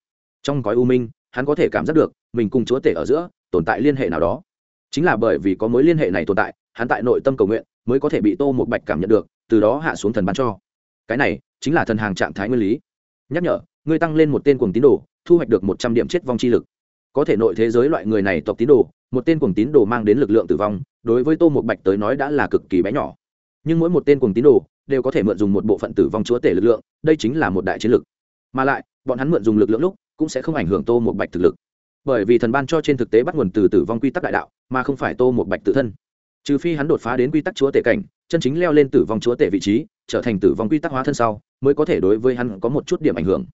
trong cõi u minh, hắn có thể cảm giác được, mình cùng chúa tể ở giữa, tồn tại liên hệ nào đó. Chính là bởi vì có mối liên hệ này tồn tại, hắn tại nội tâm cầu nguyện, mới có thể bị tô một bạch cảm nhận được, từ đó hạ xuống thần bán cho. Cái này, chính là thần hàng trạng thái nguyên lý. Nhắc nhở, ngươi tăng lên một tên cuồng tín đồ, thu hoạch được một trăm điểm chết vong chi lực. Có thể nội thế giới loại người này tộc tín đồ, một tên cuồng tín đồ mang đến lực lượng tử vong, đối với tô một bạch tới nói đã là cực kỳ bé nhỏ. Nhưng mỗi một tên cuồng tín đồ đều có thể mượn dùng một bộ phận tử vong chúa tể lực lượng, đây chính là một đại chiến lực mà lại, bọn hắn mượn dùng lực lượng lúc, cũng sẽ không ảnh hưởng tô một bạch thực lực. Bởi vì thần ban cho trên thực tế bắt nguồn từ tử vong quy tắc đại đạo, mà không phải tô một bạch tự thân. Trừ phi hắn đột phá đến quy tắc chúa tể cảnh, chân chính leo lên tử vong chúa tể vị trí, trở thành tử vong quy tắc hóa thân sau, mới có thể đối với hắn có một chút điểm ảnh hưởng.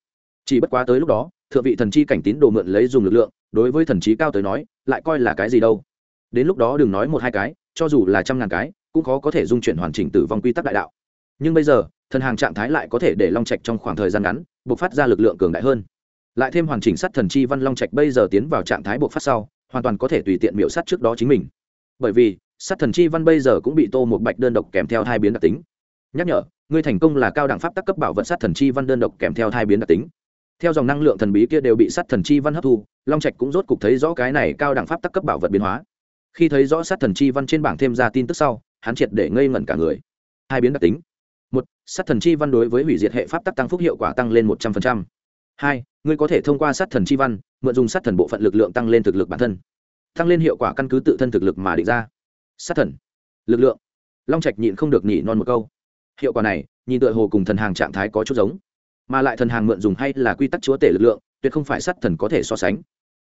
Chỉ bất quá tới lúc đó, thượng vị thần chi cảnh tín đồ mượn lấy dùng lực lượng, đối với thần trí cao tới nói, lại coi là cái gì đâu. Đến lúc đó đừng nói một hai cái, cho dù là trăm ngàn cái, cũng khó có thể dung chuyển hoàn chỉnh tử vong quy tắc đại đạo nhưng bây giờ, thần hàng trạng thái lại có thể để long trạch trong khoảng thời gian ngắn buộc phát ra lực lượng cường đại hơn. Lại thêm hoàn chỉnh sát thần chi văn long trạch bây giờ tiến vào trạng thái buộc phát sau, hoàn toàn có thể tùy tiện miễu sát trước đó chính mình. Bởi vì, sát thần chi văn bây giờ cũng bị tô một bạch đơn độc kèm theo hai biến đặc tính. Nhắc nhở, ngươi thành công là cao đẳng pháp tắc cấp bảo vật sát thần chi văn đơn độc kèm theo hai biến đặc tính. Theo dòng năng lượng thần bí kia đều bị sát thần chi văn hấp thu, long trạch cũng rốt cục thấy rõ cái này cao đẳng pháp tắc cấp bảo vật biến hóa. Khi thấy rõ sát thần chi văn trên bảng thêm ra tin tức sau, hắn triệt để ngây ngẩn cả người. Hai biến đặc tính một, sát thần chi văn đối với hủy diệt hệ pháp tắc tăng phúc hiệu quả tăng lên một trăm linh hai, ngươi có thể thông qua sát thần chi văn, mượn dùng sát thần bộ phận lực lượng tăng lên thực lực bản thân. Tăng lên hiệu quả căn cứ tự thân thực lực mà định ra. Sát thần, lực lượng. Long trạch nhịn không được nhỉ non một câu. Hiệu quả này, nhìn tựa hồ cùng thần hàng trạng thái có chút giống. Mà lại thần hàng mượn dùng hay là quy tắc chúa tể lực lượng, tuyệt không phải sát thần có thể so sánh.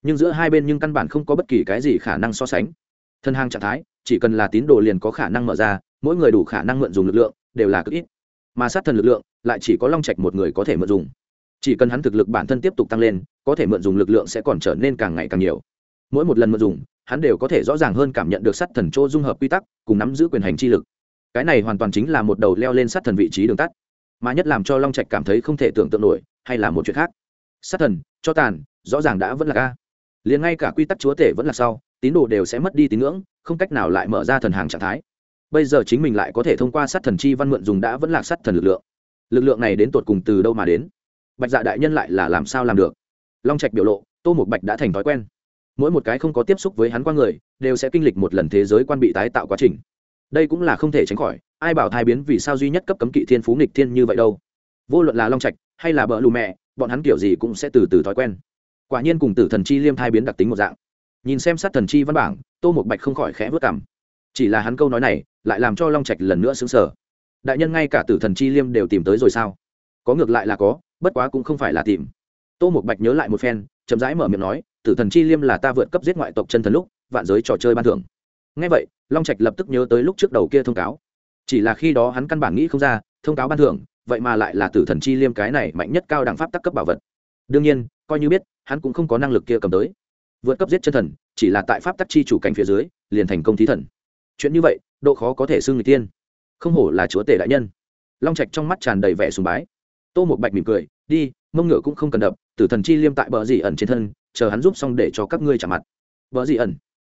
Nhưng giữa hai bên nhưng căn bản không có bất kỳ cái gì khả năng so sánh. Thần hàng trạng thái, chỉ cần là tín đồ liền có khả năng mở ra, mỗi người đủ khả năng mượn dùng lực lượng, đều là cực ít mà sát thần lực lượng lại chỉ có long trạch một người có thể mượn dùng. Chỉ cần hắn thực lực bản thân tiếp tục tăng lên, có thể mượn dùng lực lượng sẽ còn trở nên càng ngày càng nhiều. Mỗi một lần mượn dùng, hắn đều có thể rõ ràng hơn cảm nhận được sát thần chỗ dung hợp quy tắc, cùng nắm giữ quyền hành chi lực. Cái này hoàn toàn chính là một đầu leo lên sát thần vị trí đường tắt. Mà nhất làm cho long trạch cảm thấy không thể tưởng tượng nổi, hay là một chuyện khác. Sát thần, cho tàn, rõ ràng đã vẫn là ca liền ngay cả quy tắc chúa tể vẫn là sau, tín đồ đều sẽ mất đi tín ngưỡng, không cách nào lại mở ra thần hàng trạng thái bây giờ chính mình lại có thể thông qua sát thần chi văn mượn dùng đã vẫn là sát thần lực lượng. Lực lượng này đến tột cùng từ đâu mà đến? Bạch dạ đại nhân lại là làm sao làm được? Long trạch biểu lộ, tô một bạch đã thành thói quen. Mỗi một cái không có tiếp xúc với hắn qua người, đều sẽ kinh lịch một lần thế giới quan bị tái tạo quá trình. Đây cũng là không thể tránh khỏi, ai bảo thai biến vì sao duy nhất cấp cấm kỵ thiên phú nghịch thiên như vậy đâu? Vô luận là long trạch hay là bợ lù mẹ, bọn hắn kiểu gì cũng sẽ từ từ thói quen. Quả nhiên cùng tử thần chi liêm thai biến đặc tính một dạng. Nhìn xem sát thần chi văn bảng, tô một bạch không khỏi khẽ vớt cảm chỉ là hắn câu nói này lại làm cho long trạch lần nữa xứng sở đại nhân ngay cả tử thần chi liêm đều tìm tới rồi sao? Có ngược lại là có, bất quá cũng không phải là tìm. Tô một bạch nhớ lại một phen, chậm rãi mở miệng nói, tử thần chi liêm là ta vượt cấp giết ngoại tộc chân thần lúc, vạn giới trò chơi ban thưởng. Ngay vậy, long trạch lập tức nhớ tới lúc trước đầu kia thông cáo. Chỉ là khi đó hắn căn bản nghĩ không ra, thông cáo ban thưởng, vậy mà lại là tử thần chi liêm cái này mạnh nhất cao đẳng pháp tắc cấp bảo vật. Đương nhiên, coi như biết, hắn cũng không có năng lực kia cầm tới. Vượt cấp giết chân thần, chỉ là tại pháp tắc chi chủ cảnh phía dưới, liền thành công thí thần chuyện như vậy, độ khó có thể xưng người tiên. Không hổ là chúa tể đại nhân. Long trạch trong mắt tràn đầy vẻ sùng bái. Tô một bạch mỉm cười, đi, mông ngựa cũng không cần đập, tử thần chi liêm tại bờ dị ẩn trên thân, chờ hắn giúp xong để cho các ngươi trả mặt. Bờ dị ẩn.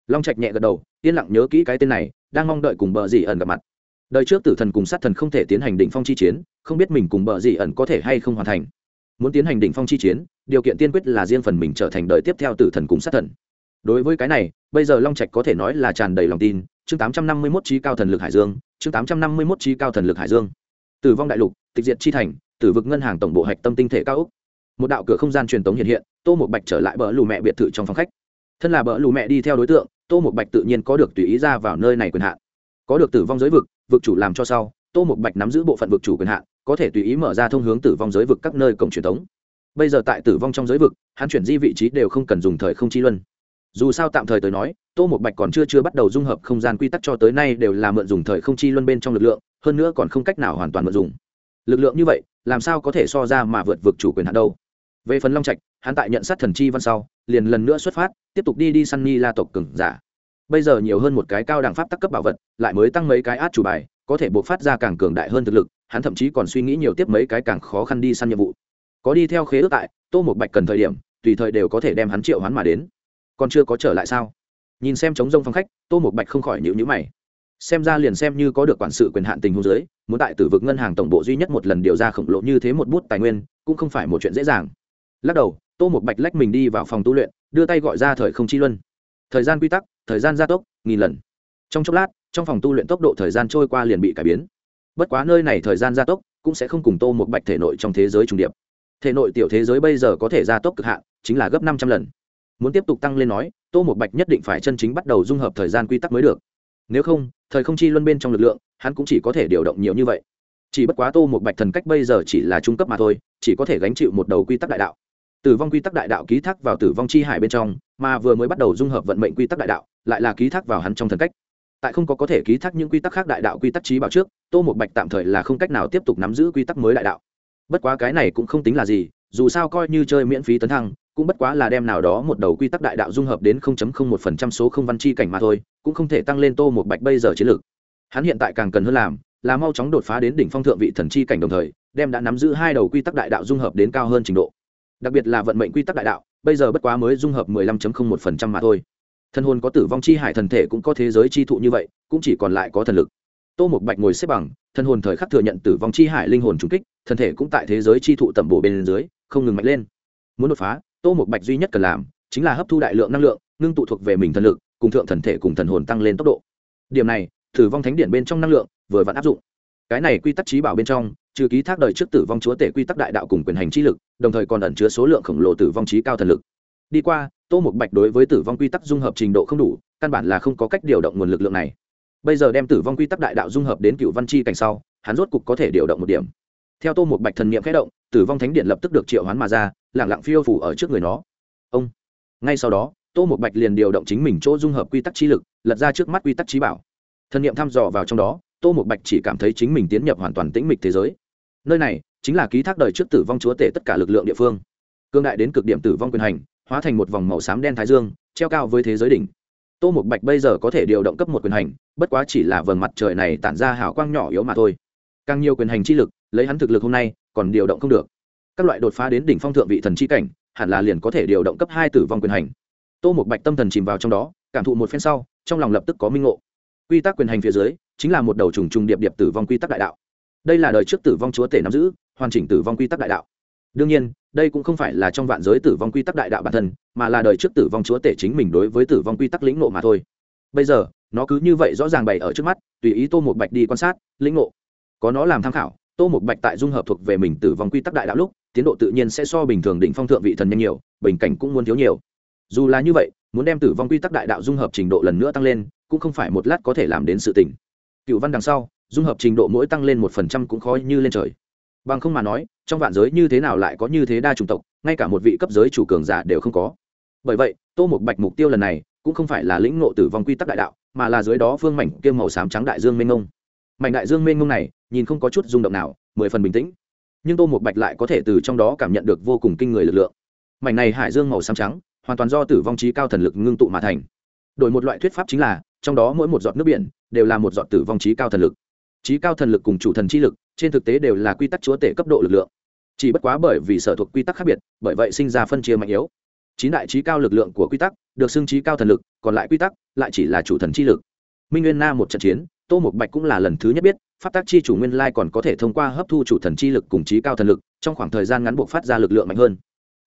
Long trạch nhẹ gật đầu, yên lặng nhớ kỹ cái tên này, đang mong đợi cùng bờ dị ẩn gặp mặt. Đời trước tử thần cùng sát thần không thể tiến hành đỉnh phong chi chiến, không biết mình cùng bờ dị ẩn có thể hay không hoàn thành. Muốn tiến hành đỉnh phong chi chiến, điều kiện tiên quyết là riêng phần mình trở thành đời tiếp theo tử thần cùng sát thần đối với cái này, bây giờ long trạch có thể nói là tràn đầy lòng tin. Chương tám trăm năm mươi 851 trí cao thần lực hải dương, chương tám trăm năm mươi 851 trí cao thần lực hải dương. Tử vong đại lục, tịch diệt chi thành, tử vực ngân hàng tổng bộ hạch tâm tinh thể cao úc một đạo cửa không gian truyền tống hiện hiện, tô một bạch trở lại bờ lù mẹ biệt thự trong phòng khách. Thân là bờ lù mẹ đi theo đối tượng, tô một bạch tự nhiên có được tùy ý ra vào nơi này quyền hạn. Có được tử vong giới vực vực chủ làm cho sau, tô một bạch nắm giữ bộ phận vực chủ quyền hạn, có thể tùy ý mở ra thông hướng tử vong giới vực các nơi cổng truyền thống. bây giờ tại tử vong trong giới vực, hắn chuyển di vị trí đều không cần dùng thời không chi luân dù sao tạm thời tới nói, tô một bạch còn chưa chưa bắt đầu dung hợp không gian quy tắc cho tới nay đều là mượn dùng thời không chi luân bên trong lực lượng, hơn nữa còn không cách nào hoàn toàn mượn dùng. Lực lượng như vậy, làm sao có thể so ra mà vượt vực chủ quyền hạn đâu? Về phần long trạch, hắn tại nhận sát thần chi văn sau, liền lần nữa xuất phát, tiếp tục đi đi săn ni la tộc cừng giả. Bây giờ nhiều hơn một cái cao đẳng pháp tắc cấp bảo vật, lại mới tăng mấy cái át chủ bài, có thể buộc phát ra càng cường đại hơn thực lực, hắn thậm chí còn suy nghĩ nhiều tiếp mấy cái càng khó khăn đi săn nhiệm vụ. Có đi theo khế ước tại, tô một bạch cần thời điểm, tùy thời đều có thể đem hắn triệu hắn mà đến còn chưa có trở lại sao? Nhìn xem chống rông phong khách, tô một bạch không khỏi nhịu nhữ mày. Xem ra liền xem như có được quản sự quyền hạn tình hôn giới muốn tại tử vực ngân hàng tổng bộ duy nhất một lần điều ra khổng lồ như thế một bút tài nguyên, cũng không phải một chuyện dễ dàng. Lắc đầu, tô một bạch lách mình đi vào phòng tu luyện, đưa tay gọi ra thời không chi luân. Thời gian quy tắc, thời gian gia tốc, nghìn lần. Trong chốc lát, trong phòng tu luyện tốc độ thời gian trôi qua liền bị cải biến. Bất quá nơi này thời gian gia tốc, cũng sẽ không cùng tô một bạch thể nội trong thế giới trùng điệp. Thể nội tiểu thế giới bây giờ có thể gia tốc cực hạn, chính là gấp năm trăm lần muốn tiếp tục tăng lên nói, tô một bạch nhất định phải chân chính bắt đầu dung hợp thời gian quy tắc mới được. Nếu không, thời không chi luân bên trong lực lượng, hắn cũng chỉ có thể điều động nhiều như vậy. Chỉ bất quá tô một bạch thần cách bây giờ chỉ là trung cấp mà thôi, chỉ có thể gánh chịu một đầu quy tắc đại đạo. Tử vong quy tắc đại đạo ký thác vào tử vong chi hải bên trong, mà vừa mới bắt đầu dung hợp vận mệnh quy tắc đại đạo, lại là ký thác vào hắn trong thần cách. Tại không có có thể ký thác những quy tắc khác đại đạo quy tắc trí bảo trước, tô một bạch tạm thời là không cách nào tiếp tục nắm giữ quy tắc mới đại đạo. Bất quá cái này cũng không tính là gì, dù sao coi như chơi miễn phí tấn thăng cũng bất quá là đem nào đó một đầu quy tắc đại đạo dung hợp đến 0.01% số không văn chi cảnh mà thôi, cũng không thể tăng lên tô một bạch bây giờ chiến lược. Hắn hiện tại càng cần hơn làm, là mau chóng đột phá đến đỉnh phong thượng vị thần chi cảnh đồng thời, đem đã nắm giữ hai đầu quy tắc đại đạo dung hợp đến cao hơn trình độ. Đặc biệt là vận mệnh quy tắc đại đạo, bây giờ bất quá mới dung hợp 15.01% mà thôi. Thân hồn có tử vong chi hải thần thể cũng có thế giới chi thụ như vậy, cũng chỉ còn lại có thần lực. Tô một bạch ngồi xếp bằng thân hồn thời khắc thừa nhận tử vong chi hải linh hồn trùng kích thân thể cũng tại thế giới chi thụ tẩm bổ bên dưới, không ngừng mạnh lên. Muốn đột phá tô một bạch duy nhất cần làm chính là hấp thu đại lượng năng lượng, ngưng tụ thuộc về mình thần lực, cùng thượng thần thể cùng thần hồn tăng lên tốc độ. Điểm này, tử vong thánh điện bên trong năng lượng vừa vặn áp dụng. Cái này quy tắc trí bảo bên trong, trừ ký thác đời trước tử vong chúa tể quy tắc đại đạo cùng quyền hành trí lực, đồng thời còn ẩn chứa số lượng khổng lồ tử vong trí cao thần lực. Đi qua, tô một bạch đối với tử vong quy tắc dung hợp trình độ không đủ, căn bản là không có cách điều động nguồn lực lượng này. Bây giờ đem tử vong quy tắc đại đạo dung hợp đến cựu văn chi cảnh sau, hắn rốt cục có thể điều động một điểm. Theo tô một bạch thần niệm khẽ động, tử vong thánh điện lập tức được triệu hoán mà ra lẳng lặng phiêu phủ ở trước người nó. Ông, ngay sau đó, tô một bạch liền điều động chính mình chỗ dung hợp quy tắc trí lực, lật ra trước mắt quy tắc trí bảo. Thần niệm thăm dò vào trong đó, tô một bạch chỉ cảm thấy chính mình tiến nhập hoàn toàn tĩnh mịch thế giới. Nơi này, chính là ký thác đời trước tử vong chúa tể tất cả lực lượng địa phương. Cương đại đến cực điểm tử vong quyền hành, hóa thành một vòng màu xám đen thái dương, treo cao với thế giới đỉnh. Tô một bạch bây giờ có thể điều động cấp một quyền hành, bất quá chỉ là vầng mặt trời này tản ra hào quang nhỏ yếu mà thôi. Càng nhiều quyền hành chi lực, lấy hắn thực lực hôm nay, còn điều động không được các loại đột phá đến đỉnh phong thượng vị thần chi cảnh, hẳn là liền có thể điều động cấp hai tử vong quyền hành. Tô một bạch tâm thần chìm vào trong đó, cảm thụ một phen sau, trong lòng lập tức có minh ngộ. Quy tắc quyền hành phía dưới, chính là một đầu trùng trùng điệp điệp tử vong quy tắc đại đạo. Đây là đời trước tử vong chúa tể nắm giữ, hoàn chỉnh tử vong quy tắc đại đạo. Đương nhiên, đây cũng không phải là trong vạn giới tử vong quy tắc đại đạo bản thân, mà là đời trước tử vong chúa tể chính mình đối với tử vong quy tắc lĩnh nộ mà thôi. Bây giờ, nó cứ như vậy rõ ràng bày ở trước mắt, tùy ý tô một bạch đi quan sát, lĩnh ngộ. Có nó làm tham khảo tô một bạch tại dung hợp thuộc về mình tử vong quy tắc đại đạo lúc, tiến độ tự nhiên sẽ so bình thường đỉnh phong thượng vị thần nhanh nhiều, bình cảnh cũng muốn thiếu nhiều. Dù là như vậy, muốn đem tử vong quy tắc đại đạo dung hợp trình độ lần nữa tăng lên, cũng không phải một lát có thể làm đến sự tỉnh cựu văn đằng sau, dung hợp trình độ mỗi tăng lên một phần trăm cũng khó như lên trời. Bằng không mà nói, trong vạn giới như thế nào lại có như thế đa chủng tộc, ngay cả một vị cấp giới chủ cường giả đều không có. Bởi vậy, tô một bạch mục tiêu lần này cũng không phải là lĩnh ngộ tử vong quy tắc đại đạo, mà là dưới đó phương mảnh kiêm màu xám trắng đại dương mênh ngông mảnh đại dương mênh mông này, nhìn không có chút rung động nào, mười phần bình tĩnh. Nhưng tô một bạch lại có thể từ trong đó cảm nhận được vô cùng kinh người lực lượng. Mảnh này hải dương màu xám trắng, hoàn toàn do tử vong trí cao thần lực ngưng tụ mà thành. Đổi một loại thuyết pháp chính là, trong đó mỗi một giọt nước biển, đều là một giọt tử vong trí cao thần lực. Trí cao thần lực cùng chủ thần chi lực, trên thực tế đều là quy tắc chúa tể cấp độ lực lượng. Chỉ bất quá bởi vì sở thuộc quy tắc khác biệt, bởi vậy sinh ra phân chia mạnh yếu. Chín đại trí cao lực lượng của quy tắc, được xưng trí cao thần lực, còn lại quy tắc, lại chỉ là chủ thần chi lực. Minh nguyên na một trận chiến tô một bạch cũng là lần thứ nhất biết, pháp tác chi chủ nguyên lai còn có thể thông qua hấp thu chủ thần chi lực cùng trí cao thần lực, trong khoảng thời gian ngắn buộc phát ra lực lượng mạnh hơn.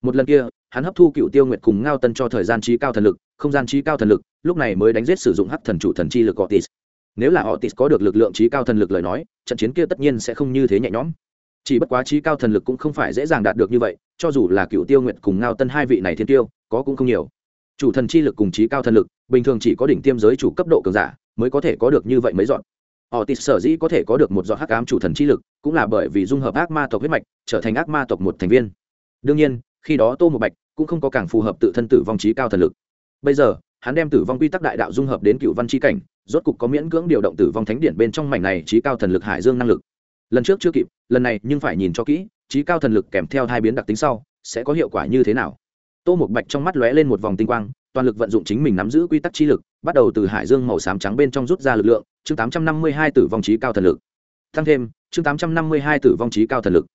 Một lần kia, hắn hấp thu cựu tiêu nguyệt cùng ngao tân cho thời gian trí cao thần lực, không gian trí cao thần lực, lúc này mới đánh giết sử dụng hắc thần chủ thần chi lực otis nếu là otis có được lực lượng trí cao thần lực lời nói, trận chiến kia tất nhiên sẽ không như thế nhẹ nhõm. Chỉ bất quá trí cao thần lực cũng không phải dễ dàng đạt được như vậy, cho dù là cựu tiêu nguyệt cùng ngao tân hai vị này thiên tiêu, có cũng không nhiều. Chủ thần chi lực cùng trí cao thần lực, bình thường chỉ có đỉnh tiêm giới chủ cấp độ cường giả mới có thể có được như vậy mấy dọn họ tịt sở dĩ có thể có được một dọn hắc ám chủ thần chi lực, cũng là bởi vì dung hợp ác ma tộc huyết mạch, trở thành ác ma tộc một thành viên. Đương nhiên, khi đó tô một bạch cũng không có càng phù hợp tự thân tử vong trí cao thần lực. Bây giờ, hắn đem tử vong quy tắc đại đạo dung hợp đến cựu văn chi cảnh, rốt cục có miễn cưỡng điều động tử vong thánh điện bên trong mảnh này trí cao thần lực hải dương năng lực. Lần trước chưa kịp, lần này nhưng phải nhìn cho kỹ, trí cao thần lực kèm theo hai biến đặc tính sau, sẽ có hiệu quả như thế nào. Tô một bạch trong mắt lóe lên một vòng tinh quang, toàn lực vận dụng chính mình nắm giữ quy tắc chi lực bắt đầu từ hải dương màu xám trắng bên trong rút ra lực lượng, chương tám trăm năm mươi hai tử vong trí cao thần lực. Tăng thêm, chương tám trăm năm mươi hai tử vong trí cao thần lực.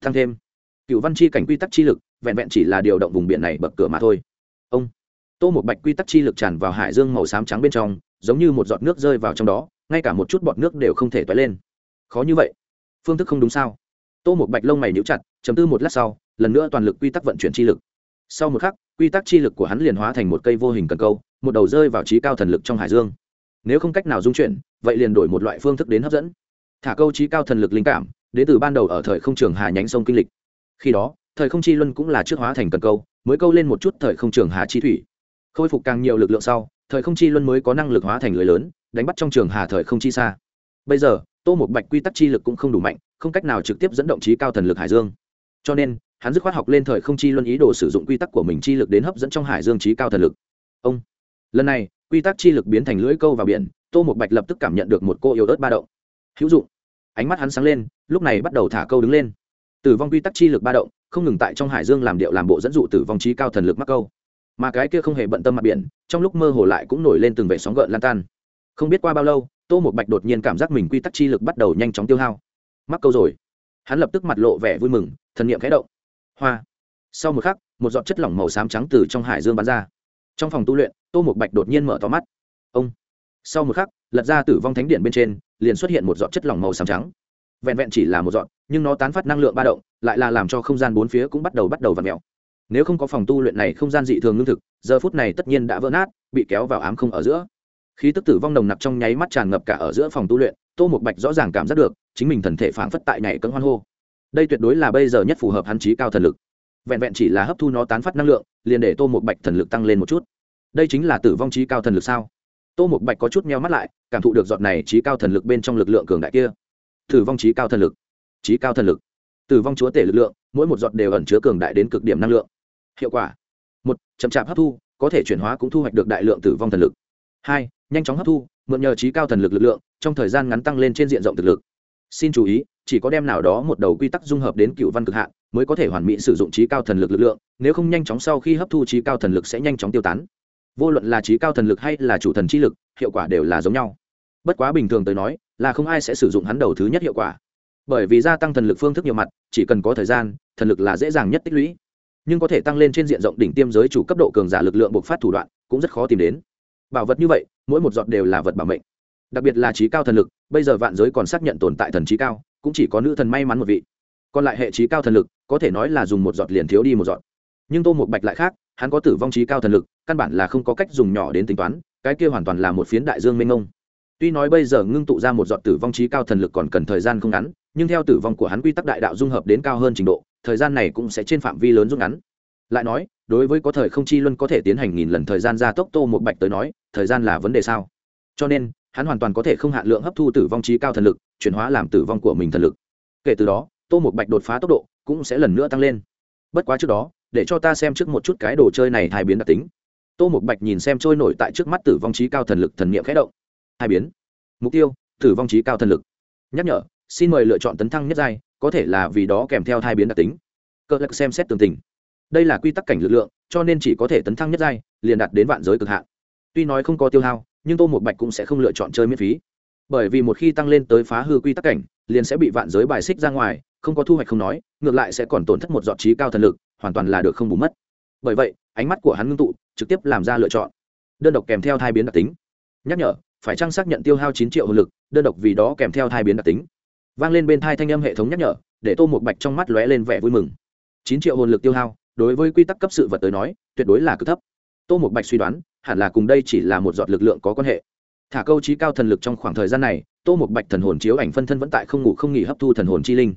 Tăng thêm. Cựu văn chi cảnh quy tắc chi lực, vẹn vẹn chỉ là điều động vùng biển này bậc cửa mà thôi. Ông. Tô một bạch quy tắc chi lực tràn vào hải dương màu xám trắng bên trong, giống như một giọt nước rơi vào trong đó, ngay cả một chút bọt nước đều không thể toái lên. Khó như vậy. Phương thức không đúng sao? Tô một bạch lông mày níu chặt chấm tư một lát sau, lần nữa toàn lực quy tắc vận chuyển chi lực. Sau một khắc, quy tắc chi lực của hắn liền hóa thành một cây vô hình cần câu một đầu rơi vào trí cao thần lực trong hải dương. Nếu không cách nào dung chuyển, vậy liền đổi một loại phương thức đến hấp dẫn. Thả câu trí cao thần lực linh cảm, đến từ ban đầu ở thời không trường hà nhánh sông kinh lịch. Khi đó, thời không chi luân cũng là trước hóa thành cần câu, mới câu lên một chút thời không trường hà chi thủy. Khôi phục càng nhiều lực lượng sau, thời không chi luân mới có năng lực hóa thành lưới lớn, đánh bắt trong trường hà thời không chi xa. Bây giờ, tô một bạch quy tắc chi lực cũng không đủ mạnh, không cách nào trực tiếp dẫn động trí cao thần lực hải dương. Cho nên, hắn dứt khoát học lên thời không chi luân ý đồ sử dụng quy tắc của mình chi lực đến hấp dẫn trong hải dương trí cao thần lực. Ông lần này, quy tắc chi lực biến thành lưỡi câu vào biển, tô một bạch lập tức cảm nhận được một cô yếu ớt ba động. Hữu dụng. Ánh mắt hắn sáng lên, lúc này bắt đầu thả câu đứng lên. Tử vong quy tắc chi lực ba động, không ngừng tại trong hải dương làm điệu làm bộ dẫn dụ tử vong trí cao thần lực mắc câu. Mà cái kia không hề bận tâm mặt biển, trong lúc mơ hồ lại cũng nổi lên từng vệ sóng gợn lan tan. Không biết qua bao lâu, tô một bạch đột nhiên cảm giác mình quy tắc chi lực bắt đầu nhanh chóng tiêu hao. Mắc câu rồi. Hắn lập tức mặt lộ vẻ vui mừng, thần niệm khẽ động. Hoa. Sau một khắc, một giọt chất lỏng màu xám trắng từ trong hải dương bắn ra trong phòng tu luyện, tô một bạch đột nhiên mở to mắt. Ông! Sau một khắc, lật ra tử vong thánh điện bên trên, liền xuất hiện một giọt chất lỏng màu xám trắng. Vẹn vẹn chỉ là một giọt, nhưng nó tán phát năng lượng ba động, lại là làm cho không gian bốn phía cũng bắt đầu bắt đầu v ặ mẹo nếu không có phòng tu luyện này không gian dị thường lương thực, giờ phút này tất nhiên đã vỡ nát, bị kéo vào ám không ở giữa. Khí tức tử vong nồng nặc trong nháy mắt tràn ngập cả ở giữa phòng tu luyện, tô một bạch rõ ràng cảm giác được, chính mình thần thể phảng phất tại nhảy cân hoan hô. Đây tuyệt đối là bây giờ nhất phù hợp hắn trí cao thần lực vẹn vẹn chỉ là hấp thu nó tán phát năng lượng, liền để tô một bạch thần lực tăng lên một chút. Đây chính là tử vong trí cao thần lực sao? Tô một bạch có chút meo mắt lại, cảm thụ được giọt này trí cao thần lực bên trong lực lượng cường đại kia. Tử vong trí cao thần lực. Trí cao thần lực. Tử vong chúa tể lực lượng, mỗi một giọt đều ẩn chứa cường đại đến cực điểm năng lượng. Hiệu quả. Một, chậm chạp hấp thu, có thể chuyển hóa cũng thu hoạch được đại lượng tử vong thần lực. Hai, nhanh chóng hấp thu, mượn nhờ trí cao thần lực lực lượng, trong thời gian ngắn tăng lên trên diện rộng thực lực xin chú ý, chỉ có đem nào đó một đầu quy tắc dung hợp đến cựu văn cực hạn, mới có thể hoàn mỹ sử dụng trí cao thần lực lực lượng, nếu không nhanh chóng sau khi hấp thu trí cao thần lực sẽ nhanh chóng tiêu tán. Vô luận là trí cao thần lực hay là chủ thần trí lực, hiệu quả đều là giống nhau. Bất quá bình thường tới nói, là không ai sẽ sử dụng hắn đầu thứ nhất hiệu quả. Bởi vì gia tăng thần lực phương thức nhiều mặt, chỉ cần có thời gian, thần lực là dễ dàng nhất tích lũy. Nhưng có thể tăng lên trên diện rộng đỉnh tiêm giới chủ cấp độ cường giả lực lượng bộc phát thủ đoạn, cũng rất khó tìm đến. Bảo vật như vậy, mỗi một giọt đều là vật bảo mệnh. Đặc biệt là trí cao thần lực bây giờ vạn giới còn xác nhận tồn tại thần trí cao, cũng chỉ có nữ thần may mắn một vị. Còn lại hệ trí cao thần lực, có thể nói là dùng một giọt liền thiếu đi một giọt. Nhưng tô một bạch lại khác, hắn có tử vong trí cao thần lực, căn bản là không có cách dùng nhỏ đến tính toán, cái kia hoàn toàn là một phiến đại dương mênh mông. Tuy nói bây giờ ngưng tụ ra một giọt tử vong trí cao thần lực còn cần thời gian không ngắn, nhưng theo tử vong của hắn quy tắc đại đạo dung hợp đến cao hơn trình độ, thời gian này cũng sẽ trên phạm vi lớn rút ngắn. Lại nói, đối với có thời không chi luân có thể tiến hành nghìn lần thời gian gia tốc tô một bạch tới nói, thời gian là vấn đề sao? Cho nên hắn hoàn toàn có thể không hạn lượng hấp thu tử vong trí cao thần lực, chuyển hóa làm tử vong của mình thần lực. Kể từ đó, tô một bạch đột phá tốc độ cũng sẽ lần nữa tăng lên. Bất quá trước đó, để cho ta xem trước một chút cái đồ chơi này hai biến đặc tính. Tô một bạch nhìn xem trôi nổi tại trước mắt tử vong trí cao thần lực thần n i ệ m khẽ động. Hai biến. Mục tiêu, tử vong trí cao thần lực. Nhắc nhở, xin mời lựa chọn tấn thăng nhất giai, có thể là vì đó kèm theo hai biến đặc tính. Cơ lực xem xét tường tình. Đây là quy tắc cảnh lực lượng, cho nên chỉ có thể tấn thăng nhất giai, liền đạt đến vạn giới cực hạn. Tuy nói không có tiêu hao nhưng tô một bạch cũng sẽ không lựa chọn chơi miễn phí. Bởi vì một khi tăng lên tới phá hư quy tắc cảnh, liền sẽ bị vạn giới bài xích ra ngoài, không có thu hoạch không nói, ngược lại sẽ còn tổn thất một dọn trí cao thần lực, hoàn toàn là được không bù mất. Bởi vậy, ánh mắt của hắn ngưng tụ, trực tiếp làm ra lựa chọn. Đơn độc kèm theo thai biến đặc tính. Nhắc nhở, phải trang xác nhận tiêu hao chín triệu hồn lực, đơn độc vì đó kèm theo thai biến đặc tính. Vang lên bên thai thanh âm hệ thống nhắc nhở, để tô một bạch trong mắt lóe lên vẻ vui mừng. Chín triệu hồn lực tiêu hao, đối với quy tắc cấp sự vật tới nói, tuyệt đối là cực thấp. Tô một bạch suy đoán hẳn là cùng đây chỉ là một giọt lực lượng có quan hệ. Thả câu trí cao thần lực trong khoảng thời gian này, tô một bạch thần hồn chiếu ảnh phân thân vẫn tại không ngủ không nghỉ hấp thu thần hồn chi linh.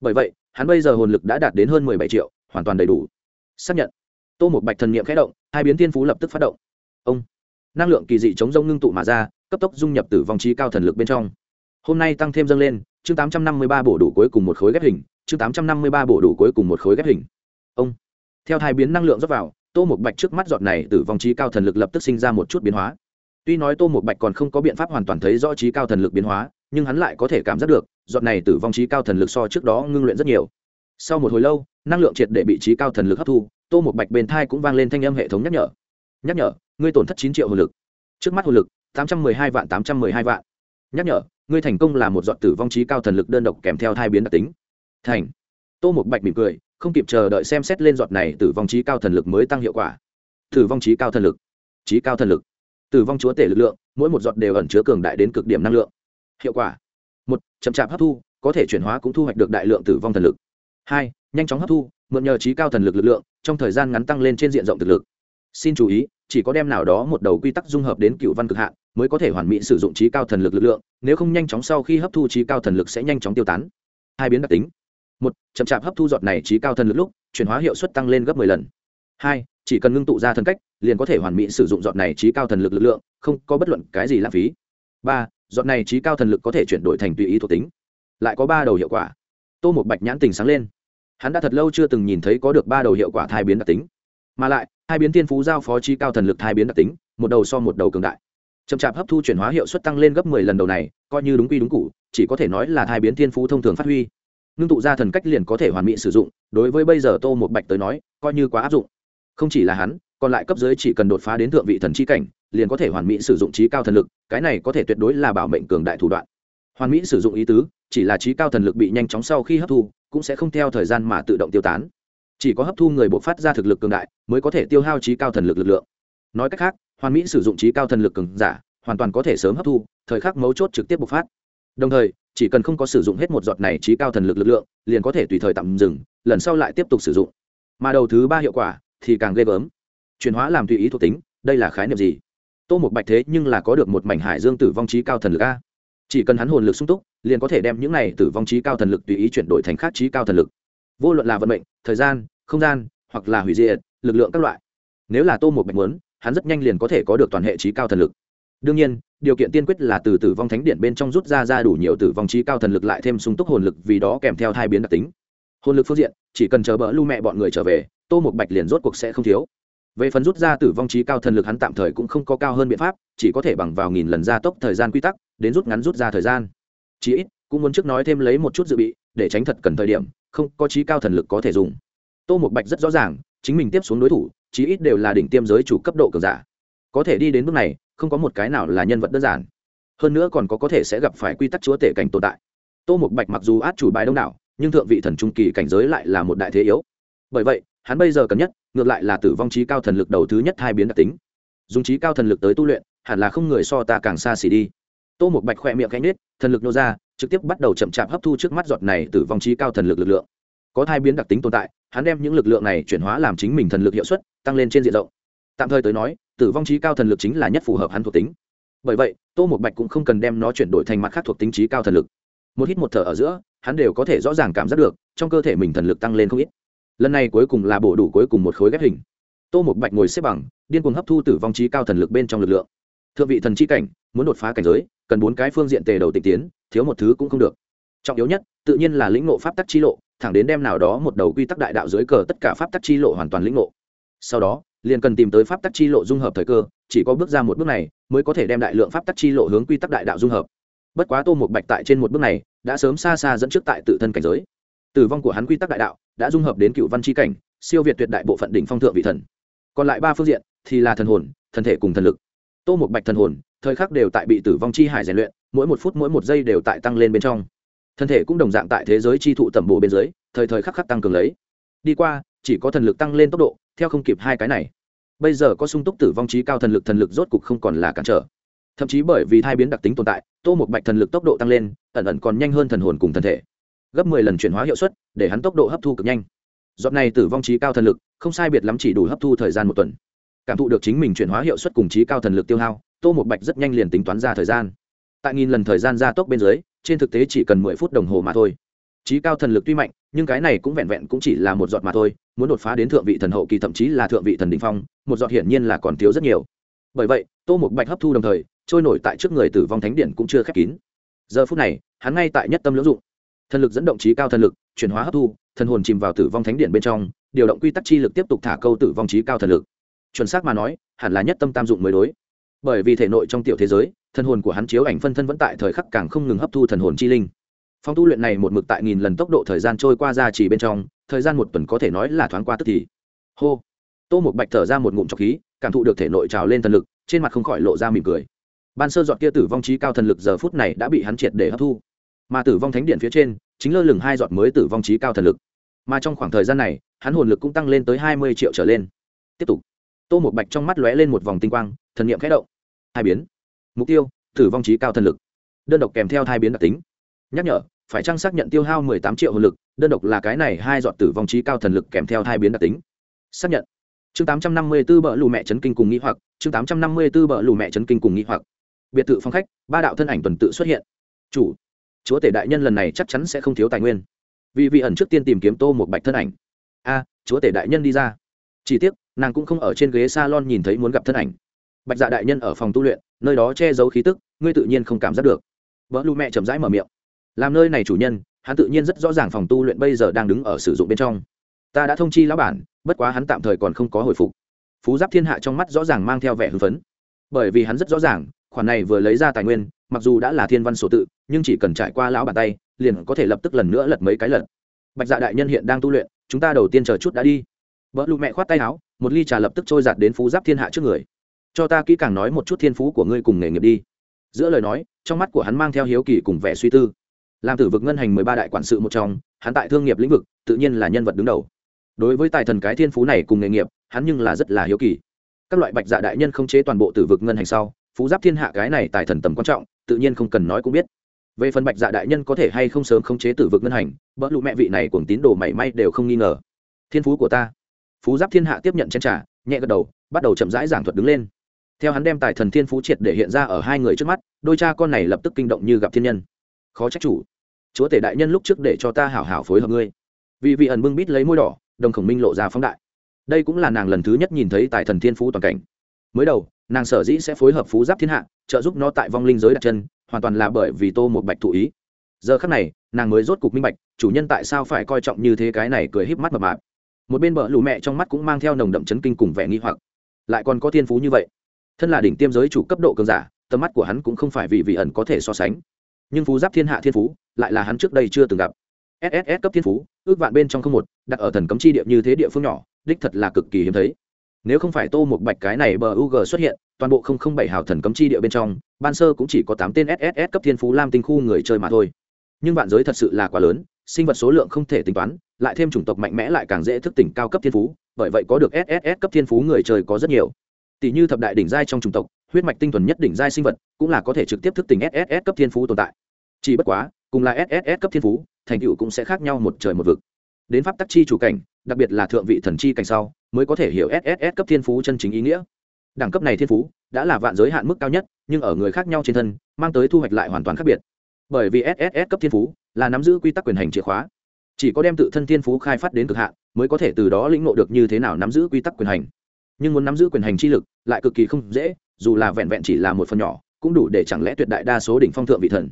Bởi vậy, hắn bây giờ hồn lực đã đạt đến hơn mười bảy triệu, hoàn toàn đầy đủ. Xác nhận. Tô một bạch thần n i ệ m khẽ động, hai biến tiên phú lập tức phát động. Ông. Năng lượng kỳ dị chống rông ngưng tụ mà ra, cấp tốc dung nhập từ vòng trí cao thần lực bên trong. Hôm nay tăng thêm dâng lên, chương tám trăm năm mươi ba bổ đủ cuối cùng một khối ghép hình, chương tám trăm năm mươi ba bổ đủ cuối cùng một khối ghép hình. Ông. Theo hai biến năng lượng rót vào tô một bạch trước mắt giọt này từ vòng trí cao thần lực lập tức sinh ra một chút biến hóa. Tuy nói tô một bạch còn không có biện pháp hoàn toàn thấy rõ trí cao thần lực biến hóa, nhưng hắn lại có thể cảm giác được, giọt này tử vong trí cao thần lực so trước đó ngưng luyện rất nhiều. Sau một hồi lâu, năng lượng triệt để bị trí cao thần lực hấp thu, tô một bạch bên thai cũng vang lên thanh âm hệ thống nhắc nhở. Nhắc nhở, ngươi tổn thất chín triệu hồn lực. Trước mắt hồn lực, tám trăm mười hai vạn tám trăm mười hai vạn. Nhắc nhở, ngươi thành công là một dọn tử vong trí cao thần lực đơn độc kèm theo thai biến đặc tính. Thành. Tô một bạch mỉm cười không kịp chờ đợi xem xét lên giọt này, tử vong trí cao thần lực mới tăng hiệu quả. Tử vong trí cao thần lực. Trí cao thần lực. Tử vong chúa tể lực lượng, mỗi một giọt đều ẩn chứa cường đại đến cực điểm năng lượng. Hiệu quả. Một, chậm chạp hấp thu, có thể chuyển hóa cũng thu hoạch được đại lượng tử vong thần lực. Hai, nhanh chóng hấp thu, mượn nhờ trí cao thần lực lực lượng, trong thời gian ngắn tăng lên trên diện rộng thực lực. Xin chú ý, chỉ có đem nào đó một đầu quy tắc dung hợp đến cựu văn cực hạn, mới có thể hoàn mỹ sử dụng trí cao thần lực lực lượng, nếu không nhanh chóng sau khi hấp thu trí cao thần lực sẽ nhanh chóng tiêu tán. Hai biến đặc tính một, chậm chạp hấp thu giọt này trí cao thần lực lúc, chuyển hóa hiệu suất tăng lên gấp 10 lần. Hai, chỉ cần ngưng tụ ra thần cách, liền có thể hoàn mỹ sử dụng giọt này trí cao thần lực lực lượng, không có bất luận cái gì lãng phí. Ba, giọt này trí cao thần lực có thể chuyển đổi thành tùy ý thuộc tính. Lại có ba đầu hiệu quả. Tô một bạch nhãn tình sáng lên. Hắn đã thật lâu chưa từng nhìn thấy có được ba đầu hiệu quả thai biến đặc tính. Mà lại, hai biến thiên phú giao phó trí cao thần lực thai biến đặc tính, một đầu so một đầu cường đại. Chậm chạp hấp thu chuyển hóa hiệu suất tăng lên gấp 10 lần đầu này, coi như đúng quy đúng cụ chỉ có thể nói là thai biến thiên phú thông thường phát huy ngưng tụ ra thần cách liền có thể hoàn mỹ sử dụng, đối với bây giờ tô một bạch tới nói, coi như quá áp dụng. Không chỉ là hắn, còn lại cấp dưới chỉ cần đột phá đến thượng vị thần chi cảnh, liền có thể hoàn mỹ sử dụng trí cao thần lực, cái này có thể tuyệt đối là bảo mệnh cường đại thủ đoạn. Hoàn mỹ sử dụng ý tứ, chỉ là trí cao thần lực bị nhanh chóng sau khi hấp thu, cũng sẽ không theo thời gian mà tự động tiêu tán. Chỉ có hấp thu người buộc phát ra thực lực cường đại, mới có thể tiêu hao trí cao thần lực lực lượng. Nói cách khác, hoàn mỹ sử dụng trí cao thần lực cường giả, hoàn toàn có thể sớm hấp thu, thời khắc mấu chốt trực tiếp bộc phát đồng thời, chỉ cần không có sử dụng hết một giọt này trí cao thần lực lực lượng, liền có thể tùy thời tạm dừng, lần sau lại tiếp tục sử dụng. Mà đầu thứ ba hiệu quả thì càng ghê gớm. Chuyển hóa làm tùy ý thuộc tính, đây là khái niệm gì? Tô một bạch thế nhưng là có được một mảnh hải dương tử vong trí cao thần lực a. Chỉ cần hắn hồn lực sung túc, liền có thể đem những này tử vong trí cao thần lực tùy ý chuyển đổi thành khác trí cao thần lực. Vô luận là vận mệnh, thời gian, không gian, hoặc là hủy diệt, lực lượng các loại. Nếu là tô một bạch muốn, hắn rất nhanh liền có thể có được toàn hệ trí cao thần lực. Đương nhiên điều kiện tiên quyết là từ tử vong thánh điện bên trong rút ra ra đủ nhiều tử vong trí cao thần lực lại thêm sung túc hồn lực vì đó kèm theo thai biến đặc tính. Hồn lực phương diện, chỉ cần chờ bỡ lưu mẹ bọn người trở về, tô một bạch liền rốt cuộc sẽ không thiếu. Về phần rút ra tử vong trí cao thần lực hắn tạm thời cũng không có cao hơn biện pháp, chỉ có thể bằng vào nghìn lần gia tốc thời gian quy tắc, đến rút ngắn rút ra thời gian. Chí ít, cũng muốn trước nói thêm lấy một chút dự bị, để tránh thật cần thời điểm, không có trí cao thần lực có thể dùng. Tô một bạch rất rõ ràng, chính mình tiếp xuống đối thủ, chí ít đều là đỉnh tiêm giới chủ cấp độ cường giả. Có thể đi đến bước này không có một cái nào là nhân vật đơn giản. Hơn nữa còn có có thể sẽ gặp phải quy tắc chúa tể cảnh tồn tại. Tô một bạch mặc dù át chủ bài đông đảo, nhưng thượng vị thần trung kỳ cảnh giới lại là một đại thế yếu. Bởi vậy, hắn bây giờ cần nhất, ngược lại là tử vong trí cao thần lực đầu thứ nhất hai biến đặc tính. Dùng trí cao thần lực tới tu luyện, hẳn là không người so ta càng xa xỉ đi. Tô một bạch khoe miệng cánh nết thần lực nô ra, trực tiếp bắt đầu chậm chạp hấp thu trước mắt giọt này tử vong trí cao thần lực lực lượng. Có hai biến đặc tính tồn tại, hắn đem những lực lượng này chuyển hóa làm chính mình thần lực hiệu suất, tăng lên trên diện rộng. Tạm thời tới nói tử vong trí cao thần lực chính là nhất phù hợp hắn thuộc tính. Bởi vậy, tô một bạch cũng không cần đem nó chuyển đổi thành mặt khác thuộc tính trí cao thần lực. Một hít một thở ở giữa, hắn đều có thể rõ ràng cảm giác được, trong cơ thể mình thần lực tăng lên không ít. Lần này cuối cùng là bổ đủ cuối cùng một khối ghép hình. Tô một bạch ngồi xếp bằng, điên cuồng hấp thu tử vong trí cao thần lực bên trong lực lượng. Thượng vị thần chi cảnh, muốn đột phá cảnh giới, cần bốn cái phương diện tề đầu tịch tiến, thiếu một thứ cũng không được. Trọng yếu nhất, tự nhiên là lĩnh ngộ pháp tắc chi lộ, thẳng đến đem nào đó một đầu quy tắc đại đạo dưới cờ tất cả pháp tắc chi lộ hoàn toàn lĩnh ngộ sau đó, liền cần tìm tới pháp tắc chi lộ dung hợp thời cơ, chỉ có bước ra một bước này mới có thể đem đại lượng pháp tắc chi lộ hướng quy tắc đại đạo dung hợp. Bất quá tô một bạch tại trên một bước này đã sớm xa xa dẫn trước tại tự thân cảnh giới. Tử vong của hắn quy tắc đại đạo đã dung hợp đến cựu văn chi cảnh, siêu việt tuyệt đại bộ phận đỉnh phong thượng vị thần. Còn lại ba phương diện thì là thần hồn thân thể cùng thần lực. Tô một bạch thần hồn, thời khắc đều tại bị tử vong chi hải rèn luyện, mỗi một phút mỗi một giây đều tại tăng lên bên trong. Thân thể cũng đồng dạng tại thế giới chi thụ tẩm bổ bên dưới, thời thời khắc khắc tăng cường lấy. Đi qua, chỉ có thần lực tăng lên tốc độ theo không kịp hai cái này. Bây giờ có sung túc tử vong trí cao thần lực thần lực rốt cục không còn là cản trở. Thậm chí bởi vì thai biến đặc tính tồn tại, tô một bạch thần lực tốc độ tăng lên, ẩn ẩn còn nhanh hơn thần hồn cùng thân thể. Gấp mười lần chuyển hóa hiệu suất, để hắn tốc độ hấp thu cực nhanh. Dọn này tử vong trí cao thần lực, không sai biệt lắm chỉ đủ hấp thu thời gian một tuần. Cảm thụ được chính mình chuyển hóa hiệu suất cùng trí cao thần lực tiêu hao, tô một bạch rất nhanh liền tính toán ra thời gian. Tại nghìn lần thời gian gia tốc bên dưới, trên thực tế chỉ cần mười phút đồng hồ mà thôi trí cao thần lực tuy mạnh, nhưng cái này cũng vẹn vẹn cũng chỉ là một giọt mà thôi, muốn đột phá đến thượng vị thần hậu kỳ thậm chí là thượng vị thần đình phong, một giọt hiển nhiên là còn thiếu rất nhiều. Bởi vậy, tô một bạch hấp thu đồng thời, trôi nổi tại trước người tử vong thánh điện cũng chưa khép kín. Giờ phút này, hắn ngay tại nhất tâm lưỡng dụng. Thần lực dẫn động trí cao thần lực, chuyển hóa hấp thu, thần hồn chìm vào tử vong thánh điện bên trong, điều động quy tắc chi lực tiếp tục thả câu tử vong trí cao thần lực. Chuẩn xác mà nói, hẳn là nhất tâm tam dụng mới đối. Bởi vì thể nội trong tiểu thế giới, thần hồn của hắn chiếu ảnh phân thân vẫn tại thời khắc càng không ngừng hấp thu thần hồn chi linh phong tu luyện này một mực tại nghìn lần tốc độ thời gian trôi qua ra chỉ bên trong, thời gian một tuần có thể nói là thoáng qua tức thì. Hô. Tô một bạch thở ra một ngụm trọc khí, cảm thụ được thể nội trào lên thần lực, trên mặt không khỏi lộ ra mỉm cười. Ban sơ giọt kia tử vong trí cao thần lực giờ phút này đã bị hắn triệt để hấp thu. Mà tử vong thánh điện phía trên, chính lơ lửng hai giọt mới tử vong trí cao thần lực. Mà trong khoảng thời gian này, hắn hồn lực cũng tăng lên tới hai mươi triệu trở lên. Tiếp tục. Tô một bạch trong mắt lóe lên một vòng tinh quang, thần nghiệm khẽ động. Hai biến. Mục tiêu, tử vong trí cao thần lực. Đơn độc kèm theo hai biến đặc tính. Nhắc nhở phải chăng xác nhận tiêu hao mười tám triệu hồn lực, đơn độc là cái này hai dọn tử vong trí cao thần lực kèm theo hai biến đặc tính. Xác nhận. Chương tám trăm năm mươi 854 bợ lù mẹ chấn kinh cùng nghĩ hoặc, chương tám trăm năm mươi 854 bợ lù mẹ chấn kinh cùng nghĩ hoặc. Biệt thự phong khách, ba đạo thân ảnh tuần tự xuất hiện. Chủ, chúa tể đại nhân lần này chắc chắn sẽ không thiếu tài nguyên. Vì vị ẩn trước tiên tìm kiếm tô một bạch thân ảnh. A, chúa tể đại nhân đi ra. Chỉ tiếc, nàng cũng không ở trên ghế s a lon nhìn thấy muốn gặp thân ảnh. Bạch dạ đại nhân ở phòng tu luyện, nơi đó che giấu khí tức, ngươi tự nhiên không cảm giác được. Vợ lù mẹ chậm rãi mở miệng làm nơi này chủ nhân, hắn tự nhiên rất rõ ràng phòng tu luyện bây giờ đang đứng ở sử dụng bên trong. Ta đã thông chi lão bản, bất quá hắn tạm thời còn không có hồi phục. Phú giáp thiên hạ trong mắt rõ ràng mang theo vẻ hưng phấn. Bởi vì hắn rất rõ ràng, khoản này vừa lấy ra tài nguyên, mặc dù đã là thiên văn sổ tự, nhưng chỉ cần trải qua lão bàn tay, liền có thể lập tức lần nữa lật mấy cái lần bạch dạ đại nhân hiện đang tu luyện, chúng ta đầu tiên chờ chút đã đi. Vợ lụ mẹ khoát tay áo, một ly trà lập tức trôi giạt đến phú giáp thiên hạ trước người. Cho ta kỹ càng nói một chút thiên phú của ngươi cùng nghề nghiệp đi. Giữa lời nói, trong mắt của hắn mang theo hiếu kỳ cùng vẻ suy tư làm tử vực ngân hành mười ba đại quản sự một trong hắn tại thương nghiệp lĩnh vực tự nhiên là nhân vật đứng đầu. Đối với tài thần cái thiên phú này cùng nghề nghiệp hắn nhưng là rất là hiếu kỳ. Các loại bạch dạ đại nhân không chế toàn bộ tử vực ngân hành sau phú giáp thiên hạ cái này tài thần tầm quan trọng tự nhiên không cần nói cũng biết. Về phần bạch dạ đại nhân có thể hay không sớm không chế tử vực ngân hành bỡ lụ mẹ vị này cùng tín đồ mảy may đều không nghi ngờ. Thiên phú của ta. Phú giáp thiên hạ tiếp nhận chén trà, nhẹ gật đầu bắt đầu chậm rãi giảng thuật đứng lên. Theo hắn đem tài thần thiên phú triệt để hiện ra ở hai người trước mắt đôi cha con này lập tức kinh động như gặp thiên nhân. Khó trách chủ chúa tể đại nhân lúc trước để cho ta hảo hảo phối hợp ngươi. Vì vị ẩn bưng bít lấy môi đỏ, đồng khổng minh lộ ra phóng đại. Đây cũng là nàng lần thứ nhất nhìn thấy tài thần thiên phú toàn cảnh. Mới đầu, nàng sở dĩ sẽ phối hợp phú giáp thiên hạ, trợ giúp nó tại vong linh giới đặt chân, hoàn toàn là bởi vì tô một bạch thụ ý. Giờ khắc này, nàng mới rốt cục minh bạch, chủ nhân tại sao phải coi trọng như thế cái này cười híp mắt mập mạp. Một bên bờ lù mẹ trong mắt cũng mang theo nồng đậm chấn kinh cùng vẻ nghi hoặc. Lại còn có thiên phú như vậy. Thân là đỉnh tiêm giới chủ cấp độ cường giả, tầm mắt của hắn cũng không phải vì vị ẩn có thể so sánh nhưng phú giáp thiên hạ thiên phú lại là hắn trước đây chưa từng gặp. Sss cấp thiên phú, ước vạn bên trong không một, đặt ở thần cấm chi địa như thế địa phương nhỏ, đích thật là cực kỳ hiếm thấy. Nếu không phải tô một bạch cái này bờ u g xuất hiện, toàn bộ không không bảy hào thần cấm chi địa bên trong, ban sơ cũng chỉ có tám tên sss cấp thiên phú lam tinh khu người chơi mà thôi. Nhưng vạn giới thật sự là quá lớn, sinh vật số lượng không thể tính toán, lại thêm chủng tộc mạnh mẽ lại càng dễ thức tỉnh cao cấp thiên phú, bởi vậy có được sss cấp thiên phú người chơi có rất nhiều. Tỷ như thập đại đỉnh giai trong chủng tộc, huyết mạch tinh thuần nhất đỉnh giai sinh vật cũng là có thể trực tiếp thức tỉnh sss cấp thiên phú tồn tại chỉ bất quá, cùng là sss cấp thiên phú, thành tựu cũng sẽ khác nhau một trời một vực. Đến pháp tắc chi chủ cảnh, đặc biệt là thượng vị thần chi cảnh sau, mới có thể hiểu sss cấp thiên phú chân chính ý nghĩa. Đẳng cấp này thiên phú, đã là vạn giới hạn mức cao nhất, nhưng ở người khác nhau trên thân, mang tới thu hoạch lại hoàn toàn khác biệt. Bởi vì sss cấp thiên phú, là nắm giữ quy tắc quyền hành chìa khóa. Chỉ có đem tự thân thiên phú khai phát đến cực hạn, mới có thể từ đó lĩnh ngộ được như thế nào nắm giữ quy tắc quyền hành. Nhưng muốn nắm giữ quyền hành chi lực, lại cực kỳ không dễ, dù là vẹn vẹn chỉ là một phần nhỏ, cũng đủ để chẳng lẽ tuyệt đại đa số đỉnh phong thượng vị thần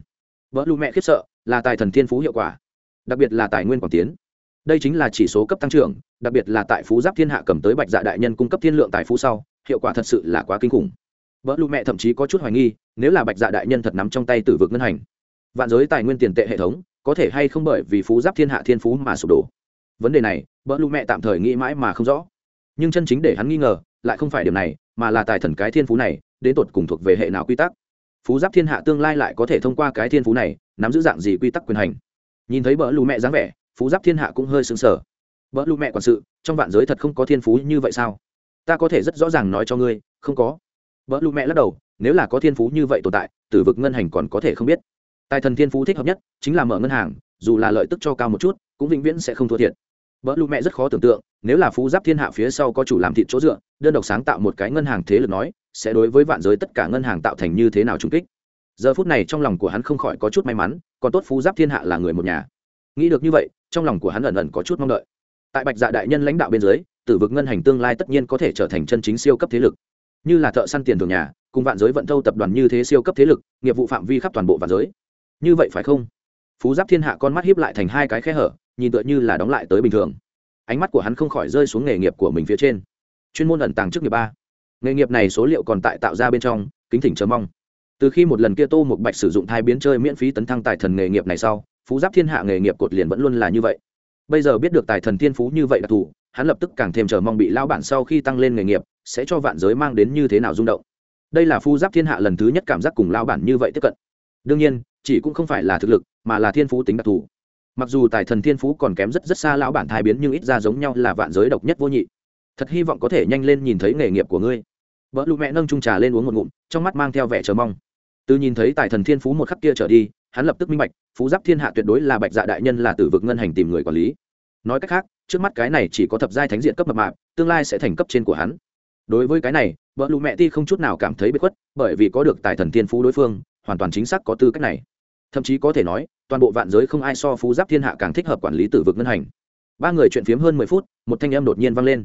vỡ lu mẹ khiếp sợ, là tài thần thiên phú hiệu quả, đặc biệt là tài nguyên quảng tiến. Đây chính là chỉ số cấp tăng trưởng, đặc biệt là tại phú giáp thiên hạ cầm tới bạch dạ đại nhân cung cấp thiên lượng tài phú sau, hiệu quả thật sự là quá kinh khủng. Vỡ lu mẹ thậm chí có chút hoài nghi, nếu là bạch dạ đại nhân thật nắm trong tay tử vực ngân hành, vạn giới tài nguyên tiền tệ hệ thống, có thể hay không bởi vì phú giáp thiên hạ thiên phú mà sụp đổ. Vấn đề này vỡ lu mẹ tạm thời nghĩ mãi mà không rõ. Nhưng chân chính để hắn nghi ngờ, lại không phải điều này, mà là tài thần cái thiên phú này, đến tột cùng thuộc về hệ nào quy tắc phú giáp thiên hạ tương lai lại có thể thông qua cái thiên phú này nắm giữ dạng gì quy tắc quyền hành. Nhìn thấy bỡ lù mẹ dáng vẻ phú giáp thiên hạ cũng hơi sững sờ. Bỡ lù mẹ quản sự trong vạn giới thật không có thiên phú như vậy sao? Ta có thể rất rõ ràng nói cho ngươi không có. Bỡ lù mẹ lắc đầu nếu là có thiên phú như vậy tồn tại tử vực ngân hành còn có thể không biết. Tài thần thiên phú thích hợp nhất chính là mở ngân hàng dù là lợi tức cho cao một chút cũng vĩnh viễn sẽ không thua thiệt. Bỡ lù mẹ rất khó tưởng tượng, nếu là phú giáp thiên hạ phía sau có chủ làm thịt chỗ dựa, đơn độc sáng tạo một cái ngân hàng thế lực nói, sẽ đối với vạn giới tất cả ngân hàng tạo thành như thế nào trung kích. Giờ phút này trong lòng của hắn không khỏi có chút may mắn, còn tốt phú giáp thiên hạ là người một nhà. Nghĩ được như vậy, trong lòng của hắn ẩn ẩn có chút mong đợi. Tại Bạch Dạ đại nhân lãnh đạo bên dưới, tử vực ngân hành tương lai tất nhiên có thể trở thành chân chính siêu cấp thế lực. Như là thợ săn tiền thường nhà, cùng vạn giới vận thâu tập đoàn như thế siêu cấp thế lực, nghiệp vụ phạm vi khắp toàn bộ vạn giới. Như vậy phải không? Phú Giáp Thiên Hạ con mắt hiếp lại thành hai cái khe hở, nhìn tựa như là đóng lại tới bình thường ánh mắt của hắn không khỏi rơi xuống nghề nghiệp của mình phía trên chuyên môn ẩn tàng trước nghiệp ba nghề nghiệp này số liệu còn tại tạo ra bên trong, kính thỉnh chờ mong. Từ khi một lần kia tô một bạch sử dụng thai biến chơi miễn phí tấn thăng tài thần nghề nghiệp này sau, phú giáp thiên hạ nghề nghiệp cột liền vẫn luôn là như vậy. Bây giờ biết được tài thần thiên phú như vậy đặc thù hắn lập tức càng thêm chờ mong bị lao bản sau khi tăng lên nghề nghiệp, sẽ cho vạn giới mang đến như thế nào rung động. Đây là phu giáp thiên hạ lần thứ nhất cảm giác cùng lao bản như vậy tiếp cận. Đương nhiên, chỉ cũng không phải là thực lực, mà là thiên phú tính đặc thù. Mặc dù tài thần thiên phú còn kém rất rất xa lão bản thai biến nhưng ít ra giống nhau là vạn giới độc nhất vô nhị. Thật hy vọng có thể nhanh lên nhìn thấy nghề nghiệp của ngươi vợ lụ mẹ nâng trung trà lên uống một ngụm, trong mắt mang theo vẻ chờ mong. Từ nhìn thấy tài thần thiên phú một khắc kia trở đi, hắn lập tức minh bạch, phú giáp thiên hạ tuyệt đối là bạch dạ đại nhân là tử vực ngân hành tìm người quản lý. Nói cách khác, trước mắt cái này chỉ có thập giai thánh diện cấp mập mạp, tương lai sẽ thành cấp trên của hắn. Đối với cái này vợ lụ mẹ ti không chút nào cảm thấy bất khuất, bởi vì có được tài thần thiên phú đối phương, hoàn toàn chính xác có tư cách này. Thậm chí có thể nói, toàn bộ vạn giới không ai so phú giáp thiên hạ càng thích hợp quản lý tử vực ngân hành. Ba người chuyện phiếm hơn mười phút, một thanh âm đột nhiên vang lên.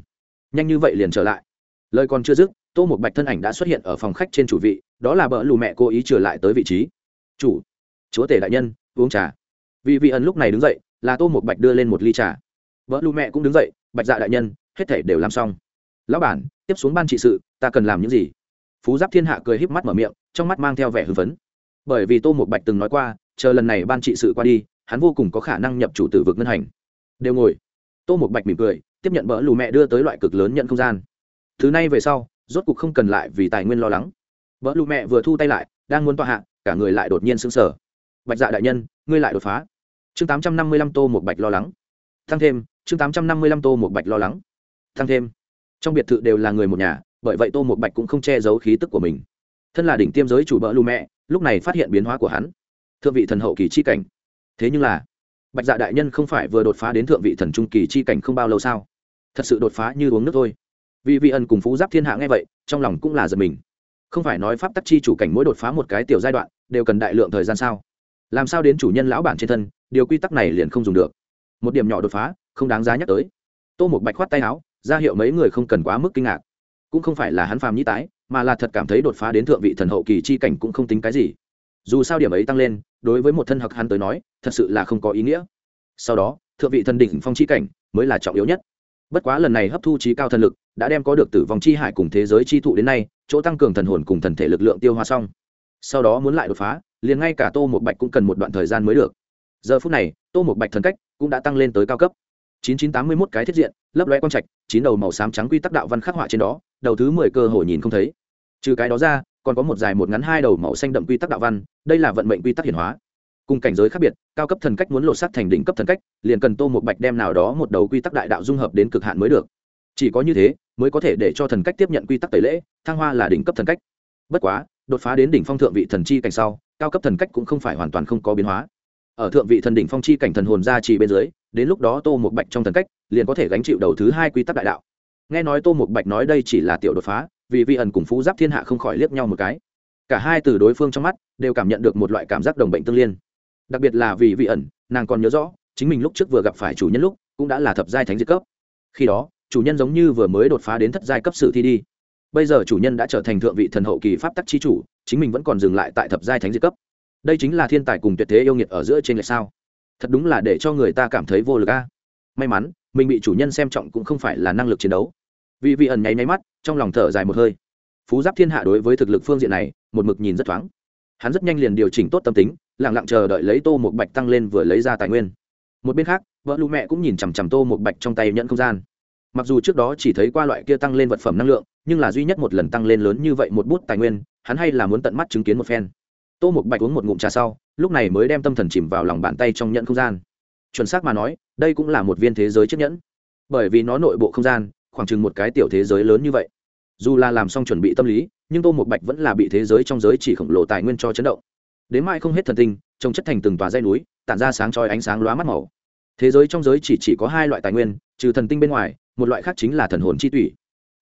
Nhanh như vậy liền trở lại lời còn chưa dứt, tô một bạch thân ảnh đã xuất hiện ở phòng khách trên chủ vị, đó là bỡ lù mẹ cố ý trở lại tới vị trí. Chủ, chúa tể đại nhân, uống trà. Vì vị ẩn lúc này đứng dậy, là tô một bạch đưa lên một ly trà. Vợ lù mẹ cũng đứng dậy, bạch dạ đại nhân, hết thể đều làm xong. Lão bản, tiếp xuống ban trị sự, ta cần làm những gì? Phú giáp thiên hạ cười híp mắt mở miệng, trong mắt mang theo vẻ hưng phấn. Bởi vì tô một bạch từng nói qua, chờ lần này ban trị sự qua đi, hắn vô cùng có khả năng nhập chủ tử vực ngân hành. Đều ngồi. Tô một bạch mỉm cười, tiếp nhận bỡ lù mẹ đưa tới loại cực lớn nhận không gian thứ nay về sau, rốt cục không cần lại vì tài nguyên lo lắng. Vợ lụ mẹ vừa thu tay lại, đang muốn tọa hạ, cả người lại đột nhiên sững sờ. Bạch dạ đại nhân, ngươi lại đột phá. Chương tám trăm năm mươi lăm tô một bạch lo lắng. Tăng thêm, chương tám trăm năm mươi lăm tô một bạch lo lắng. Tăng thêm. Trong biệt thự đều là người một nhà, bởi vậy tô một bạch cũng không che giấu khí tức của mình. Thân là đỉnh tiêm giới chủ bỡ lù mẹ, lúc này phát hiện biến hóa của hắn. Thượng vị thần hậu kỳ chi cảnh. Thế nhưng là, bạch dạ đại nhân không phải vừa đột phá đến thượng vị thần trung kỳ chi cảnh không bao lâu sao? Thật sự đột phá như uống nước thôi vì vị ẩn cùng phú giáp thiên hạ nghe vậy, trong lòng cũng là giật mình. Không phải nói pháp tắc chi chủ cảnh mỗi đột phá một cái tiểu giai đoạn, đều cần đại lượng thời gian sao? Làm sao đến chủ nhân lão bản trên thân, điều quy tắc này liền không dùng được? Một điểm nhỏ đột phá, không đáng giá nhắc tới. Tô một bạch khoát tay áo, ra hiệu mấy người không cần quá mức kinh ngạc. Cũng không phải là hắn phàm nhĩ tái, mà là thật cảm thấy đột phá đến thượng vị thần hậu kỳ chi cảnh cũng không tính cái gì. Dù sao điểm ấy tăng lên, đối với một thân hặc hắn tới nói, thật sự là không có ý nghĩa. Sau đó, thượng vị thần đỉnh phong chi cảnh mới là trọng yếu nhất bất quá lần này hấp thu trí cao thần lực, đã đem có được tử vong chi hải cùng thế giới chi thụ đến nay, chỗ tăng cường thần hồn cùng thần thể lực lượng tiêu hóa xong. Sau đó muốn lại đột phá, liền ngay cả tô một bạch cũng cần một đoạn thời gian mới được. Giờ phút này, tô một bạch thần cách cũng đã tăng lên tới cao cấp. 9981 cái thiết diện, lấp loe quang trạch, chín đầu màu xám trắng quy tắc đạo văn khắc họa trên đó, đầu thứ mười cơ hội nhìn không thấy. Trừ cái đó ra, còn có một dài một ngắn hai đầu màu xanh đậm quy tắc đạo văn, đây là vận mệnh quy tắc hiển hóa cùng cảnh giới khác biệt, cao cấp thần cách muốn lột xác thành đỉnh cấp thần cách, liền cần tô một bạch đem nào đó một đầu quy tắc đại đạo dung hợp đến cực hạn mới được. Chỉ có như thế, mới có thể để cho thần cách tiếp nhận quy tắc tẩy lễ, thăng hoa là đỉnh cấp thần cách. Bất quá, đột phá đến đỉnh phong thượng vị thần chi cảnh sau, cao cấp thần cách cũng không phải hoàn toàn không có biến hóa. Ở thượng vị thần đỉnh phong chi cảnh thần hồn ra chỉ bên dưới, đến lúc đó tô một bạch trong thần cách, liền có thể gánh chịu đầu thứ hai quy tắc đại đạo. Nghe nói tô một bạch nói đây chỉ là tiểu đột phá, vì vi ẩn cùng phú giáp thiên hạ không khỏi liếc nhau một cái. Cả hai từ đối phương trong mắt, đều cảm nhận được một loại cảm giác đồng bệnh tương liên đặc biệt là vì vị ẩn, nàng còn nhớ rõ, chính mình lúc trước vừa gặp phải chủ nhân lúc, cũng đã là thập giai thánh diệt cấp. Khi đó, chủ nhân giống như vừa mới đột phá đến thất giai cấp sự thi đi. Bây giờ chủ nhân đã trở thành thượng vị thần hậu kỳ pháp tắc chi chủ, chính mình vẫn còn dừng lại tại thập giai thánh diệt cấp. Đây chính là thiên tài cùng tuyệt thế yêu nghiệt ở giữa trên lệch sao. Thật đúng là để cho người ta cảm thấy vô lực a. May mắn, mình bị chủ nhân xem trọng cũng không phải là năng lực chiến đấu. Vì vị ẩn nháy nháy mắt, trong lòng thở dài một hơi. Phú giáp thiên hạ đối với thực lực phương diện này, một mực nhìn rất thoáng. Hắn rất nhanh liền điều chỉnh tốt tâm tính lẳng lặng chờ đợi lấy tô một bạch tăng lên vừa lấy ra tài nguyên. Một bên khác, vợ lụ mẹ cũng nhìn chằm chằm tô một bạch trong tay nhận không gian. Mặc dù trước đó chỉ thấy qua loại kia tăng lên vật phẩm năng lượng, nhưng là duy nhất một lần tăng lên lớn như vậy một bút tài nguyên, hắn hay là muốn tận mắt chứng kiến một phen. Tô một bạch uống một ngụm trà sau, lúc này mới đem tâm thần chìm vào lòng bàn tay trong nhận không gian. Chuẩn xác mà nói, đây cũng là một viên thế giới chiếc nhẫn. Bởi vì nó nội bộ không gian, khoảng chừng một cái tiểu thế giới lớn như vậy. Dù là làm xong chuẩn bị tâm lý, nhưng tô một bạch vẫn là bị thế giới trong giới chỉ khổng lồ tài nguyên cho chấn động đến mai không hết thần tinh, trồng chất thành từng tòa dây núi, tản ra sáng trói ánh sáng lóa mắt màu. Thế giới trong giới chỉ chỉ có hai loại tài nguyên, trừ thần tinh bên ngoài, một loại khác chính là thần hồn chi tủy.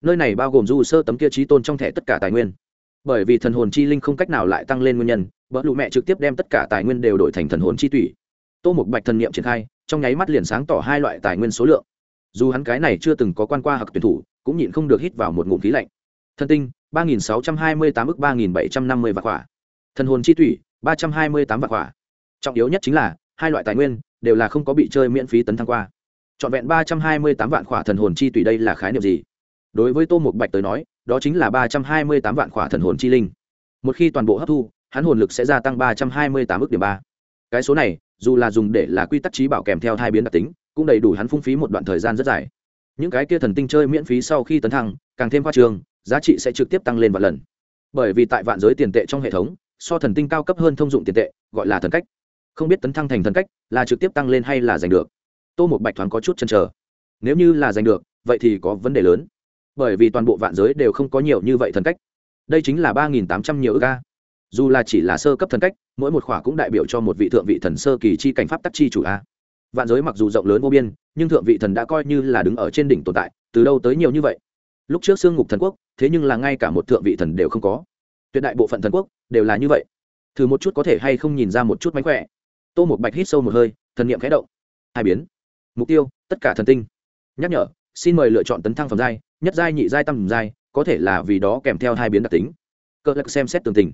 Nơi này bao gồm du sơ tấm kia trí tôn trong thẻ tất cả tài nguyên. Bởi vì thần hồn chi linh không cách nào lại tăng lên nguyên nhân vợ lụ mẹ trực tiếp đem tất cả tài nguyên đều đổi thành thần hồn chi tủy. Tô một bạch thần niệm triển khai, trong nháy mắt liền sáng tỏ hai loại tài nguyên số lượng. Dù hắn cái này chưa từng có quan qua học tuyển thủ, cũng nhịn không được hít vào một ngụm khí lạnh. Thần tinh, ba nghìn sáu trăm hai mươi tám ước ba nghìn bảy trăm năm mươi vạn quả. Thần hồn chi thủy ba trăm hai mươi tám vạn quả trọng yếu nhất chính là, hai loại tài nguyên đều là không có bị chơi miễn phí tấn thăng qua. Trọn vẹn ba trăm hai mươi tám vạn quả thần hồn chi tùy đây là khái niệm gì? Đối với tô mục bạch tới nói, đó chính là ba trăm hai mươi tám vạn quả thần hồn chi linh. Một khi toàn bộ hấp thu, hắn hồn lực sẽ gia tăng ba trăm hai mươi tám ước điểm ba. Cái số này, dù là dùng để là quy tắc trí bảo kèm theo hai biến đặc tính, cũng đầy đủ hắn phung phí một đoạn thời gian rất dài. Những cái kia thần tinh chơi miễn phí sau khi tấn thăng, càng thêm khoa trường giá trị sẽ trực tiếp tăng lên vạn lần. Bởi vì tại vạn giới tiền tệ trong hệ thống so thần tinh cao cấp hơn thông dụng tiền tệ, gọi là thần cách. Không biết tấn thăng thành thần cách là trực tiếp tăng lên hay là giành được. Tô một bạch thoáng có chút chân trở nếu như là giành được, vậy thì có vấn đề lớn. Bởi vì toàn bộ vạn giới đều không có nhiều như vậy thần cách. Đây chính là ba nghìn tám trăm nhiều ước ca dù là chỉ là sơ cấp thần cách, mỗi một khỏa cũng đại biểu cho một vị thượng vị thần sơ kỳ chi cảnh pháp tắc chi chủ a. Vạn giới mặc dù rộng lớn vô biên, nhưng thượng vị thần đã coi như là đứng ở trên đỉnh tồn tại, từ đâu tới nhiều như vậy? Lúc trước xương ngục thần quốc, thế nhưng là ngay cả một thượng vị thần đều không có tuyệt đại bộ phận thần quốc đều là như vậy. Thử một chút có thể hay không nhìn ra một chút mánh khỏe. Tô một bạch hít sâu một hơi, thần nghiệm khẽ động. Hai biến. Mục tiêu, tất cả thần tinh. Nhắc nhở, xin mời lựa chọn tấn thăng phẩm giai, nhất giai, nhị giai tăng giai, có thể là vì đó kèm theo hai biến đặc tính. Cơ lạc xem xét tường tình.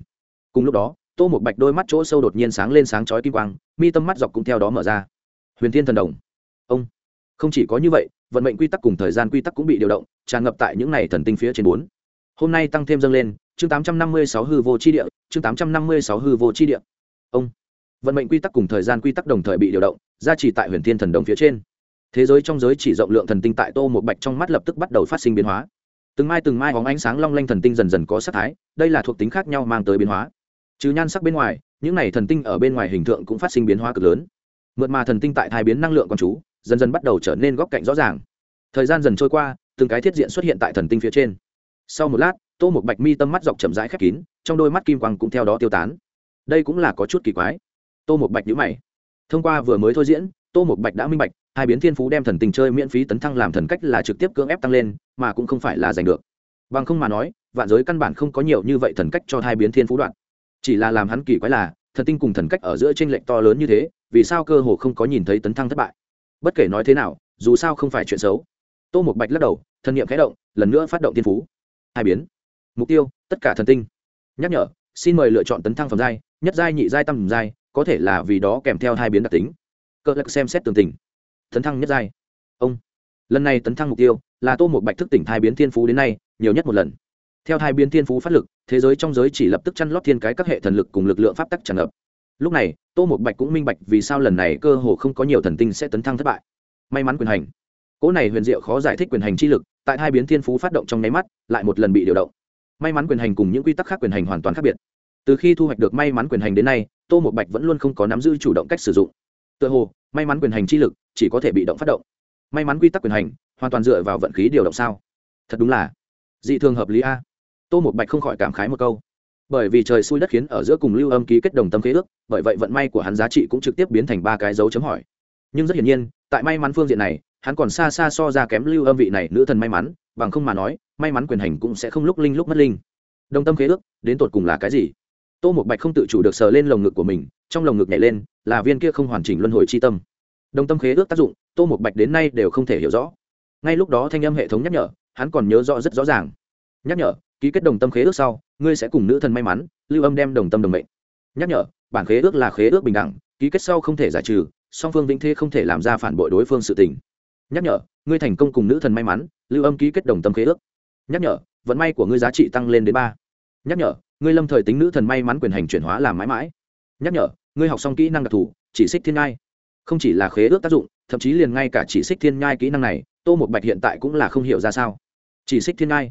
Cùng lúc đó, tô một bạch đôi mắt chỗ sâu đột nhiên sáng lên sáng chói kim quang, mi tâm mắt dọc cũng theo đó mở ra. Huyền thiên thần đồng. Ông. Không chỉ có như vậy, vận mệnh quy tắc cùng thời gian quy tắc cũng bị điều động, tràn ngập tại những n à y thần tinh phía trên bốn. Hôm nay tăng thêm dâng lên chương tám trăm năm mươi sáu hư vô chi địa, chương tám trăm năm mươi sáu hư vô chi địa. Ông, vận mệnh quy tắc cùng thời gian quy tắc đồng thời bị điều động, gia trì tại huyền thiên thần đồng phía trên. Thế giới trong giới chỉ rộng lượng thần tinh tại tô một bạch trong mắt lập tức bắt đầu phát sinh biến hóa. Từng mai từng mai bóng ánh sáng long lanh thần tinh dần dần có sắc thái, đây là thuộc tính khác nhau mang tới biến hóa. Trừ nhan sắc bên ngoài, những này thần tinh ở bên ngoài hình tượng cũng phát sinh biến hóa cực lớn. Mượt mà thần tinh tại thai biến năng lượng con chú, dần dần bắt đầu trở nên góc cạnh rõ ràng. Thời gian dần trôi qua, từng cái thiết diện xuất hiện tại thần tinh phía trên. Sau một lát tô một bạch mi tâm mắt dọc chậm rãi khép kín, trong đôi mắt kim quang cũng theo đó tiêu tán. Đây cũng là có chút kỳ quái. Tô một bạch nhữ mày. Thông qua vừa mới thôi diễn, tô một bạch đã minh bạch, hai biến thiên phú đem thần tình chơi miễn phí tấn thăng làm thần cách là trực tiếp cưỡng ép tăng lên, mà cũng không phải là giành được. Bằng không mà nói, vạn giới căn bản không có nhiều như vậy thần cách cho hai biến thiên phú đoạn. Chỉ là làm hắn kỳ quái là, thần tinh cùng thần cách ở giữa t r ê n lệch to lớn như thế, vì sao cơ hồ không có nhìn thấy tấn thăng thất bại? Bất kể nói thế nào, dù sao không phải chuyện xấu. Tô một bạch lắc đầu thần nghiệm khẽ động, lần nữa phát động thiên phú. Hai biến mục tiêu, tất cả thần tinh. Nhắc nhở, xin mời lựa chọn tấn thăng phẩm giai, nhất giai, nhị giai tăng giai, có thể là vì đó kèm theo hai biến đặc tính. Cơ lắc xem xét tường tình. Tấn thăng nhất giai. Ông. Lần này tấn thăng mục tiêu là tô một bạch thức tỉnh thai biến thiên phú đến nay, nhiều nhất một lần. Theo thai biến thiên phú phát lực, thế giới trong giới chỉ lập tức chăn lót thiên cái các hệ thần lực cùng lực lượng pháp tắc tràn ngập. Lúc này, tô một bạch cũng minh bạch vì sao lần này cơ hồ không có nhiều thần tinh sẽ tấn thăng thất bại. May mắn quyền hành. Cỗ này huyền diệu khó giải thích quyền hành chi lực, tại hai biến thiên phú phát động trong nháy mắt, lại một lần bị điều động may mắn quyền hành cùng những quy tắc khác quyền hành hoàn toàn khác biệt. Từ khi thu hoạch được may mắn quyền hành đến nay, tô một bạch vẫn luôn không có nắm giữ chủ động cách sử dụng. Tựa hồ, may mắn quyền hành chi lực chỉ có thể bị động phát động. May mắn quy tắc quyền hành, hoàn toàn dựa vào vận khí điều động sao? Thật đúng là dị thường hợp lý a. Tô một bạch không khỏi cảm khái một câu. Bởi vì trời xui đất khiến ở giữa cùng lưu âm ký kết đồng tâm khế ước, bởi vậy vận may của hắn giá trị cũng trực tiếp biến thành ba cái dấu chấm hỏi. Nhưng rất hiển nhiên, tại may mắn phương diện này, hắn còn xa xa so ra kém lưu âm vị này nữ thần may mắn, bằng không mà nói may mắn quyền hành cũng sẽ không lúc linh lúc mất linh. Đồng tâm khế ước, đến tột cùng là cái gì? Tô một bạch không tự chủ được sờ lên lồng ngực của mình, trong lồng ngực nhảy lên, là viên kia không hoàn chỉnh luân hồi c h i tâm. Đồng tâm khế ước tác dụng, tô một bạch đến nay đều không thể hiểu rõ. Ngay lúc đó thanh âm hệ thống nhắc nhở, hắn còn nhớ rõ rất rõ ràng. Nhắc nhở, ký kết đồng tâm khế ước sau, ngươi sẽ cùng nữ thần may mắn, lưu âm đem đồng tâm đồng mệnh. Nhắc nhở, bản khế ước là khế ước bình đẳng, ký kết sau không thể giải trừ, song phương vĩnh thế không thể làm ra phản bội đối phương sự tình. Nhắc nhở, ngươi thành công cùng nữ thần may mắn, lưu âm ký kết đồng tâm khế ước nhắc nhở, vận may của ngươi giá trị tăng lên đến ba. Nhắc nhở, ngươi lâm thời tính nữ thần may mắn quyền hành chuyển hóa làm mãi mãi. Nhắc nhở, ngươi học xong kỹ năng đặc thù, chỉ xích thiên ngai không chỉ là khế ước tác dụng, thậm chí liền ngay cả chỉ xích thiên nhai kỹ năng này, tô một bạch hiện tại cũng là không hiểu ra sao. Chỉ xích thiên nhai,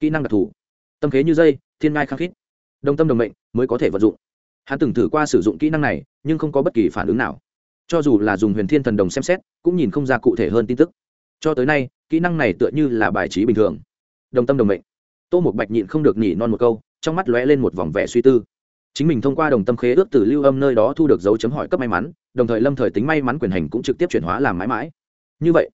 kỹ năng đặc thù. Tâm khế như dây, thiên nhai khăng khít. Đồng tâm đồng mệnh mới có thể vận dụng. Hắn từng thử qua sử dụng kỹ năng này, nhưng không có bất kỳ phản ứng nào. Cho dù là dùng huyền thiên thần đồng xem xét, cũng nhìn không ra cụ thể hơn tin tức. Cho tới nay, kỹ năng này tựa như là bài trí bình thường đồng tâm đồng mệnh. Tô một bạch nhịn không được nhỉ non một câu, trong mắt lóe lên một vòng vẻ suy tư. Chính mình thông qua đồng tâm khế ước từ lưu âm nơi đó thu được dấu chấm hỏi cấp may mắn, đồng thời lâm thời tính may mắn quyền hành cũng trực tiếp chuyển hóa làm mãi mãi. Như vậy,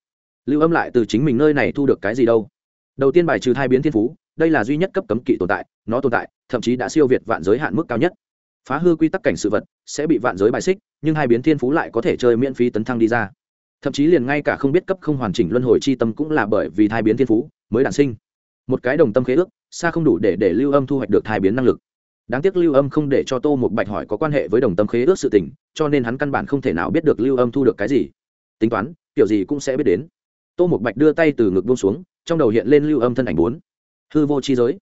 lưu âm lại từ chính mình nơi này thu được cái gì đâu? Đầu tiên bài trừ thai biến thiên phú, đây là duy nhất cấp cấm kỵ tồn tại, nó tồn tại, thậm chí đã siêu việt vạn giới hạn mức cao nhất. Phá hư quy tắc cảnh sự vật, sẽ bị vạn giới bài xích, nhưng hai biến thiên phú lại có thể chơi miễn phí tấn thăng đi ra. Thậm chí liền ngay cả không biết cấp không hoàn chỉnh luân hồi chi tâm cũng là bởi vì thai biến thiên phú mới đản sinh một cái đồng tâm khế ước, xa không đủ để để lưu âm thu hoạch được thai biến năng lực. Đáng tiếc lưu âm không để cho tô một bạch hỏi có quan hệ với đồng tâm khế ước sự tình, cho nên hắn căn bản không thể nào biết được lưu âm thu được cái gì. Tính toán, kiểu gì cũng sẽ biết đến. Tô một bạch đưa tay từ ngực buông xuống, trong đầu hiện lên lưu âm thân ảnh bốn. Hư vô chi giới.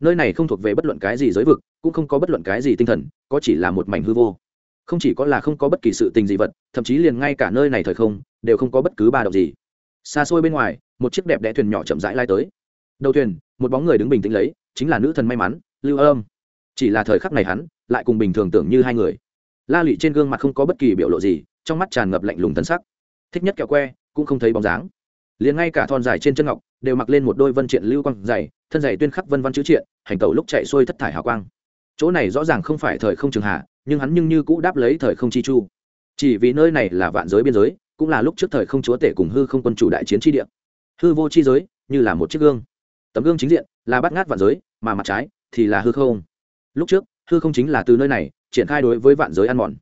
Nơi này không thuộc về bất luận cái gì giới vực, cũng không có bất luận cái gì tinh thần, có chỉ là một mảnh hư vô. Không chỉ có là không có bất kỳ sự tình gì vật, thậm chí liền ngay cả nơi này thời không, đều không có bất cứ ba động gì. Xa xôi bên ngoài, một chiếc đẹp đẽ thuyền nhỏ chậm rãi lai tới đầu thuyền, một bóng người đứng bình tĩnh lấy, chính là nữ thần may mắn, lưu âm. Chỉ là thời khắc này hắn, lại cùng bình thường tưởng như hai người. La lụy trên gương mặt không có bất kỳ biểu lộ gì, trong mắt tràn ngập lạnh lùng tân sắc. Thích nhất kẹo que, cũng không thấy bóng dáng. Liền ngay cả thon dài trên chân ngọc, đều mặc lên một đôi vân triện lưu quang dày, thân dày tuyên khắc vân văn chữ triện, hành tẩu lúc chạy xuôi thất thải hào quang. Chỗ này rõ ràng không phải thời không trường hạ, nhưng hắn nhưng như cũ đáp lấy thời không chi chu. Chỉ vì nơi này là vạn giới biên giới, cũng là lúc trước thời không chúa tể cùng hư không quân chủ đại chiến tri địa. Hư vô chi giới, như là một chiếc gương tấm gương chính diện là bắt ngát vạn giới, mà mặt trái thì là hư không. Lúc trước, hư không chính là từ nơi này triển khai đối với vạn giới ăn mòn.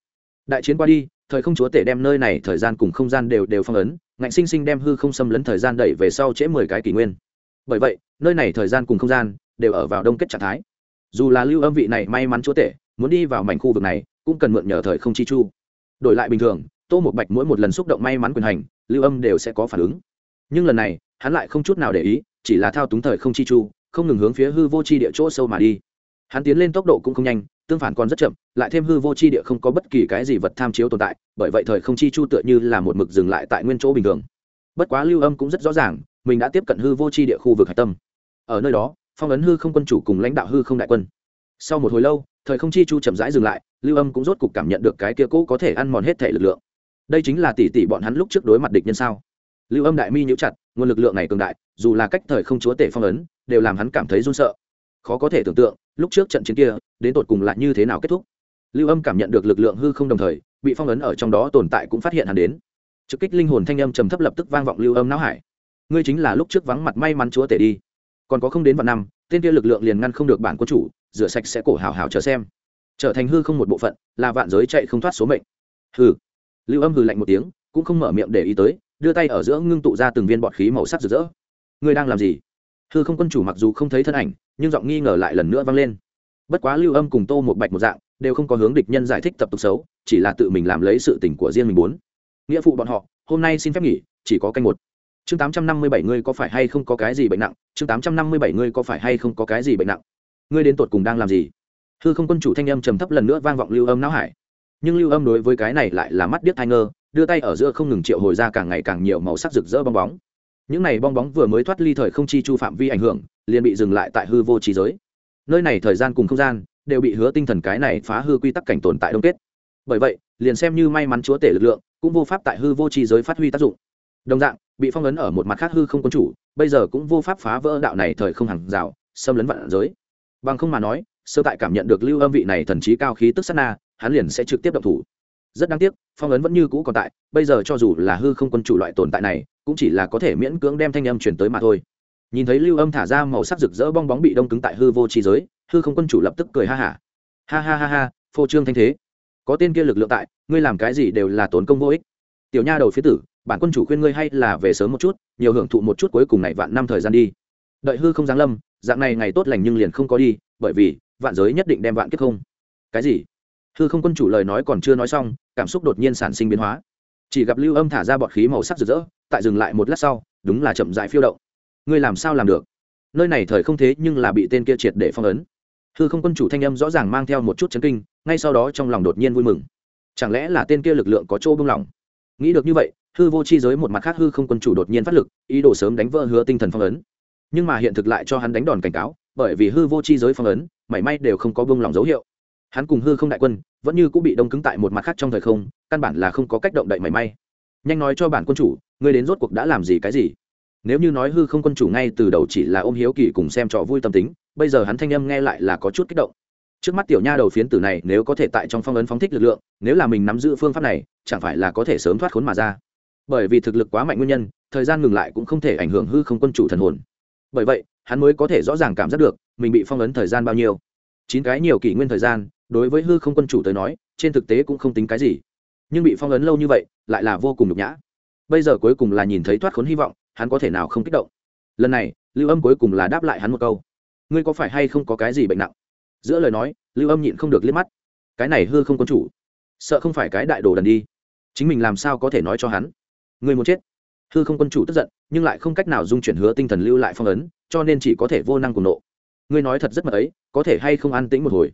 Đại chiến qua đi, thời không chúa tể đem nơi này thời gian cùng không gian đều đều phong ấn, ngạnh sinh sinh đem hư không xâm lấn thời gian đẩy về sau trễ mười cái kỷ nguyên. Bởi vậy, nơi này thời gian cùng không gian đều ở vào đông kết trạng thái. Dù là lưu âm vị này may mắn chúa tể, muốn đi vào mảnh khu vực này cũng cần mượn nhờ thời không chi chu. Đổi lại bình thường, tô một bạch mỗi một lần xúc động may mắn quyền hành, lưu âm đều sẽ có phản ứng. Nhưng lần này, hắn lại không chút nào để ý chỉ là thao túng thời không chi chu, không ngừng hướng phía hư vô chi địa chỗ sâu mà đi. Hắn tiến lên tốc độ cũng không nhanh, tương phản còn rất chậm, lại thêm hư vô chi địa không có bất kỳ cái gì vật tham chiếu tồn tại, bởi vậy thời không chi chu tựa như là một mực dừng lại tại nguyên chỗ bình thường. Bất quá lưu âm cũng rất rõ ràng, mình đã tiếp cận hư vô chi địa khu vực hạch tâm. Ở nơi đó, phong ấn hư không quân chủ cùng lãnh đạo hư không đại quân. Sau một hồi lâu, thời không chi chu chậm rãi dừng lại, lưu âm cũng rốt cục cảm nhận được cái kia cũ có thể ăn mòn hết thể lực lượng. Đây chính là tỷ tỷ bọn hắn lúc trước đối mặt địch nhân sao? Lưu âm đại mi nhíu chặt nguồn lực lượng này cường đại dù là cách thời không chúa tể phong ấn đều làm hắn cảm thấy run sợ. Khó có thể tưởng tượng lúc trước trận chiến kia đến tột cùng lại như thế nào kết thúc. Lưu âm cảm nhận được lực lượng hư không đồng thời bị phong ấn ở trong đó tồn tại cũng phát hiện hắn đến. Trực kích linh hồn thanh âm trầm thấp lập tức vang vọng lưu âm não hải. Ngươi chính là lúc trước vắng mặt may mắn chúa tể đi. Còn có không đến vạn năm tên kia lực lượng liền ngăn không được bản quân chủ rửa sạch sẽ cổ hào hào chờ xem. Trở thành hư không một bộ phận là vạn giới chạy không thoát số mệnh. Hừ, lưu âm hừ lạnh một tiếng cũng không mở miệng để ý tới đưa tay ở giữa ngưng tụ ra từng viên bọt khí màu sắc rực rỡ. Ngươi đang làm gì? Hư không quân chủ mặc dù không thấy thân ảnh, nhưng giọng nghi ngờ lại lần nữa vang lên. Bất quá lưu âm cùng tô một bạch một dạng, đều không có hướng địch nhân giải thích tập tục xấu, chỉ là tự mình làm lấy sự tình của riêng mình muốn. Nghĩa phụ bọn họ, hôm nay xin phép nghỉ, chỉ có canh một. Chương tám trăm năm mươi bảy ngươi có phải hay không có cái gì bệnh nặng? Chương tám trăm năm mươi bảy ngươi có phải hay không có cái gì bệnh nặng? Ngươi đến tột cùng đang làm gì? Hư không quân chủ thanh âm trầm thấp lần nữa vang vọng lưu âm não hải. Nhưng lưu âm đối với cái này lại là mắt điếc thai ngơ đưa tay ở giữa không ngừng triệu hồi ra càng ngày càng nhiều màu sắc rực rỡ bong bóng. Những này bong bóng vừa mới thoát ly thời không chi chu phạm vi ảnh hưởng, liền bị dừng lại tại hư vô trí giới. Nơi này thời gian cùng không gian đều bị hứa tinh thần cái này phá hư quy tắc cảnh tồn tại đông kết. Bởi vậy, liền xem như may mắn chúa tể lực lượng, cũng vô pháp tại hư vô trí giới phát huy tác dụng. Đồng dạng, bị phong ấn ở một mặt khác hư không quân chủ, bây giờ cũng vô pháp phá vỡ đạo này thời không hàng rào, xâm lấn vạn giới. Bằng không mà nói, sơ tại cảm nhận được lưu âm vị này thần trí cao khí tức sát na, hắn liền sẽ trực tiếp động thủ rất đáng tiếc, phong ấn vẫn như cũ còn tại, bây giờ cho dù là hư không quân chủ loại tồn tại này, cũng chỉ là có thể miễn cưỡng đem thanh âm chuyển tới mà thôi. Nhìn thấy lưu âm thả ra màu sắc rực rỡ bong bóng bị đông cứng tại hư vô trí giới, hư không quân chủ lập tức cười ha hả. Ha. ha ha ha ha, phô trương thanh thế. Có tên kia lực lượng tại, ngươi làm cái gì đều là tốn công vô ích. Tiểu nha đầu phía tử, bản quân chủ khuyên ngươi hay là về sớm một chút, nhiều hưởng thụ một chút cuối cùng này vạn năm thời gian đi. Đợi hư không giáng lâm, dạng này ngày tốt lành nhưng liền không có đi, bởi vì vạn giới nhất định đem vạn kiếp không. Cái gì? Hư không quân chủ lời nói còn chưa nói xong cảm xúc đột nhiên sản sinh biến hóa. Chỉ gặp lưu âm thả ra bọt khí màu sắc rực rỡ, tại dừng lại một lát sau, đúng là chậm dại phiêu động. Ngươi làm sao làm được? Nơi này thời không thế nhưng là bị tên kia triệt để phong ấn. Hư không quân chủ thanh âm rõ ràng mang theo một chút chấn kinh, ngay sau đó trong lòng đột nhiên vui mừng. Chẳng lẽ là tên kia lực lượng có chỗ bưng lỏng? Nghĩ được như vậy, hư vô chi giới một mặt khác hư không quân chủ đột nhiên phát lực, ý đồ sớm đánh vỡ hứa tinh thần phong ấn. Nhưng mà hiện thực lại cho hắn đánh đòn cảnh cáo, bởi vì hư vô chi giới phong ấn, mảy may đều không có bưng lỏng dấu hiệu hắn cùng hư không đại quân vẫn như cũng bị đông cứng tại một mặt khác trong thời không, căn bản là không có cách động đậy mảy may. Nhanh nói cho bản quân chủ, ngươi đến rốt cuộc đã làm gì cái gì? Nếu như nói hư không quân chủ ngay từ đầu chỉ là ôm hiếu kỳ cùng xem trò vui tâm tính, bây giờ hắn thanh âm nghe lại là có chút kích động. Trước mắt tiểu nha đầu phiến tử này nếu có thể tại trong phong ấn phóng thích lực lượng, nếu là mình nắm giữ phương pháp này, chẳng phải là có thể sớm thoát khốn mà ra. Bởi vì thực lực quá mạnh nguyên nhân, thời gian ngừng lại cũng không thể ảnh hưởng hư không quân chủ thần hồn. Bởi vậy, hắn mới có thể rõ ràng cảm giác được, mình bị phong ấn thời gian bao nhiêu. Chín cái nhiều kỷ nguyên thời gian đối với hư không quân chủ tới nói, trên thực tế cũng không tính cái gì. Nhưng bị phong ấn lâu như vậy, lại là vô cùng nhục nhã. Bây giờ cuối cùng là nhìn thấy thoát khốn hy vọng, hắn có thể nào không kích động? Lần này, lưu âm cuối cùng là đáp lại hắn một câu. Ngươi có phải hay không có cái gì bệnh nặng? Giữa lời nói, lưu âm nhịn không được liếc mắt. Cái này hư không quân chủ, sợ không phải cái đại đồ đần đi. Chính mình làm sao có thể nói cho hắn? Người muốn chết. Hư không quân chủ tức giận, nhưng lại không cách nào dung chuyển hứa tinh thần lưu lại phong ấn, cho nên chỉ có thể vô năng cùng nộ. Ngươi nói thật rất mật ấy, có thể hay không an tĩnh một hồi?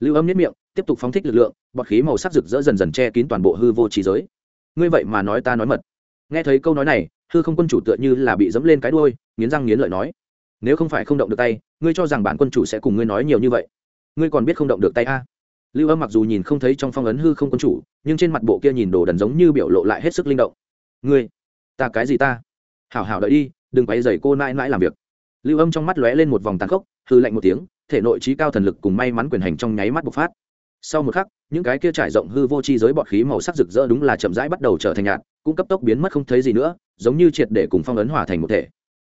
Lưu âm nhất miệng, tiếp tục phóng thích lực lượng, bọt khí màu sắc rực rỡ dần dần che kín toàn bộ hư vô trí giới. Ngươi vậy mà nói ta nói mật. Nghe thấy câu nói này, hư không quân chủ tựa như là bị dẫm lên cái đuôi, nghiến răng nghiến lợi nói, nếu không phải không động được tay, ngươi cho rằng bản quân chủ sẽ cùng ngươi nói nhiều như vậy? Ngươi còn biết không động được tay a? Lưu âm mặc dù nhìn không thấy trong phong ấn hư không quân chủ, nhưng trên mặt bộ kia nhìn đồ đần giống như biểu lộ lại hết sức linh động. Ngươi, ta cái gì ta? Hảo hảo đợi đi, đừng quay dày cô mãi mãi làm việc lưu âm trong mắt lóe lên một vòng tàn khốc hư lạnh một tiếng, thể nội trí cao thần lực cùng may mắn quyền hành trong nháy mắt bộc phát. Sau một khắc, những cái kia trải rộng hư vô chi giới bọt khí màu sắc rực rỡ đúng là chậm rãi bắt đầu trở thành nhạt, cũng cấp tốc biến mất không thấy gì nữa, giống như triệt để cùng phong ấn hòa thành một thể.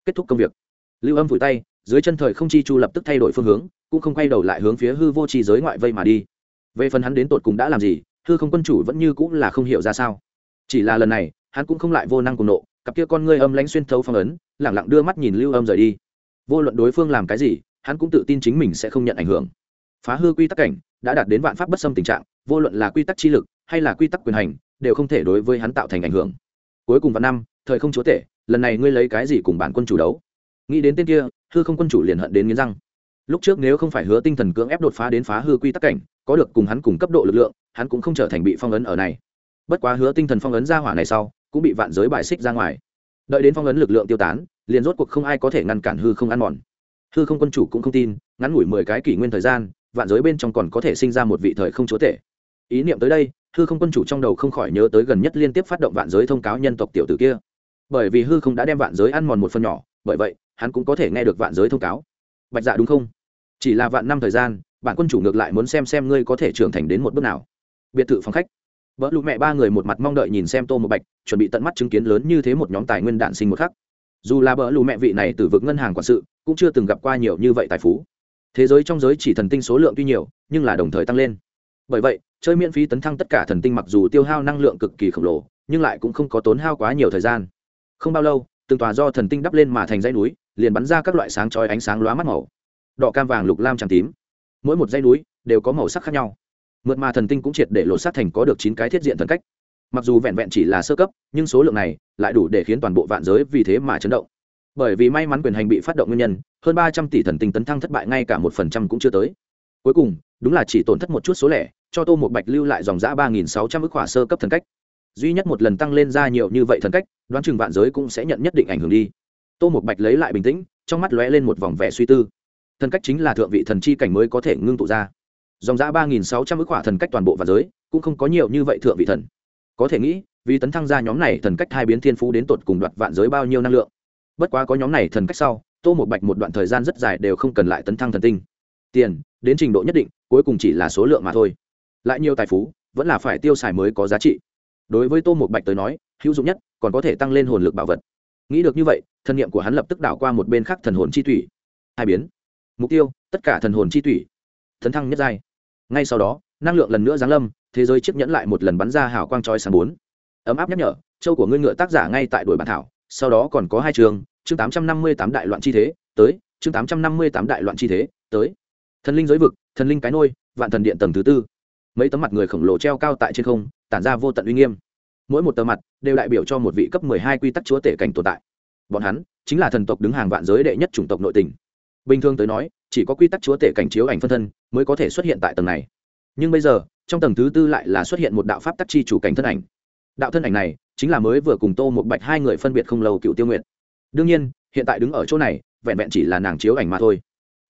Kết thúc công việc. Lưu âm vùi tay, dưới chân thời không chi chu lập tức thay đổi phương hướng, cũng không quay đầu lại hướng phía hư vô chi giới ngoại vây mà đi. Về phần hắn đến tột cùng đã làm gì, hư không quân chủ vẫn như cũng là không hiểu ra sao. Chỉ là lần này, hắn cũng không lại vô năng cùng nộ, cặp kia con ngươi âm lãnh xuyên thấu phong ấn, lẳng lặng đưa mắt nhìn lưu âm rời đi vô luận đối phương làm cái gì, hắn cũng tự tin chính mình sẽ không nhận ảnh hưởng. Phá hư quy tắc cảnh đã đạt đến vạn pháp bất xâm tình trạng, vô luận là quy tắc chi lực hay là quy tắc quyền hành, đều không thể đối với hắn tạo thành ảnh hưởng. Cuối cùng vào năm, thời không chúa tể, lần này ngươi lấy cái gì cùng bản quân chủ đấu? Nghĩ đến tên kia, hư không quân chủ liền hận đến nghiến răng. Lúc trước nếu không phải hứa tinh thần cưỡng ép đột phá đến phá hư quy tắc cảnh, có được cùng hắn cùng cấp độ lực lượng, hắn cũng không trở thành bị phong ấn ở này. Bất quá hứa tinh thần phong ấn ra hỏa này sau, cũng bị vạn giới bại xích ra ngoài. Đợi đến phong ấn lực lượng tiêu tán liền rốt cuộc không ai có thể ngăn cản hư không ăn mòn. Hư không quân chủ cũng không tin, ngắn ngủi mười cái kỷ nguyên thời gian, vạn giới bên trong còn có thể sinh ra một vị thời không chúa tể. Ý niệm tới đây, hư không quân chủ trong đầu không khỏi nhớ tới gần nhất liên tiếp phát động vạn giới thông cáo nhân tộc tiểu tử kia. Bởi vì hư không đã đem vạn giới ăn mòn một phần nhỏ, bởi vậy, hắn cũng có thể nghe được vạn giới thông cáo. Bạch dạ đúng không? Chỉ là vạn năm thời gian, bản quân chủ ngược lại muốn xem xem ngươi có thể trưởng thành đến một bước nào. Biệt thự phòng khách. Vợ lụ mẹ ba người một mặt mong đợi nhìn xem tô một bạch, chuẩn bị tận mắt chứng kiến lớn như thế một nhóm tài nguyên đạn sinh một khắc dù là bỡ lù mẹ vị này từ vực ngân hàng quản sự, cũng chưa từng gặp qua nhiều như vậy tài phú. Thế giới trong giới chỉ thần tinh số lượng tuy nhiều, nhưng là đồng thời tăng lên. Bởi vậy, chơi miễn phí tấn thăng tất cả thần tinh mặc dù tiêu hao năng lượng cực kỳ khổng lồ, nhưng lại cũng không có tốn hao quá nhiều thời gian. Không bao lâu, từng tòa do thần tinh đắp lên mà thành dãy núi, liền bắn ra các loại sáng chói ánh sáng lóa mắt màu. Đỏ, cam, vàng, lục, lam tràng tím. Mỗi một dãy núi đều có màu sắc khác nhau. Mượt mà thần tinh cũng triệt để lột sát thành có được chín cái thiết diện thần cách mặc dù vẹn vẹn chỉ là sơ cấp, nhưng số lượng này lại đủ để khiến toàn bộ vạn giới vì thế mà chấn động. Bởi vì may mắn quyền hành bị phát động nguyên nhân, hơn ba trăm tỷ thần tinh tấn thăng thất bại ngay cả một phần trăm cũng chưa tới. Cuối cùng, đúng là chỉ tổn thất một chút số lẻ, cho tô một bạch lưu lại dòng giã ba nghìn sáu trăm ước hỏa sơ cấp thần cách. Duy nhất một lần tăng lên ra nhiều như vậy thần cách, đoán chừng vạn giới cũng sẽ nhận nhất định ảnh hưởng đi. Tô một bạch lấy lại bình tĩnh, trong mắt lóe lên một vòng vẻ suy tư. Thần cách chính là thượng vị thần chi cảnh mới có thể ngưng tụ ra. Dòng giã ba nghìn sáu trăm ước hỏa thần cách toàn bộ vạn giới, cũng không có nhiều như vậy thượng vị thần có thể nghĩ, vì tấn thăng ra nhóm này thần cách hai biến thiên phú đến tột cùng đoạt vạn giới bao nhiêu năng lượng. Bất quá có nhóm này thần cách sau, tô một bạch một đoạn thời gian rất dài đều không cần lại tấn thăng thần tinh. Tiền, đến trình độ nhất định, cuối cùng chỉ là số lượng mà thôi. Lại nhiều tài phú, vẫn là phải tiêu xài mới có giá trị. Đối với tô một bạch tới nói, hữu dụng nhất còn có thể tăng lên hồn lực bảo vật. Nghĩ được như vậy, thân nhiệm của hắn lập tức đảo qua một bên khác thần hồn chi thủy. Hai biến. Mục tiêu, tất cả thần hồn chi thủy. Thần thăng nhất giai. Ngay sau đó, năng lượng lần nữa giáng lâm thế giới chiếc nhẫn lại một lần bắn ra hào quang trói sáng bốn. Ấm áp nhắc nhở, châu của ngươi ngựa tác giả ngay tại đuổi bản thảo, sau đó còn có hai trường, chương tám trăm năm mươi tám đại loạn chi thế, tới, chương tám trăm năm mươi tám đại loạn chi thế, tới. Thần linh giới vực, thần linh cái nôi, vạn thần điện tầng thứ tư. Mấy tấm mặt người khổng lồ treo cao tại trên không, tản ra vô tận uy nghiêm. Mỗi một tờ mặt đều đại biểu cho một vị cấp mười hai quy tắc chúa tể cảnh tồn tại. Bọn hắn chính là thần tộc đứng hàng vạn giới đệ nhất chủng tộc nội tình. Bình thường tới nói, chỉ có quy tắc chúa tể cảnh chiếu ảnh phân thân mới có thể xuất hiện tại tầng này. Nhưng bây giờ trong tầng thứ tư lại là xuất hiện một đạo pháp tắc chi chủ cảnh thân ảnh. Đạo thân ảnh này chính là mới vừa cùng tô một bạch hai người phân biệt không lâu cựu tiêu nguyện đương nhiên, hiện tại đứng ở chỗ này, vẹn vẹn chỉ là nàng chiếu ảnh mà thôi.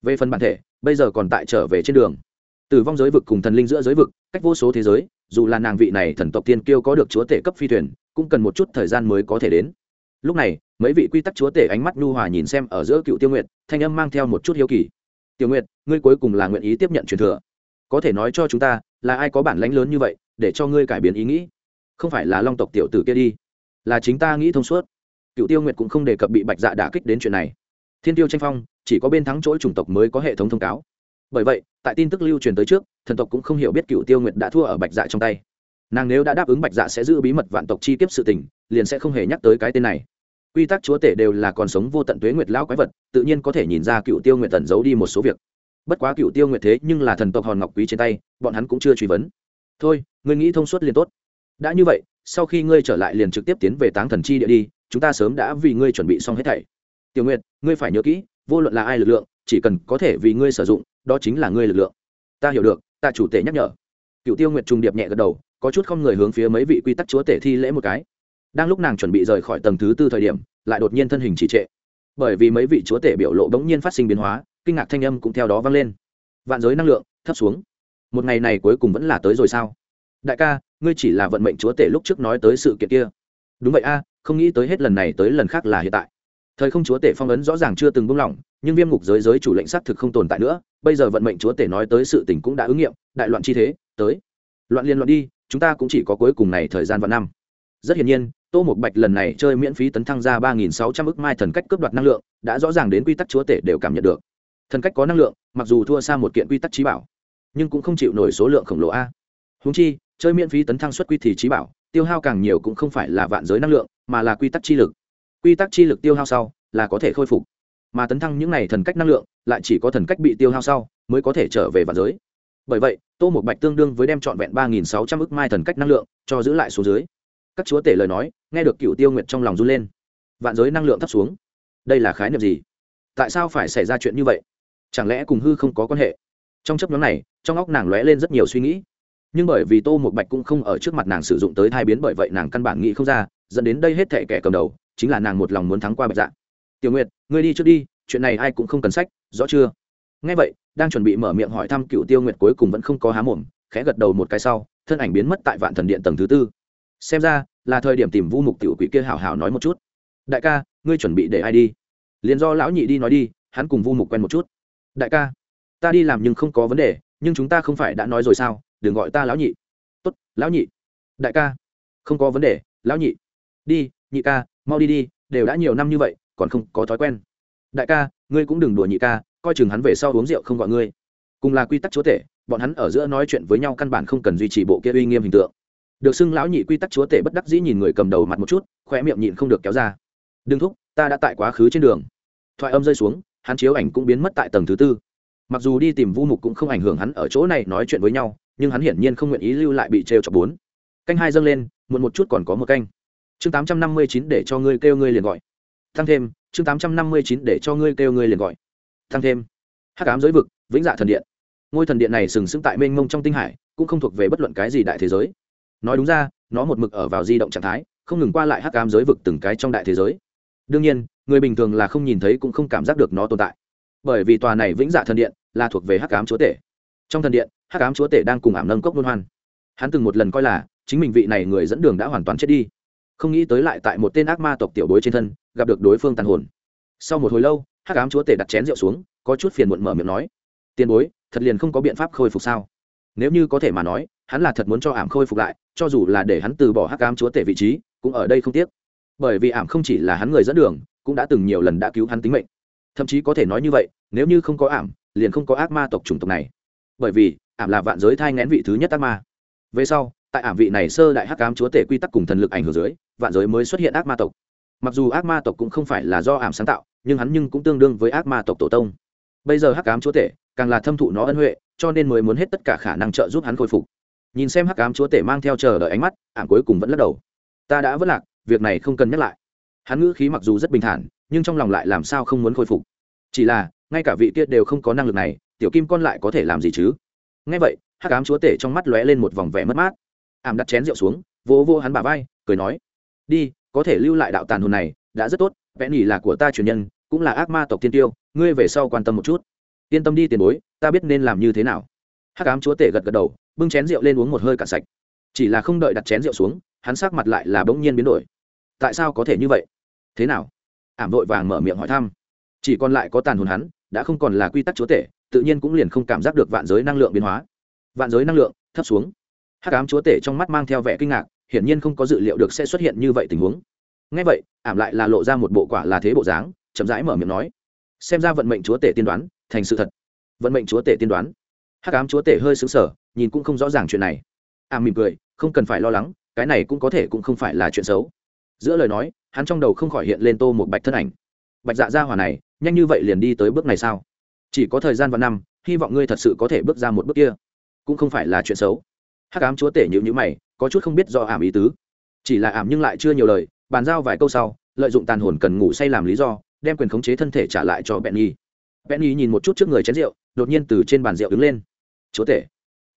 Về phần bản thể, bây giờ còn tại trở về trên đường. Từ vong giới vực cùng thần linh giữa giới vực, cách vô số thế giới, dù là nàng vị này thần tộc tiên kiêu có được chúa tể cấp phi thuyền, cũng cần một chút thời gian mới có thể đến. Lúc này, mấy vị quy tắc chúa tể ánh mắt nhu hòa nhìn xem ở giữa cựu tiêu nguyệt, thanh âm mang theo một chút hiếu kỳ. Tiêu nguyệt, ngươi cuối cùng là nguyện ý tiếp nhận truyền thừa? Có thể nói cho chúng ta là ai có bản lãnh lớn như vậy để cho ngươi cải biến ý nghĩ? Không phải là long tộc tiểu tử kia đi, là chính ta nghĩ thông suốt. Cựu tiêu nguyệt cũng không đề cập bị bạch dạ đả kích đến chuyện này. Thiên tiêu tranh phong chỉ có bên thắng chỗ chủng tộc mới có hệ thống thông cáo. Bởi vậy, tại tin tức lưu truyền tới trước, thần tộc cũng không hiểu biết cựu tiêu nguyệt đã thua ở bạch dạ trong tay. Nàng nếu đã đáp ứng bạch dạ sẽ giữ bí mật vạn tộc chi tiếp sự tình, liền sẽ không hề nhắc tới cái tên này. Quy tắc chúa tể đều là còn sống vô tận tuế nguyệt lão quái vật, tự nhiên có thể nhìn ra cựu tiêu nguyệt tẩn giấu đi một số việc bất quá cựu tiêu nguyệt thế nhưng là thần tộc hòn ngọc quý trên tay, bọn hắn cũng chưa truy vấn. Thôi, ngươi nghĩ thông suốt liền tốt. Đã như vậy, sau khi ngươi trở lại liền trực tiếp tiến về táng thần chi địa đi, chúng ta sớm đã vì ngươi chuẩn bị xong hết thảy. Tiểu nguyệt, ngươi phải nhớ kỹ, vô luận là ai lực lượng, chỉ cần có thể vì ngươi sử dụng, đó chính là ngươi lực lượng. Ta hiểu được, ta chủ tể nhắc nhở. Cựu tiêu nguyệt trùng điệp nhẹ gật đầu, có chút không người hướng phía mấy vị quy tắc chúa tể thi lễ một cái. Đang lúc nàng chuẩn bị rời khỏi tầng thứ tư thời điểm, lại đột nhiên thân hình trì trệ. Bởi vì mấy vị chúa tể biểu lộ bỗng nhiên phát sinh biến hóa kinh ngạc thanh âm cũng theo đó vang lên. Vạn giới năng lượng, thấp xuống. Một ngày này cuối cùng vẫn là tới rồi sao? Đại ca, ngươi chỉ là vận mệnh chúa tể lúc trước nói tới sự kiện kia. Đúng vậy a, không nghĩ tới hết lần này tới lần khác là hiện tại. Thời không chúa tể phong ấn rõ ràng chưa từng buông lỏng, nhưng viêm ngục giới giới chủ lệnh xác thực không tồn tại nữa. Bây giờ vận mệnh chúa tể nói tới sự tình cũng đã ứng nghiệm, đại loạn chi thế, tới. Loạn liên loạn đi, chúng ta cũng chỉ có cuối cùng này thời gian và năm. Rất hiển nhiên, tô một bạch lần này chơi miễn phí tấn thăng ra ba nghìn sáu trăm ức mai thần cách cướp đoạt năng lượng, đã rõ ràng đến quy tắc chúa tể đều cảm nhận được thần cách có năng lượng, mặc dù thua xa một kiện quy tắc trí bảo, nhưng cũng không chịu nổi số lượng khổng lồ a. Húng chi, chơi miễn phí tấn thăng xuất quy thì trí bảo, tiêu hao càng nhiều cũng không phải là vạn giới năng lượng, mà là quy tắc chi lực. Quy tắc chi lực tiêu hao sau, là có thể khôi phục. Mà tấn thăng những n à y thần cách năng lượng, lại chỉ có thần cách bị tiêu hao sau, mới có thể trở về vạn giới. Bởi vậy, tô một bạch tương đương với đem trọn vẹn ba nghìn sáu trăm ước mai thần cách năng lượng, cho giữ lại số dưới. Các chúa tể lời nói, nghe được cựu tiêu nguyệt trong lòng run lên. Vạn giới năng lượng thấp xuống. Đây là khái niệm gì? Tại sao phải xảy ra chuyện như vậy? Chẳng lẽ cùng hư không có quan hệ? Trong chấp nhóm này, trong óc nàng lóe lên rất nhiều suy nghĩ. Nhưng bởi vì tô một bạch cũng không ở trước mặt nàng sử dụng tới hai biến bởi vậy nàng căn bản nghĩ không ra, dẫn đến đây hết thệ kẻ cầm đầu, chính là nàng một lòng muốn thắng qua bạch dạ. Tiểu nguyệt, ngươi đi trước đi, chuyện này ai cũng không cần sách, rõ chưa? Ngay vậy, đang chuẩn bị mở miệng hỏi thăm cựu tiêu nguyệt cuối cùng vẫn không có há mồm, khẽ gật đầu một cái sau, thân ảnh biến mất tại vạn thần điện tầng thứ tư. Xem ra, là thời điểm tìm vu mục tiểu quỷ kia hảo hảo nói một chút. Đại ca, ngươi chuẩn bị để ai đi? Liền do lão nhị đi nói đi, hắn cùng vu mục quen một chút đại ca, ta đi làm nhưng không có vấn đề, nhưng chúng ta không phải đã nói rồi sao? Đừng gọi ta lão nhị. Tốt, lão nhị. Đại ca, không có vấn đề, lão nhị. Đi, nhị ca, mau đi đi, đều đã nhiều năm như vậy, còn không có thói quen. Đại ca, ngươi cũng đừng đùa nhị ca, coi chừng hắn về sau uống rượu không gọi ngươi. Cùng là quy tắc chúa tể, bọn hắn ở giữa nói chuyện với nhau căn bản không cần duy trì bộ kia uy nghiêm hình tượng. Được xưng lão nhị quy tắc chúa tể bất đắc dĩ nhìn người cầm đầu mặt một chút khoe miệng nhịn không được kéo ra. Đừng thúc, ta đã tại quá khứ trên đường. Thoại âm rơi xuống hắn chiếu ảnh cũng biến mất tại tầng thứ tư. Mặc dù đi tìm vu mục cũng không ảnh hưởng hắn ở chỗ này nói chuyện với nhau, nhưng hắn hiển nhiên không nguyện ý lưu lại bị trêu chọc bốn. Canh hai dâng lên, muộn một chút còn có một canh. Chương tám trăm năm mươi chín để cho ngươi kêu ngươi liền gọi. Tăng thêm, chương tám trăm năm mươi chín để cho ngươi kêu ngươi liền gọi. Tăng thêm. Hắc ám giới vực, vĩnh dạ thần điện. Ngôi thần điện này sừng sững tại mênh mông trong tinh hải, cũng không thuộc về bất luận cái gì đại thế giới. Nói đúng ra, nó một mực ở vào di động trạng thái, không ngừng qua lại hắc ám giới vực từng cái trong đại thế giới đương nhiên, người bình thường là không nhìn thấy cũng không cảm giác được nó tồn tại. Bởi vì tòa này vĩnh dạ thần điện là thuộc về hắc ám chúa tể. Trong thần điện, hắc ám chúa tể đang cùng ảm nâng cốc luân hoan. Hắn từng một lần coi là chính mình vị này người dẫn đường đã hoàn toàn chết đi. Không nghĩ tới lại tại một tên ác ma tộc tiểu bối trên thân, gặp được đối phương tàn hồn. Sau một hồi lâu, hắc ám chúa tể đặt chén rượu xuống, có chút phiền muộn mở miệng nói, tiền bối, thật liền không có biện pháp khôi phục sao? Nếu như có thể mà nói, hắn là thật muốn cho ảm khôi phục lại, cho dù là để hắn từ bỏ hắc ám chúa tể vị trí, cũng ở đây không tiếc bởi vì ảm không chỉ là hắn người dẫn đường, cũng đã từng nhiều lần đã cứu hắn tính mệnh. Thậm chí có thể nói như vậy, nếu như không có ảm, liền không có ác ma tộc chủng tộc này. Bởi vì, ảm là vạn giới thai ngén vị thứ nhất ác ma. Về sau, tại ảm vị này sơ đại hắc ám chúa tể quy tắc cùng thần lực ảnh hưởng dưới, vạn giới mới xuất hiện ác ma tộc. Mặc dù ác ma tộc cũng không phải là do ảm sáng tạo, nhưng hắn nhưng cũng tương đương với ác ma tộc tổ tông. Bây giờ hắc ám chúa tể càng là thâm thụ nó ân huệ, cho nên mới muốn hết tất cả khả năng trợ giúp hắn khôi phục. Nhìn xem hắc ám chúa tể mang theo chờ đợi ánh mắt, ảm cuối cùng vẫn lắc đầu. Ta đã vất lạc việc này không cần nhắc lại. Hắn ngữ khí mặc dù rất bình thản, nhưng trong lòng lại làm sao không muốn khôi phục. Chỉ là, ngay cả vị kia đều không có năng lực này, tiểu kim con lại có thể làm gì chứ? Ngay vậy, hắc ám chúa tể trong mắt lóe lên một vòng vẻ mất mát. Ảm đặt chén rượu xuống, vỗ vô hắn bà vai, cười nói, đi, có thể lưu lại đạo tàn hồn này, đã rất tốt, vẽ nghỉ là của ta truyền nhân, cũng là ác ma tộc tiên tiêu, ngươi về sau quan tâm một chút. Yên tâm đi tiền bối, ta biết nên làm như thế nào. Hắc ám chúa tể gật gật đầu, bưng chén rượu lên uống một hơi cạn sạch. Chỉ là không đợi đặt chén rượu xuống, hắn sắc mặt lại là bỗng nhiên biến đổi tại sao có thể như vậy? Thế nào? Ảm vội vàng mở miệng hỏi thăm. Chỉ còn lại có tàn hồn hắn, đã không còn là quy tắc chúa tể, tự nhiên cũng liền không cảm giác được vạn giới năng lượng biến hóa. Vạn giới năng lượng, thấp xuống. Hắc ám chúa tể trong mắt mang theo vẻ kinh ngạc, hiển nhiên không có dự liệu được sẽ xuất hiện như vậy tình huống. Ngay vậy, ảm lại là lộ ra một bộ quả là thế bộ dáng, chậm rãi mở miệng nói, xem ra vận mệnh chúa tể tiên đoán, thành sự thật. Vận mệnh chúa tể tiên đoán. Hắc ám chúa tể hơi xứng sở nhìn cũng không rõ ràng chuyện này. Ảm mỉm cười, không cần phải lo lắng, cái này cũng có thể cũng không phải là chuyện xấu giữa lời nói, hắn trong đầu không khỏi hiện lên tô một bạch thân ảnh. Bạch dạ gia hỏa này, nhanh như vậy liền đi tới bước này sao? Chỉ có thời gian và năm, hy vọng ngươi thật sự có thể bước ra một bước kia. Cũng không phải là chuyện xấu. Hắc ám chúa tể nhịu nhữ mày, có chút không biết do ảm ý tứ. Chỉ là ảm nhưng lại chưa nhiều lời, bàn giao vài câu sau, lợi dụng tàn hồn cần ngủ say làm lý do, đem quyền khống chế thân thể trả lại cho bẹn nhi. bẹn nhi nhìn một chút trước người chén rượu, đột nhiên từ trên bàn rượu đứng lên. Chúa tể,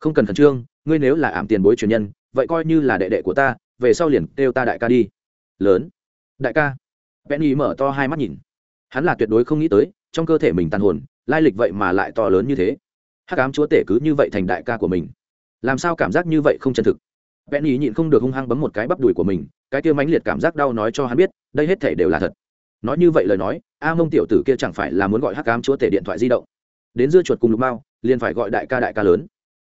không cần khẩn trương, ngươi nếu là ảm tiền bối truyền nhân, vậy coi như là đệ đệ của ta, về sau liền kêu ta đại ca đi lớn. Đại ca. Penny mở to hai mắt nhìn. Hắn là tuyệt đối không nghĩ tới, trong cơ thể mình tàn hồn, lai lịch vậy mà lại to lớn như thế. Hắc ám chúa tể cứ như vậy thành đại ca của mình. Làm sao cảm giác như vậy không chân thực? Penny nhịn không được hung hăng bấm một cái bắp đùi của mình, cái kia mãnh liệt cảm giác đau nói cho hắn biết, đây hết thể đều là thật. Nói như vậy lời nói, a mông tiểu tử kia chẳng phải là muốn gọi hắc ám chúa tể điện thoại di động. Đến dưa chuột cùng lục mao, liền phải gọi đại ca đại ca lớn.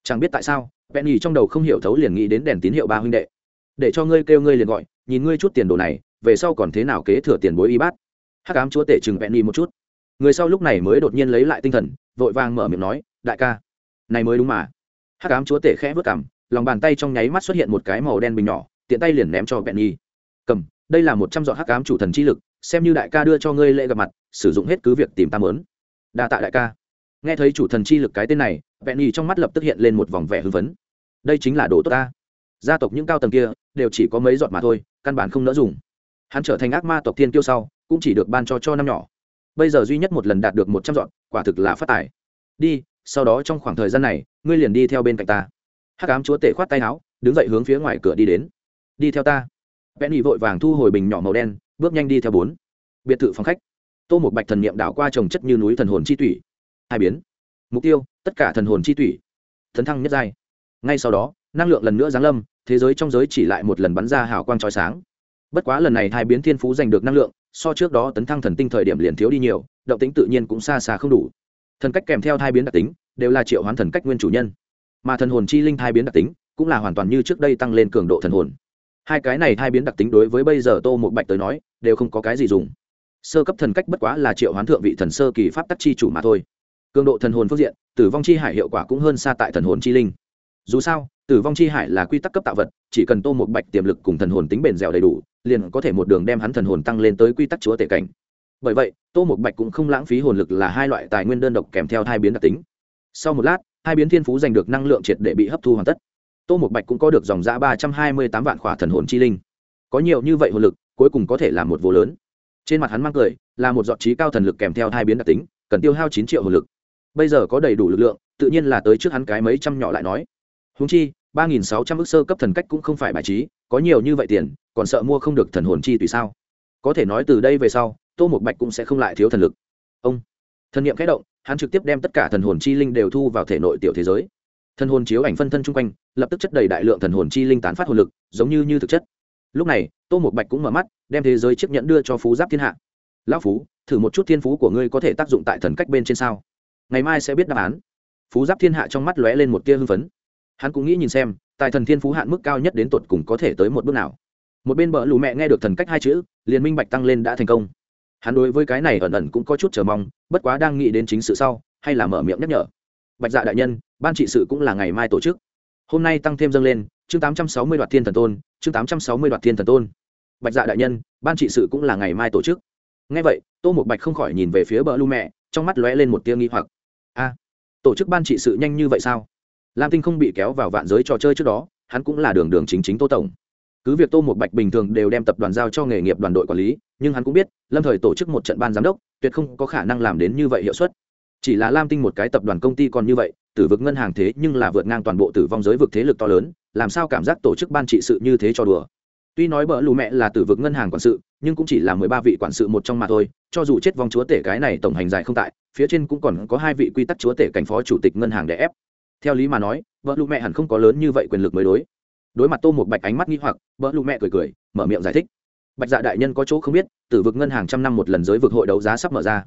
Chẳng biết tại sao, penny trong đầu không hiểu thấu liền nghĩ đến đèn tín hiệu ba huynh đệ. Để cho ngươi kêu ngươi liền gọi nhìn ngươi chút tiền đồ này, về sau còn thế nào kế thừa tiền bối y bát? Hắc ám chúa tể chừng penny một chút. Người sau lúc này mới đột nhiên lấy lại tinh thần, vội vàng mở miệng nói, đại ca, này mới đúng mà. Hắc ám chúa tể khẽ vớt cảm lòng bàn tay trong nháy mắt xuất hiện một cái màu đen bình nhỏ, tiện tay liền ném cho penny cầm, đây là một trăm dọn hắc ám chủ thần chi lực, xem như đại ca đưa cho ngươi lễ gặp mặt, sử dụng hết cứ việc tìm ta mớn. Đa tạ đại ca. Nghe thấy chủ thần chi lực cái tên này penny trong mắt lập tức hiện lên một vòng vẻ hưng phấn. Đây chính là đồ tốt ta. Gia tộc những cao tầng kia, đều chỉ có mấy giọt mà thôi căn bản không nỡ dùng. Hắn trở thành ác ma tộc thiên kiêu sau, cũng chỉ được ban cho cho năm nhỏ. Bây giờ duy nhất một lần đạt được một trăm dọn, quả thực là phát tài. Đi, sau đó trong khoảng thời gian này, ngươi liền đi theo bên cạnh ta. Hắc ám chúa tể khoát tay áo, đứng dậy hướng phía ngoài cửa đi đến. Đi theo ta. Vẽ nị vội vàng thu hồi bình nhỏ màu đen, bước nhanh đi theo bốn. Biệt thự phòng khách. Tô một bạch thần niệm đảo qua trồng chất như núi thần hồn chi tủy. Hai biến. Mục tiêu, tất cả thần hồn chi tủy. Thần thăng nhất giai. Ngay sau đó, năng lượng lần nữa giáng lâm thế giới trong giới chỉ lại một lần bắn ra hào quang trói sáng. Bất quá lần này hai biến thiên phú giành được năng lượng, so trước đó tấn thăng thần tinh thời điểm liền thiếu đi nhiều, động tính tự nhiên cũng xa xa không đủ. Thần cách kèm theo thai biến đặc tính, đều là triệu hoán thần cách nguyên chủ nhân. Mà thần hồn chi linh thai biến đặc tính, cũng là hoàn toàn như trước đây tăng lên cường độ thần hồn. Hai cái này thai biến đặc tính đối với bây giờ tô một bạch tới nói, đều không có cái gì dùng. Sơ cấp thần cách bất quá là triệu hoán thượng vị thần sơ kỳ pháp tắc chi chủ mà thôi. Cường độ thần hồn phương diện, tử vong chi hải hiệu quả cũng hơn xa tại thần hồn chi linh dù sao, tử vong chi hải là quy tắc cấp tạo vật, chỉ cần tô một bạch tiềm lực cùng thần hồn tính bền dẻo đầy đủ, liền có thể một đường đem hắn thần hồn tăng lên tới quy tắc chúa tể cảnh. Bởi vậy, tô một bạch cũng không lãng phí hồn lực là hai loại tài nguyên đơn độc kèm theo hai biến đặc tính. Sau một lát, hai biến thiên phú giành được năng lượng triệt để bị hấp thu hoàn tất. Tô một bạch cũng có được dòng giã ba trăm hai mươi tám vạn khỏa thần hồn chi linh. Có nhiều như vậy hồn lực, cuối cùng có thể là một vô lớn. Trên mặt hắn mang cười, là một giọt trí cao thần lực kèm theo hai biến đặc tính, cần tiêu hao chín triệu hồn lực. Bây giờ có đầy đủ lực lượng, tự nhiên là tới trước hắn cái mấy trăm nhỏ lại nói húng chi, ba nghìn sáu trăm ước sơ cấp thần cách cũng không phải bài trí, có nhiều như vậy tiền, còn sợ mua không được thần hồn chi tùy sao? Có thể nói từ đây về sau, tô một bạch cũng sẽ không lại thiếu thần lực. Ông, thần nghiệm k động, hắn trực tiếp đem tất cả thần hồn chi linh đều thu vào thể nội tiểu thế giới. Thần hồn chiếu ảnh phân thân chung quanh, lập tức chất đầy đại lượng thần hồn chi linh tán phát hồn lực, giống như như thực chất. Lúc này, tô một bạch cũng mở mắt, đem thế giới chiếc nhẫn đưa cho phú giáp thiên hạ. Lão phú, thử một chút thiên phú của ngươi có thể tác dụng tại thần cách bên trên sao? Ngày mai sẽ biết đáp án. Phú giáp thiên hạ trong mắt lóe lên một tia hưng phấn hắn cũng nghĩ nhìn xem, tài thần thiên phú hạn mức cao nhất đến tột cùng có thể tới một bước nào. Một bên bờ lù mẹ nghe được thần cách hai chữ, liền minh bạch tăng lên đã thành công. Hắn đối với cái này ẩn ẩn cũng có chút chờ mong, bất quá đang nghĩ đến chính sự sau, hay là mở miệng nhắc nhở. Bạch dạ đại nhân, ban trị sự cũng là ngày mai tổ chức. Hôm nay tăng thêm dâng lên, chương tám trăm sáu mươi đoạt thiên thần tôn, chương tám trăm sáu mươi đoạt thiên thần tôn. Bạch dạ đại nhân, ban trị sự cũng là ngày mai tổ chức. Ngay vậy, tô một bạch không khỏi nhìn về phía bờ lu mẹ, trong mắt lóe lên một tia nghi hoặc. A, tổ chức ban trị sự nhanh như vậy sao? Lam tinh không bị kéo vào vạn giới trò chơi trước đó, hắn cũng là đường đường chính chính tô tổng. Cứ việc tô một bạch bình thường đều đem tập đoàn giao cho nghề nghiệp đoàn đội quản lý, nhưng hắn cũng biết, lâm thời tổ chức một trận ban giám đốc, tuyệt không có khả năng làm đến như vậy hiệu suất. Chỉ là lam tinh một cái tập đoàn công ty còn như vậy, tử vực ngân hàng thế nhưng là vượt ngang toàn bộ tử vong giới vực thế lực to lớn, làm sao cảm giác tổ chức ban trị sự như thế cho đùa? Tuy nói bỡ lù mẹ là tử vực ngân hàng quản sự, nhưng cũng chỉ là mười ba vị quản sự một trong mà thôi, cho dù chết vong chúa tể cái này tổng hành dài không tại, phía trên cũng còn có hai vị quy tắc chúa tể cảnh phó chủ tịch ngân hàng để ép theo lý mà nói, vợ lụ mẹ hẳn không có lớn như vậy quyền lực mới đối. Đối mặt tô một bạch ánh mắt nghi hoặc, vợ lụ mẹ cười cười, mở miệng giải thích. Bạch dạ đại nhân có chỗ không biết, tử vực ngân hàng trăm năm một lần giới vực hội đấu giá sắp mở ra.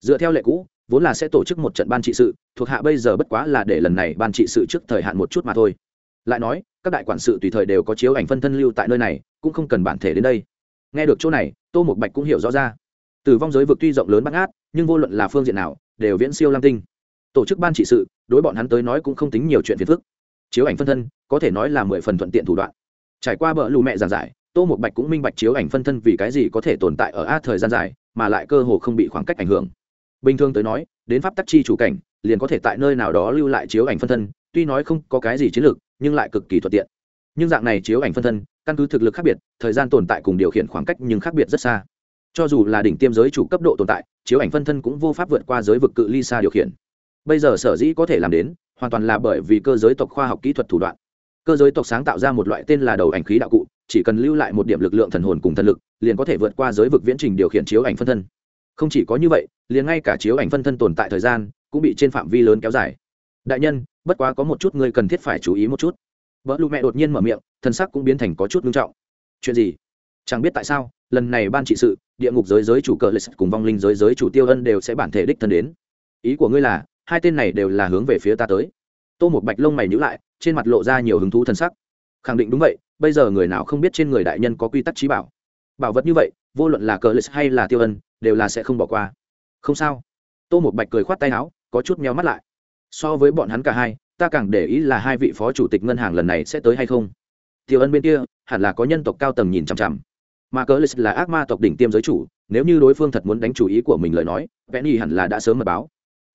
Dựa theo lệ cũ, vốn là sẽ tổ chức một trận ban trị sự, thuộc hạ bây giờ bất quá là để lần này ban trị sự trước thời hạn một chút mà thôi. Lại nói, các đại quản sự tùy thời đều có chiếu ảnh phân thân lưu tại nơi này, cũng không cần bản thể đến đây. Nghe được chỗ này, tô một bạch cũng hiểu rõ ra. Tử vong giới vực tuy rộng lớn bắt ngát, nhưng vô luận là phương diện nào, đều viễn siêu lam tinh tổ chức ban trị sự, đối bọn hắn tới nói cũng không tính nhiều chuyện phiền phức. Chiếu ảnh phân thân, có thể nói là mười phần thuận tiện thủ đoạn. Trải qua bờ lù mẹ giảng giải, tô một bạch cũng minh bạch chiếu ảnh phân thân vì cái gì có thể tồn tại ở a thời gian dài, mà lại cơ hồ không bị khoảng cách ảnh hưởng. Bình thường tới nói, đến pháp tắc chi chủ cảnh, liền có thể tại nơi nào đó lưu lại chiếu ảnh phân thân, tuy nói không có cái gì chiến lược, nhưng lại cực kỳ thuận tiện. Nhưng dạng này chiếu ảnh phân thân, căn cứ thực lực khác biệt, thời gian tồn tại cùng điều khiển khoảng cách nhưng khác biệt rất xa. Cho dù là đỉnh tiêm giới chủ cấp độ tồn tại, chiếu ảnh phân thân cũng vô pháp vượt qua giới vực cự ly xa điều khiển bây giờ sở dĩ có thể làm đến, hoàn toàn là bởi vì cơ giới tộc khoa học kỹ thuật thủ đoạn. Cơ giới tộc sáng tạo ra một loại tên là đầu ảnh khí đạo cụ, chỉ cần lưu lại một điểm lực lượng thần hồn cùng thần lực, liền có thể vượt qua giới vực viễn trình điều khiển chiếu ảnh phân thân. Không chỉ có như vậy, liền ngay cả chiếu ảnh phân thân tồn tại thời gian cũng bị trên phạm vi lớn kéo dài. Đại nhân, bất quá có một chút ngươi cần thiết phải chú ý một chút. Vợ lụ mẹ đột nhiên mở miệng thân sắc cũng biến thành có chút nghiêm trọng. Chuyện gì? Chẳng biết tại sao, lần này ban trị sự, địa ngục giới giới chủ cờ lịch cùng vong linh giới giới chủ tiêu ân đều sẽ bản thể đích thân đến. Ý của ngươi là hai tên này đều là hướng về phía ta tới. Tô một bạch lông mày nhữ lại, trên mặt lộ ra nhiều hứng thú thân sắc. Khẳng định đúng vậy, bây giờ người nào không biết trên người đại nhân có quy tắc trí bảo. Bảo vật như vậy, vô luận là cờ lịch hay là tiêu ân, đều là sẽ không bỏ qua. Không sao. Tô một bạch cười khoát tay áo, có chút meo mắt lại. So với bọn hắn cả hai, ta càng để ý là hai vị phó chủ tịch ngân hàng lần này sẽ tới hay không. Tiêu ân bên kia, hẳn là có nhân tộc cao tầng nhìn chằm chằm. Mà cờ lịch là ác ma tộc đỉnh tiêm giới chủ, nếu như đối phương thật muốn đánh chủ ý của mình lời nói, penny hẳn là đã sớm mật báo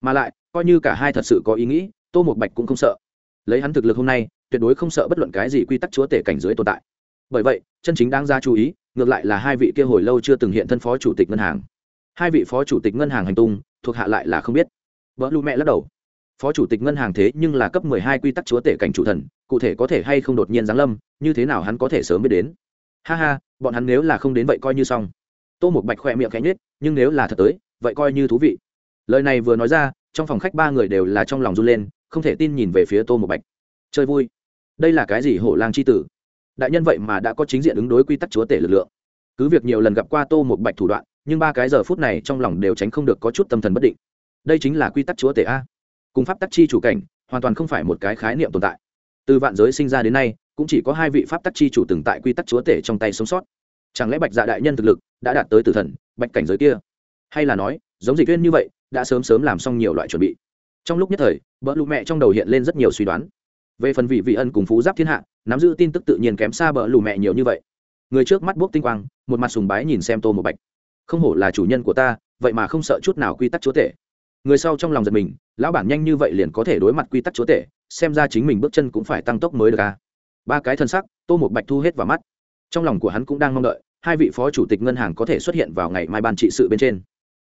mà lại, coi như cả hai thật sự có ý nghĩ, tô một bạch cũng không sợ. Lấy hắn thực lực hôm nay, tuyệt đối không sợ bất luận cái gì quy tắc chúa tể cảnh dưới tồn tại. Bởi vậy, chân chính đáng ra chú ý, ngược lại là hai vị kia hồi lâu chưa từng hiện thân phó chủ tịch ngân hàng. Hai vị phó chủ tịch ngân hàng hành tung, thuộc hạ lại là không biết. Vợ lu mẹ lắc đầu. Phó chủ tịch ngân hàng thế nhưng là cấp mười hai quy tắc chúa tể cảnh chủ thần, cụ thể có thể hay không đột nhiên giáng lâm, như thế nào hắn có thể sớm biết đến. Ha ha, bọn hắn nếu là không đến vậy coi như xong. Tô một bạch khoe miệng cánh nết nhưng nếu là thật tới, vậy coi như thú vị lời này vừa nói ra, trong phòng khách ba người đều là trong lòng run lên, không thể tin nhìn về phía tô một bạch. Chơi vui. Đây là cái gì hổ lang c h i tử? Đại nhân vậy mà đã có chính diện ứng đối quy tắc chúa tể lực lượng. Cứ việc nhiều lần gặp qua tô một bạch thủ đoạn, nhưng ba cái giờ phút này trong lòng đều tránh không được có chút tâm thần bất định. Đây chính là quy tắc chúa tể a. Cùng pháp tắc chi chủ cảnh, hoàn toàn không phải một cái khái niệm tồn tại. Từ vạn giới sinh ra đến nay, cũng chỉ có hai vị pháp tắc chi chủ từng tại quy tắc chúa tể trong tay sống sót. Chẳng lẽ bạch dạ đại nhân thực lực đã đạt tới tử thần, bạch cảnh giới kia? Hay là nói giống dịch viên như vậy, đã sớm sớm làm xong nhiều loại chuẩn bị. Trong lúc nhất thời bỡ lụ mẹ trong đầu hiện lên rất nhiều suy đoán. Về phần vị vị ân cùng phú giáp thiên hạ, nắm giữ tin tức tự nhiên kém xa bỡ lù mẹ nhiều như vậy. Người trước mắt buốc tinh quang, một mặt sùng bái nhìn xem tô một bạch. Không hổ là chủ nhân của ta, vậy mà không sợ chút nào quy tắc chúa tể. Người sau trong lòng giật mình, lão bản nhanh như vậy liền có thể đối mặt quy tắc chúa tể, xem ra chính mình bước chân cũng phải tăng tốc mới được à? ba cái thân sắc, tô một bạch thu hết vào mắt. Trong lòng của hắn cũng đang mong đợi, hai vị phó chủ tịch ngân hàng có thể xuất hiện vào ngày mai ban trị sự bên trên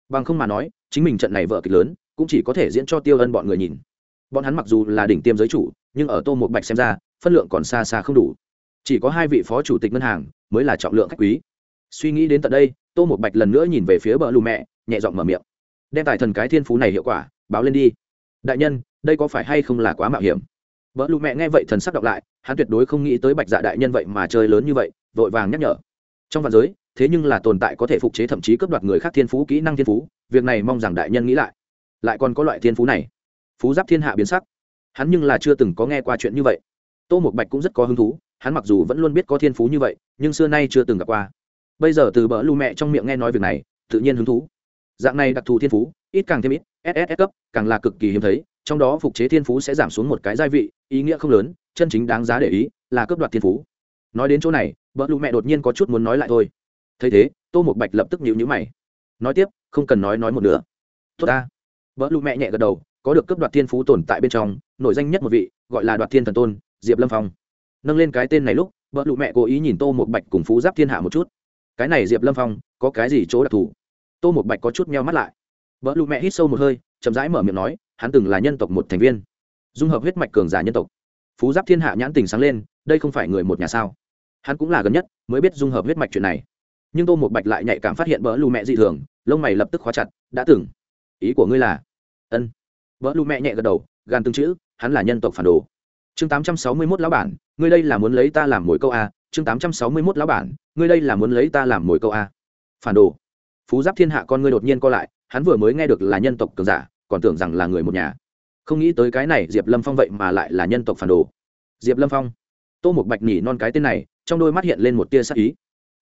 bằng không mà nói, chính mình trận này vợ kịch lớn, cũng chỉ có thể diễn cho tiêu ân bọn người nhìn. Bọn hắn mặc dù là đỉnh tiêm giới chủ, nhưng ở tô một bạch xem ra, phân lượng còn xa xa không đủ. Chỉ có hai vị phó chủ tịch ngân hàng mới là trọng lượng khách quý. Suy nghĩ đến tận đây, tô một bạch lần nữa nhìn về phía bờ lù mẹ, nhẹ giọng mở miệng. Đem tài thần cái thiên phú này hiệu quả, báo lên đi. Đại nhân, đây có phải hay không là quá mạo hiểm? Vợ lù mẹ nghe vậy thần sắc đọc lại, hắn tuyệt đối không nghĩ tới bạch dạ đại nhân vậy mà chơi lớn như vậy, vội vàng nhắc nhở. Trong vạn giới thế nhưng là tồn tại có thể phục chế thậm chí cướp đoạt người khác thiên phú, kỹ năng thiên phú, việc này mong rằng đại nhân nghĩ lại. Lại còn có loại thiên phú này. Phú giáp thiên hạ biến sắc. Hắn nhưng là chưa từng có nghe qua chuyện như vậy. Tô một bạch cũng rất có hứng thú, hắn mặc dù vẫn luôn biết có thiên phú như vậy, nhưng xưa nay chưa từng gặp qua. Bây giờ từ bỡ lưu mẹ trong miệng nghe nói việc này, tự nhiên hứng thú. Dạng này đặc thù thiên phú, ít càng thêm ít ss cấp, càng là cực kỳ hiếm thấy, trong đó phục chế thiên phú sẽ giảm xuống một cái gia vị, ý nghĩa không lớn, chân chính đáng giá để ý là cướp đoạt thiên phú. Nói đến chỗ này bỡ lưu mẹ đột nhiên có chút muốn nói lại thôi thấy thế, tô một bạch lập tức nhịu nhữ mày. Nói tiếp, không cần nói nói một nữa tốt ta. Vợ lụ mẹ nhẹ gật đầu, có được cấp đoạt thiên phú tồn tại bên trong, nổi danh nhất một vị, gọi là đoạt thiên thần tôn, diệp lâm phong. Nâng lên cái tên này lúc vợ lụ mẹ cố ý nhìn tô một bạch cùng phú giáp thiên hạ một chút. Cái này diệp lâm phong, có cái gì chỗ đặc thù? Tô một bạch có chút meo mắt lại. Vợ lụ mẹ hít sâu một hơi, chậm rãi mở miệng nói, hắn từng là nhân tộc một thành viên. Dung hợp huyết mạch cường giả nhân tộc. Phú giáp thiên hạ nhãn tình sáng lên, đây không phải người một nhà sao? Hắn cũng là gần nhất, mới biết dung hợp huyết mạch chuyện này nhưng tô một bạch lại nhạy cảm phát hiện bỡ lù mẹ dị thường, lông mày lập tức khóa chặt, đã từng. Ý của ngươi là? Ân. Bỡ lù mẹ nhẹ gật đầu gan tương chữ, hắn là nhân tộc phản đồ. Chương tám trăm sáu mươi mốt lão bản, ngươi đây là muốn lấy ta làm mồi câu a. Chương tám trăm sáu mươi mốt lão bản, ngươi đây là muốn lấy ta làm mồi câu a. Phản đồ. Phú giáp thiên hạ con ngươi đột nhiên co lại, hắn vừa mới nghe được là nhân tộc cường giả, còn tưởng rằng là người một nhà. Không nghĩ tới cái này, diệp lâm phong vậy mà lại là nhân tộc phản đồ. Diệp lâm phong. Tô một bạch nhỉ non cái tên này, trong đôi mắt hiện lên một tia sắc ý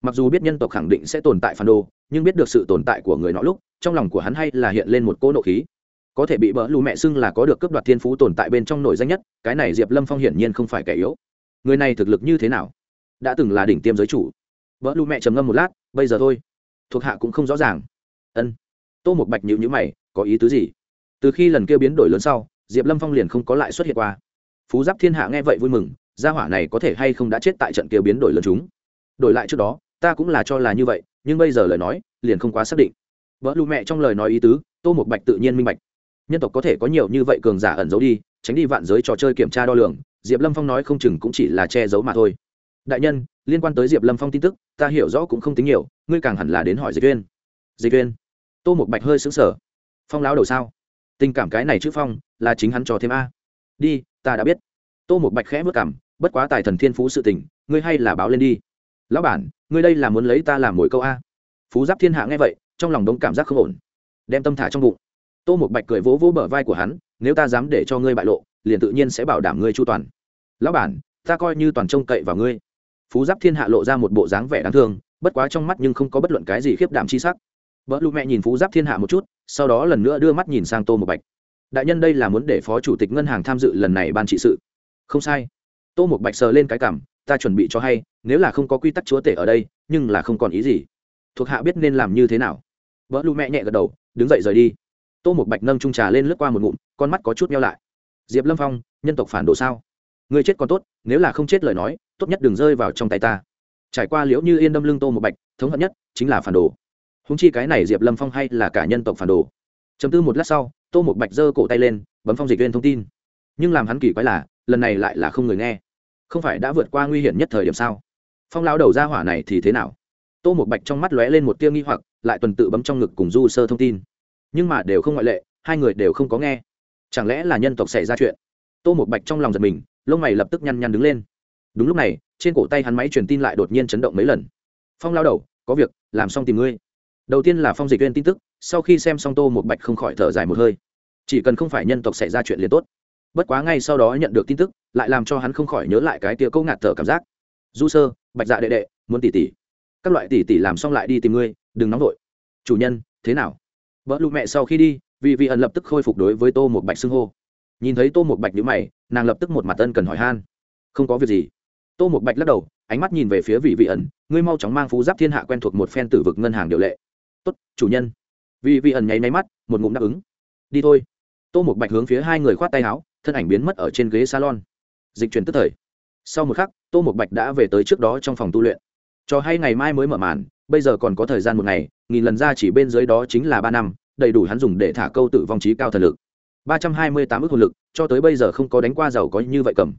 mặc dù biết nhân tộc khẳng định sẽ tồn tại phản đồ, nhưng biết được sự tồn tại của người nọ lúc, trong lòng của hắn hay là hiện lên một cỗ nộ khí. Có thể bị bỡ lù mẹ xưng là có được cấp đoạt thiên phú tồn tại bên trong nổi danh nhất, cái này diệp lâm phong hiển nhiên không phải kẻ yếu. Người này thực lực như thế nào? Đã từng là đỉnh tiêm giới chủ. Bỡ lù mẹ trầm ngâm một lát, bây giờ thôi. Thuộc hạ cũng không rõ ràng. Ân. Tô một bạch nhịu nhữ mày, có ý tứ gì? Từ khi lần kia biến đổi lớn sau, diệp lâm phong liền không có lại xuất hiện qua. Phú giáp thiên hạ nghe vậy vui mừng, gia hỏa này có thể hay không đã chết tại trận kia biến đổi lớn chúng. Đổi lại trước đó ta cũng là cho là như vậy, nhưng bây giờ lời nói, liền không quá xác định. Vợ lụ mẹ trong lời nói ý tứ, tô một bạch tự nhiên minh bạch. Nhân tộc có thể có nhiều như vậy cường giả ẩn giấu đi, tránh đi vạn giới trò chơi kiểm tra đo lường, diệp lâm phong nói không chừng cũng chỉ là che giấu mà thôi. Đại nhân, liên quan tới diệp lâm phong tin tức, ta hiểu rõ cũng không tính nhiều, ngươi càng hẳn là đến hỏi dịch viên dịch viên tô một bạch hơi xứng sở phong lão đầu sao? Tình cảm cái này chữ phong, là chính hắn cho thêm a. Đi, ta đã biết. Tô một bạch khẽ vất cảm, bất quá tài thần thiên phú sự tình, ngươi hay là báo lên đi lão bản, ngươi đây là muốn lấy ta làm mồi câu a? Phú giáp thiên hạ nghe vậy, trong lòng đống cảm giác không ổn. Đem tâm thả trong bụng. Tô một bạch cười vỗ vỗ bờ vai của hắn, nếu ta dám để cho ngươi bại lộ, liền tự nhiên sẽ bảo đảm ngươi chu toàn. Lão bản, ta coi như toàn trông cậy vào ngươi. Phú giáp thiên hạ lộ ra một bộ dáng vẻ đáng thương, bất quá trong mắt nhưng không có bất luận cái gì khiếp đảm chi sắc. Vợ lụ mẹ nhìn phú giáp thiên hạ một chút, sau đó lần nữa đưa mắt nhìn sang tô một bạch. Đại nhân đây là muốn để phó chủ tịch ngân hàng tham dự lần này ban trị sự. Không sai. Tô một bạch sờ lên cái cảm ta chuẩn bị cho hay, nếu là không có quy tắc chúa tể ở đây, nhưng là không còn ý gì. Thuộc hạ biết nên làm như thế nào. Vợ lụ mẹ nhẹ gật đầu, đứng dậy rời đi. Tô một bạch nâng trung trà lên lướt qua một ngụm, con mắt có chút meo lại. Diệp lâm phong, nhân tộc phản đồ sao? Người chết còn tốt, nếu là không chết lời nói, tốt nhất đừng rơi vào trong tay ta. Trải qua liễu như yên đâm lưng tô một bạch, thống hận nhất chính là phản đồ. Húng chi cái này diệp lâm phong hay là cả nhân tộc phản đồ. Chấm tư một lát sau, tô một bạch giơ cổ tay lên, bấm phong dịch viên thông tin. Nhưng làm hắn kỳ quái là, lần này lại là không người nghe không phải đã vượt qua nguy hiểm nhất thời điểm sao? Phong lao đầu ra hỏa này thì thế nào? Tô một bạch trong mắt lóe lên một tia nghi hoặc, lại tuần tự bấm trong ngực cùng du sơ thông tin. Nhưng mà đều không ngoại lệ, hai người đều không có nghe. Chẳng lẽ là nhân tộc xảy ra chuyện? Tô một bạch trong lòng giật mình, lông mày lập tức nhăn nhăn đứng lên. Đúng lúc này, trên cổ tay hắn máy truyền tin lại đột nhiên chấn động mấy lần. Phong lao đầu, có việc, làm xong tìm ngươi. Đầu tiên là phong dịch viên tin tức, sau khi xem xong tô một bạch không khỏi thở dài một hơi. Chỉ cần không phải nhân tộc xảy ra chuyện liền tốt bất quá ngay sau đó nhận được tin tức, lại làm cho hắn không khỏi nhớ lại cái tia câu ngạt thở cảm giác. Du sơ, bạch dạ đệ đệ, muốn tỉ tỉ. Các loại tỉ tỉ làm xong lại đi tìm ngươi, đừng nóng vội. Chủ nhân, thế nào? Vợ lụ mẹ sau khi đi vì vị ẩn lập tức khôi phục đối với tô một bạch xưng hô. Nhìn thấy tô một bạch nhữ mày, nàng lập tức một mặt ân cần hỏi han. Không có việc gì. Tô một bạch lắc đầu, ánh mắt nhìn về phía vị vị ẩn ngươi mau chóng mang phú giáp thiên hạ quen thuộc một phen tử vực ngân hàng điều lệ. Tốt, chủ nhân. Vị vị ẩn nháy máy mắt, một ngụm đáp ứng. Đi thôi. Tô một bạch hướng phía hai người khoát tay áo thân ảnh biến mất ở trên ghế salon. Dịch chuyển tức thời. Sau một khắc, tô một bạch đã về tới trước đó trong phòng tu luyện. Cho hay ngày mai mới mở màn, bây giờ còn có thời gian một ngày, nghìn lần ra chỉ bên dưới đó chính là ba năm, đầy đủ hắn dùng để thả câu tử vong trí cao thần lực. Ba trăm hai mươi tám ước hồn lực, cho tới bây giờ không có đánh qua giàu có như vậy cầm.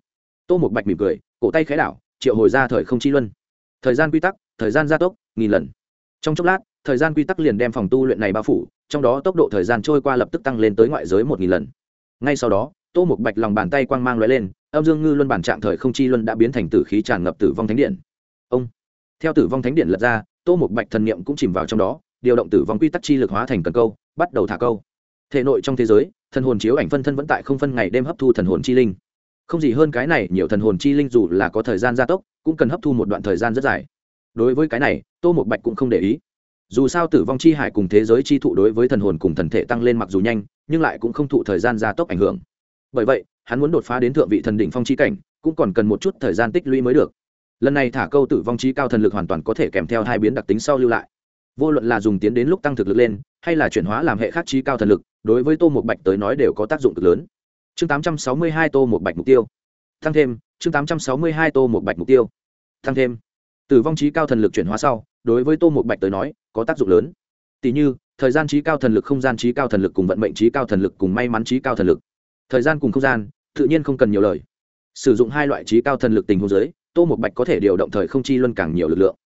Tô một bạch mỉm cười, cổ tay khẽ đảo, triệu hồi ra thời không chi luân. Thời gian quy tắc, thời gian gia tốc, nghìn lần. Trong chốc lát, thời gian quy tắc liền đem phòng tu luyện này bao phủ, trong đó tốc độ thời gian trôi qua lập tức tăng lên tới ngoại giới một nghìn lần. Ngay sau đó tô một bạch lòng bàn tay quang mang lóe lên, âm dương ngư luân bản trạng thời không chi luân đã biến thành tử khí tràn ngập tử vong thánh điện. Ông! Theo tử vong thánh điện lật ra, tô một bạch thần niệm cũng chìm vào trong đó, điều động tử vong quy tắc chi lực hóa thành cần câu, bắt đầu thả câu. Thể nội trong thế giới, thần hồn chiếu ảnh phân thân vẫn tại không phân ngày đêm hấp thu thần hồn chi linh. Không gì hơn cái này, nhiều thần hồn chi linh dù là có thời gian gia tốc, cũng cần hấp thu một đoạn thời gian rất dài. Đối với cái này, tô một bạch cũng không để ý. Dù sao tử vong chi hải cùng thế giới chi thụ đối với thần hồn cùng thần thể tăng lên mặc dù nhanh, nhưng lại cũng không thụ thời gian gia tốc ảnh hưởng bởi vậy, hắn muốn đột phá đến thượng vị thần đỉnh phong chi cảnh, cũng còn cần một chút thời gian tích lũy mới được. Lần này thả câu tử vong trí cao thần lực hoàn toàn có thể kèm theo hai biến đặc tính sau lưu lại. Vô luận là dùng tiến đến lúc tăng thực lực lên, hay là chuyển hóa làm hệ khác trí cao thần lực, đối với tô một bạch tới nói đều có tác dụng cực lớn. Chương tám trăm sáu mươi hai tô một bạch mục tiêu. Tăng thêm, chương tám trăm sáu mươi hai tô một bạch mục tiêu. Tăng thêm. Tử vong trí cao thần lực chuyển hóa sau, đối với tô một bạch tới nói, có tác dụng lớn. Tỷ như, thời gian trí cao thần lực không gian trí cao thần lực cùng vận mệnh trí cao thần lực cùng may mắn trí cao thần lực thời gian cùng không gian, tự nhiên không cần nhiều lời. Sử dụng hai loại trí cao thần lực tình hồ giới tô một bạch có thể điều động thời không chi luân càng nhiều lực lượng.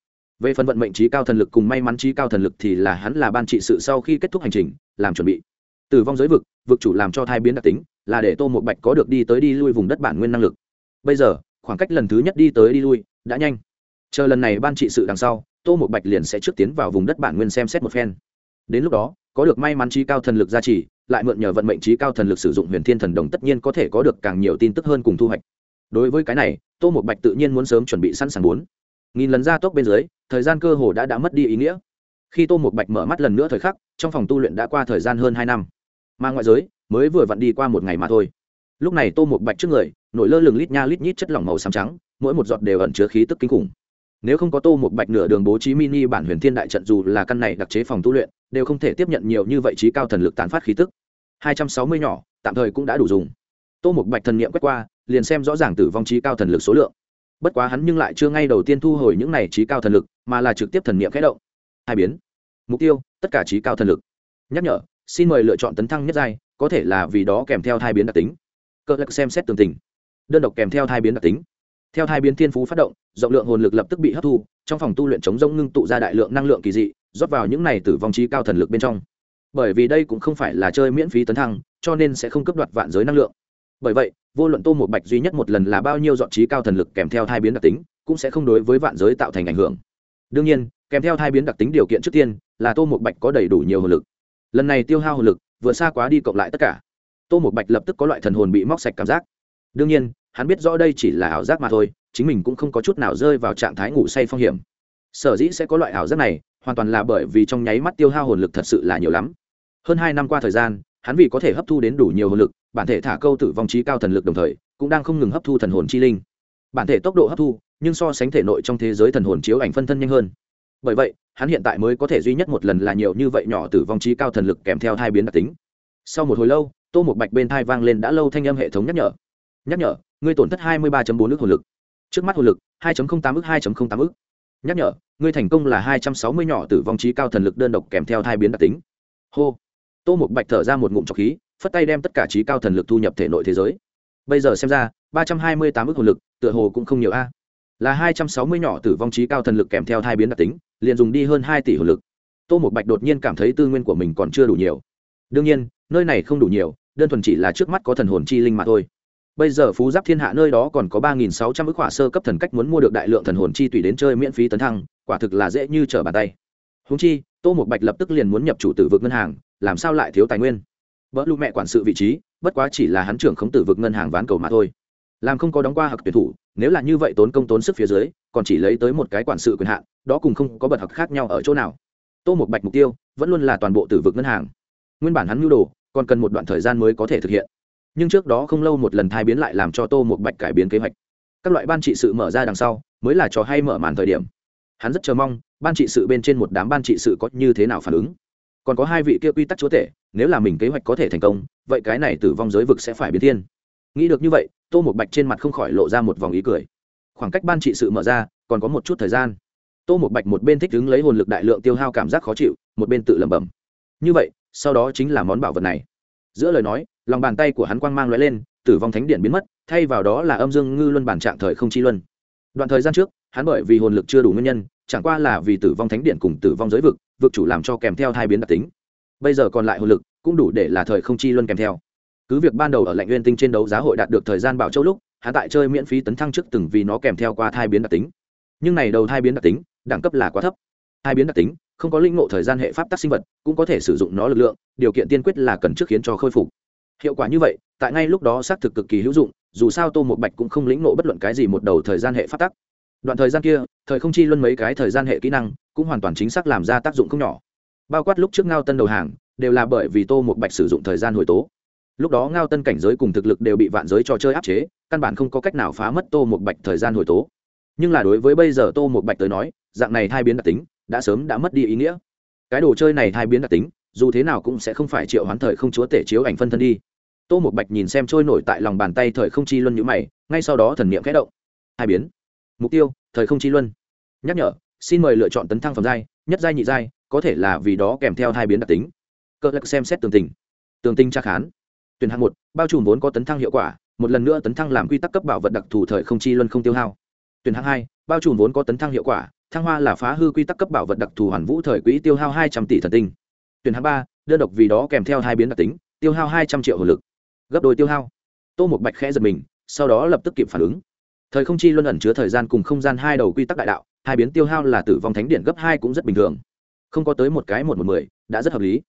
Về phần vận mệnh trí cao thần lực cùng may mắn trí cao thần lực thì là hắn là ban trị sự sau khi kết thúc hành trình, làm chuẩn bị. Tử vong giới vực vực chủ làm cho thai biến đặc tính, là để tô một bạch có được đi tới đi lui vùng đất bản nguyên năng lực. Bây giờ, khoảng cách lần thứ nhất đi tới đi lui, đã nhanh. Chờ lần này ban trị sự đằng sau, tô một bạch liền sẽ trước tiến vào vùng đất bản nguyên xem xét một phen đến lúc đó, có được may mắn trí cao thần lực gia trì, lại mượn nhờ vận mệnh trí cao thần lực sử dụng huyền thiên thần đồng tất nhiên có thể có được càng nhiều tin tức hơn cùng thu hoạch. Đối với cái này, tô một bạch tự nhiên muốn sớm chuẩn bị sẵn sàng bốn. Nghìn lần ra tốc bên dưới, thời gian cơ hồ đã đã mất đi ý nghĩa. Khi tô một bạch mở mắt lần nữa thời khắc, trong phòng tu luyện đã qua thời gian hơn hai năm. Mà ngoại giới, mới vừa vặn đi qua một ngày mà thôi. Lúc này tô một bạch trước người, nổi lơ lửng lít nha lít nhít chất lỏng màu xám trắng, mỗi một giọt đều ẩn chứa khí tức kinh khủng nếu không có tô một bạch nửa đường bố trí mini bản huyền thiên đại trận dù là căn này đặc chế phòng tu luyện, đều không thể tiếp nhận nhiều như vậy trí cao thần lực tán phát khí tức. Hai trăm sáu mươi nhỏ, tạm thời cũng đã đủ dùng. Tô một bạch thần niệm quét qua, liền xem rõ ràng tử vong trí cao thần lực số lượng. Bất quá hắn nhưng lại chưa ngay đầu tiên thu hồi những này trí cao thần lực, mà là trực tiếp thần niệm khẽ động. Hai biến. Mục tiêu, tất cả trí cao thần lực. Nhắc nhở, xin mời lựa chọn tấn thăng nhất giai, có thể là vì đó kèm theo hai biến đặc tính. Cơ lắc xem xét tường tình. Đơn độc kèm theo hai biến đặc tính theo hai biến thiên phú phát động, rộng lượng hồn lực lập tức bị hấp thu, trong phòng tu luyện chống rông ngưng tụ ra đại lượng năng lượng kỳ dị, rót vào những này từ vong trí cao thần lực bên trong. Bởi vì đây cũng không phải là chơi miễn phí tấn thăng, cho nên sẽ không cấp đoạt vạn giới năng lượng. Bởi vậy, vô luận tô một bạch duy nhất một lần là bao nhiêu dọn trí cao thần lực kèm theo thai biến đặc tính, cũng sẽ không đối với vạn giới tạo thành ảnh hưởng. Đương nhiên, kèm theo thai biến đặc tính điều kiện trước tiên là tô một bạch có đầy đủ nhiều hồn lực. Lần này tiêu hao hồn lực vừa xa quá đi cộng lại tất cả. Tô một bạch lập tức có loại thần hồn bị móc sạch cảm giác. Đương nhiên hắn biết rõ đây chỉ là ảo giác mà thôi, chính mình cũng không có chút nào rơi vào trạng thái ngủ say phong hiểm. Sở dĩ sẽ có loại ảo giác này, hoàn toàn là bởi vì trong nháy mắt tiêu hao hồn lực thật sự là nhiều lắm. Hơn hai năm qua thời gian, hắn vì có thể hấp thu đến đủ nhiều hồn lực, bản thể thả câu tử vong trí cao thần lực đồng thời, cũng đang không ngừng hấp thu thần hồn chi linh. Bản thể tốc độ hấp thu, nhưng so sánh thể nội trong thế giới thần hồn chiếu ảnh phân thân nhanh hơn. Bởi vậy, hắn hiện tại mới có thể duy nhất một lần là nhiều như vậy nhỏ tử vong trí cao thần lực kèm theo hai biến đặc tính. Sau một hồi lâu, tô một bạch bên thai vang lên đã lâu thanh âm hệ thống nhắc nhở. Nhắc nhở ngươi tổn thất hai mươi ba bốn ước hồn lực. Trước mắt hồn lực, hai tám ước hai tám ước nhắc nhở, ngươi thành công là hai trăm sáu mươi nhỏ tử vong trí cao thần lực đơn độc kèm theo hai biến đặc tính. Hô. Tô một bạch thở ra một ngụm trọc khí, phất tay đem tất cả trí cao thần lực thu nhập thể nội thế giới. Bây giờ xem ra, ba trăm hai mươi tám ước hồn lực, tựa hồ cũng không nhiều a. Là hai trăm sáu mươi nhỏ tử vong trí cao thần lực kèm theo hai biến đặc tính, liền dùng đi hơn hai tỷ hồn lực. Tô một bạch đột nhiên cảm thấy tư nguyên của mình còn chưa đủ nhiều. Đương nhiên, nơi này không đủ nhiều, đơn thuần chỉ là trước mắt có thần hồn chi linh mà thôi bây giờ phú giáp thiên hạ nơi đó còn có ba nghìn sáu trăm ức hỏa sơ cấp thần cách muốn mua được đại lượng thần hồn chi tùy đến chơi miễn phí tấn thăng, quả thực là dễ như trở bàn tay. Húng chi, tô một bạch lập tức liền muốn nhập chủ tử vực ngân hàng, làm sao lại thiếu tài nguyên? Vợ lụ mẹ quản sự vị trí, bất quá chỉ là hắn trưởng khống tử vực ngân hàng ván cầu mà thôi. Làm không có đóng qua hặc tuyển thủ, nếu là như vậy tốn công tốn sức phía dưới, còn chỉ lấy tới một cái quản sự quyền hạn, đó cùng không có bật hặc khác nhau ở chỗ nào. Tô một bạch mục tiêu vẫn luôn là toàn bộ tử vực ngân hàng. Nguyên bản hắn nhu đồ, còn cần một đoạn thời gian mới có thể thực hiện nhưng trước đó không lâu một lần thai biến lại làm cho tô một bạch cải biến kế hoạch. Các loại ban trị sự mở ra đằng sau, mới là trò hay mở màn thời điểm. Hắn rất chờ mong, ban trị sự bên trên một đám ban trị sự có như thế nào phản ứng. Còn có hai vị kia quy tắc chúa tể, nếu là mình kế hoạch có thể thành công, vậy cái này tử vong giới vực sẽ phải biến thiên. Nghĩ được như vậy, tô một bạch trên mặt không khỏi lộ ra một vòng ý cười. Khoảng cách ban trị sự mở ra, còn có một chút thời gian. Tô một bạch một bên thích đứng lấy hồn lực đại lượng tiêu hao cảm giác khó chịu, một bên tự lẩm bẩm. Như vậy, sau đó chính là món bảo vật này. Giữa lời nói lòng bàn tay của hắn quang mang lóe lên, tử vong thánh điện biến mất, thay vào đó là âm dương ngư luân bản trạng thời không chi luân. Đoạn thời gian trước, hắn bởi vì hồn lực chưa đủ nguyên nhân, chẳng qua là vì tử vong thánh điện cùng tử vong giới vực vực chủ làm cho kèm theo hai biến đặc tính. Bây giờ còn lại hồn lực cũng đủ để là thời không chi luân kèm theo. Cứ việc ban đầu ở lạnh nguyên tinh trên đấu giá hội đạt được thời gian bảo châu lúc, hắn tại chơi miễn phí tấn thăng trước từng vì nó kèm theo qua thai biến đặc tính. Nhưng này đầu thai biến đặc tính, đẳng cấp là quá thấp. Hai biến đặc tính, không có linh ngộ thời gian hệ pháp tác sinh vật, cũng có thể sử dụng nó lực lượng, điều kiện tiên quyết là cần trước khiến cho khôi phục hiệu quả như vậy, tại ngay lúc đó xác thực cực kỳ hữu dụng, dù sao tô một bạch cũng không lĩnh nộ bất luận cái gì một đầu thời gian hệ phát tắc. Đoạn thời gian kia, thời không chi luân mấy cái thời gian hệ kỹ năng, cũng hoàn toàn chính xác làm ra tác dụng không nhỏ. Bao quát lúc trước ngao tân đầu hàng, đều là bởi vì tô một bạch sử dụng thời gian hồi tố. Lúc đó ngao tân cảnh giới cùng thực lực đều bị vạn giới trò chơi áp chế, căn bản không có cách nào phá mất tô một bạch thời gian hồi tố. Nhưng là đối với bây giờ tô một bạch tới nói, dạng này hai biến đặc tính, đã sớm đã mất đi ý nghĩa. Cái đồ chơi này hai biến đặc tính dù thế nào cũng sẽ không phải triệu hoán thời không chúa tể chiếu ảnh phân thân đi. Tô một bạch nhìn xem trôi nổi tại lòng bàn tay thời không chi luân nhữ mày, ngay sau đó thần niệm khẽ động. Hai biến. Mục tiêu, thời không chi luân. Nhắc nhở, xin mời lựa chọn tấn thăng phẩm giai, nhất giai nhị giai, có thể là vì đó kèm theo hai biến đặc tính. Cơ lực xem xét tường tình. Tường tinh tra khán. Tuyển hạng một, bao trùm vốn có tấn thăng hiệu quả, một lần nữa tấn thăng làm quy tắc cấp bảo vật đặc thù thời không chi luân không tiêu hao. Tuyển hạng hai, bao trùm vốn có tấn thăng hiệu quả, thăng hoa là phá hư quy tắc cấp bảo vật đặc thù hoàn vũ thời quỹ tiêu hao hai trăm tỷ thần tinh tuyển hạng ba, đơn độc vì đó kèm theo hai biến đặc tính, tiêu hao hai trăm triệu hồn lực. Gấp đôi tiêu hao. Tô một bạch khẽ giật mình, sau đó lập tức kịp phản ứng. Thời không chi luân ẩn chứa thời gian cùng không gian hai đầu quy tắc đại đạo, hai biến tiêu hao là tử vong thánh điện gấp hai cũng rất bình thường. Không có tới một cái một một mười, đã rất hợp lý.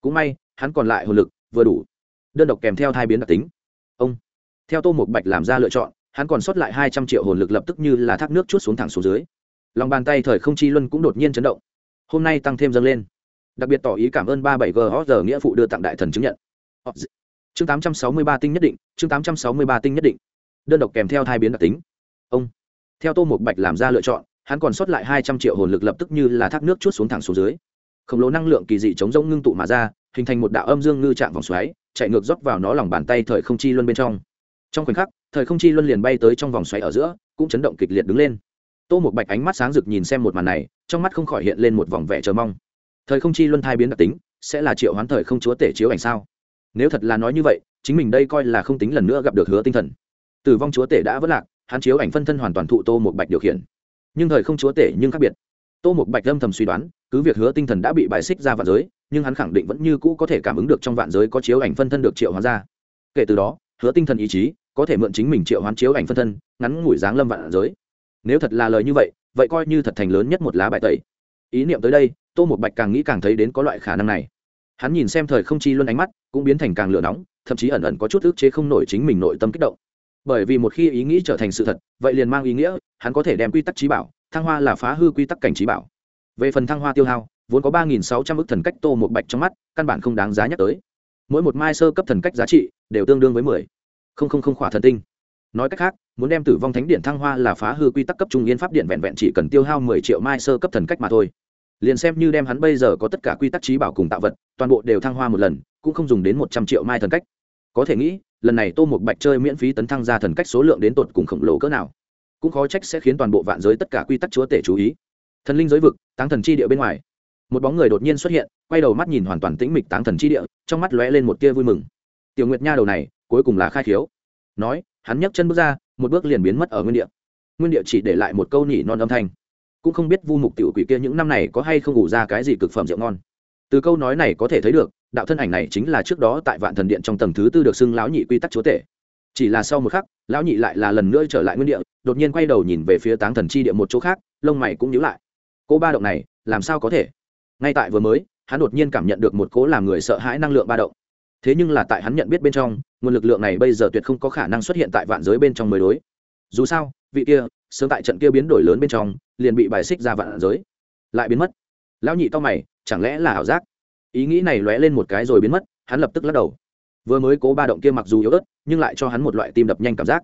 Cũng may, hắn còn lại hồn lực vừa đủ. Đơn độc kèm theo hai biến đặc tính. Ông. Theo tô một bạch làm ra lựa chọn, hắn còn sót lại hai trăm triệu hồn lực lập tức như là thác nước chút xuống thẳng xuống dưới. Lòng bàn tay thời không chi luân cũng đột nhiên chấn động. Hôm nay tăng thêm dâng lên đặc biệt tỏ ý cảm ơn ba bảy g giờ nghĩa phụ đưa tặng đại thần chứng nhận. Chương tám trăm sáu mươi ba tinh nhất định, chương tám trăm sáu mươi ba tinh nhất định. Đơn độc kèm theo hai biến đặc tính. Ông. Theo tô một bạch làm ra lựa chọn, hắn còn sót lại hai trăm triệu hồn lực lập tức như là thác nước chút xuống thẳng xuống dưới. Khổng lồ năng lượng kỳ dị chống rông ngưng tụ mà ra, hình thành một đạo âm dương ngư chạm vòng xoáy, chạy ngược rót vào nó lòng bàn tay thời không chi luân bên trong. Trong khoảnh khắc, thời không chi luân liền bay tới trong vòng xoáy ở giữa, cũng chấn động kịch liệt đứng lên. Tô một bạch ánh mắt sáng rực nhìn xem một màn này, trong mắt không khỏi hiện lên một vòng vẻ chờ mong thời không chi luân thai biến đặc tính, sẽ là triệu hoán thời không chúa tể chiếu ảnh sao? Nếu thật là nói như vậy, chính mình đây coi là không tính lần nữa gặp được hứa tinh thần. Tử vong chúa tể đã vất lạc, hắn chiếu ảnh phân thân hoàn toàn thụ tô một bạch điều khiển. Nhưng thời không chúa tể nhưng khác biệt. Tô một bạch âm thầm suy đoán, cứ việc hứa tinh thần đã bị bài xích ra vạn giới, nhưng hắn khẳng định vẫn như cũ có thể cảm ứng được trong vạn giới có chiếu ảnh phân thân được triệu hóa ra. Kể từ đó, hứa tinh thần ý chí có thể mượn chính mình triệu hoán chiếu ảnh phân thân, ngắn ngủi dáng lâm vạn giới. Nếu thật là lời như vậy vậy coi như thật thành lớn nhất một lá bài tẩy. Ý niệm tới đây tô một bạch càng nghĩ càng thấy đến có loại khả năng này. Hắn nhìn xem thời không chi luôn ánh mắt, cũng biến thành càng lửa nóng, thậm chí ẩn ẩn có chút ức chế không nổi chính mình nội tâm kích động. Bởi vì một khi ý nghĩ trở thành sự thật, vậy liền mang ý nghĩa, hắn có thể đem quy tắc trí bảo, thăng hoa là phá hư quy tắc cảnh trí bảo. Về phần thăng hoa tiêu hao, vốn có ba nghìn sáu trăm ức thần cách tô một bạch trong mắt, căn bản không đáng giá nhắc tới. Mỗi một mai sơ cấp thần cách giá trị, đều tương đương với mười. Không không không khỏa thần tinh. Nói cách khác, muốn đem tử vong thánh điện thăng hoa là phá hư quy tắc cấp trung yên pháp điện vẹn vẹn chỉ cần tiêu hao mười triệu mai sơ cấp thần cách mà thôi liền xem như đem hắn bây giờ có tất cả quy tắc trí bảo cùng tạo vật, toàn bộ đều thăng hoa một lần, cũng không dùng đến một trăm triệu mai thần cách. Có thể nghĩ, lần này tô một bạch chơi miễn phí tấn thăng ra thần cách số lượng đến tột cùng khổng lồ cỡ nào. Cũng khó trách sẽ khiến toàn bộ vạn giới tất cả quy tắc chúa tể chú ý. Thần linh giới vực, táng thần chi địa bên ngoài. Một bóng người đột nhiên xuất hiện, quay đầu mắt nhìn hoàn toàn tĩnh mịch táng thần chi địa, trong mắt lóe lên một tia vui mừng. Tiểu nguyệt nha đầu này, cuối cùng là khai khiếu. Nói, hắn nhấc chân bước ra, một bước liền biến mất ở nguyên địa. Nguyên địa chỉ để lại một câu nhỉ non âm thanh cũng không biết vu mục tiểu quỷ kia những năm này có hay không ngủ ra cái gì cực phẩm rượu ngon. Từ câu nói này có thể thấy được, đạo thân ảnh này chính là trước đó tại vạn thần điện trong tầng thứ tư được xưng lão nhị quy tắc chúa tể. Chỉ là sau một khắc, lão nhị lại là lần nữa trở lại nguyên địa, đột nhiên quay đầu nhìn về phía táng thần chi địa một chỗ khác, lông mày cũng nhíu lại. Cô ba động này, làm sao có thể? Ngay tại vừa mới, hắn đột nhiên cảm nhận được một cố làm người sợ hãi năng lượng ba động. Thế nhưng là tại hắn nhận biết bên trong, nguồn lực lượng này bây giờ tuyệt không có khả năng xuất hiện tại vạn giới bên trong mới đối. Dù sao vị kia, sớm tại trận kia biến đổi lớn bên trong, liền bị bài xích ra vạn giới. Lại biến mất. Lão nhị to mày, chẳng lẽ là ảo giác? Ý nghĩ này lóe lên một cái rồi biến mất, hắn lập tức lắc đầu. Vừa mới cố ba động kia mặc dù yếu ớt, nhưng lại cho hắn một loại tim đập nhanh cảm giác.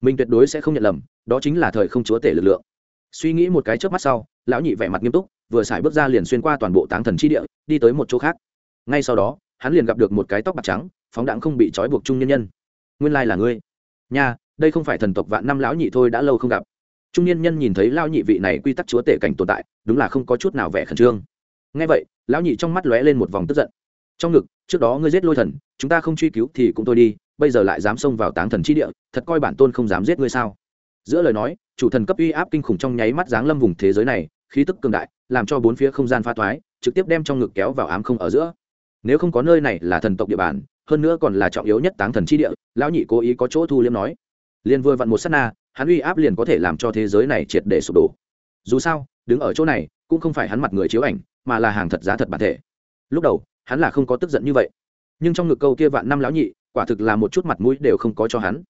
Mình tuyệt đối sẽ không nhận lầm, đó chính là thời không chúa tể lực lượng. Suy nghĩ một cái trước mắt sau, lão nhị vẻ mặt nghiêm túc, vừa xài bước ra liền xuyên qua toàn bộ táng thần chi địa, đi tới một chỗ khác. Ngay sau đó, hắn liền gặp được một cái tóc bạc trắng, phóng đãng không bị trói buộc chung nhân nhân. Nguyên lai là ngươi. Nha đây không phải thần tộc vạn năm lão nhị thôi đã lâu không gặp. Trung niên nhân nhìn thấy lão nhị vị này quy tắc chúa tể cảnh tồn tại, đúng là không có chút nào vẻ khẩn trương. Ngay vậy, lão nhị trong mắt lóe lên một vòng tức giận. Trong ngực, trước đó ngươi giết lôi thần, chúng ta không truy cứu thì cũng thôi đi, bây giờ lại dám xông vào táng thần chi địa, thật coi bản tôn không dám giết ngươi sao? Giữa lời nói, chủ thần cấp uy áp kinh khủng trong nháy mắt giáng lâm vùng thế giới này, khí tức cường đại, làm cho bốn phía không gian pha toái, trực tiếp đem trong ngực kéo vào ám không ở giữa. Nếu không có nơi này là thần tộc địa bàn, hơn nữa còn là trọng yếu nhất táng thần chi địa, lão nhị cố ý có chỗ thu liêm nói liền vừa vặn một s á t na, hắn uy áp liền có thể làm cho thế giới này triệt để sụp đổ. Dù sao, đứng ở chỗ này, cũng không phải hắn mặt người chiếu ảnh, mà là hàng thật giá thật bản thể. Lúc đầu, hắn là không có tức giận như vậy. Nhưng trong ngực câu kia vạn năm lão nhị, quả thực là một chút mặt mũi đều không có cho hắn.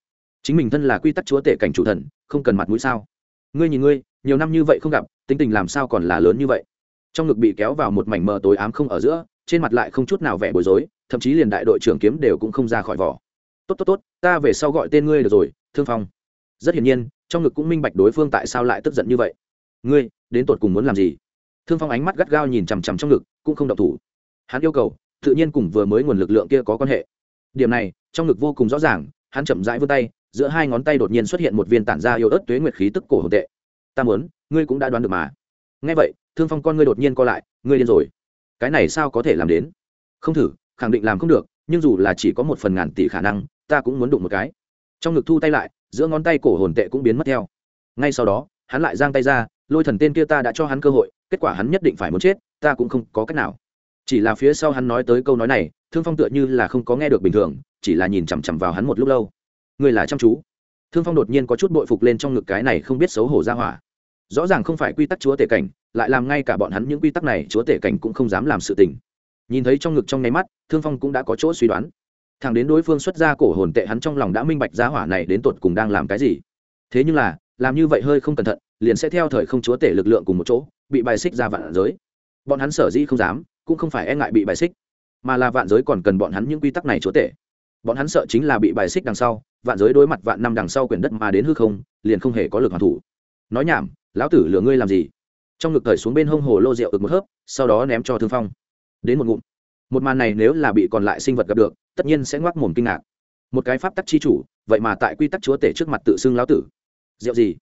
Chính mình thân là quy tắc chúa tể cảnh chủ thần, không cần mặt mũi sao? Ngươi nhìn ngươi, nhiều năm như vậy không gặp, tính tình làm sao còn là lớn như vậy? Trong ngực bị kéo vào một mảnh mờ tối ám không ở giữa, trên mặt lại không chút nào vẻ bối rối, thậm chí liền đại đội trưởng kiếm đều cũng không ra khỏi vỏ. Tốt tốt tốt, ta về sau gọi tên ngươi được rồi thương phong rất hiển nhiên trong ngực cũng minh bạch đối phương tại sao lại tức giận như vậy ngươi đến tột cùng muốn làm gì thương phong ánh mắt gắt gao nhìn chằm chằm trong ngực cũng không động thủ hắn yêu cầu tự nhiên cùng vừa mới nguồn lực lượng kia có quan hệ điểm này trong ngực vô cùng rõ ràng hắn chậm rãi vươn tay giữa hai ngón tay đột nhiên xuất hiện một viên tản ra yêu ớt tuế nguyệt khí tức cổ hồn tệ ta muốn ngươi cũng đã đoán được mà nghe vậy thương phong con ngươi đột nhiên co lại ngươi điên rồi cái này sao có thể làm đến không thử khẳng định làm không được nhưng dù là chỉ có một phần ngàn tỷ khả năng ta cũng muốn đụng một cái trong ngực thu tay lại, giữa ngón tay cổ hồn tệ cũng biến mất theo. Ngay sau đó, hắn lại giang tay ra, lôi thần tên kia ta đã cho hắn cơ hội, kết quả hắn nhất định phải muốn chết, ta cũng không có cách nào. Chỉ là phía sau hắn nói tới câu nói này, thương phong tựa như là không có nghe được bình thường, chỉ là nhìn chằm chằm vào hắn một lúc lâu. Người là chăm chú. Thương phong đột nhiên có chút bội phục lên trong ngực cái này không biết xấu hổ ra hỏa. Rõ ràng không phải quy tắc chúa tể cảnh, lại làm ngay cả bọn hắn những quy tắc này chúa tể cảnh cũng không dám làm sự tình. Nhìn thấy trong ngực trong nháy mắt, thương phong cũng đã có chỗ suy đoán thằng đến đối phương xuất ra cổ hồn tệ hắn trong lòng đã minh bạch giá hỏa này đến tột cùng đang làm cái gì. Thế nhưng là, làm như vậy hơi không cẩn thận, liền sẽ theo thời không chúa tể lực lượng cùng một chỗ, bị bài xích ra vạn giới. Bọn hắn sở dĩ không dám, cũng không phải e ngại bị bài xích, mà là vạn giới còn cần bọn hắn những quy tắc này chúa tể. Bọn hắn sợ chính là bị bài xích đằng sau, vạn giới đối mặt vạn năm đằng sau quyền đất mà đến hư không, liền không hề có lực hoàn thủ. Nói nhảm, lão tử lừa ngươi làm gì? Trong ngực thời xuống bên hông hồ lô rượu ực một hớp, sau đó ném cho thương phong. Đến một ngụm một màn này nếu là bị còn lại sinh vật gặp được, tất nhiên sẽ ngoác mồm kinh ngạc. Một cái pháp tắc chi chủ, vậy mà tại quy tắc chúa tể trước mặt tự xưng lão tử. Rượu gì?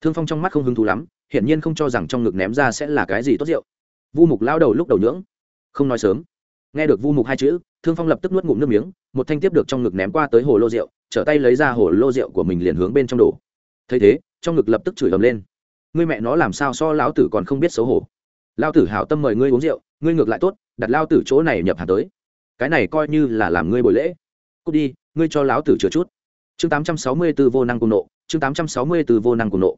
Thương phong trong mắt không hứng thú lắm, hiển nhiên không cho rằng trong ngực ném ra sẽ là cái gì tốt rượu. Vu mục lao đầu lúc đầu nhưỡng. Không nói sớm. Nghe được vu mục hai chữ, thương phong lập tức nuốt ngụm nước miếng, một thanh tiếp được trong ngực ném qua tới hồ lô rượu, trở tay lấy ra hồ lô rượu của mình liền hướng bên trong đổ. Thấy thế, trong ngực lập tức chửi ầm lên. Ngươi mẹ nó làm sao so lão tử còn không biết xấu hổ. Lao tử hảo tâm mời ngươi uống rượu, ngươi ngược lại tốt đặt lao tử chỗ này nhập hàng tới. Cái này coi như là làm ngươi bồi lễ. Cút đi, ngươi cho lão tử chừa chút. Chương tám trăm sáu mươi 864 vô năng cùng nộ, chương tám trăm sáu mươi 864 vô năng cùng nộ.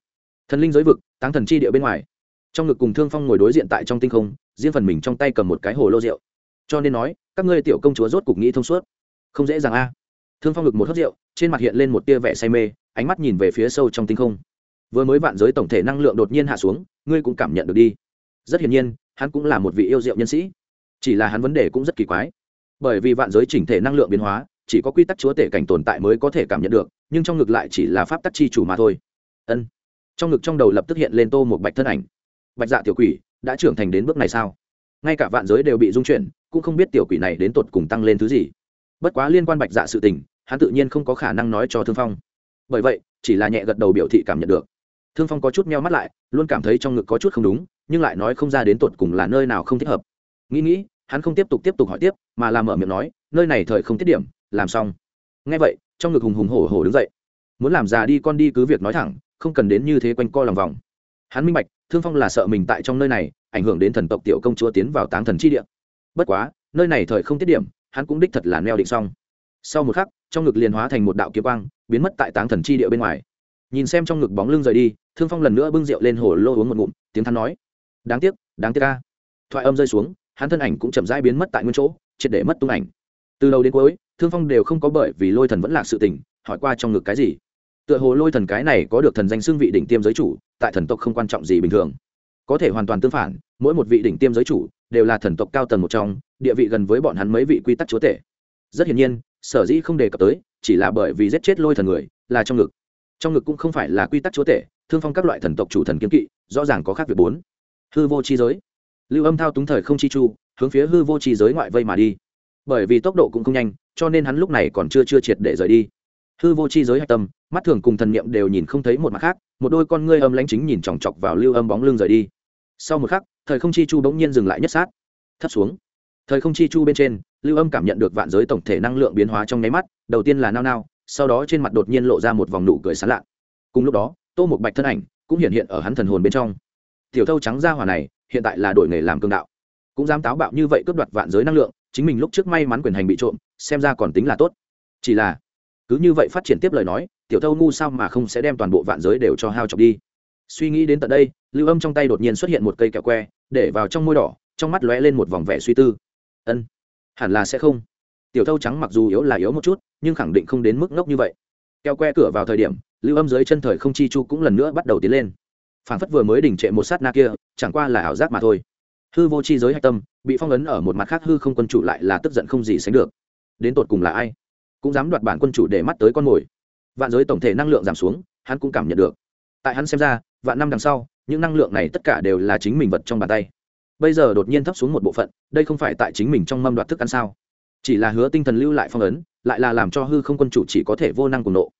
Thần linh giới vực, táng thần chi địa bên ngoài. Trong ngực cùng thương phong ngồi đối diện tại trong tinh không, riêng phần mình trong tay cầm một cái hồ lô rượu. Cho nên nói, các ngươi tiểu công chúa rốt cục nghĩ thông suốt. Không dễ dàng a. Thương phong ngực một hớt rượu, trên mặt hiện lên một tia vẻ say mê, ánh mắt nhìn về phía sâu trong tinh không. Vừa mới vạn giới tổng thể năng lượng đột nhiên hạ xuống, ngươi cũng cảm nhận được đi. Rất hiển nhiên, hắn cũng là một vị yêu rượu nhân sĩ chỉ là hắn vấn đề cũng rất kỳ quái. Bởi vì vạn giới chỉnh thể năng lượng biến hóa, chỉ có quy tắc chúa tể cảnh tồn tại mới có thể cảm nhận được, nhưng trong ngực lại chỉ là pháp tắc chi chủ mà thôi. Ân. Trong ngực trong đầu lập tức hiện lên tô một bạch thân ảnh. Bạch dạ tiểu quỷ, đã trưởng thành đến bước này sao? Ngay cả vạn giới đều bị dung chuyển, cũng không biết tiểu quỷ này đến tột cùng tăng lên thứ gì. Bất quá liên quan bạch dạ sự tình, hắn tự nhiên không có khả năng nói cho thương phong. Bởi vậy, chỉ là nhẹ gật đầu biểu thị cảm nhận được. Thương phong có chút meo mắt lại, luôn cảm thấy trong ngực có chút không đúng, nhưng lại nói không ra đến tột cùng là nơi nào không thích hợp. Nghĩ nghĩ hắn không tiếp tục tiếp tục hỏi tiếp, mà làm mở miệng nói, nơi này thời không tiết điểm, làm xong. Ngay vậy, trong ngực hùng hùng hổ hổ đứng dậy. Muốn làm già đi con đi cứ việc nói thẳng, không cần đến như thế quanh co lòng vòng. Hắn minh bạch, thương phong là sợ mình tại trong nơi này, ảnh hưởng đến thần tộc tiểu công chúa tiến vào táng thần chi địa. Bất quá, nơi này thời không tiết điểm, hắn cũng đích thật là neo định xong. Sau một khắc, trong ngực liền hóa thành một đạo kiếm quang, biến mất tại táng thần chi địa bên ngoài. Nhìn xem trong ngực bóng lưng rời đi, thương phong lần nữa bưng rượu lên hồ lô uống một ngụm, tiếng thắn nói, đáng tiếc đáng tiếc ca thoại âm rơi xuống hắn thân ảnh cũng chậm rãi biến mất tại nguyên chỗ, triệt để mất tung ảnh. Từ đầu đến cuối, thương phong đều không có bởi vì lôi thần vẫn lạc sự tình, hỏi qua trong ngực cái gì. Tựa hồ lôi thần cái này có được thần danh xương vị đỉnh tiêm giới chủ, tại thần tộc không quan trọng gì bình thường. Có thể hoàn toàn tương phản, mỗi một vị đỉnh tiêm giới chủ đều là thần tộc cao tầng một trong, địa vị gần với bọn hắn mấy vị quy tắc chúa tể. Rất hiển nhiên, sở dĩ không đề cập tới, chỉ là bởi vì giết chết lôi thần người là trong ngực. Trong ngực cũng không phải là quy tắc chúa tể, thương phong các loại thần tộc chủ thần kiếm kỵ, rõ ràng có khác việc bốn. Hư vô chi giới lưu âm thao túng thời không chi chu, hướng phía hư vô chi giới ngoại vây mà đi. Bởi vì tốc độ cũng không nhanh, cho nên hắn lúc này còn chưa chưa triệt để rời đi. Hư vô chi giới hạch tâm, mắt thường cùng thần niệm đều nhìn không thấy một mặt khác, một đôi con ngươi âm lánh chính nhìn chòng chọc vào lưu âm bóng lưng rời đi. Sau một khắc, thời không chi chu bỗng nhiên dừng lại nhất sát. Thấp xuống. Thời không chi chu bên trên, lưu âm cảm nhận được vạn giới tổng thể năng lượng biến hóa trong nháy mắt, đầu tiên là nao nao, sau đó trên mặt đột nhiên lộ ra một vòng nụ cười sán lạ. Cùng lúc đó, tô một bạch thân ảnh cũng hiện hiện ở hắn thần hồn bên trong. Tiểu thâu trắng ra hỏa này hiện tại là đổi nghề làm cương đạo. Cũng dám táo bạo như vậy cướp đoạt vạn giới năng lượng, chính mình lúc trước may mắn quyền hành bị trộm, xem ra còn tính là tốt. Chỉ là, cứ như vậy phát triển tiếp lời nói, tiểu thâu ngu sao mà không sẽ đem toàn bộ vạn giới đều cho hao chọc đi. Suy nghĩ đến tận đây, lưu âm trong tay đột nhiên xuất hiện một cây kẹo que, để vào trong môi đỏ, trong mắt lóe lên một vòng vẻ suy tư. Ân, hẳn là sẽ không. Tiểu thâu trắng mặc dù yếu là yếu một chút, nhưng khẳng định không đến mức ngốc như vậy. Kẹo que cửa vào thời điểm, lưu âm dưới chân thời không chi chu cũng lần nữa bắt đầu tiến lên phản phất vừa mới đỉnh trệ một sát na kia, chẳng qua là ảo giác mà thôi. Hư vô chi giới hạch tâm, bị phong ấn ở một mặt khác hư không quân chủ lại là tức giận không gì sánh được. Đến tột cùng là ai? Cũng dám đoạt bản quân chủ để mắt tới con mồi. Vạn giới tổng thể năng lượng giảm xuống, hắn cũng cảm nhận được. Tại hắn xem ra, vạn năm đằng sau, những năng lượng này tất cả đều là chính mình vật trong bàn tay. Bây giờ đột nhiên thấp xuống một bộ phận, đây không phải tại chính mình trong mâm đoạt thức ăn sao? Chỉ là hứa tinh thần lưu lại phong ấn, lại là làm cho hư không quân chủ chỉ có thể vô năng cùng nộ.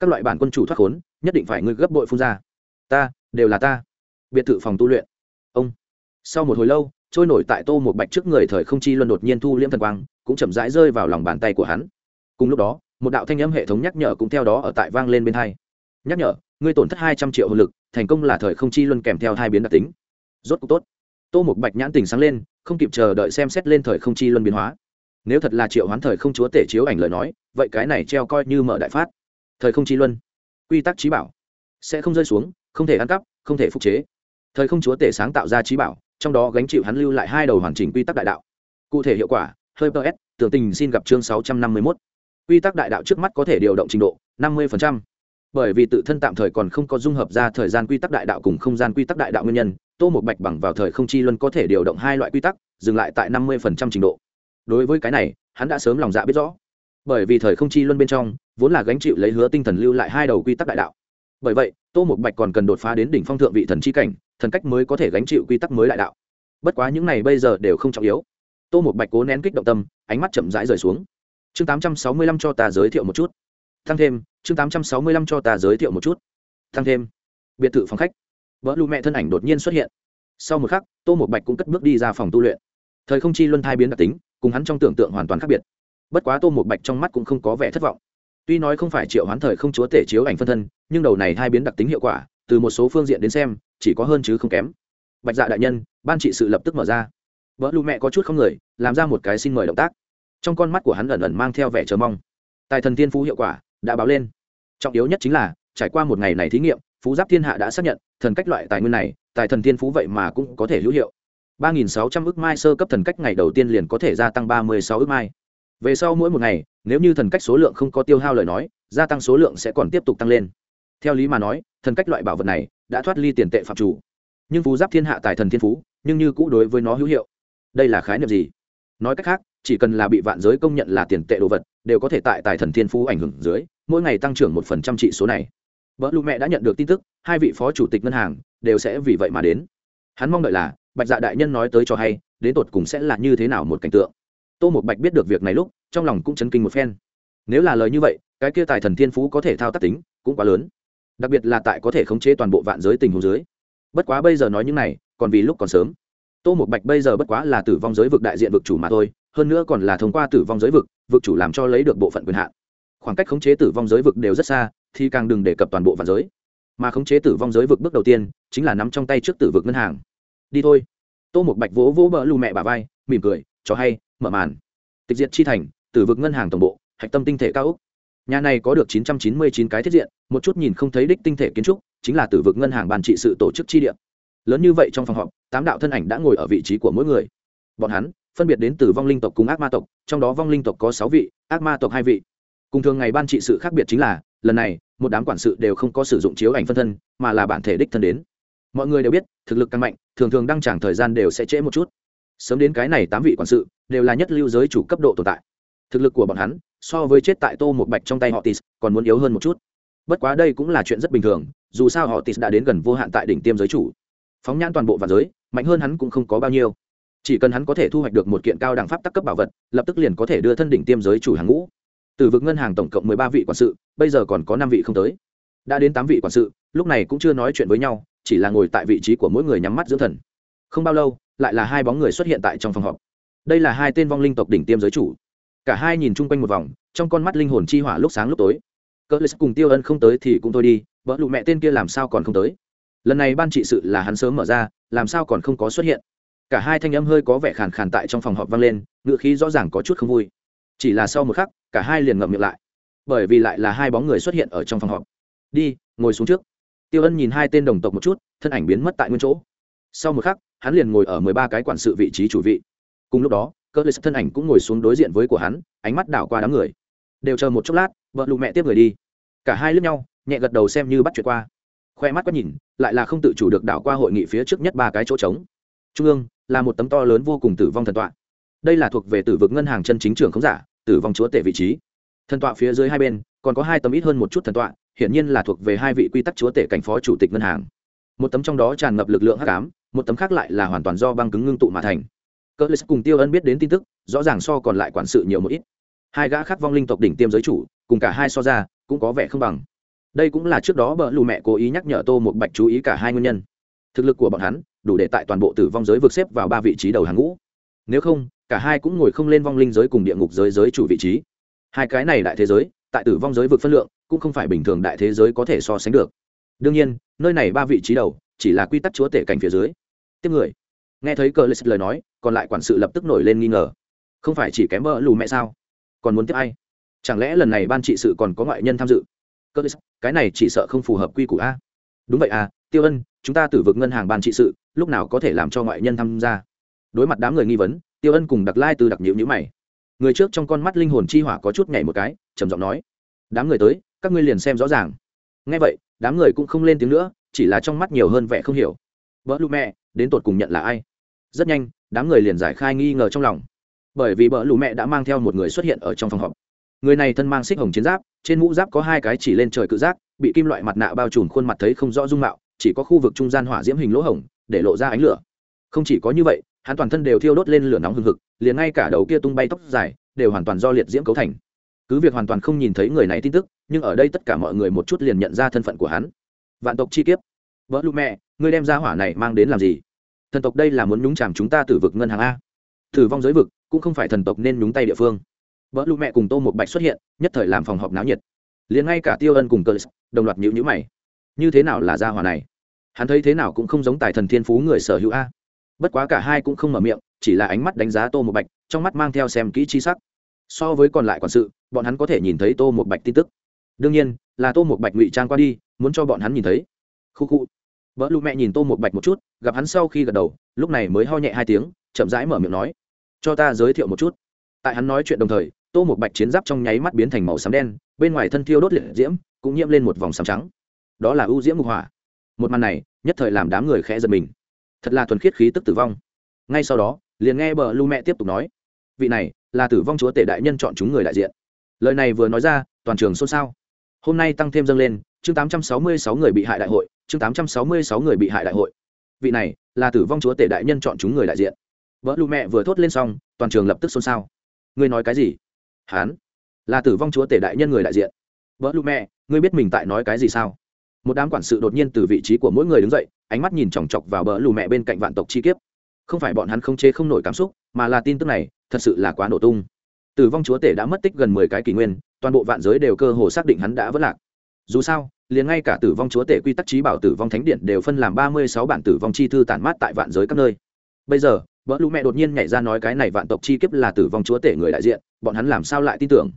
Các loại bản quân chủ thoát khốn, nhất định phải ngươi gấp bội phun ra. Ta đều là ta. Biệt thự phòng tu luyện. Ông. Sau một hồi lâu, trôi nổi tại tô một bạch trước người thời không chi luân đột nhiên thu liễm thần quang, cũng chậm rãi rơi vào lòng bàn tay của hắn. Cùng lúc đó, một đạo thanh âm hệ thống nhắc nhở cũng theo đó ở tại vang lên bên hai. Nhắc nhở, ngươi tổn thất hai trăm triệu hồn lực, thành công là thời không chi luân kèm theo hai biến đặc tính. Rốt cuộc tốt. Tô một bạch nhãn tình sáng lên, không kịp chờ đợi xem xét lên thời không chi luân biến hóa. Nếu thật là triệu hoán thời không chúa tể chiếu ảnh lời nói, vậy cái này treo coi như mở đại phát. Thời không chi luân. Quy tắc trí bảo. Sẽ không rơi xuống không thể ăn cắp không thể phục chế. Thời không chúa tể sáng tạo ra trí bảo trong đó gánh chịu hắn lưu lại hai đầu hoàn chỉnh quy tắc đại đạo. Cụ thể hiệu quả hơi ps tưởng tình xin gặp chương sáu trăm năm mươi mốt. Quy tắc đại đạo trước mắt có thể điều động trình độ năm mươi phần trăm, bởi vì tự thân tạm thời còn không có dung hợp ra thời gian quy tắc đại đạo cùng không gian quy tắc đại đạo nguyên nhân tô một bạch bằng vào thời không chi luân có thể điều động hai loại quy tắc dừng lại tại năm mươi phần trăm trình độ. Đối với cái này hắn đã sớm lòng dạ biết rõ. Bởi vì thời không chi luân bên trong vốn là gánh chịu lấy hứa tinh thần lưu lại hai đầu quy tắc đại đạo bởi vậy, tô một bạch còn cần đột phá đến đỉnh phong thượng vị thần chi cảnh, thần cách mới có thể gánh chịu quy tắc mới đại đạo. Bất quá những này bây giờ đều không trọng yếu. Tô một bạch cố nén kích động tâm, ánh mắt chậm rãi rời xuống. Chương tám trăm sáu mươi lăm cho ta giới thiệu một chút. Tăng thêm, chương tám trăm sáu mươi lăm cho ta giới thiệu một chút. Tăng thêm. Biệt thự phòng khách. Vợ lụ mẹ thân ảnh đột nhiên xuất hiện. Sau một khắc, tô một bạch cũng cất bước đi ra phòng tu luyện. Thời không chi luân thai biến đặc tính, cùng hắn trong tưởng tượng hoàn toàn khác biệt. Bất quá tô một bạch trong mắt cũng không có vẻ thất vọng tuy nói không phải triệu hoán thời không chúa tể chiếu ảnh phân thân, nhưng đầu này hai biến đặc tính hiệu quả, từ một số phương diện đến xem, chỉ có hơn chứ không kém. Bạch dạ đại nhân, ban trị sự lập tức mở ra. Vợ lụ mẹ có chút không người, làm ra một cái xin mời động tác. Trong con mắt của hắn ẩn ẩn mang theo vẻ chờ mong. Tài thần tiên phú hiệu quả đã báo lên. Trọng yếu nhất chính là, trải qua một ngày này thí nghiệm, phú giáp thiên hạ đã xác nhận, thần cách loại tài nguyên này, tài thần tiên phú vậy mà cũng có thể hữu hiệu. Ba nghìn sáu trăm ước mai sơ cấp thần cách ngày đầu tiên liền có thể gia tăng ba mươi sáu ước mai về sau mỗi một ngày, nếu như thần cách số lượng không có tiêu hao lời nói, gia tăng số lượng sẽ còn tiếp tục tăng lên. Theo lý mà nói, thần cách loại bảo vật này đã thoát ly tiền tệ phạm chủ. Nhưng phú giáp thiên hạ tài thần thiên phú, nhưng như cũ đối với nó hữu hiệu. Đây là khái niệm gì? Nói cách khác, chỉ cần là bị vạn giới công nhận là tiền tệ đồ vật, đều có thể tại tài thần thiên phú ảnh hưởng dưới, mỗi ngày tăng trưởng một phần trăm trị số này. Vợ lụ mẹ đã nhận được tin tức, hai vị phó chủ tịch ngân hàng đều sẽ vì vậy mà đến. Hắn mong đợi là, bạch dạ đại nhân nói tới cho hay, đến tột cùng sẽ là như thế nào một cảnh tượng? Tô một bạch biết được việc này lúc, trong lòng cũng chấn kinh một phen. Nếu là lời như vậy, cái kia tài thần thiên phú có thể thao tác tính cũng quá lớn. Đặc biệt là tại có thể khống chế toàn bộ vạn giới tình huống dưới. Bất quá bây giờ nói những này, còn vì lúc còn sớm. Tô một bạch bây giờ bất quá là tử vong giới vực đại diện vực chủ mà thôi, hơn nữa còn là thông qua tử vong giới vực vực chủ làm cho lấy được bộ phận quyền hạn. Khoảng cách khống chế tử vong giới vực đều rất xa, thì càng đừng đề cập toàn bộ vạn giới. Mà khống chế tử vong giới vực bước đầu tiên, chính là nắm trong tay trước tử vực ngân hàng. Đi thôi. Tô một bạch vỗ vỗ bỡ lù mẹ bà vai, mỉm cười, cho hay mở màn. Tịch diệt chi thành tử vực ngân hàng tổng bộ, hạch tâm tinh thể cao úc nhà này có được 999 cái thiết diện, một chút nhìn không thấy đích tinh thể kiến trúc, chính là tử vực ngân hàng ban trị sự tổ chức chi địa. Lớn như vậy trong phòng họp, tám đạo thân ảnh đã ngồi ở vị trí của mỗi người. Bọn hắn, phân biệt đến từ vong linh tộc cùng ác ma tộc, trong đó vong linh tộc có sáu vị, ác ma tộc hai vị. Cùng thường ngày ban trị sự khác biệt chính là, lần này, một đám quản sự đều không có sử dụng chiếu ảnh phân thân, mà là bản thể đích thân đến. Mọi người đều biết, thực lực càng mạnh, thường thường đăng trảng thời gian đều sẽ trễ một chút sớm đến cái này tám vị quản sự đều là nhất lưu giới chủ cấp độ tồn tại. Thực lực của bọn hắn, so với chết tại tô một bạch trong tay họ tis, còn muốn yếu hơn một chút. Bất quá đây cũng là chuyện rất bình thường, dù sao họ tis đã đến gần vô hạn tại đỉnh tiêm giới chủ. Phóng nhãn toàn bộ vạn giới, mạnh hơn hắn cũng không có bao nhiêu. Chỉ cần hắn có thể thu hoạch được một kiện cao đẳng pháp tắc cấp bảo vật, lập tức liền có thể đưa thân đỉnh tiêm giới chủ hàng ngũ. Từ vực ngân hàng tổng cộng mười ba vị quản sự, bây giờ còn có năm vị không tới. Đã đến tám vị quản sự, lúc này cũng chưa nói chuyện với nhau, chỉ là ngồi tại vị trí của mỗi người nhắm mắt dưỡng thần. Không bao lâu lại là hai bóng người xuất hiện tại trong phòng họp. Đây là hai tên vong linh tộc đỉnh tiêm giới chủ. Cả hai nhìn chung quanh một vòng, trong con mắt linh hồn chi hỏa lúc sáng lúc tối. Cỡ lê cùng tiêu ân không tới thì cũng thôi đi, vợ lụ mẹ tên kia làm sao còn không tới? Lần này ban trị sự là hắn sớm mở ra, làm sao còn không có xuất hiện? Cả hai thanh âm hơi có vẻ khàn khàn tại trong phòng họp vang lên ngựa khí rõ ràng có chút không vui. Chỉ là sau một khắc, cả hai liền ngậm miệng lại. Bởi vì lại là hai bóng người xuất hiện ở trong phòng họp. Đi, ngồi xuống trước. Tiêu ân nhìn hai tên đồng tộc một chút, thân ảnh biến mất tại nguyên chỗ sau một khắc, hắn liền ngồi ở mười ba cái quản sự vị trí chủ vị. Cùng lúc đó cơ lê thân ảnh cũng ngồi xuống đối diện với của hắn, ánh mắt đảo qua đám người. Đều chờ một chốc lát, vợ lụ mẹ tiếp người đi. Cả hai lướt nhau, nhẹ gật đầu xem như bắt chuyện qua. Khoe mắt quét nhìn, lại là không tự chủ được đảo qua hội nghị phía trước nhất ba cái chỗ trống. Trung ương là một tấm to lớn vô cùng tử vong thần tọa. Đây là thuộc về tử vực ngân hàng chân chính trưởng không giả, tử vong chúa tể vị trí. Thần tọa phía dưới hai bên, còn có hai tấm ít hơn một chút thần tọa, hiển nhiên là thuộc về hai vị quy tắc chúa tể cảnh phó chủ tịch ngân hàng. Một tấm trong đó tràn ngập lực lượng hắc ám một tấm khác lại là hoàn toàn do băng cứng ngưng tụ mà thành. Cỡ lê cùng tiêu ân biết đến tin tức, rõ ràng so còn lại quản sự nhiều một ít. Hai gã khác vong linh tộc đỉnh tiêm giới chủ, cùng cả hai so ra, cũng có vẻ không bằng. Đây cũng là trước đó bờ lù mẹ cố ý nhắc nhở tô một bạch chú ý cả hai nguyên nhân. Thực lực của bọn hắn, đủ để tại toàn bộ tử vong giới vượt xếp vào ba vị trí đầu hàng ngũ. Nếu không, cả hai cũng ngồi không lên vong linh giới cùng địa ngục giới giới chủ vị trí. Hai cái này đại thế giới, tại tử vong giới vực phân lượng, cũng không phải bình thường đại thế giới có thể so sánh được. Đương nhiên, nơi này ba vị trí đầu chỉ là quy tắc chúa tể cảnh phía dưới. Tiếp người. Nghe thấy cờ lịch lời nói, còn lại quản sự lập tức nổi lên nghi ngờ. Không phải chỉ kém bỡ lù mẹ sao? Còn muốn tiếp ai? Chẳng lẽ lần này ban trị sự còn có ngoại nhân tham dự? Cờ lịch cái này chỉ sợ không phù hợp quy củ a. Đúng vậy à tiêu ân, chúng ta tử vực ngân hàng ban trị sự, lúc nào có thể làm cho ngoại nhân tham gia? Đối mặt đám người nghi vấn, tiêu ân cùng đặc lai từ đặc nhiễu nhữ mày. Người trước trong con mắt linh hồn chi hỏa có chút nhảy một cái, trầm giọng nói, đám người tới, các ngươi liền xem rõ ràng. Ngay vậy, đám người cũng không lên tiếng nữa chỉ là trong mắt nhiều hơn vẻ không hiểu. Vợ lũ mẹ, đến tột cùng nhận là ai? Rất nhanh, đám người liền giải khai nghi ngờ trong lòng. Bởi vì vợ lũ mẹ đã mang theo một người xuất hiện ở trong phòng họp. Người này thân mang xích hồng chiến giáp, trên mũ giáp có hai cái chỉ lên trời cự giác bị kim loại mặt nạ bao trùm khuôn mặt thấy không rõ dung mạo, chỉ có khu vực trung gian hỏa diễm hình lỗ hồng để lộ ra ánh lửa. Không chỉ có như vậy, hắn toàn thân đều thiêu đốt lên lửa nóng hừng hực, liền ngay cả đầu kia tung bay tóc dài, đều hoàn toàn do liệt diễm cấu thành. Cứ việc hoàn toàn không nhìn thấy người này tin tức, nhưng ở đây tất cả mọi người một chút liền nhận ra thân phận của hắn vạn tộc chi kiếp. Vợ lụ mẹ, ngươi đem ra hỏa này mang đến làm gì? Thần tộc đây là muốn nhúng chàm chúng ta từ vực ngân hàng a. Tử vong giới vực, cũng không phải thần tộc nên nhúng tay địa phương. Vợ lụ mẹ cùng tô một bạch xuất hiện, nhất thời làm phòng họp náo nhiệt. Liền ngay cả tiêu ân cùng cờ đồng loạt nhữ nhữ mày. Như thế nào là gia hỏa này? Hắn thấy thế nào cũng không giống tài thần thiên phú người sở hữu a. Bất quá cả hai cũng không mở miệng, chỉ là ánh mắt đánh giá tô một bạch, trong mắt mang theo xem kỹ chi sắc. So với còn lại quản sự, bọn hắn có thể nhìn thấy tô một bạch tin tức. Đương nhiên, là tô một bạch ngụy trang qua đi muốn cho bọn hắn nhìn thấy. Khu khu. Vợ lụ mẹ nhìn tô một bạch một chút, gặp hắn sau khi gật đầu, lúc này mới ho nhẹ hai tiếng, chậm rãi mở miệng nói, cho ta giới thiệu một chút. Tại hắn nói chuyện đồng thời, tô một bạch chiến giáp trong nháy mắt biến thành màu xám đen, bên ngoài thân thiêu đốt liệt diễm, cũng nhiễm lên một vòng xám trắng. Đó là ưu diễm ngục hỏa. Một màn này, nhất thời làm đám người khẽ giật mình. Thật là thuần khiết khí tức tử vong. Ngay sau đó, liền nghe bờ lu mẹ tiếp tục nói, vị này là tử vong chúa tể đại nhân chọn chúng người đại diện. Lời này vừa nói ra, toàn trường xôn xao. Hôm nay tăng thêm dâng lên chương 866 người bị hại đại hội, chương 866 người bị hại đại hội. Vị này là tử vong chúa tể đại nhân chọn chúng người đại diện. Vợ lù mẹ vừa thốt lên xong, toàn trường lập tức xôn xao. Ngươi nói cái gì? Hán. Là tử vong chúa tể đại nhân người đại diện. Vợ lù mẹ, ngươi biết mình tại nói cái gì sao? Một đám quản sự đột nhiên từ vị trí của mỗi người đứng dậy, ánh mắt nhìn chòng chọc vào bờ lù mẹ bên cạnh vạn tộc chi kiếp. Không phải bọn hắn không chế không nổi cảm xúc, mà là tin tức này, thật sự là quá nổ tung. Tử vong chúa tể đã mất tích gần mười cái kỷ nguyên, toàn bộ vạn giới đều cơ hồ xác định hắn đã vất lạc dù sao, liền ngay cả tử vong chúa tể quy tắc trí bảo tử vong thánh điện đều phân làm ba mươi sáu bản tử vong chi thư tản mát tại vạn giới các nơi. Bây giờ, vợ lũ mẹ đột nhiên nhảy ra nói cái này vạn tộc chi kiếp là tử vong chúa tể người đại diện, bọn hắn làm sao lại tin tưởng?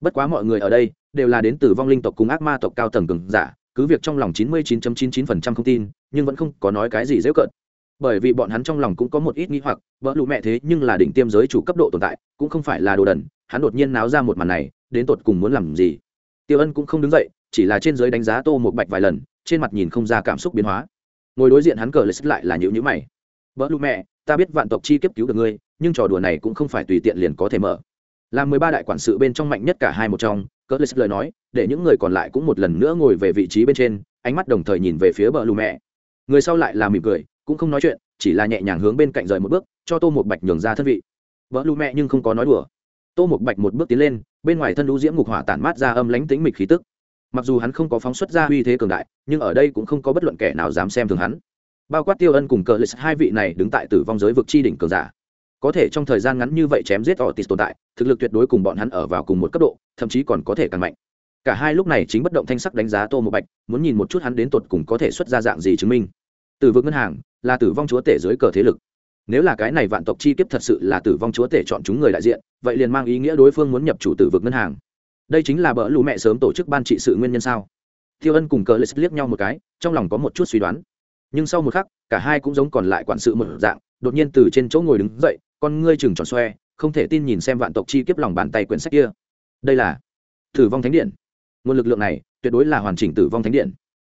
Bất quá mọi người ở đây đều là đến tử vong linh tộc cùng ác ma tộc cao tầng cường giả, cứ việc trong lòng chín mươi 99.99% không tin, nhưng vẫn không có nói cái gì dễ cợt. Bởi vì bọn hắn trong lòng cũng có một ít nghi hoặc, vợ lũ mẹ thế nhưng là đỉnh tiêm giới chủ cấp độ tồn tại, cũng không phải là đồ đần, hắn đột nhiên náo ra một màn này, đến tột cùng muốn làm gì? Tiêu ân cũng không đứng dậy chỉ là trên giới đánh giá tô một bạch vài lần, trên mặt nhìn không ra cảm xúc biến hóa. Ngồi đối diện hắn cờ lấy lại là nhữ nhữ mày. Vợ lũ mẹ, ta biết vạn tộc chi kiếp cứu được ngươi, nhưng trò đùa này cũng không phải tùy tiện liền có thể mở. Là mười ba đại quản sự bên trong mạnh nhất cả hai một trong cỡ lê lời nói, để những người còn lại cũng một lần nữa ngồi về vị trí bên trên, ánh mắt đồng thời nhìn về phía bờ lù mẹ. Người sau lại là mỉm cười, cũng không nói chuyện, chỉ là nhẹ nhàng hướng bên cạnh rời một bước, cho tô một bạch nhường ra thân vị. Vợ lù mẹ nhưng không có nói đùa. Tô một bạch một bước tiến lên, bên ngoài thân lũ diễm ngục hỏa tản mát ra âm lánh tính mịch khí tức mặc dù hắn không có phóng xuất ra uy thế cường đại nhưng ở đây cũng không có bất luận kẻ nào dám xem thường hắn bao quát tiêu ân cùng cờ lịch hai vị này đứng tại tử vong giới vực chi đỉnh cường giả có thể trong thời gian ngắn như vậy chém giết Otis tồn tại, thực lực tuyệt đối cùng bọn hắn ở vào cùng một cấp độ, thậm chí còn có thể càng mạnh. Cả hai lúc này chính bất động thanh sắc đánh giá Tô một Bạch, muốn nhìn một chút hắn đến tột cùng có thể xuất ra dạng gì chứng minh. Tử vực ngân hàng là tử vong chúa tể dưới cờ thế lực. Nếu là cái này vạn tộc chi kiếp thật sự là tử vong chúa tể chọn chúng người đại diện, vậy liền mang ý nghĩa đối phương muốn nhập chủ tử vực ngân hàng. Đây chính là bỡ lũ mẹ sớm tổ chức ban trị sự nguyên nhân sao? Tiêu Ân cùng cờ lệ liếc nhau một cái, trong lòng có một chút suy đoán. Nhưng sau một khắc, cả hai cũng giống còn lại quản sự một dạng, đột nhiên từ trên chỗ ngồi đứng dậy, con ngươi chừng tròn xoe không thể tin nhìn xem vạn tộc chi kiếp lòng bàn tay quyển sách kia. Đây là tử vong thánh điện. Nguồn lực lượng này tuyệt đối là hoàn chỉnh tử vong thánh điện.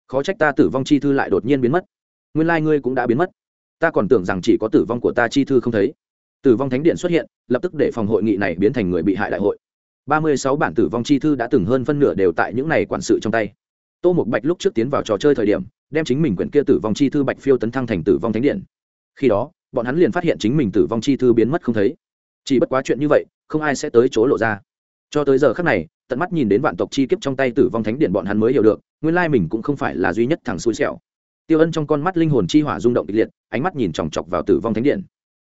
Khó trách ta tử vong chi thư lại đột nhiên biến mất. Nguyên lai ngươi cũng đã biến mất. Ta còn tưởng rằng chỉ có tử vong của ta chi thư không thấy. Tử vong thánh điện xuất hiện lập tức để phòng hội nghị này biến thành người bị hại đại hội ba mươi sáu bản tử vong chi thư đã từng hơn phân nửa đều tại những này quản sự trong tay. Tô một bạch lúc trước tiến vào trò chơi thời điểm, đem chính mình quyển kia tử vong chi thư bạch phiêu tấn thăng thành tử vong thánh điện. Khi đó, bọn hắn liền phát hiện chính mình tử vong chi thư biến mất không thấy. Chỉ bất quá chuyện như vậy, không ai sẽ tới chỗ lộ ra. Cho tới giờ khác này, tận mắt nhìn đến vạn tộc chi kiếp trong tay tử vong thánh điện bọn hắn mới hiểu được, nguyên lai mình cũng không phải là duy nhất thằng xui xẻo. Tiêu ân trong con mắt linh hồn chi hỏa rung động kịch liệt, ánh mắt nhìn chòng chọc vào tử vong thánh điện.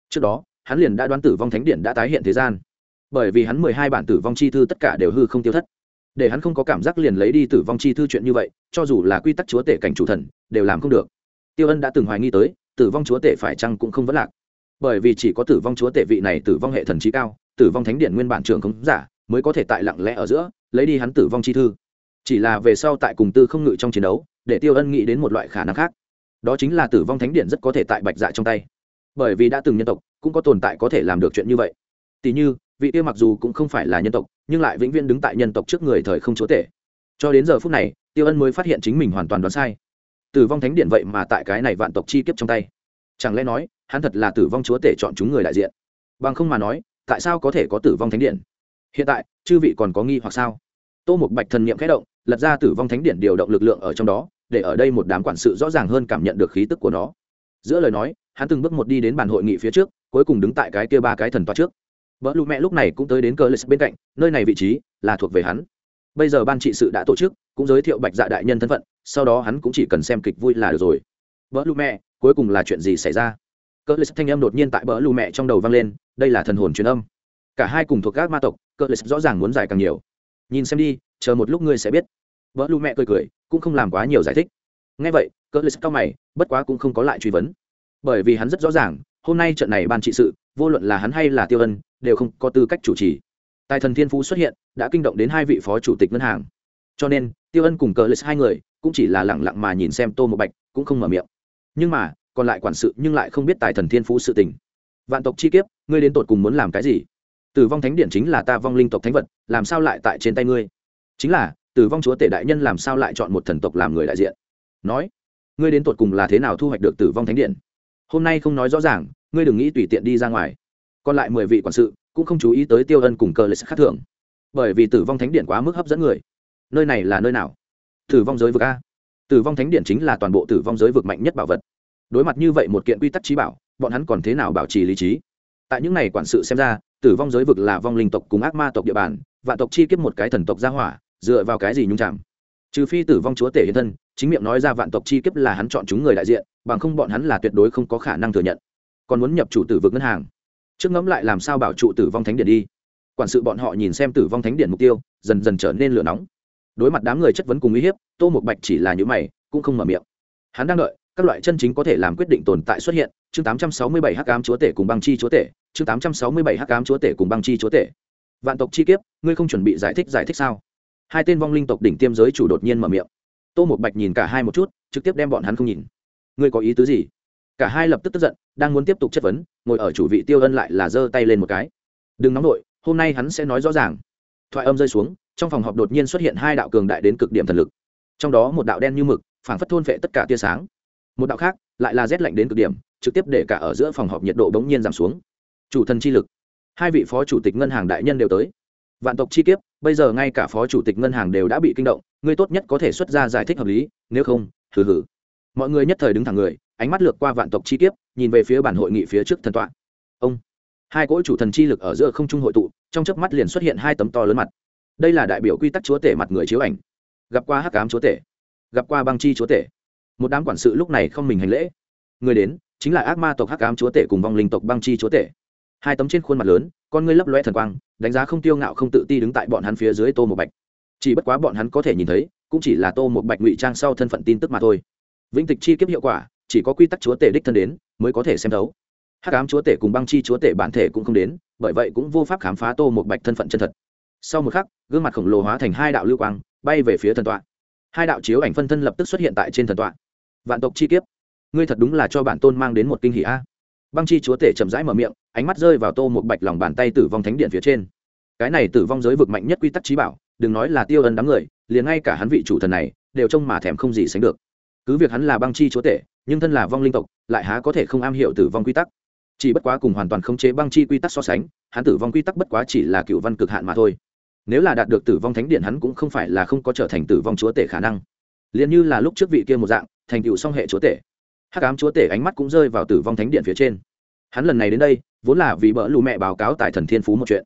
Trước đó, hắn liền đã đoán tử vong thánh điện đã tái hiện thế gian bởi vì hắn mười hai bản tử vong chi thư tất cả đều hư không tiêu thất. Để hắn không có cảm giác liền lấy đi tử vong chi thư chuyện như vậy, cho dù là quy tắc chúa tể cảnh chủ thần, đều làm không được. Tiêu ân đã từng hoài nghi tới, tử vong chúa tể phải chăng cũng không vấn lạc. Bởi vì chỉ có tử vong chúa tể vị này tử vong hệ thần trí cao, tử vong thánh điện nguyên bản trường không giả, mới có thể tại lặng lẽ ở giữa, lấy đi hắn tử vong chi thư. Chỉ là về sau tại cùng tư không ngự trong chiến đấu, để tiêu ân nghĩ đến một loại khả năng khác. Đó chính là tử vong thánh điện rất có thể tại bạch dạ trong tay. Bởi vì đã từng nhân tộc, cũng có tồn tại có thể làm được chuyện như vậy. Tỷ như vị tiêu mặc dù cũng không phải là nhân tộc, nhưng lại vĩnh viễn đứng tại nhân tộc trước người thời không chúa tể. Cho đến giờ phút này, tiêu ân mới phát hiện chính mình hoàn toàn đoán sai. Tử vong thánh điện vậy mà tại cái này vạn tộc chi kiếp trong tay. Chẳng lẽ nói, hắn thật là tử vong chúa tể chọn chúng người đại diện? Bằng không mà nói, tại sao có thể có tử vong thánh điện? Hiện tại, chư vị còn có nghi hoặc sao? Tô một bạch thần n i ệ m khẽ động, lật ra tử vong thánh điện điều động lực lượng ở trong đó, để ở đây một đám quản sự rõ ràng hơn cảm nhận được khí tức của nó. Giữa lời nói, hắn từng bước một đi đến bàn hội nghị phía trước, cuối cùng đứng tại cái kia ba cái thần toa trước. Bỡ lụ mẹ lúc này cũng tới đến cơ lịch bên cạnh, nơi này vị trí là thuộc về hắn. Bây giờ ban trị sự đã tổ chức, cũng giới thiệu bạch dạ đại nhân thân phận, sau đó hắn cũng chỉ cần xem kịch vui là được rồi. Bỡ lụ mẹ, cuối cùng là chuyện gì xảy ra? Cỡ lệ thanh âm đột nhiên tại bỡ lù mẹ trong đầu vang lên, đây là thần hồn truyền âm. Cả hai cùng thuộc các ma tộc cỡ lệ rõ ràng muốn giải càng nhiều. Nhìn xem đi, chờ một lúc ngươi sẽ biết. Bỡ lu mẹ cười cười, cũng không làm quá nhiều giải thích. Nghe vậy cỡ lê cao mày, bất quá cũng không có lại truy vấn. Bởi vì hắn rất rõ ràng, hôm nay trận này ban trị sự vô luận là hắn hay là tiêu ân, đều không có tư cách chủ trì. Tài thần thiên phú xuất hiện, đã kinh động đến hai vị phó chủ tịch ngân hàng. Cho nên, tiêu ân cùng cờ lịch hai người, cũng chỉ là lẳng lặng mà nhìn xem tô một bạch, cũng không mở miệng. Nhưng mà, còn lại quản sự nhưng lại không biết tài thần thiên phú sự tình. Vạn tộc chi kiếp, ngươi đến tột cùng muốn làm cái gì? Tử vong thánh điện chính là ta vong linh tộc thánh vật, làm sao lại tại trên tay ngươi? Chính là, tử vong chúa tể đại nhân làm sao lại chọn một thần tộc làm người đại diện? Nói, ngươi đến tột cùng là thế nào thu hoạch được tử vong thánh điện? Hôm nay không nói rõ ràng ngươi đừng nghĩ tùy tiện đi ra ngoài. Còn lại mười vị quản sự cũng không chú ý tới tiêu ân cùng cờ lệ sắc khác thường, bởi vì tử vong thánh điện quá mức hấp dẫn người. Nơi này là nơi nào? Tử vong giới vực a. Tử vong thánh điện chính là toàn bộ tử vong giới vực mạnh nhất bảo vật. Đối mặt như vậy một kiện quy tắc trí bảo, bọn hắn còn thế nào bảo trì lý trí? Tại những n à y quản sự xem ra, tử vong giới vực là vong linh tộc cùng ác ma tộc địa bàn và tộc chi kiếp một cái thần tộc gia hỏa, dựa vào cái gì nhung chạm? Trừ phi tử vong chúa tể hiện thân, chính miệng nói ra vạn tộc chi kiếp là hắn chọn chúng người đại diện, bằng không bọn hắn là tuyệt đối không có khả năng thừa nhận còn muốn nhập chủ tử vực ngân hàng. Trước ngẫm lại làm sao bảo trụ tử vong thánh điện đi. Quản sự bọn họ nhìn xem tử vong thánh điện mục tiêu, dần dần trở nên lửa nóng. Đối mặt đám người chất vấn cùng uy hiếp, tô một bạch chỉ là những mày, cũng không mở miệng. Hắn đang đợi, các loại chân chính có thể làm quyết định tồn tại xuất hiện, chương 867 hắc ám chúa tể cùng băng chi chúa tể, chương 867 hắc ám chúa tể cùng băng chi chúa tể. Vạn tộc chi kiếp, ngươi không chuẩn bị giải thích giải thích sao? Hai tên vong linh tộc đỉnh tiêm giới chủ đột nhiên mở miệng. Tô một bạch nhìn cả hai một chút, trực tiếp đem bọn hắn không nhìn. Ngươi có ý tứ gì? Cả hai lập tức tức giận, đang muốn tiếp tục chất vấn, ngồi ở chủ vị tiêu ân lại là giơ tay lên một cái. Đừng nóng nổi hôm nay hắn sẽ nói rõ ràng. Thoại âm rơi xuống, trong phòng họp đột nhiên xuất hiện hai đạo cường đại đến cực điểm thần lực. Trong đó một đạo đen như mực, phảng phất thôn phệ tất cả tia sáng. Một đạo khác, lại là rét lạnh đến cực điểm, trực tiếp để cả ở giữa phòng họp nhiệt độ bỗng nhiên giảm xuống. Chủ thần chi lực. Hai vị phó chủ tịch ngân hàng đại nhân đều tới. Vạn tộc chi kiếp, bây giờ ngay cả phó chủ tịch ngân hàng đều đã bị kinh động, ngươi tốt nhất có thể xuất ra giải thích hợp lý, nếu không, hừ hừ. Mọi người nhất thời đứng thẳng người ánh mắt lược qua vạn tộc chi kiếp, nhìn về phía bản hội nghị phía trước thần tọa. Ông, hai cỗ chủ thần chi lực ở giữa không trung hội tụ, trong chớp mắt liền xuất hiện hai tấm to lớn mặt. Đây là đại biểu quy tắc chúa tể mặt người chiếu ảnh. Gặp qua hắc cám chúa tể, gặp qua băng chi chúa tể. Một đám quản sự lúc này không mình hành lễ. Người đến, chính là ác ma tộc hắc ám chúa tể cùng vong linh tộc băng chi chúa tể. Hai tấm trên khuôn mặt lớn, con ngươi lấp loe thần quang, đánh giá không tiêu ngạo không tự ti đứng tại bọn hắn phía dưới tô một bạch. Chỉ bất quá bọn hắn có thể nhìn thấy, cũng chỉ là tô một bạch ngụy trang sau thân phận tin tức mà thôi. Vĩnh tịch chi kiếp hiệu quả chỉ có quy tắc chúa tể đích thân đến mới có thể xem thấu. Hắc ám chúa tể cùng băng chi chúa tể bản thể cũng không đến, bởi vậy cũng vô pháp khám phá tô một bạch thân phận chân thật. Sau một khắc, gương mặt khổng lồ hóa thành hai đạo lưu quang, bay về phía thần tọa. Hai đạo chiếu ảnh phân thân lập tức xuất hiện tại trên thần tọa. Vạn tộc chi kiếp, ngươi thật đúng là cho bản tôn mang đến một kinh hỷ a. Băng chi chúa tể chậm rãi mở miệng, ánh mắt rơi vào tô một bạch lòng bàn tay tử vong thánh điện phía trên. Cái này tử vong giới vực mạnh nhất quy tắc trí bảo, đừng nói là tiêu ân đám người, liền ngay cả hắn vị chủ thần này, đều trông mà thèm không gì sánh được. Cứ việc hắn là băng chi chúa tể nhưng thân là vong linh tộc, lại há có thể không am hiểu tử vong quy tắc. Chỉ bất quá cùng hoàn toàn khống chế băng chi quy tắc so sánh, hắn tử vong quy tắc bất quá chỉ là cựu văn cực hạn mà thôi. Nếu là đạt được tử vong thánh điện hắn cũng không phải là không có trở thành tử vong chúa tể khả năng. Liền như là lúc trước vị kia một dạng, thành tựu song hệ chúa tể. Hắc ám chúa tể ánh mắt cũng rơi vào tử vong thánh điện phía trên. Hắn lần này đến đây, vốn là vì bỡ lù mẹ báo cáo tại thần thiên phú một chuyện.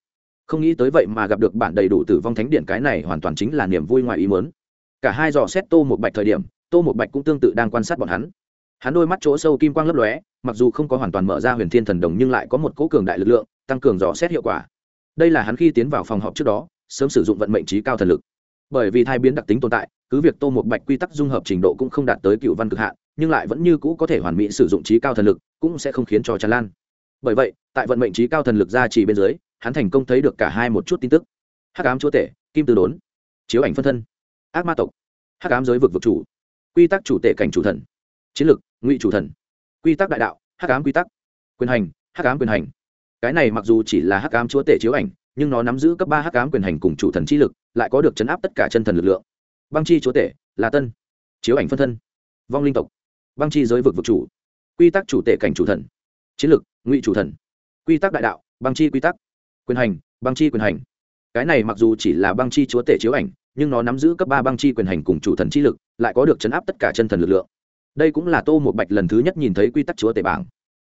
Không nghĩ tới vậy mà gặp được bản đầy đủ tử vong thánh điện cái này hoàn toàn chính là niềm vui ngoài ý mớn cả hai dò xét tô một bạch thời điểm, tô một bạch cũng tương tự đang quan sát bọn hắn hắn đôi mắt chỗ sâu kim quang lấp lóe, mặc dù không có hoàn toàn mở ra huyền thiên thần đồng nhưng lại có một cỗ cường đại lực lượng, tăng cường dò xét hiệu quả. Đây là hắn khi tiến vào phòng họp trước đó, sớm sử dụng vận mệnh trí cao thần lực. Bởi vì thai biến đặc tính tồn tại, cứ việc tô một bạch quy tắc dung hợp trình độ cũng không đạt tới cựu văn cực hạn, nhưng lại vẫn như cũ có thể hoàn mỹ sử dụng trí cao thần lực, cũng sẽ không khiến cho tràn lan. Bởi vậy, tại vận mệnh trí cao thần lực ra chỉ bên dưới, hắn thành công thấy được cả hai một chút tin tức. Hắc ám chúa tể, kim từ đốn, chiếu ảnh phân thân, ác ma tộc, hắc ám giới vực vực chủ, quy tắc chủ tể cảnh chủ thần, chiến lược ngụy chủ thần. Quy tắc đại đạo hắc ám quy tắc. Quyền hành hắc ám quyền hành. Cái này mặc dù chỉ là hắc ám chúa tể chiếu ảnh nhưng nó nắm giữ cấp ba hắc ám quyền hành cùng chủ thần chi lực lại có được chấn áp tất cả chân thần lực lượng. Băng chi chúa tể là tân. Chiếu ảnh phân thân. Vong linh tộc. Băng chi giới vực vực chủ. Quy tắc chủ tể cảnh chủ thần. Chiến lực, ngụy chủ thần. Quy tắc đại đạo băng chi quy tắc. Quyền hành băng chi quyền hành. Cái này mặc dù chỉ là băng chi chúa tể chiếu ảnh nhưng nó nắm giữ cấp ba băng chi quyền hành cùng chủ thần chi lực lại có được chấn áp tất cả chân thần lực lượng đây cũng là tô một bạch lần thứ nhất nhìn thấy quy tắc chúa tể bảng.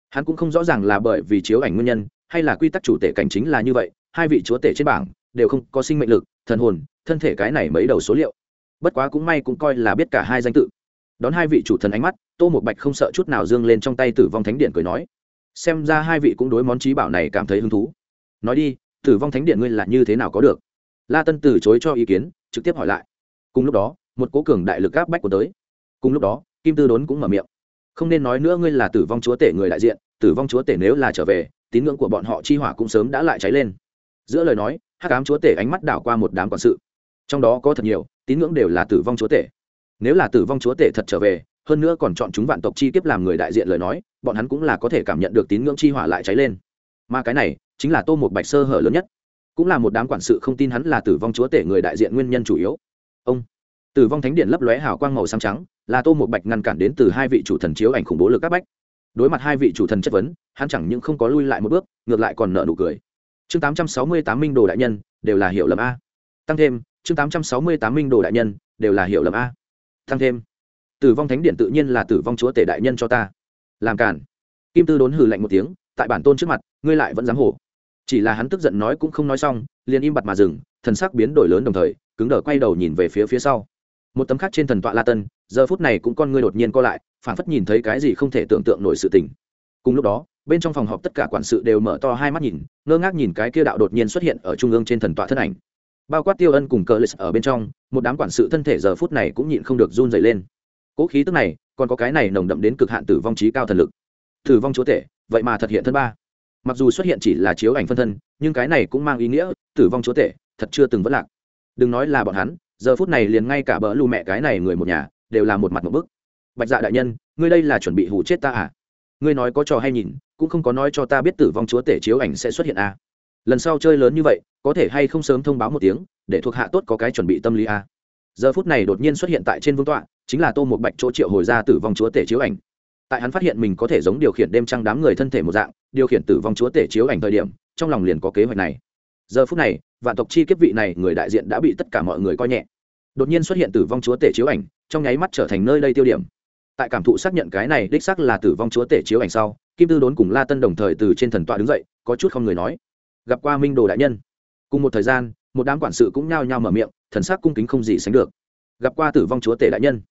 Hắn cũng không rõ ràng là bởi vì chiếu ảnh nguyên nhân, hay là quy tắc chủ tể cảnh chính là như vậy, hai vị chúa tể trên bảng đều không có sinh mệnh lực, thần hồn, thân thể cái này mấy đầu số liệu. Bất quá cũng may cũng coi là biết cả hai danh tự. Đón hai vị chủ thần ánh mắt, tô một bạch không sợ chút nào dương lên trong tay tử vong thánh điện cười nói, xem ra hai vị cũng đối món trí bảo này cảm thấy hứng thú. Nói đi, tử vong thánh điện ngươi là như thế nào có được? La tân từ chối cho ý kiến, trực tiếp hỏi lại. Cùng lúc đó, một cố cường đại lực áp bách của tới. Cùng lúc đó kim tư đốn cũng mở miệng. Không nên nói nữa ngươi là tử vong chúa tể người đại diện, tử vong chúa tể nếu là trở về, tín ngưỡng của bọn họ chi hỏa cũng sớm đã lại cháy lên. Giữa lời nói, hắc ám chúa tể ánh mắt đảo qua một đám quản sự. Trong đó có thật nhiều, tín ngưỡng đều là tử vong chúa tể. Nếu là tử vong chúa tể thật trở về, hơn nữa còn chọn chúng vạn tộc chi kiếp làm người đại diện lời nói, bọn hắn cũng là có thể cảm nhận được tín ngưỡng chi hỏa lại cháy lên. Mà cái này, chính là tô một bạch sơ hở lớn nhất. Cũng là một đám quản sự không tin hắn là tử vong chúa tể người đại diện nguyên nhân chủ yếu. Ông tử vong thánh điện lấp lóe hào quang màu xám trắng, là tô một bạch ngăn cản đến từ hai vị chủ thần chiếu ảnh khủng bố lực các bách. Đối mặt hai vị chủ thần chất vấn, hắn chẳng những không có lui lại một bước, ngược lại còn nợ nụ cười. Chương tám trăm sáu mươi tám minh đồ đại nhân, đều là hiểu lầm a. Tăng thêm, chương tám trăm sáu mươi tám minh đồ đại nhân, đều là hiểu lầm a. Tăng thêm, tử vong thánh điện tự nhiên là tử vong chúa tể đại nhân cho ta. Làm cản. Kim tư đốn hừ lạnh một tiếng, tại bản tôn trước mặt, ngươi lại vẫn dám hổ. Chỉ là hắn tức giận nói cũng không nói xong, liền im bặt mà dừng, thần sắc biến đổi lớn đồng thời, cứng đờ quay đầu nhìn về phía phía sau một tấm khác trên thần tọa la tân, giờ phút này cũng con ngươi đột nhiên co lại phản phất nhìn thấy cái gì không thể tưởng tượng nổi sự tình. Cùng lúc đó, bên trong phòng họp tất cả quản sự đều mở to hai mắt nhìn, ngơ ngác nhìn cái kia đạo đột nhiên xuất hiện ở trung ương trên thần tọa thân ảnh. Bao quát tiêu ân cùng cờ lịch ở bên trong, một đám quản sự thân thể giờ phút này cũng nhịn không được run dày lên. Cỗ khí tức này, còn có cái này nồng đậm đến cực hạn tử vong trí cao thần lực. Tử vong chúa tể, vậy mà thật hiện thân ba. Mặc dù xuất hiện chỉ là chiếu ảnh phân thân, nhưng cái này cũng mang ý nghĩa, tử vong chúa tể, thật chưa từng vất lạc. Đừng nói là bọn hắn giờ phút này liền ngay cả bỡ lù mẹ cái này người một nhà, đều là một mặt một bức bạch dạ đại nhân, ngươi đây là chuẩn bị hủ chết ta à ngươi nói có trò hay nhìn, cũng không có nói cho ta biết tử vong chúa tể chiếu ảnh sẽ xuất hiện à. lần sau chơi lớn như vậy, có thể hay không sớm thông báo một tiếng, để thuộc hạ tốt có cái chuẩn bị tâm lý à. giờ phút này đột nhiên xuất hiện tại trên vương tọa, chính là tô một bạch chỗ triệu hồi ra tử vong chúa tể chiếu ảnh tại hắn phát hiện mình có thể giống điều khiển đêm trăng đám người thân thể một dạng, điều khiển tử vong chúa tể chiếu ảnh thời điểm, trong lòng liền có kế hoạch này giờ phút này vạn tộc chi kiếp vị này, người đại diện đã bị tất cả mọi người coi nhẹ. Đột nhiên xuất hiện tử vong chúa tể chiếu ảnh, trong nháy mắt trở thành nơi đây tiêu điểm. Tại cảm thụ xác nhận cái này đích xác là tử vong chúa tể chiếu ảnh sau, kim tư đốn cùng la tân đồng thời từ trên thần tọa đứng dậy, có chút không người nói. Gặp qua minh đồ đại nhân. Cùng một thời gian, một đám quản sự cũng nhao nhao mở miệng, thần sắc cung kính không gì sánh được. Gặp qua tử vong chúa tể đại nhân.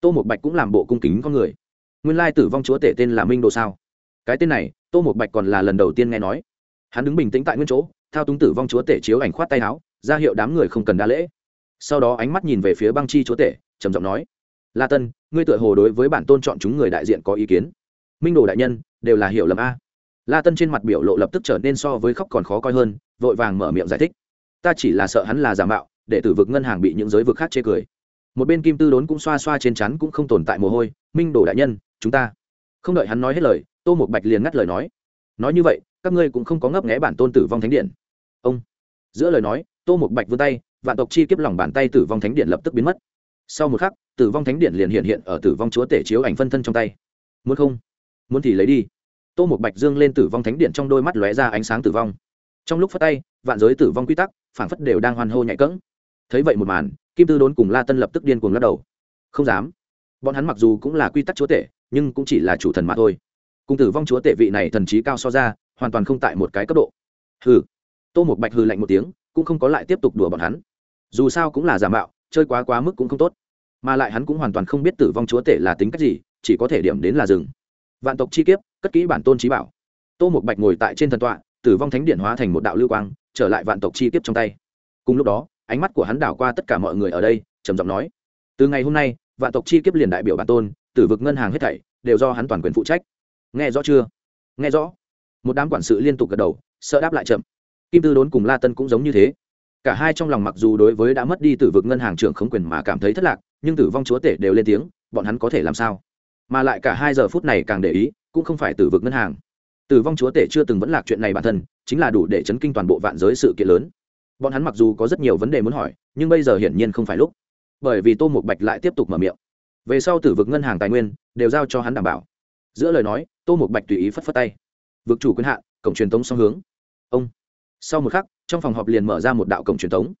Tô một bạch cũng làm bộ cung kính con người. Nguyên lai tử vong chúa tể tên là minh đồ sao? Cái tên này, tô một bạch còn là lần đầu tiên nghe nói. Hắn đứng bình tĩnh tại nguyên chỗ thao túng tử vong chúa tể chiếu ảnh khoát tay áo, ra hiệu đám người không cần đa lễ. Sau đó ánh mắt nhìn về phía băng chi chúa tể, trầm giọng nói, la tân, ngươi tựa hồ đối với bản tôn chọn chúng người đại diện có ý kiến. Minh đồ đại nhân, đều là hiểu lầm a. La tân trên mặt biểu lộ lập tức trở nên so với khóc còn khó coi hơn, vội vàng mở miệng giải thích, ta chỉ là sợ hắn là giả mạo để tử vực ngân hàng bị những giới vực khác chê cười. Một bên kim tư đốn cũng xoa xoa trên chắn cũng không tồn tại mồ hôi, minh đồ đại nhân, chúng ta. Không đợi hắn nói hết lời, tô một bạch liền ngắt lời nói nói như vậy, các ngươi cũng không có ngấp nghé bản tôn tử vong thánh điện ông. Giữa lời nói, tô một bạch vươn tay, vạn tộc chi kiếp lòng bàn tay tử vong thánh điện lập tức biến mất. Sau một khắc, tử vong thánh điện liền hiện hiện ở tử vong chúa tể chiếu ảnh phân thân trong tay. Muốn không? Muốn thì lấy đi. Tô một bạch dương lên tử vong thánh điện trong đôi mắt lóe ra ánh sáng tử vong. Trong lúc phát tay, vạn giới tử vong quy tắc phản phất đều đang hoan hô nhạy cỡng thấy vậy một màn, kim tư đốn cùng la tân lập tức điên cuồng lắc đầu. Không dám. Bọn hắn mặc dù cũng là quy tắc chúa tể, nhưng cũng chỉ là chủ thần mà thôi. Cùng tử vong chúa tể vị này thần trí cao so ra, hoàn toàn không tại một cái cấp độ. Hừ tô một bạch hừ lạnh một tiếng, cũng không có lại tiếp tục đùa bọn hắn. Dù sao cũng là giả mạo, chơi quá quá mức cũng không tốt. Mà lại hắn cũng hoàn toàn không biết tử vong chúa tể là tính cách gì, chỉ có thể điểm đến là rừng vạn tộc chi kiếp, cất kỹ bản tôn trí bảo. Tô một bạch ngồi tại trên thần tọa, tử vong thánh điện hóa thành một đạo lưu quang, trở lại vạn tộc chi kiếp trong tay. Cùng lúc đó, ánh mắt của hắn đảo qua tất cả mọi người ở đây, trầm giọng nói, từ ngày hôm nay, vạn tộc chi kiếp liền đại biểu bản tôn, tử vực ngân hàng hết thảy, đều do hắn toàn quyền phụ trách. Nghe rõ chưa? Nghe rõ. Một đám quản sự liên tục gật đầu, sợ đáp lại chậm kim tư đốn cùng la tân cũng giống như thế. Cả hai trong lòng mặc dù đối với đã mất đi tử vực ngân hàng trưởng không quyền mà cảm thấy thất lạc, nhưng tử vong chúa tể đều lên tiếng, bọn hắn có thể làm sao? Mà lại cả hai giờ phút này càng để ý, cũng không phải tử vực ngân hàng. Tử vong chúa tể chưa từng vẫn lạc chuyện này bản thân, chính là đủ để chấn kinh toàn bộ vạn giới sự kiện lớn. Bọn hắn mặc dù có rất nhiều vấn đề muốn hỏi, nhưng bây giờ hiển nhiên không phải lúc. Bởi vì tô một bạch lại tiếp tục mở miệng. Về sau tử vực ngân hàng tài nguyên, đều giao cho hắn đảm bảo. Giữa lời nói, tô một bạch tùy ý phất phất tay. Vực chủ quyền hạn, cổng truyền tống song hướng. Ông sau một khắc, trong phòng họp liền mở ra một đạo cổng truyền thống.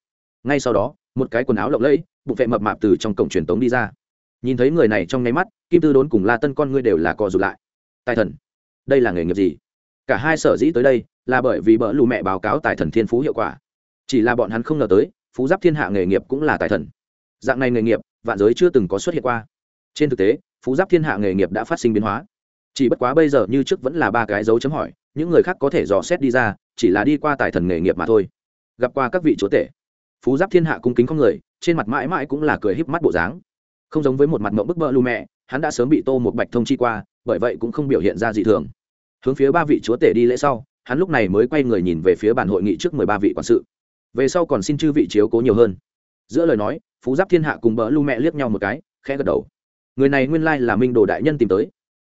ngay sau đó, một cái quần áo lộng lẫy, bụng vệ mập mạp từ trong cổng truyền thống đi ra. Nhìn thấy người này trong nháy mắt, kim tư đốn cùng la tân con ngươi đều là co rụt lại. Tài thần, đây là nghề nghiệp gì? Cả hai sở dĩ tới đây, là bởi vì bỡ lù mẹ báo cáo tài thần thiên phú hiệu quả. Chỉ là bọn hắn không ngờ tới, phú giáp thiên hạ nghề nghiệp cũng là tài thần. Dạng này nghề nghiệp, vạn giới chưa từng có xuất hiện qua. Trên thực tế, phú giáp thiên hạ nghề nghiệp đã phát sinh biến hóa. Chỉ bất quá bây giờ như trước vẫn là ba cái dấu chấm hỏi những người khác có thể dò xét đi ra, chỉ là đi qua tài thần nghề nghiệp mà thôi. Gặp qua các vị chúa tể, phú giáp thiên hạ cung kính con người, trên mặt mãi mãi cũng là cười híp mắt bộ dáng. Không giống với một mặt mộng bức bơ lu mẹ, hắn đã sớm bị tô một bạch thông chi qua, bởi vậy cũng không biểu hiện ra dị thường. Hướng phía ba vị chúa tể đi lễ sau, hắn lúc này mới quay người nhìn về phía bàn hội nghị trước mười ba vị quản sự. Về sau còn xin chư vị chiếu cố nhiều hơn. Giữa lời nói, phú giáp thiên hạ cùng bỡ lu mẹ liếc nhau một cái, khẽ gật đầu. Người này nguyên lai là minh đồ đại nhân tìm tới.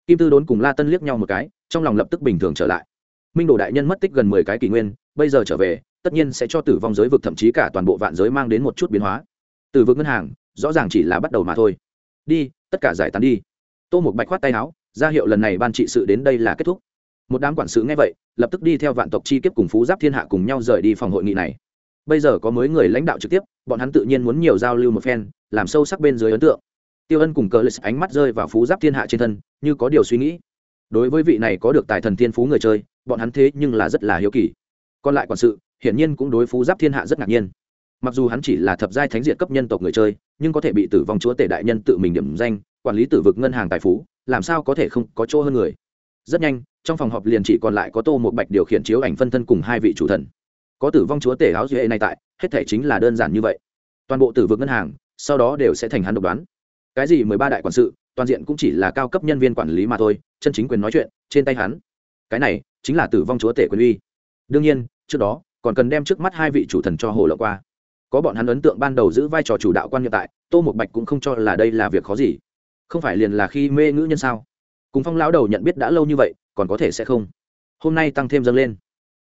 Kim tư đốn cùng la tân liếc nhau một cái, trong lòng lập tức bình thường trở lại minh đồ đại nhân mất tích gần mười cái kỷ nguyên, bây giờ trở về, tất nhiên sẽ cho tử vong giới vực thậm chí cả toàn bộ vạn giới mang đến một chút biến hóa. Từ vực ngân hàng, rõ ràng chỉ là bắt đầu mà thôi. Đi, tất cả giải tán đi. Tô một bạch khoát tay áo, ra hiệu lần này ban trị sự đến đây là kết thúc. Một đám quản sự nghe vậy, lập tức đi theo vạn tộc chi kiếp cùng phú giáp thiên hạ cùng nhau rời đi phòng hội nghị này. Bây giờ có mới người lãnh đạo trực tiếp, bọn hắn tự nhiên muốn nhiều giao lưu một phen, làm sâu sắc bên dưới ấn tượng. Tiêu ân cùng cờ lịch ánh mắt rơi vào phú giáp thiên hạ trên thân, như có điều suy nghĩ. Đối với vị này có được tài thần thiên phú người chơi bọn hắn thế nhưng là rất là hiếu kỳ. Còn lại quản sự, hiển nhiên cũng đối phú giáp thiên hạ rất ngạc nhiên. Mặc dù hắn chỉ là thập giai thánh diện cấp nhân tộc người chơi, nhưng có thể bị tử vong chúa tể đại nhân tự mình điểm danh, quản lý tử vực ngân hàng tài phú, làm sao có thể không có chỗ hơn người. Rất nhanh, trong phòng họp liền chỉ còn lại có tô một bạch điều khiển chiếu ảnh phân thân cùng hai vị chủ thần. Có tử vong chúa tể áo duy này tại, hết thể chính là đơn giản như vậy. Toàn bộ tử vực ngân hàng, sau đó đều sẽ thành hắn độc đoán. Cái gì mười ba đại quản sự, toàn diện cũng chỉ là cao cấp nhân viên quản lý mà thôi, chân chính quyền nói chuyện, trên tay hắn. Cái này chính là tử vong chúa tể quyền uy. Đương nhiên, trước đó, còn cần đem trước mắt hai vị chủ thần cho hồ lộ qua. Có bọn hắn ấn tượng ban đầu giữ vai trò chủ đạo quan hiện tại, tô một bạch cũng không cho là đây là việc khó gì. Không phải liền là khi mê ngữ nhân sao? Cùng phong lão đầu nhận biết đã lâu như vậy, còn có thể sẽ không? Hôm nay tăng thêm dâng lên.